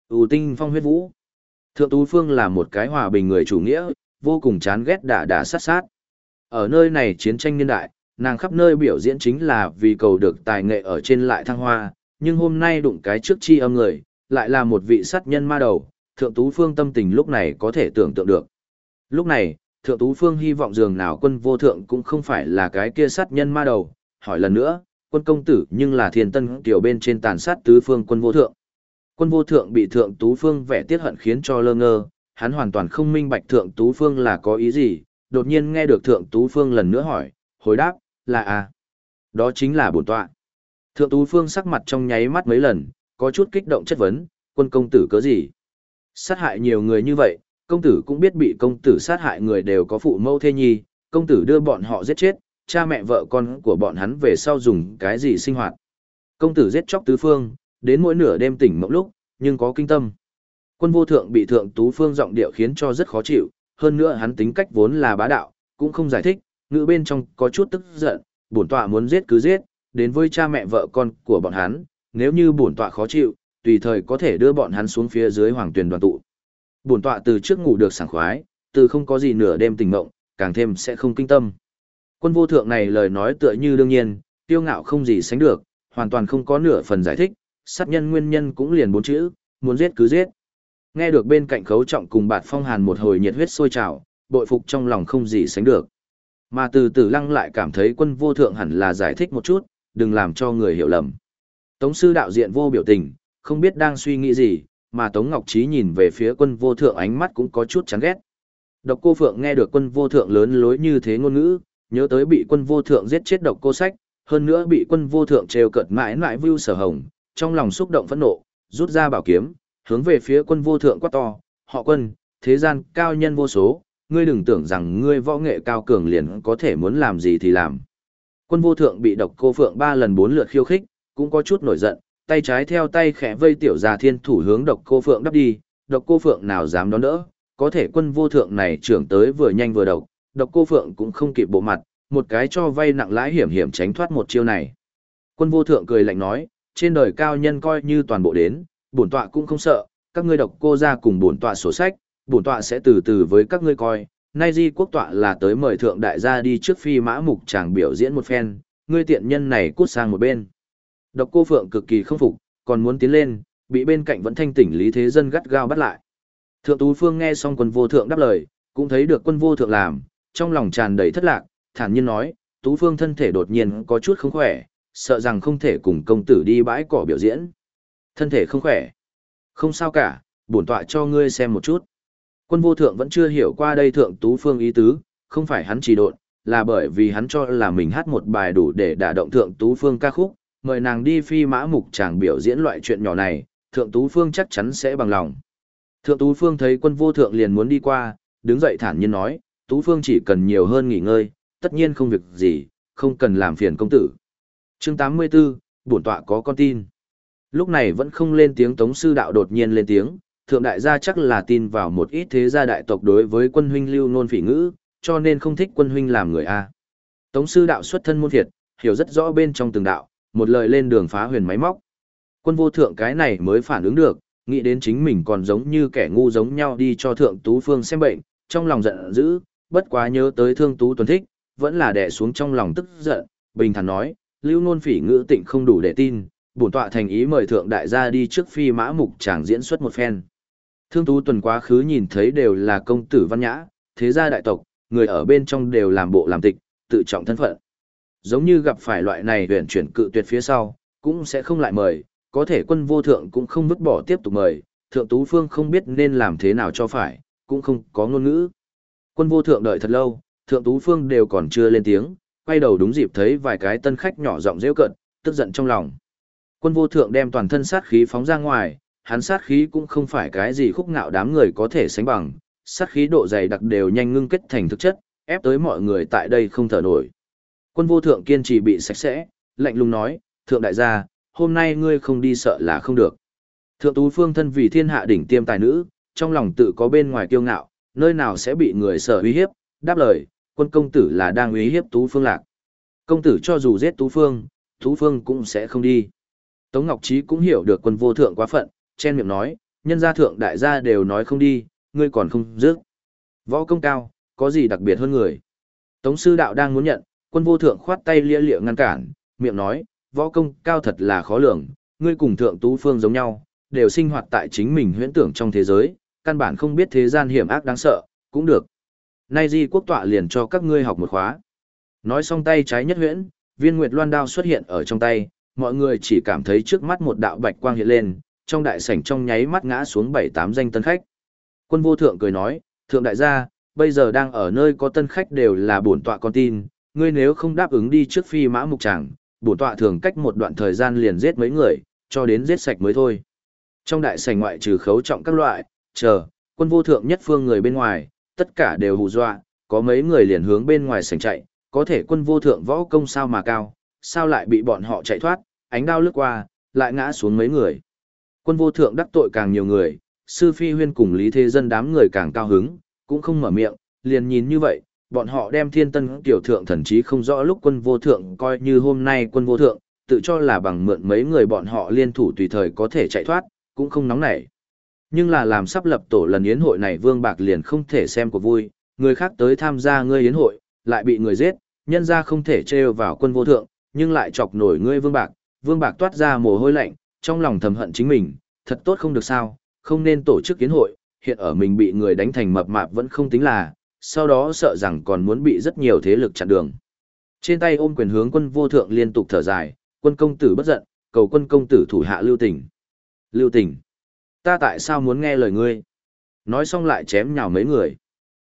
u tinh phong huyết vũ. Thượng Tú Phương là một cái hòa bình người chủ nghĩa, vô cùng chán ghét đả đả sát sát. Ở nơi này chiến tranh niên đại, nàng khắp nơi biểu diễn chính là vì cầu được tài nghệ ở trên lại thăng hoa, nhưng hôm nay đụng cái trước chi âm người, lại là một vị sát nhân ma đầu, Thượng Tú Phương tâm tình lúc này có thể tưởng tượng được. Lúc này, Thượng Tú Phương hy vọng dường nào quân vô thượng cũng không phải là cái kia sát nhân ma đầu, hỏi lần nữa, quân công tử nhưng là thiên tân tiểu bên trên tàn sát tứ phương quân vô thượng. Quân vô thượng bị Thượng Tú Phương vẻ tiết hận khiến cho lơ ngơ, hắn hoàn toàn không minh bạch Thượng Tú Phương là có ý gì, đột nhiên nghe được Thượng Tú Phương lần nữa hỏi, hồi đáp, là à. Đó chính là bổn tọa. Thượng Tú Phương sắc mặt trong nháy mắt mấy lần, có chút kích động chất vấn, quân công tử cớ gì? Sát hại nhiều người như vậy, công tử cũng biết bị công tử sát hại người đều có phụ mẫu thê nhi, công tử đưa bọn họ giết chết, cha mẹ vợ con của bọn hắn về sau dùng cái gì sinh hoạt. Công tử giết chóc tứ phương, đến mỗi nửa đêm tỉnh mộng lúc, nhưng có kinh tâm. Quân vô thượng bị thượng tú phương giọng điệu khiến cho rất khó chịu, hơn nữa hắn tính cách vốn là bá đạo, cũng không giải thích, ngữ bên trong có chút tức giận, bổn tọa muốn giết cứ giết, đến với cha mẹ vợ con của bọn hắn, nếu như bổn tọa khó chịu, tùy thời có thể đưa bọn hắn xuống phía dưới hoàng tuyển đoàn tụ. Bổn tọa từ trước ngủ được sảng khoái, từ không có gì nửa đêm tình mộng, càng thêm sẽ không kinh tâm. Quân vô thượng này lời nói tựa như đương nhiên, tiêu ngạo không gì sánh được, hoàn toàn không có nửa phần giải thích, sát nhân nguyên nhân cũng liền bốn chữ, muốn giết cứ giết. Nghe được bên cạnh khấu trọng cùng bạt phong hàn một hồi nhiệt huyết sôi trào, bội phục trong lòng không gì sánh được. Mà từ từ lăng lại cảm thấy quân vô thượng hẳn là giải thích một chút, đừng làm cho người hiểu lầm. Tống sư đạo diện vô biểu tình, không biết đang suy nghĩ gì, mà Tống Ngọc Trí nhìn về phía quân vô thượng ánh mắt cũng có chút chán ghét. Độc cô Phượng nghe được quân vô thượng lớn lối như thế ngôn ngữ, nhớ tới bị quân vô thượng giết chết độc cô sách, hơn nữa bị quân vô thượng trêu cợt mãi mãi view sở hồng, trong lòng xúc động phẫn nộ, rút ra bảo kiếm, hướng về phía quân vô thượng quát to, họ quân, thế gian cao nhân vô số, ngươi đừng tưởng rằng ngươi võ nghệ cao cường liền có thể muốn làm gì thì làm. Quân vô thượng bị độc cô phượng ba lần bốn lượt khiêu khích, cũng có chút nổi giận, tay trái theo tay khẽ vây tiểu già thiên thủ hướng độc cô phượng đắp đi, độc cô phượng nào dám đón đỡ, có thể quân vô thượng này trưởng tới vừa nhanh vừa độc, độc cô phượng cũng không kịp bộ mặt, một cái cho vay nặng lãi hiểm hiểm tránh thoát một chiêu này. Quân vô thượng cười lạnh nói, trên đời cao nhân coi như toàn bộ đến, bổn tọa cũng không sợ, các ngươi độc cô ra cùng bổn tọa sổ sách, bổn tọa sẽ từ từ với các ngươi coi. Nay di quốc tọa là tới mời thượng đại gia đi trước phi mã mục chàng biểu diễn một phen, ngươi tiện nhân này cút sang một bên. Độc cô phượng cực kỳ không phục, còn muốn tiến lên, bị bên cạnh vẫn thanh tỉnh lý thế dân gắt gao bắt lại. Thượng tú phương nghe xong quân vô thượng đáp lời, cũng thấy được quân vô thượng làm, trong lòng tràn đầy thất lạc, thản nhiên nói, tú phương thân thể đột nhiên có chút không khỏe, sợ rằng không thể cùng công tử đi bãi cỏ biểu diễn. Thân thể không khỏe. Không sao cả, bổn tọa cho ngươi xem một chút. Quân vô thượng vẫn chưa hiểu qua đây thượng tú phương ý tứ, không phải hắn chỉ độn, là bởi vì hắn cho là mình hát một bài đủ để đả động thượng tú phương ca khúc, mời nàng đi phi mã mục chàng biểu diễn loại chuyện nhỏ này, thượng tú phương chắc chắn sẽ bằng lòng. Thượng tú phương thấy quân vô thượng liền muốn đi qua, đứng dậy thản nhiên nói, tú phương chỉ cần nhiều hơn nghỉ ngơi, tất nhiên không việc gì, không cần làm phiền công tử. Chương 84, bổn tọa có con tin. Lúc này vẫn không lên tiếng Tống sư đạo đột nhiên lên tiếng, thượng đại gia chắc là tin vào một ít thế gia đại tộc đối với quân huynh lưu nôn phỉ ngữ, cho nên không thích quân huynh làm người a. Tống sư đạo xuất thân môn thiệt, hiểu rất rõ bên trong từng đạo, một lời lên đường phá huyền máy móc. Quân vô thượng cái này mới phản ứng được, nghĩ đến chính mình còn giống như kẻ ngu giống nhau đi cho thượng tú phương xem bệnh, trong lòng giận dữ, bất quá nhớ tới thương tú tuần thích, vẫn là đè xuống trong lòng tức giận, bình thản nói, lưu nôn phỉ ngữ tịnh không đủ để tin, bổn tọa thành ý mời thượng đại gia đi trước phi mã mục chàng diễn xuất một phen. Thương tú tuần quá khứ nhìn thấy đều là công tử văn nhã, thế gia đại tộc, người ở bên trong đều làm bộ làm tịch, tự trọng thân phận. Giống như gặp phải loại này huyền chuyển cự tuyệt phía sau, cũng sẽ không lại mời, có thể quân vô thượng cũng không vứt bỏ tiếp tục mời, thượng tú phương không biết nên làm thế nào cho phải, cũng không có ngôn ngữ. Quân vô thượng đợi thật lâu, thượng tú phương đều còn chưa lên tiếng, quay đầu đúng dịp thấy vài cái tân khách nhỏ giọng rêu cận, tức giận trong lòng. Quân vô thượng đem toàn thân sát khí phóng ra ngoài, hắn sát khí cũng không phải cái gì khúc ngạo đám người có thể sánh bằng, sát khí độ dày đặc đều nhanh ngưng kết thành thực chất, ép tới mọi người tại đây không thở nổi. Quân vô thượng kiên trì bị sạch sẽ, lạnh lùng nói, thượng đại gia, hôm nay ngươi không đi sợ là không được. Thượng tú phương thân vì thiên hạ đỉnh tiêm tài nữ, trong lòng tự có bên ngoài kiêu ngạo, nơi nào sẽ bị người sợ uy hiếp, đáp lời, quân công tử là đang uy hiếp tú phương lạc. Công tử cho dù giết tú phương, tú phương cũng sẽ không đi. Tống Ngọc Trí cũng hiểu được quân vô thượng quá phận, chen miệng nói, nhân gia thượng đại gia đều nói không đi, ngươi còn không dứt. Võ công cao, có gì đặc biệt hơn người. Tống sư đạo đang muốn nhận, quân vô thượng khoát tay lia lịa ngăn cản, miệng nói, võ công cao thật là khó lường, ngươi cùng thượng tú phương giống nhau, đều sinh hoạt tại chính mình huyễn tưởng trong thế giới, căn bản không biết thế gian hiểm ác đáng sợ, cũng được. Nay di quốc tọa liền cho các ngươi học một khóa. Nói xong tay trái nhất huyễn, viên nguyệt loan đao xuất hiện ở trong tay, mọi người chỉ cảm thấy trước mắt một đạo bạch quang hiện lên, trong đại sảnh trong nháy mắt ngã xuống bảy tám danh tân khách. Quân vô thượng cười nói, thượng đại gia, bây giờ đang ở nơi có tân khách đều là bổn tọa con tin, ngươi nếu không đáp ứng đi trước phi mã mục tràng, bổn tọa thường cách một đoạn thời gian liền giết mấy người, cho đến giết sạch mới thôi. Trong đại sảnh ngoại trừ khấu trọng các loại, chờ, quân vô thượng nhất phương người bên ngoài, tất cả đều hù dọa, có mấy người liền hướng bên ngoài sảnh chạy, có thể quân vô thượng võ công sao mà cao, sao lại bị bọn họ chạy thoát, ánh đao lướt qua, lại ngã xuống mấy người. Quân vô thượng đắc tội càng nhiều người, sư phi huyên cùng lý thế dân đám người càng cao hứng, cũng không mở miệng, liền nhìn như vậy, bọn họ đem thiên tân tiểu thượng thần chí không rõ lúc quân vô thượng coi như hôm nay quân vô thượng, tự cho là bằng mượn mấy người bọn họ liên thủ tùy thời có thể chạy thoát, cũng không nóng nảy. Nhưng là làm sắp lập tổ lần yến hội này Vương Bạc liền không thể xem của vui, người khác tới tham gia ngươi yến hội, lại bị người giết, nhân ra không thể trêu vào quân vô thượng, nhưng lại chọc nổi ngươi Vương Bạc, Vương Bạc toát ra mồ hôi lạnh, trong lòng thầm hận chính mình, thật tốt không được sao, không nên tổ chức yến hội, hiện ở mình bị người đánh thành mập mạp vẫn không tính là, sau đó sợ rằng còn muốn bị rất nhiều thế lực chặn đường. Trên tay ôm quyền hướng quân vô thượng liên tục thở dài, quân công tử bất giận, cầu quân công tử thủ hạ lưu tình. Lưu tình. Ta tại sao muốn nghe lời ngươi? Nói xong lại chém nhào mấy người.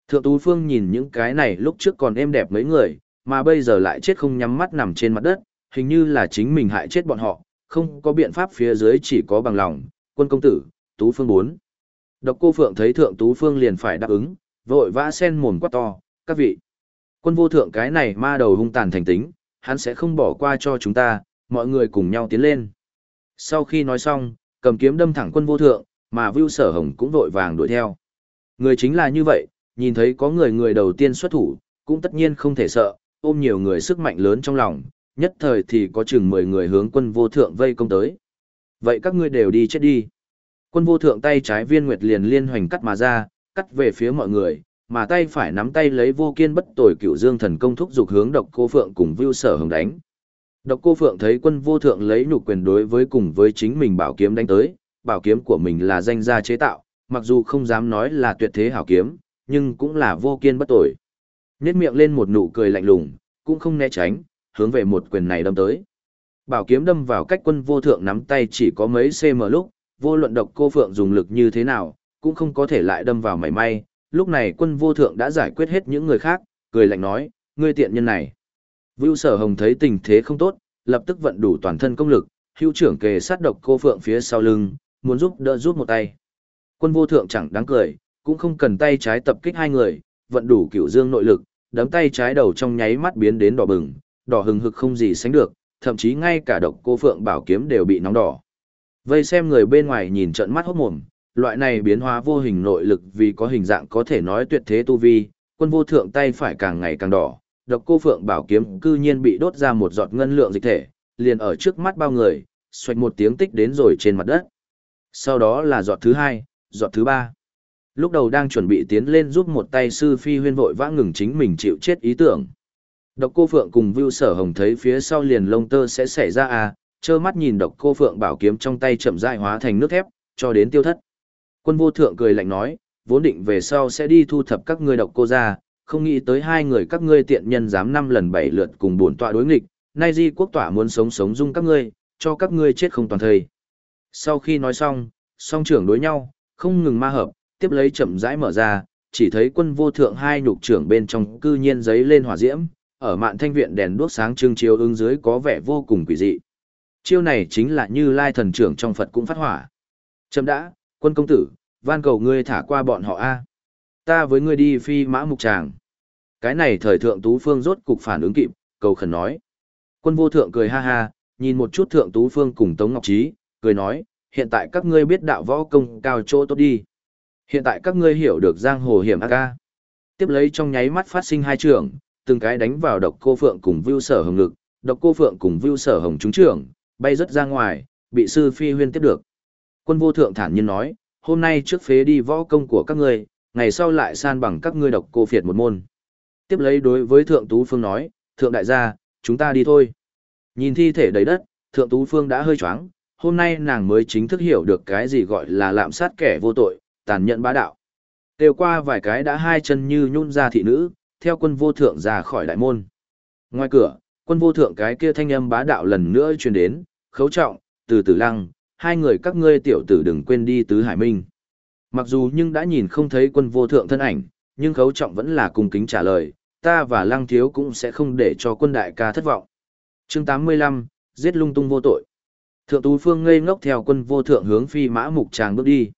Thượng Tú Phương nhìn những cái này lúc trước còn êm đẹp mấy người, mà bây giờ lại chết không nhắm mắt nằm trên mặt đất, hình như là chính mình hại chết bọn họ, không có biện pháp phía dưới chỉ có bằng lòng, quân công tử, Tú Phương 4. Độc cô Phượng thấy Thượng Tú Phương liền phải đáp ứng, vội vã sen mồm quát to, các vị. Quân vô thượng cái này ma đầu hung tàn thành tính, hắn sẽ không bỏ qua cho chúng ta, mọi người cùng nhau tiến lên. Sau khi nói xong, cầm kiếm đâm thẳng quân vô thượng, mà Vưu Sở Hồng cũng vội vàng đuổi theo. Người chính là như vậy, nhìn thấy có người người đầu tiên xuất thủ, cũng tất nhiên không thể sợ, ôm nhiều người sức mạnh lớn trong lòng, nhất thời thì có chừng 10 người hướng quân vô thượng vây công tới. Vậy các ngươi đều đi chết đi. Quân vô thượng tay trái viên nguyệt liền liên hoành cắt mà ra, cắt về phía mọi người, mà tay phải nắm tay lấy vô kiên bất tồi cựu dương thần công thúc dục hướng độc cô phượng cùng vưu sở hồng đánh. Độc cô phượng thấy quân vô thượng lấy nhục quyền đối với cùng với chính mình bảo kiếm đánh tới, bảo kiếm của mình là danh gia chế tạo, mặc dù không dám nói là tuyệt thế hảo kiếm, nhưng cũng là vô kiên bất tồi. Nhét miệng lên một nụ cười lạnh lùng, cũng không né tránh, hướng về một quyền này đâm tới. Bảo kiếm đâm vào cách quân vô thượng nắm tay chỉ có mấy cm lúc, vô luận độc cô phượng dùng lực như thế nào, cũng không có thể lại đâm vào mảy may. Lúc này quân vô thượng đã giải quyết hết những người khác, cười lạnh nói, ngươi tiện nhân này. Vưu sở hồng thấy tình thế không tốt, lập tức vận đủ toàn thân công lực, hưu trưởng kề sát độc cô phượng phía sau lưng, muốn giúp đỡ giúp một tay. Quân vô thượng chẳng đáng cười, cũng không cần tay trái tập kích hai người, vận đủ cửu dương nội lực, đấm tay trái đầu trong nháy mắt biến đến đỏ bừng, đỏ hừng hực không gì sánh được, thậm chí ngay cả độc cô phượng bảo kiếm đều bị nóng đỏ. Vây xem người bên ngoài nhìn trận mắt hốt mồm, loại này biến hóa vô hình nội lực vì có hình dạng có thể nói tuyệt thế tu vi, quân vô thượng tay phải càng ngày càng đỏ, độc cô phượng bảo kiếm cư nhiên bị đốt ra một giọt ngân lượng dịch thể, liền ở trước mắt bao người, xoạch một tiếng tích đến rồi trên mặt đất. Sau đó là giọt thứ hai, giọt thứ ba. Lúc đầu đang chuẩn bị tiến lên giúp một tay sư phi huyên vội vã ngừng chính mình chịu chết ý tưởng. Độc cô Phượng cùng Vưu Sở Hồng thấy phía sau liền lông tơ sẽ xảy ra à, trơ mắt nhìn độc cô Phượng bảo kiếm trong tay chậm rãi hóa thành nước thép, cho đến tiêu thất. Quân vô thượng cười lạnh nói, vốn định về sau sẽ đi thu thập các ngươi độc cô ra, không nghĩ tới hai người các ngươi tiện nhân dám năm lần bảy lượt cùng bổn tọa đối nghịch, nay di quốc tọa muốn sống sống dung các ngươi, cho các ngươi chết không toàn thời. Sau khi nói xong, song trưởng đối nhau, không ngừng ma hợp, tiếp lấy chậm rãi mở ra, chỉ thấy quân vô thượng hai nhục trưởng bên trong cư nhiên giấy lên hỏa diễm, ở mạn thanh viện đèn đuốc sáng trưng chiếu ứng dưới có vẻ vô cùng quỷ dị. Chiêu này chính là như lai thần trưởng trong Phật cũng phát hỏa. Chậm đã, quân công tử, van cầu ngươi thả qua bọn họ a. Ta với ngươi đi phi mã mục tràng. Cái này thời thượng tú phương rốt cục phản ứng kịp, cầu khẩn nói. Quân vô thượng cười ha ha, nhìn một chút thượng tú phương cùng Tống Ngọc Trí, cười nói, hiện tại các ngươi biết đạo võ công cao chỗ tốt đi. Hiện tại các ngươi hiểu được giang hồ hiểm ác ca. Tiếp lấy trong nháy mắt phát sinh hai trường, từng cái đánh vào độc cô phượng cùng vưu sở hồng ngực, độc cô phượng cùng vưu sở hồng trúng trưởng, bay rất ra ngoài, bị sư phi huyên tiếp được. Quân vô thượng thản nhiên nói, hôm nay trước phế đi võ công của các ngươi, ngày sau lại san bằng các ngươi độc cô phiệt một môn. Tiếp lấy đối với thượng tú phương nói, thượng đại gia, chúng ta đi thôi. Nhìn thi thể đầy đất, thượng tú phương đã hơi choáng, hôm nay nàng mới chính thức hiểu được cái gì gọi là lạm sát kẻ vô tội, tàn nhẫn bá đạo. Tiêu qua vài cái đã hai chân như nhún ra thị nữ, theo quân vô thượng ra khỏi đại môn. Ngoài cửa, quân vô thượng cái kia thanh âm bá đạo lần nữa truyền đến, khấu trọng, từ tử lăng, hai người các ngươi tiểu tử đừng quên đi tứ hải minh. Mặc dù nhưng đã nhìn không thấy quân vô thượng thân ảnh, nhưng khấu trọng vẫn là cung kính trả lời, ta và lăng thiếu cũng sẽ không để cho quân đại ca thất vọng. chương 85, giết lung tung vô tội. Thượng tú phương ngây ngốc theo quân vô thượng hướng phi mã mục tràng bước đi.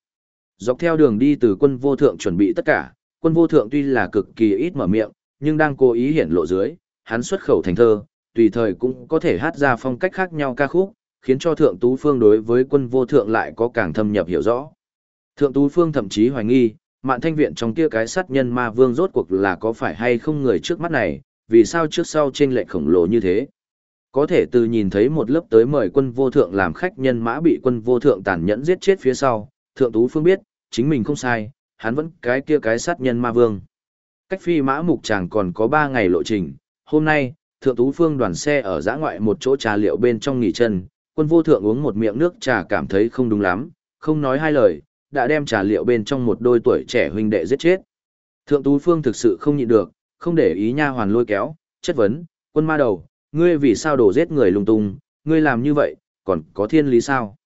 Dọc theo đường đi từ quân vô thượng chuẩn bị tất cả, quân vô thượng tuy là cực kỳ ít mở miệng, nhưng đang cố ý hiển lộ dưới, hắn xuất khẩu thành thơ, tùy thời cũng có thể hát ra phong cách khác nhau ca khúc, khiến cho thượng tú phương đối với quân vô thượng lại có càng thâm nhập hiểu rõ. Thượng tú phương thậm chí hoài nghi, mạn thanh viện trong kia cái sát nhân ma vương rốt cuộc là có phải hay không người trước mắt này, vì sao trước sau trên lệnh khổng lồ như thế. Có thể từ nhìn thấy một lớp tới mời quân vô thượng làm khách nhân mã bị quân vô thượng tàn nhẫn giết chết phía sau, thượng tú phương biết, chính mình không sai, hắn vẫn cái kia cái sát nhân ma vương. Cách phi mã mục chàng còn có 3 ngày lộ trình, hôm nay, thượng tú phương đoàn xe ở giã ngoại một chỗ trà liệu bên trong nghỉ chân, quân vô thượng uống một miệng nước trà cảm thấy không đúng lắm, không nói hai lời, đã đem trà liệu bên trong một đôi tuổi trẻ huynh đệ giết chết. Thượng tú phương thực sự không nhịn được, không để ý nha hoàn lôi kéo, chất vấn, quân ma đầu, ngươi vì sao đổ giết người lung tung, ngươi làm như vậy, còn có thiên lý sao?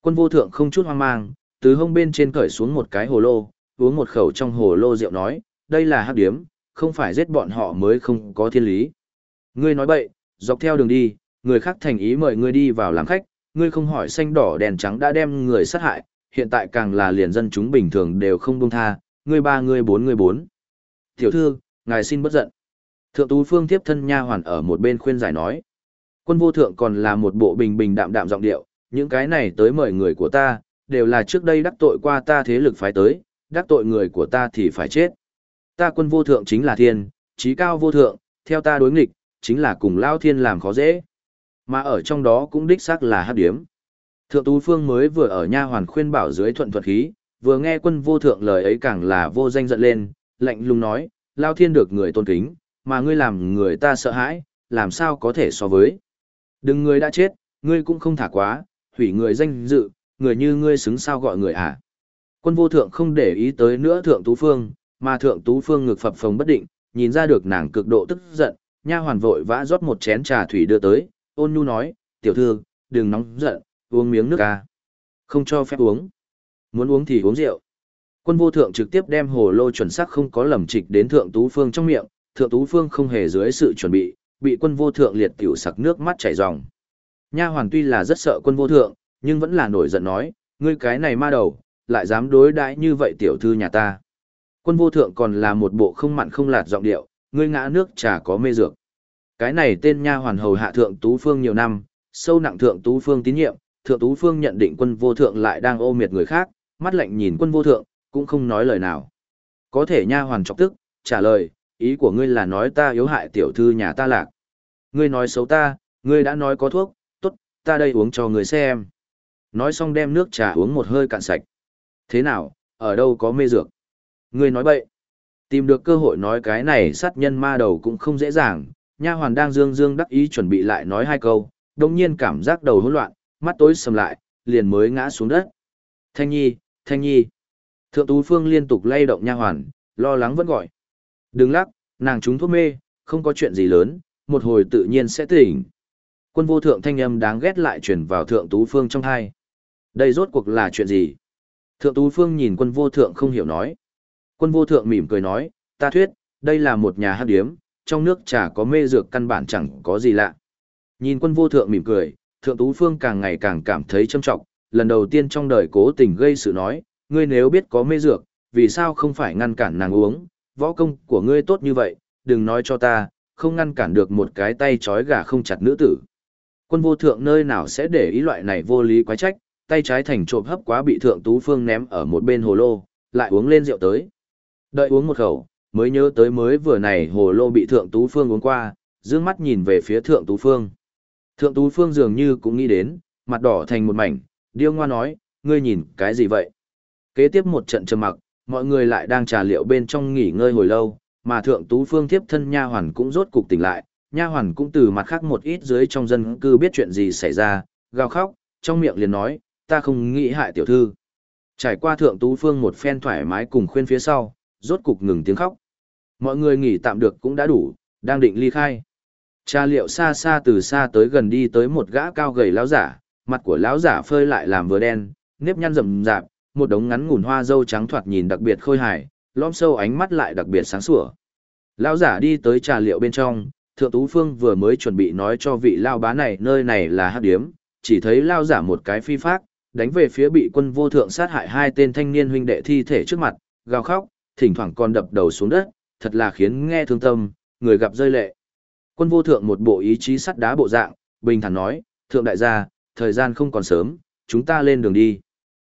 Quân vô thượng không chút hoang mang, Từ hông bên trên cởi xuống một cái hồ lô, uống một khẩu trong hồ lô rượu nói, đây là hắc điếm, không phải giết bọn họ mới không có thiên lý. Ngươi nói bậy, dọc theo đường đi, người khác thành ý mời ngươi đi vào làm khách, ngươi không hỏi xanh đỏ đèn trắng đã đem người sát hại, hiện tại càng là liền dân chúng bình thường đều không buông tha, ngươi ba ngươi bốn ngươi bốn. Tiểu thư, ngài xin bất giận. Thượng tú phương tiếp thân nha hoàn ở một bên khuyên giải nói. Quân vô thượng còn là một bộ bình bình đạm đạm giọng điệu, những cái này tới mời người của ta, đều là trước đây đắc tội qua ta thế lực phải tới, đắc tội người của ta thì phải chết. Ta quân vô thượng chính là thiên, trí cao vô thượng, theo ta đối nghịch, chính là cùng lao thiên làm khó dễ. Mà ở trong đó cũng đích xác là hát điếm. Thượng Tú Phương mới vừa ở nha hoàn khuyên bảo dưới thuận thuật khí, vừa nghe quân vô thượng lời ấy càng là vô danh giận lên, lạnh lùng nói, lao thiên được người tôn kính, mà ngươi làm người ta sợ hãi, làm sao có thể so với. Đừng người đã chết, ngươi cũng không thả quá, hủy người danh dự, người như ngươi xứng sao gọi người à. Quân vô thượng không để ý tới nữa thượng tú phương, mà thượng tú phương ngực phập phồng bất định, nhìn ra được nàng cực độ tức giận, nha hoàn vội vã rót một chén trà thủy đưa tới, ôn nhu nói, tiểu thư, đừng nóng giận, uống miếng nước ca. Không cho phép uống. Muốn uống thì uống rượu. Quân vô thượng trực tiếp đem hồ lô chuẩn xác không có lầm trịch đến thượng tú phương trong miệng, thượng tú phương không hề dưới sự chuẩn bị, bị quân vô thượng liệt tiểu sặc nước mắt chảy ròng. Nha hoàn tuy là rất sợ quân vô thượng, nhưng vẫn là nổi giận nói, ngươi cái này ma đầu, lại dám đối đãi như vậy tiểu thư nhà ta. Quân vô thượng còn là một bộ không mặn không lạt giọng điệu, ngươi ngã nước trà có mê dược. Cái này tên nha hoàn hầu hạ thượng tú phương nhiều năm, sâu nặng thượng tú phương tín nhiệm, thượng tú phương nhận định quân vô thượng lại đang ô miệt người khác, mắt lạnh nhìn quân vô thượng, cũng không nói lời nào. Có thể nha hoàn chọc tức, trả lời, ý của ngươi là nói ta yếu hại tiểu thư nhà ta lạc. Ngươi nói xấu ta, ngươi đã nói có thuốc, tốt, ta đây uống cho ngươi xem. Nói xong đem nước trà uống một hơi cạn sạch. Thế nào, ở đâu có mê dược? Ngươi nói bậy. Tìm được cơ hội nói cái này sát nhân ma đầu cũng không dễ dàng, nha hoàn đang dương dương đắc ý chuẩn bị lại nói hai câu, đồng nhiên cảm giác đầu hỗn loạn, mắt tối sầm lại, liền mới ngã xuống đất. Thanh nhi, thanh nhi. Thượng tú phương liên tục lay động nha hoàn, lo lắng vẫn gọi. Đừng lắc, nàng trúng thuốc mê, không có chuyện gì lớn, một hồi tự nhiên sẽ tỉnh. Quân vô thượng thanh âm đáng ghét lại truyền vào thượng tú phương trong thai. Đây rốt cuộc là chuyện gì? Thượng tú phương nhìn quân vô thượng không hiểu nói. Quân vô thượng mỉm cười nói, ta thuyết, đây là một nhà hát điếm, trong nước trà có mê dược căn bản chẳng có gì lạ. Nhìn quân vô thượng mỉm cười, thượng tú phương càng ngày càng cảm thấy châm trọng, lần đầu tiên trong đời cố tình gây sự nói, ngươi nếu biết có mê dược, vì sao không phải ngăn cản nàng uống, võ công của ngươi tốt như vậy, đừng nói cho ta, không ngăn cản được một cái tay trói gà không chặt nữ tử. Quân vô thượng nơi nào sẽ để ý loại này vô lý quái trách, tay trái thành trộm hấp quá bị thượng tú phương ném ở một bên hồ lô, lại uống lên rượu tới. Đợi uống một khẩu, mới nhớ tới mới vừa này hồ lô bị thượng tú phương uống qua, dương mắt nhìn về phía thượng tú phương. Thượng tú phương dường như cũng nghĩ đến, mặt đỏ thành một mảnh, điêu ngoa nói, ngươi nhìn cái gì vậy? Kế tiếp một trận trầm mặc, mọi người lại đang trà liệu bên trong nghỉ ngơi hồi lâu, mà thượng tú phương tiếp thân nha hoàn cũng rốt cục tỉnh lại, nha hoàn cũng từ mặt khác một ít dưới trong dân cư biết chuyện gì xảy ra, gào khóc, trong miệng liền nói, ta không nghĩ hại tiểu thư. Trải qua thượng tú phương một phen thoải mái cùng khuyên phía sau, rốt cục ngừng tiếng khóc. Mọi người nghỉ tạm được cũng đã đủ, đang định ly khai. Cha liệu xa xa từ xa tới gần đi tới một gã cao gầy lão giả, mặt của lão giả phơi lại làm vừa đen, nếp nhăn rậm rạp, một đống ngắn ngủn hoa dâu trắng thoạt nhìn đặc biệt khôi hài, lõm sâu ánh mắt lại đặc biệt sáng sủa. Lão giả đi tới trà liệu bên trong, Thượng Tú Phương vừa mới chuẩn bị nói cho vị lao bá này nơi này là hắc điếm, chỉ thấy lao giả một cái phi phác, đánh về phía bị quân vô thượng sát hại hai tên thanh niên huynh đệ thi thể trước mặt, gào khóc, thỉnh thoảng còn đập đầu xuống đất, thật là khiến nghe thương tâm, người gặp rơi lệ. Quân vô thượng một bộ ý chí sắt đá bộ dạng, bình thản nói, thượng đại gia, thời gian không còn sớm, chúng ta lên đường đi.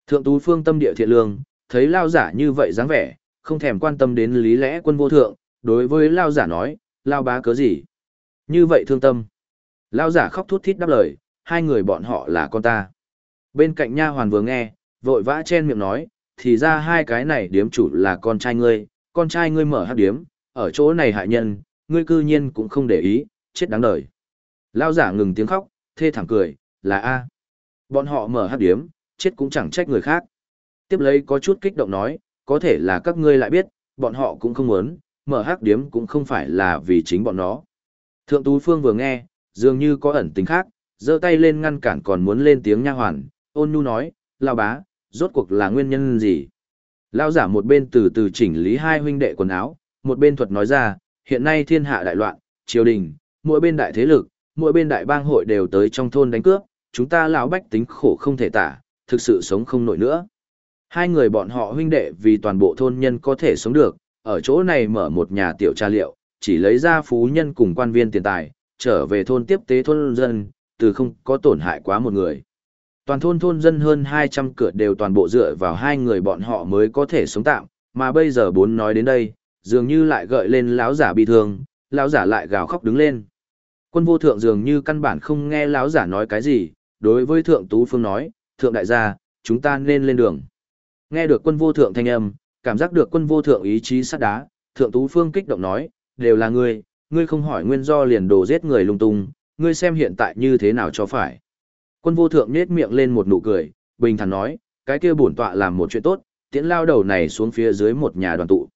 Thượng tú phương tâm địa thiện lương, thấy lao giả như vậy dáng vẻ, không thèm quan tâm đến lý lẽ quân vô thượng, đối với lao giả nói, lao bá cớ gì. Như vậy thương tâm. Lao giả khóc thút thít đáp lời, hai người bọn họ là con ta. Bên cạnh nha hoàn vừa nghe, vội vã chen miệng nói, thì ra hai cái này điếm chủ là con trai ngươi, con trai ngươi mở hát điếm, ở chỗ này hại nhân, ngươi cư nhiên cũng không để ý, chết đáng đời. Lao giả ngừng tiếng khóc, thê thẳng cười, là A. Bọn họ mở hát điếm, chết cũng chẳng trách người khác. Tiếp lấy có chút kích động nói, có thể là các ngươi lại biết, bọn họ cũng không muốn, mở hát điếm cũng không phải là vì chính bọn nó. Thượng Tú Phương vừa nghe, dường như có ẩn tính khác, giơ tay lên ngăn cản còn muốn lên tiếng nha hoàn, ôn nhu nói, lao bá, rốt cuộc là nguyên nhân gì? Lão giả một bên từ từ chỉnh lý hai huynh đệ quần áo, một bên thuật nói ra, hiện nay thiên hạ đại loạn, triều đình, mỗi bên đại thế lực, mỗi bên đại bang hội đều tới trong thôn đánh cướp, chúng ta lão bách tính khổ không thể tả, thực sự sống không nổi nữa. Hai người bọn họ huynh đệ vì toàn bộ thôn nhân có thể sống được, ở chỗ này mở một nhà tiểu tra liệu, chỉ lấy ra phú nhân cùng quan viên tiền tài, trở về thôn tiếp tế thôn dân, từ không có tổn hại quá một người. Toàn thôn thôn dân hơn 200 cửa đều toàn bộ dựa vào hai người bọn họ mới có thể sống tạm, mà bây giờ bốn nói đến đây, dường như lại gợi lên lão giả bị thương, lão giả lại gào khóc đứng lên. Quân vô thượng dường như căn bản không nghe lão giả nói cái gì, đối với thượng tú phương nói, thượng đại gia, chúng ta nên lên đường. Nghe được quân vô thượng thanh âm, cảm giác được quân vô thượng ý chí sắt đá, thượng tú phương kích động nói, đều là ngươi, ngươi không hỏi nguyên do liền đồ giết người lung tung, ngươi xem hiện tại như thế nào cho phải. Quân vô thượng nết miệng lên một nụ cười, bình thản nói, cái kia bổn tọa làm một chuyện tốt, tiễn lao đầu này xuống phía dưới một nhà đoàn tụ.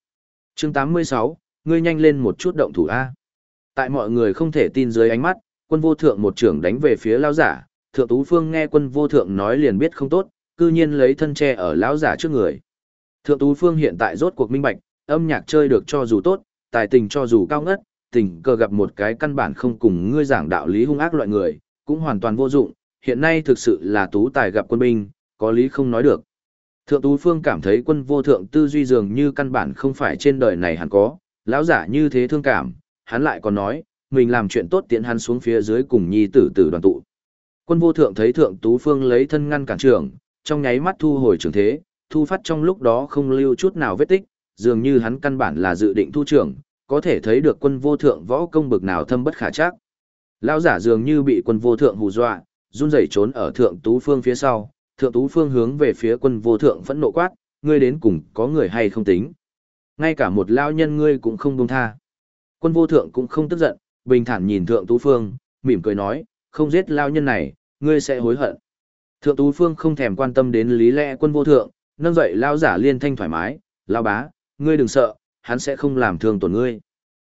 chương 86, ngươi nhanh lên một chút động thủ A. Tại mọi người không thể tin dưới ánh mắt, quân vô thượng một trưởng đánh về phía lao giả, thượng tú phương nghe quân vô thượng nói liền biết không tốt, cư nhiên lấy thân che ở lão giả trước người. Thượng tú phương hiện tại rốt cuộc minh bạch, âm nhạc chơi được cho dù tốt, tài tình cho dù cao ngất, tình cờ gặp một cái căn bản không cùng ngươi giảng đạo lý hung ác loại người, cũng hoàn toàn vô dụng, hiện nay thực sự là tú tài gặp quân binh, có lý không nói được. Thượng Tú Phương cảm thấy quân vô thượng tư duy dường như căn bản không phải trên đời này hẳn có, lão giả như thế thương cảm, hắn lại còn nói, mình làm chuyện tốt tiện hắn xuống phía dưới cùng nhi tử tử đoàn tụ. Quân vô thượng thấy Thượng Tú Phương lấy thân ngăn cản trường, trong nháy mắt thu hồi trường thế, thu phát trong lúc đó không lưu chút nào vết tích, dường như hắn căn bản là dự định thu trưởng, có thể thấy được quân vô thượng võ công bực nào thâm bất khả chắc. Lão giả dường như bị quân vô thượng hù dọa, run rẩy trốn ở thượng tú phương phía sau, thượng tú phương hướng về phía quân vô thượng phẫn nộ quát, ngươi đến cùng có người hay không tính. Ngay cả một lao nhân ngươi cũng không buông tha. Quân vô thượng cũng không tức giận, bình thản nhìn thượng tú phương, mỉm cười nói, không giết lao nhân này, ngươi sẽ hối hận. Thượng tú phương không thèm quan tâm đến lý lẽ quân vô thượng, nâng dậy lao giả liên thanh thoải mái, lao bá, ngươi đừng sợ, hắn sẽ không làm thương tổn ngươi.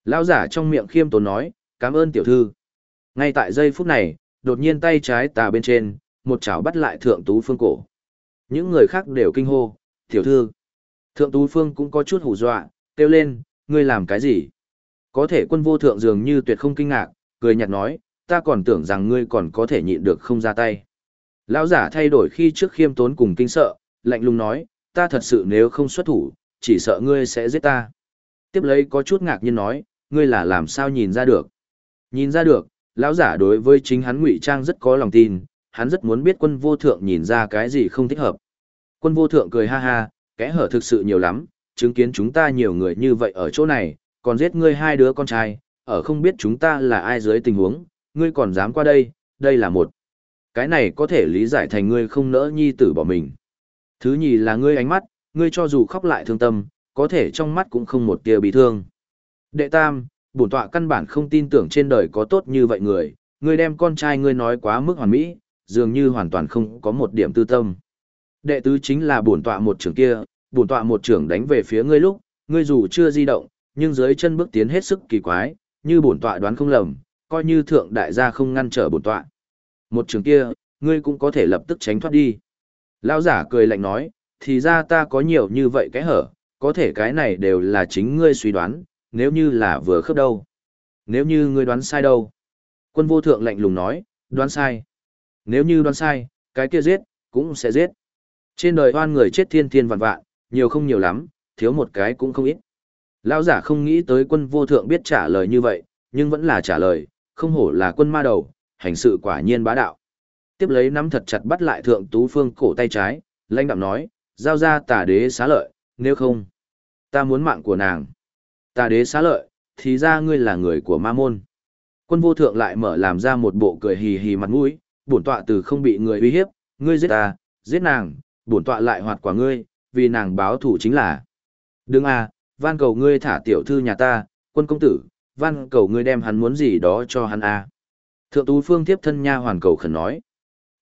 Lao giả trong miệng khiêm tốn nói, cảm ơn tiểu thư. Ngay tại giây phút này, đột nhiên tay trái tà bên trên, một chảo bắt lại thượng tú phương cổ. Những người khác đều kinh hô, tiểu thư. Thượng tú phương cũng có chút hù dọa, kêu lên, ngươi làm cái gì? Có thể quân vô thượng dường như tuyệt không kinh ngạc, cười nhạt nói, ta còn tưởng rằng ngươi còn có thể nhịn được không ra tay. Lão giả thay đổi khi trước khiêm tốn cùng kinh sợ, lạnh lùng nói, ta thật sự nếu không xuất thủ, chỉ sợ ngươi sẽ giết ta. Tiếp lấy có chút ngạc nhiên nói, ngươi là làm sao nhìn ra được? Nhìn ra được, lão giả đối với chính hắn ngụy trang rất có lòng tin, hắn rất muốn biết quân vô thượng nhìn ra cái gì không thích hợp. Quân vô thượng cười ha ha, kẽ hở thực sự nhiều lắm, chứng kiến chúng ta nhiều người như vậy ở chỗ này, còn giết ngươi hai đứa con trai, ở không biết chúng ta là ai dưới tình huống, ngươi còn dám qua đây, đây là một. Cái này có thể lý giải thành ngươi không nỡ nhi tử bỏ mình. Thứ nhì là ngươi ánh mắt, ngươi cho dù khóc lại thương tâm, có thể trong mắt cũng không một tia bị thương. Đệ tam, bổn tọa căn bản không tin tưởng trên đời có tốt như vậy người, ngươi đem con trai ngươi nói quá mức hoàn mỹ, dường như hoàn toàn không có một điểm tư tâm. Đệ tứ chính là bổn tọa một trưởng kia, bổn tọa một trưởng đánh về phía ngươi lúc, ngươi dù chưa di động, nhưng dưới chân bước tiến hết sức kỳ quái, như bổn tọa đoán không lầm, coi như thượng đại gia không ngăn trở bổn tọa. Một trường kia, ngươi cũng có thể lập tức tránh thoát đi. Lão giả cười lạnh nói, thì ra ta có nhiều như vậy cái hở, có thể cái này đều là chính ngươi suy đoán, nếu như là vừa khớp đâu. Nếu như ngươi đoán sai đâu. Quân vô thượng lạnh lùng nói, đoán sai. Nếu như đoán sai, cái kia giết, cũng sẽ giết. Trên đời oan người chết thiên thiên vạn vạn, nhiều không nhiều lắm, thiếu một cái cũng không ít. Lão giả không nghĩ tới quân vô thượng biết trả lời như vậy, nhưng vẫn là trả lời, không hổ là quân ma đầu, hành sự quả nhiên bá đạo. Tiếp lấy nắm thật chặt bắt lại thượng tú phương cổ tay trái, lãnh đạm nói, giao ra tả đế xá lợi, nếu không, ta muốn mạng của nàng. Tà đế xá lợi, thì ra ngươi là người của ma môn. Quân vô thượng lại mở làm ra một bộ cười hì hì mặt mũi, bổn tọa từ không bị người uy hiếp, ngươi giết ta, giết nàng, bổn tọa lại hoạt quả ngươi, vì nàng báo thủ chính là. Đừng à, van cầu ngươi thả tiểu thư nhà ta, quân công tử, van cầu ngươi đem hắn muốn gì đó cho hắn à. Thượng tú phương tiếp thân nha hoàn cầu khẩn nói.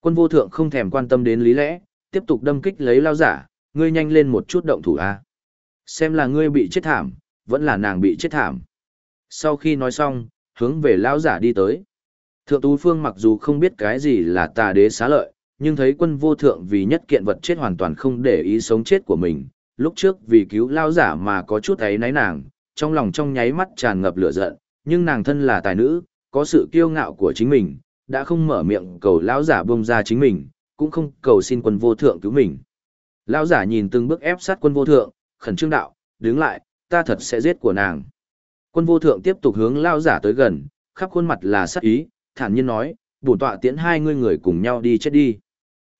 Quân vô thượng không thèm quan tâm đến lý lẽ, tiếp tục đâm kích lấy lao giả, ngươi nhanh lên một chút động thủ a. Xem là ngươi bị chết thảm, vẫn là nàng bị chết thảm. Sau khi nói xong, hướng về lão giả đi tới. Thượng Tú Phương mặc dù không biết cái gì là tà đế xá lợi, nhưng thấy quân vô thượng vì nhất kiện vật chết hoàn toàn không để ý sống chết của mình, lúc trước vì cứu lão giả mà có chút ấy náy nàng, trong lòng trong nháy mắt tràn ngập lửa giận, nhưng nàng thân là tài nữ, có sự kiêu ngạo của chính mình, đã không mở miệng cầu lão giả buông ra chính mình, cũng không cầu xin quân vô thượng cứu mình. Lão giả nhìn từng bước ép sát quân vô thượng, khẩn trương đạo, đứng lại, ta thật sẽ giết của nàng. Quân vô thượng tiếp tục hướng lão giả tới gần, khắp khuôn mặt là sát ý, thản nhiên nói, bổn tọa tiễn hai ngươi người cùng nhau đi chết đi.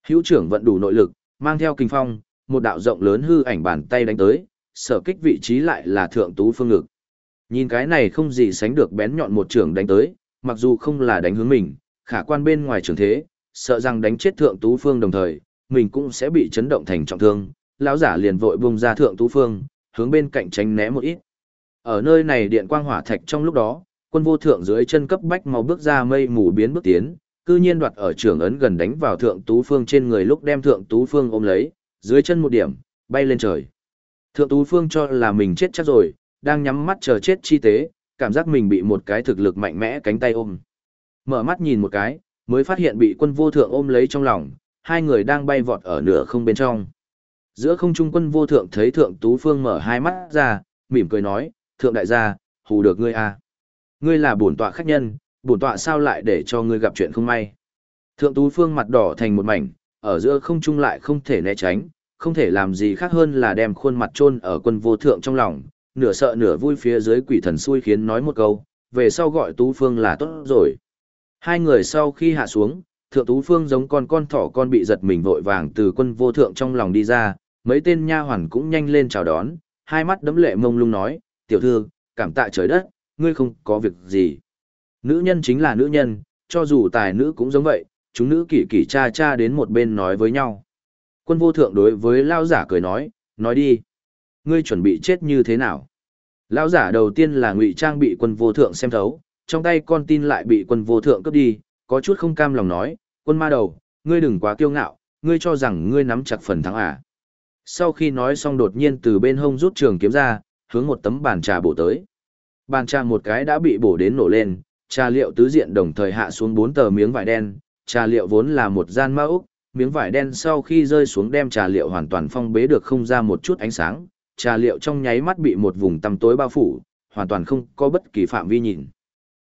Hữu trưởng vận đủ nội lực, mang theo kinh phong, một đạo rộng lớn hư ảnh bàn tay đánh tới, sở kích vị trí lại là thượng tú phương ngực. Nhìn cái này không gì sánh được bén nhọn một trưởng đánh tới, mặc dù không là đánh hướng mình, khả quan bên ngoài trường thế, sợ rằng đánh chết thượng tú phương đồng thời, mình cũng sẽ bị chấn động thành trọng thương, lão giả liền vội bung ra thượng tú phương, hướng bên cạnh tránh né một ít. Ở nơi này điện quang hỏa thạch trong lúc đó, quân vô thượng dưới chân cấp bách mau bước ra mây mù biến bước tiến, cư nhiên đoạt ở trường ấn gần đánh vào thượng tú phương trên người lúc đem thượng tú phương ôm lấy, dưới chân một điểm, bay lên trời. Thượng tú phương cho là mình chết chắc rồi, đang nhắm mắt chờ chết chi tế, cảm giác mình bị một cái thực lực mạnh mẽ cánh tay ôm. Mở mắt nhìn một cái, mới phát hiện bị quân vô thượng ôm lấy trong lòng, hai người đang bay vọt ở nửa không bên trong. Giữa không trung quân vô thượng thấy thượng tú phương mở hai mắt ra, mỉm cười nói, thượng đại gia, hù được ngươi à. Ngươi là bổn tọa khách nhân, bổn tọa sao lại để cho ngươi gặp chuyện không may. Thượng tú phương mặt đỏ thành một mảnh, ở giữa không trung lại không thể né tránh, không thể làm gì khác hơn là đem khuôn mặt chôn ở quân vô thượng trong lòng, nửa sợ nửa vui phía dưới quỷ thần xui khiến nói một câu, về sau gọi tú phương là tốt rồi. Hai người sau khi hạ xuống, thượng tú phương giống con con thỏ con bị giật mình vội vàng từ quân vô thượng trong lòng đi ra, mấy tên nha hoàn cũng nhanh lên chào đón, hai mắt đấm lệ mông lung nói, tiểu thư, cảm tạ trời đất, ngươi không có việc gì. Nữ nhân chính là nữ nhân, cho dù tài nữ cũng giống vậy, chúng nữ kỳ kỳ cha cha đến một bên nói với nhau. Quân vô thượng đối với lao giả cười nói, nói đi. Ngươi chuẩn bị chết như thế nào? Lão giả đầu tiên là ngụy trang bị quân vô thượng xem thấu, trong tay con tin lại bị quân vô thượng cướp đi, có chút không cam lòng nói, quân ma đầu, ngươi đừng quá kiêu ngạo, ngươi cho rằng ngươi nắm chặt phần thắng à. Sau khi nói xong đột nhiên từ bên hông rút trường kiếm ra, hướng một tấm bàn trà bổ tới. Bàn trà một cái đã bị bổ đến nổ lên, trà liệu tứ diện đồng thời hạ xuống bốn tờ miếng vải đen, trà liệu vốn là một gian mẫu, úc, miếng vải đen sau khi rơi xuống đem trà liệu hoàn toàn phong bế được không ra một chút ánh sáng, trà liệu trong nháy mắt bị một vùng tăm tối bao phủ, hoàn toàn không có bất kỳ phạm vi nhìn.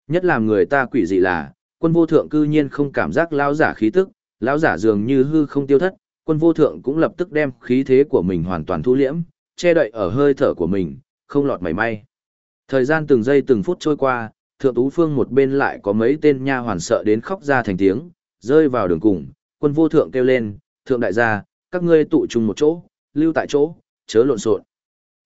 Nhất làm người ta quỷ dị là, quân vô thượng cư nhiên không cảm giác lão giả khí tức, lão giả dường như hư không tiêu thất, quân vô thượng cũng lập tức đem khí thế của mình hoàn toàn thu liễm, che đậy ở hơi thở của mình, không lọt mảy may. Thời gian từng giây từng phút trôi qua, thượng tú phương một bên lại có mấy tên nha hoàn sợ đến khóc ra thành tiếng, rơi vào đường cùng, quân vô thượng kêu lên, thượng đại gia, các ngươi tụ chung một chỗ, lưu tại chỗ, chớ lộn xộn.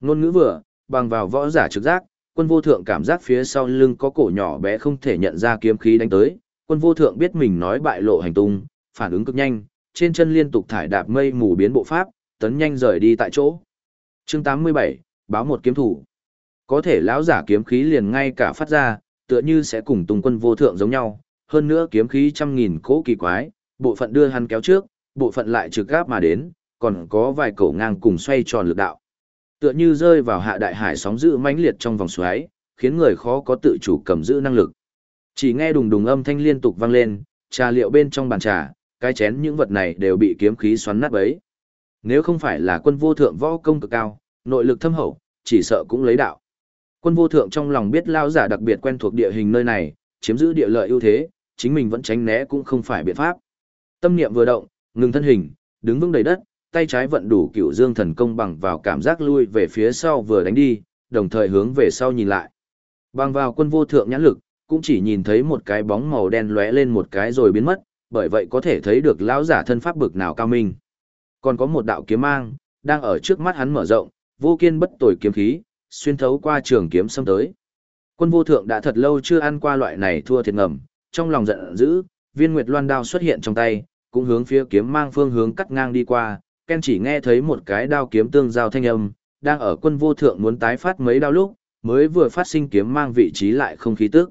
Ngôn ngữ vừa, bằng vào võ giả trực giác, quân vô thượng cảm giác phía sau lưng có cổ nhỏ bé không thể nhận ra kiếm khí đánh tới, quân vô thượng biết mình nói bại lộ hành tung, phản ứng cực nhanh, trên chân liên tục thải đạp mây mù biến bộ pháp, tấn nhanh rời đi tại chỗ. Chương 87, báo một kiếm thủ. Có thể lão giả kiếm khí liền ngay cả phát ra, tựa như sẽ cùng tùng quân vô thượng giống nhau, hơn nữa kiếm khí trăm nghìn cỗ kỳ quái, bộ phận đưa hắn kéo trước, bộ phận lại trực gáp mà đến, còn có vài cổ ngang cùng xoay tròn lực đạo. Tựa như rơi vào hạ đại hải sóng dữ mãnh liệt trong vòng xoáy, khiến người khó có tự chủ cầm giữ năng lực. Chỉ nghe đùng đùng âm thanh liên tục vang lên, trà liệu bên trong bàn trà, cái chén những vật này đều bị kiếm khí xoắn nát bấy. Nếu không phải là quân vô thượng võ công cực cao, nội lực thâm hậu, chỉ sợ cũng lấy đạo. Quân vô thượng trong lòng biết lao giả đặc biệt quen thuộc địa hình nơi này, chiếm giữ địa lợi ưu thế, chính mình vẫn tránh né cũng không phải biện pháp. Tâm niệm vừa động, ngừng thân hình, đứng vững đầy đất, tay trái vận đủ cửu dương thần công bằng vào cảm giác lui về phía sau vừa đánh đi, đồng thời hướng về sau nhìn lại. Bằng vào quân vô thượng nhãn lực, cũng chỉ nhìn thấy một cái bóng màu đen lóe lên một cái rồi biến mất, bởi vậy có thể thấy được lão giả thân pháp bực nào cao minh. Còn có một đạo kiếm mang, đang ở trước mắt hắn mở rộng, vô kiên bất tồi kiếm khí, xuyên thấu qua trường kiếm xâm tới. Quân vô thượng đã thật lâu chưa ăn qua loại này thua thiệt ngầm, trong lòng giận dữ, viên nguyệt loan đao xuất hiện trong tay, cũng hướng phía kiếm mang phương hướng cắt ngang đi qua, Ken chỉ nghe thấy một cái đao kiếm tương giao thanh âm, đang ở quân vô thượng muốn tái phát mấy đao lúc, mới vừa phát sinh kiếm mang vị trí lại không khí tức.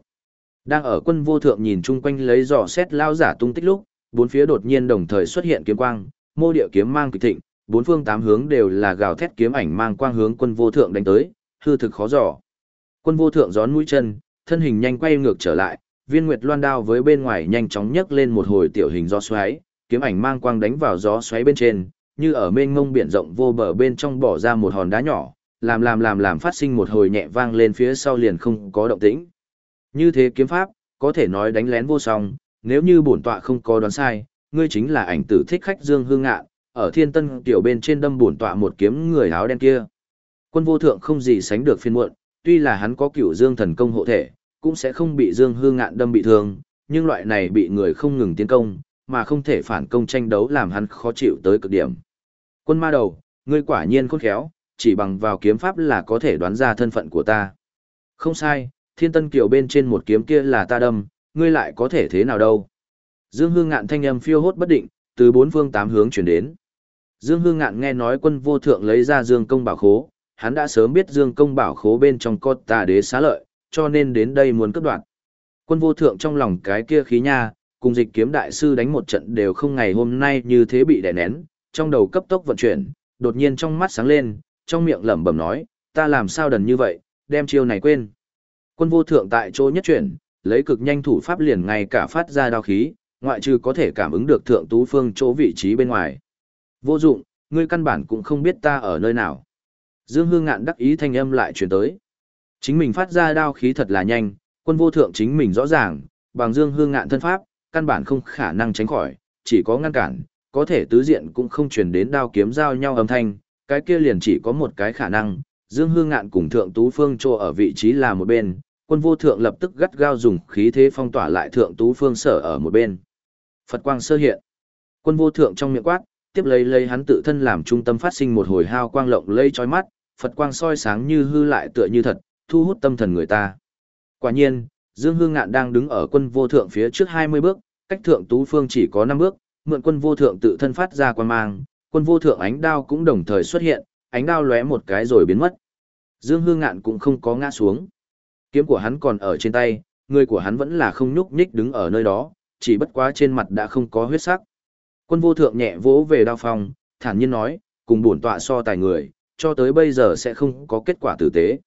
Đang ở quân vô thượng nhìn chung quanh lấy dò xét lao giả tung tích lúc, bốn phía đột nhiên đồng thời xuất hiện kiếm quang, mô địa kiếm mang kịch thịnh, bốn phương tám hướng đều là gào thét kiếm ảnh mang quang hướng quân vô thượng đánh tới, hư thực khó dò. Quân vô thượng gión mũi chân, thân hình nhanh quay ngược trở lại, viên nguyệt loan đao với bên ngoài nhanh chóng nhấc lên một hồi tiểu hình gió xoáy, kiếm ảnh mang quang đánh vào gió xoáy bên trên, như ở mênh mông biển rộng vô bờ bên trong bỏ ra một hòn đá nhỏ, làm làm làm làm phát sinh một hồi nhẹ vang lên phía sau liền không có động tĩnh. Như thế kiếm pháp, có thể nói đánh lén vô song, nếu như bổn tọa không có đoán sai, ngươi chính là ảnh tử thích khách Dương Hương Ngạn, ở Thiên Tân tiểu bên trên đâm bổn tọa một kiếm người áo đen kia. Quân vô thượng không gì sánh được phiên muộn, tuy là hắn có cửu Dương thần công hộ thể, cũng sẽ không bị Dương Hương Ngạn đâm bị thương, nhưng loại này bị người không ngừng tiến công, mà không thể phản công tranh đấu làm hắn khó chịu tới cực điểm. Quân ma đầu, ngươi quả nhiên khôn khéo, chỉ bằng vào kiếm pháp là có thể đoán ra thân phận của ta. Không sai, thiên tân kiều bên trên một kiếm kia là ta đâm, ngươi lại có thể thế nào đâu. Dương Hương Ngạn thanh âm phiêu hốt bất định, từ bốn phương tám hướng chuyển đến. Dương Hương Ngạn nghe nói quân vô thượng lấy ra Dương công bảo khố, hắn đã sớm biết Dương công bảo khố bên trong có tà đế xá lợi, cho nên đến đây muốn cướp đoạt. Quân vô thượng trong lòng cái kia khí nha, cùng dịch kiếm đại sư đánh một trận đều không ngày hôm nay như thế bị đè nén, trong đầu cấp tốc vận chuyển, đột nhiên trong mắt sáng lên, trong miệng lẩm bẩm nói, ta làm sao đần như vậy, đem chiêu này quên. Quân vô thượng tại chỗ nhất chuyển, lấy cực nhanh thủ pháp liền ngay cả phát ra đao khí, ngoại trừ có thể cảm ứng được thượng tú phương chỗ vị trí bên ngoài. Vô dụng, ngươi căn bản cũng không biết ta ở nơi nào. Dương Hương ngạn đắc ý thanh âm lại truyền tới. Chính mình phát ra đao khí thật là nhanh, quân vô thượng chính mình rõ ràng, bằng Dương Hương ngạn thân pháp, căn bản không khả năng tránh khỏi, chỉ có ngăn cản, có thể tứ diện cũng không truyền đến đao kiếm giao nhau âm thanh, cái kia liền chỉ có một cái khả năng, Dương Hương Ngạn cùng Thượng Tú Phương trô ở vị trí là một bên, quân vô thượng lập tức gắt gao dùng khí thế phong tỏa lại Thượng Tú Phương sở ở một bên. Phật quang sơ hiện. Quân vô thượng trong miệng quát, tiếp lấy lấy hắn tự thân làm trung tâm phát sinh một hồi hao quang lộng lây chói mắt, Phật quang soi sáng như hư lại tựa như thật, thu hút tâm thần người ta. Quả nhiên, Dương Hương Ngạn đang đứng ở quân vô thượng phía trước 20 bước, cách thượng tú phương chỉ có 5 bước, mượn quân vô thượng tự thân phát ra quan mang, quân vô thượng ánh đao cũng đồng thời xuất hiện, ánh đao lóe một cái rồi biến mất. Dương Hương Ngạn cũng không có ngã xuống. Kiếm của hắn còn ở trên tay, người của hắn vẫn là không nhúc nhích đứng ở nơi đó, chỉ bất quá trên mặt đã không có huyết sắc. Quân vô thượng nhẹ vỗ về đao phong, thản nhiên nói, cùng bổn tọa so tài người, cho tới bây giờ sẽ không có kết quả tử tế.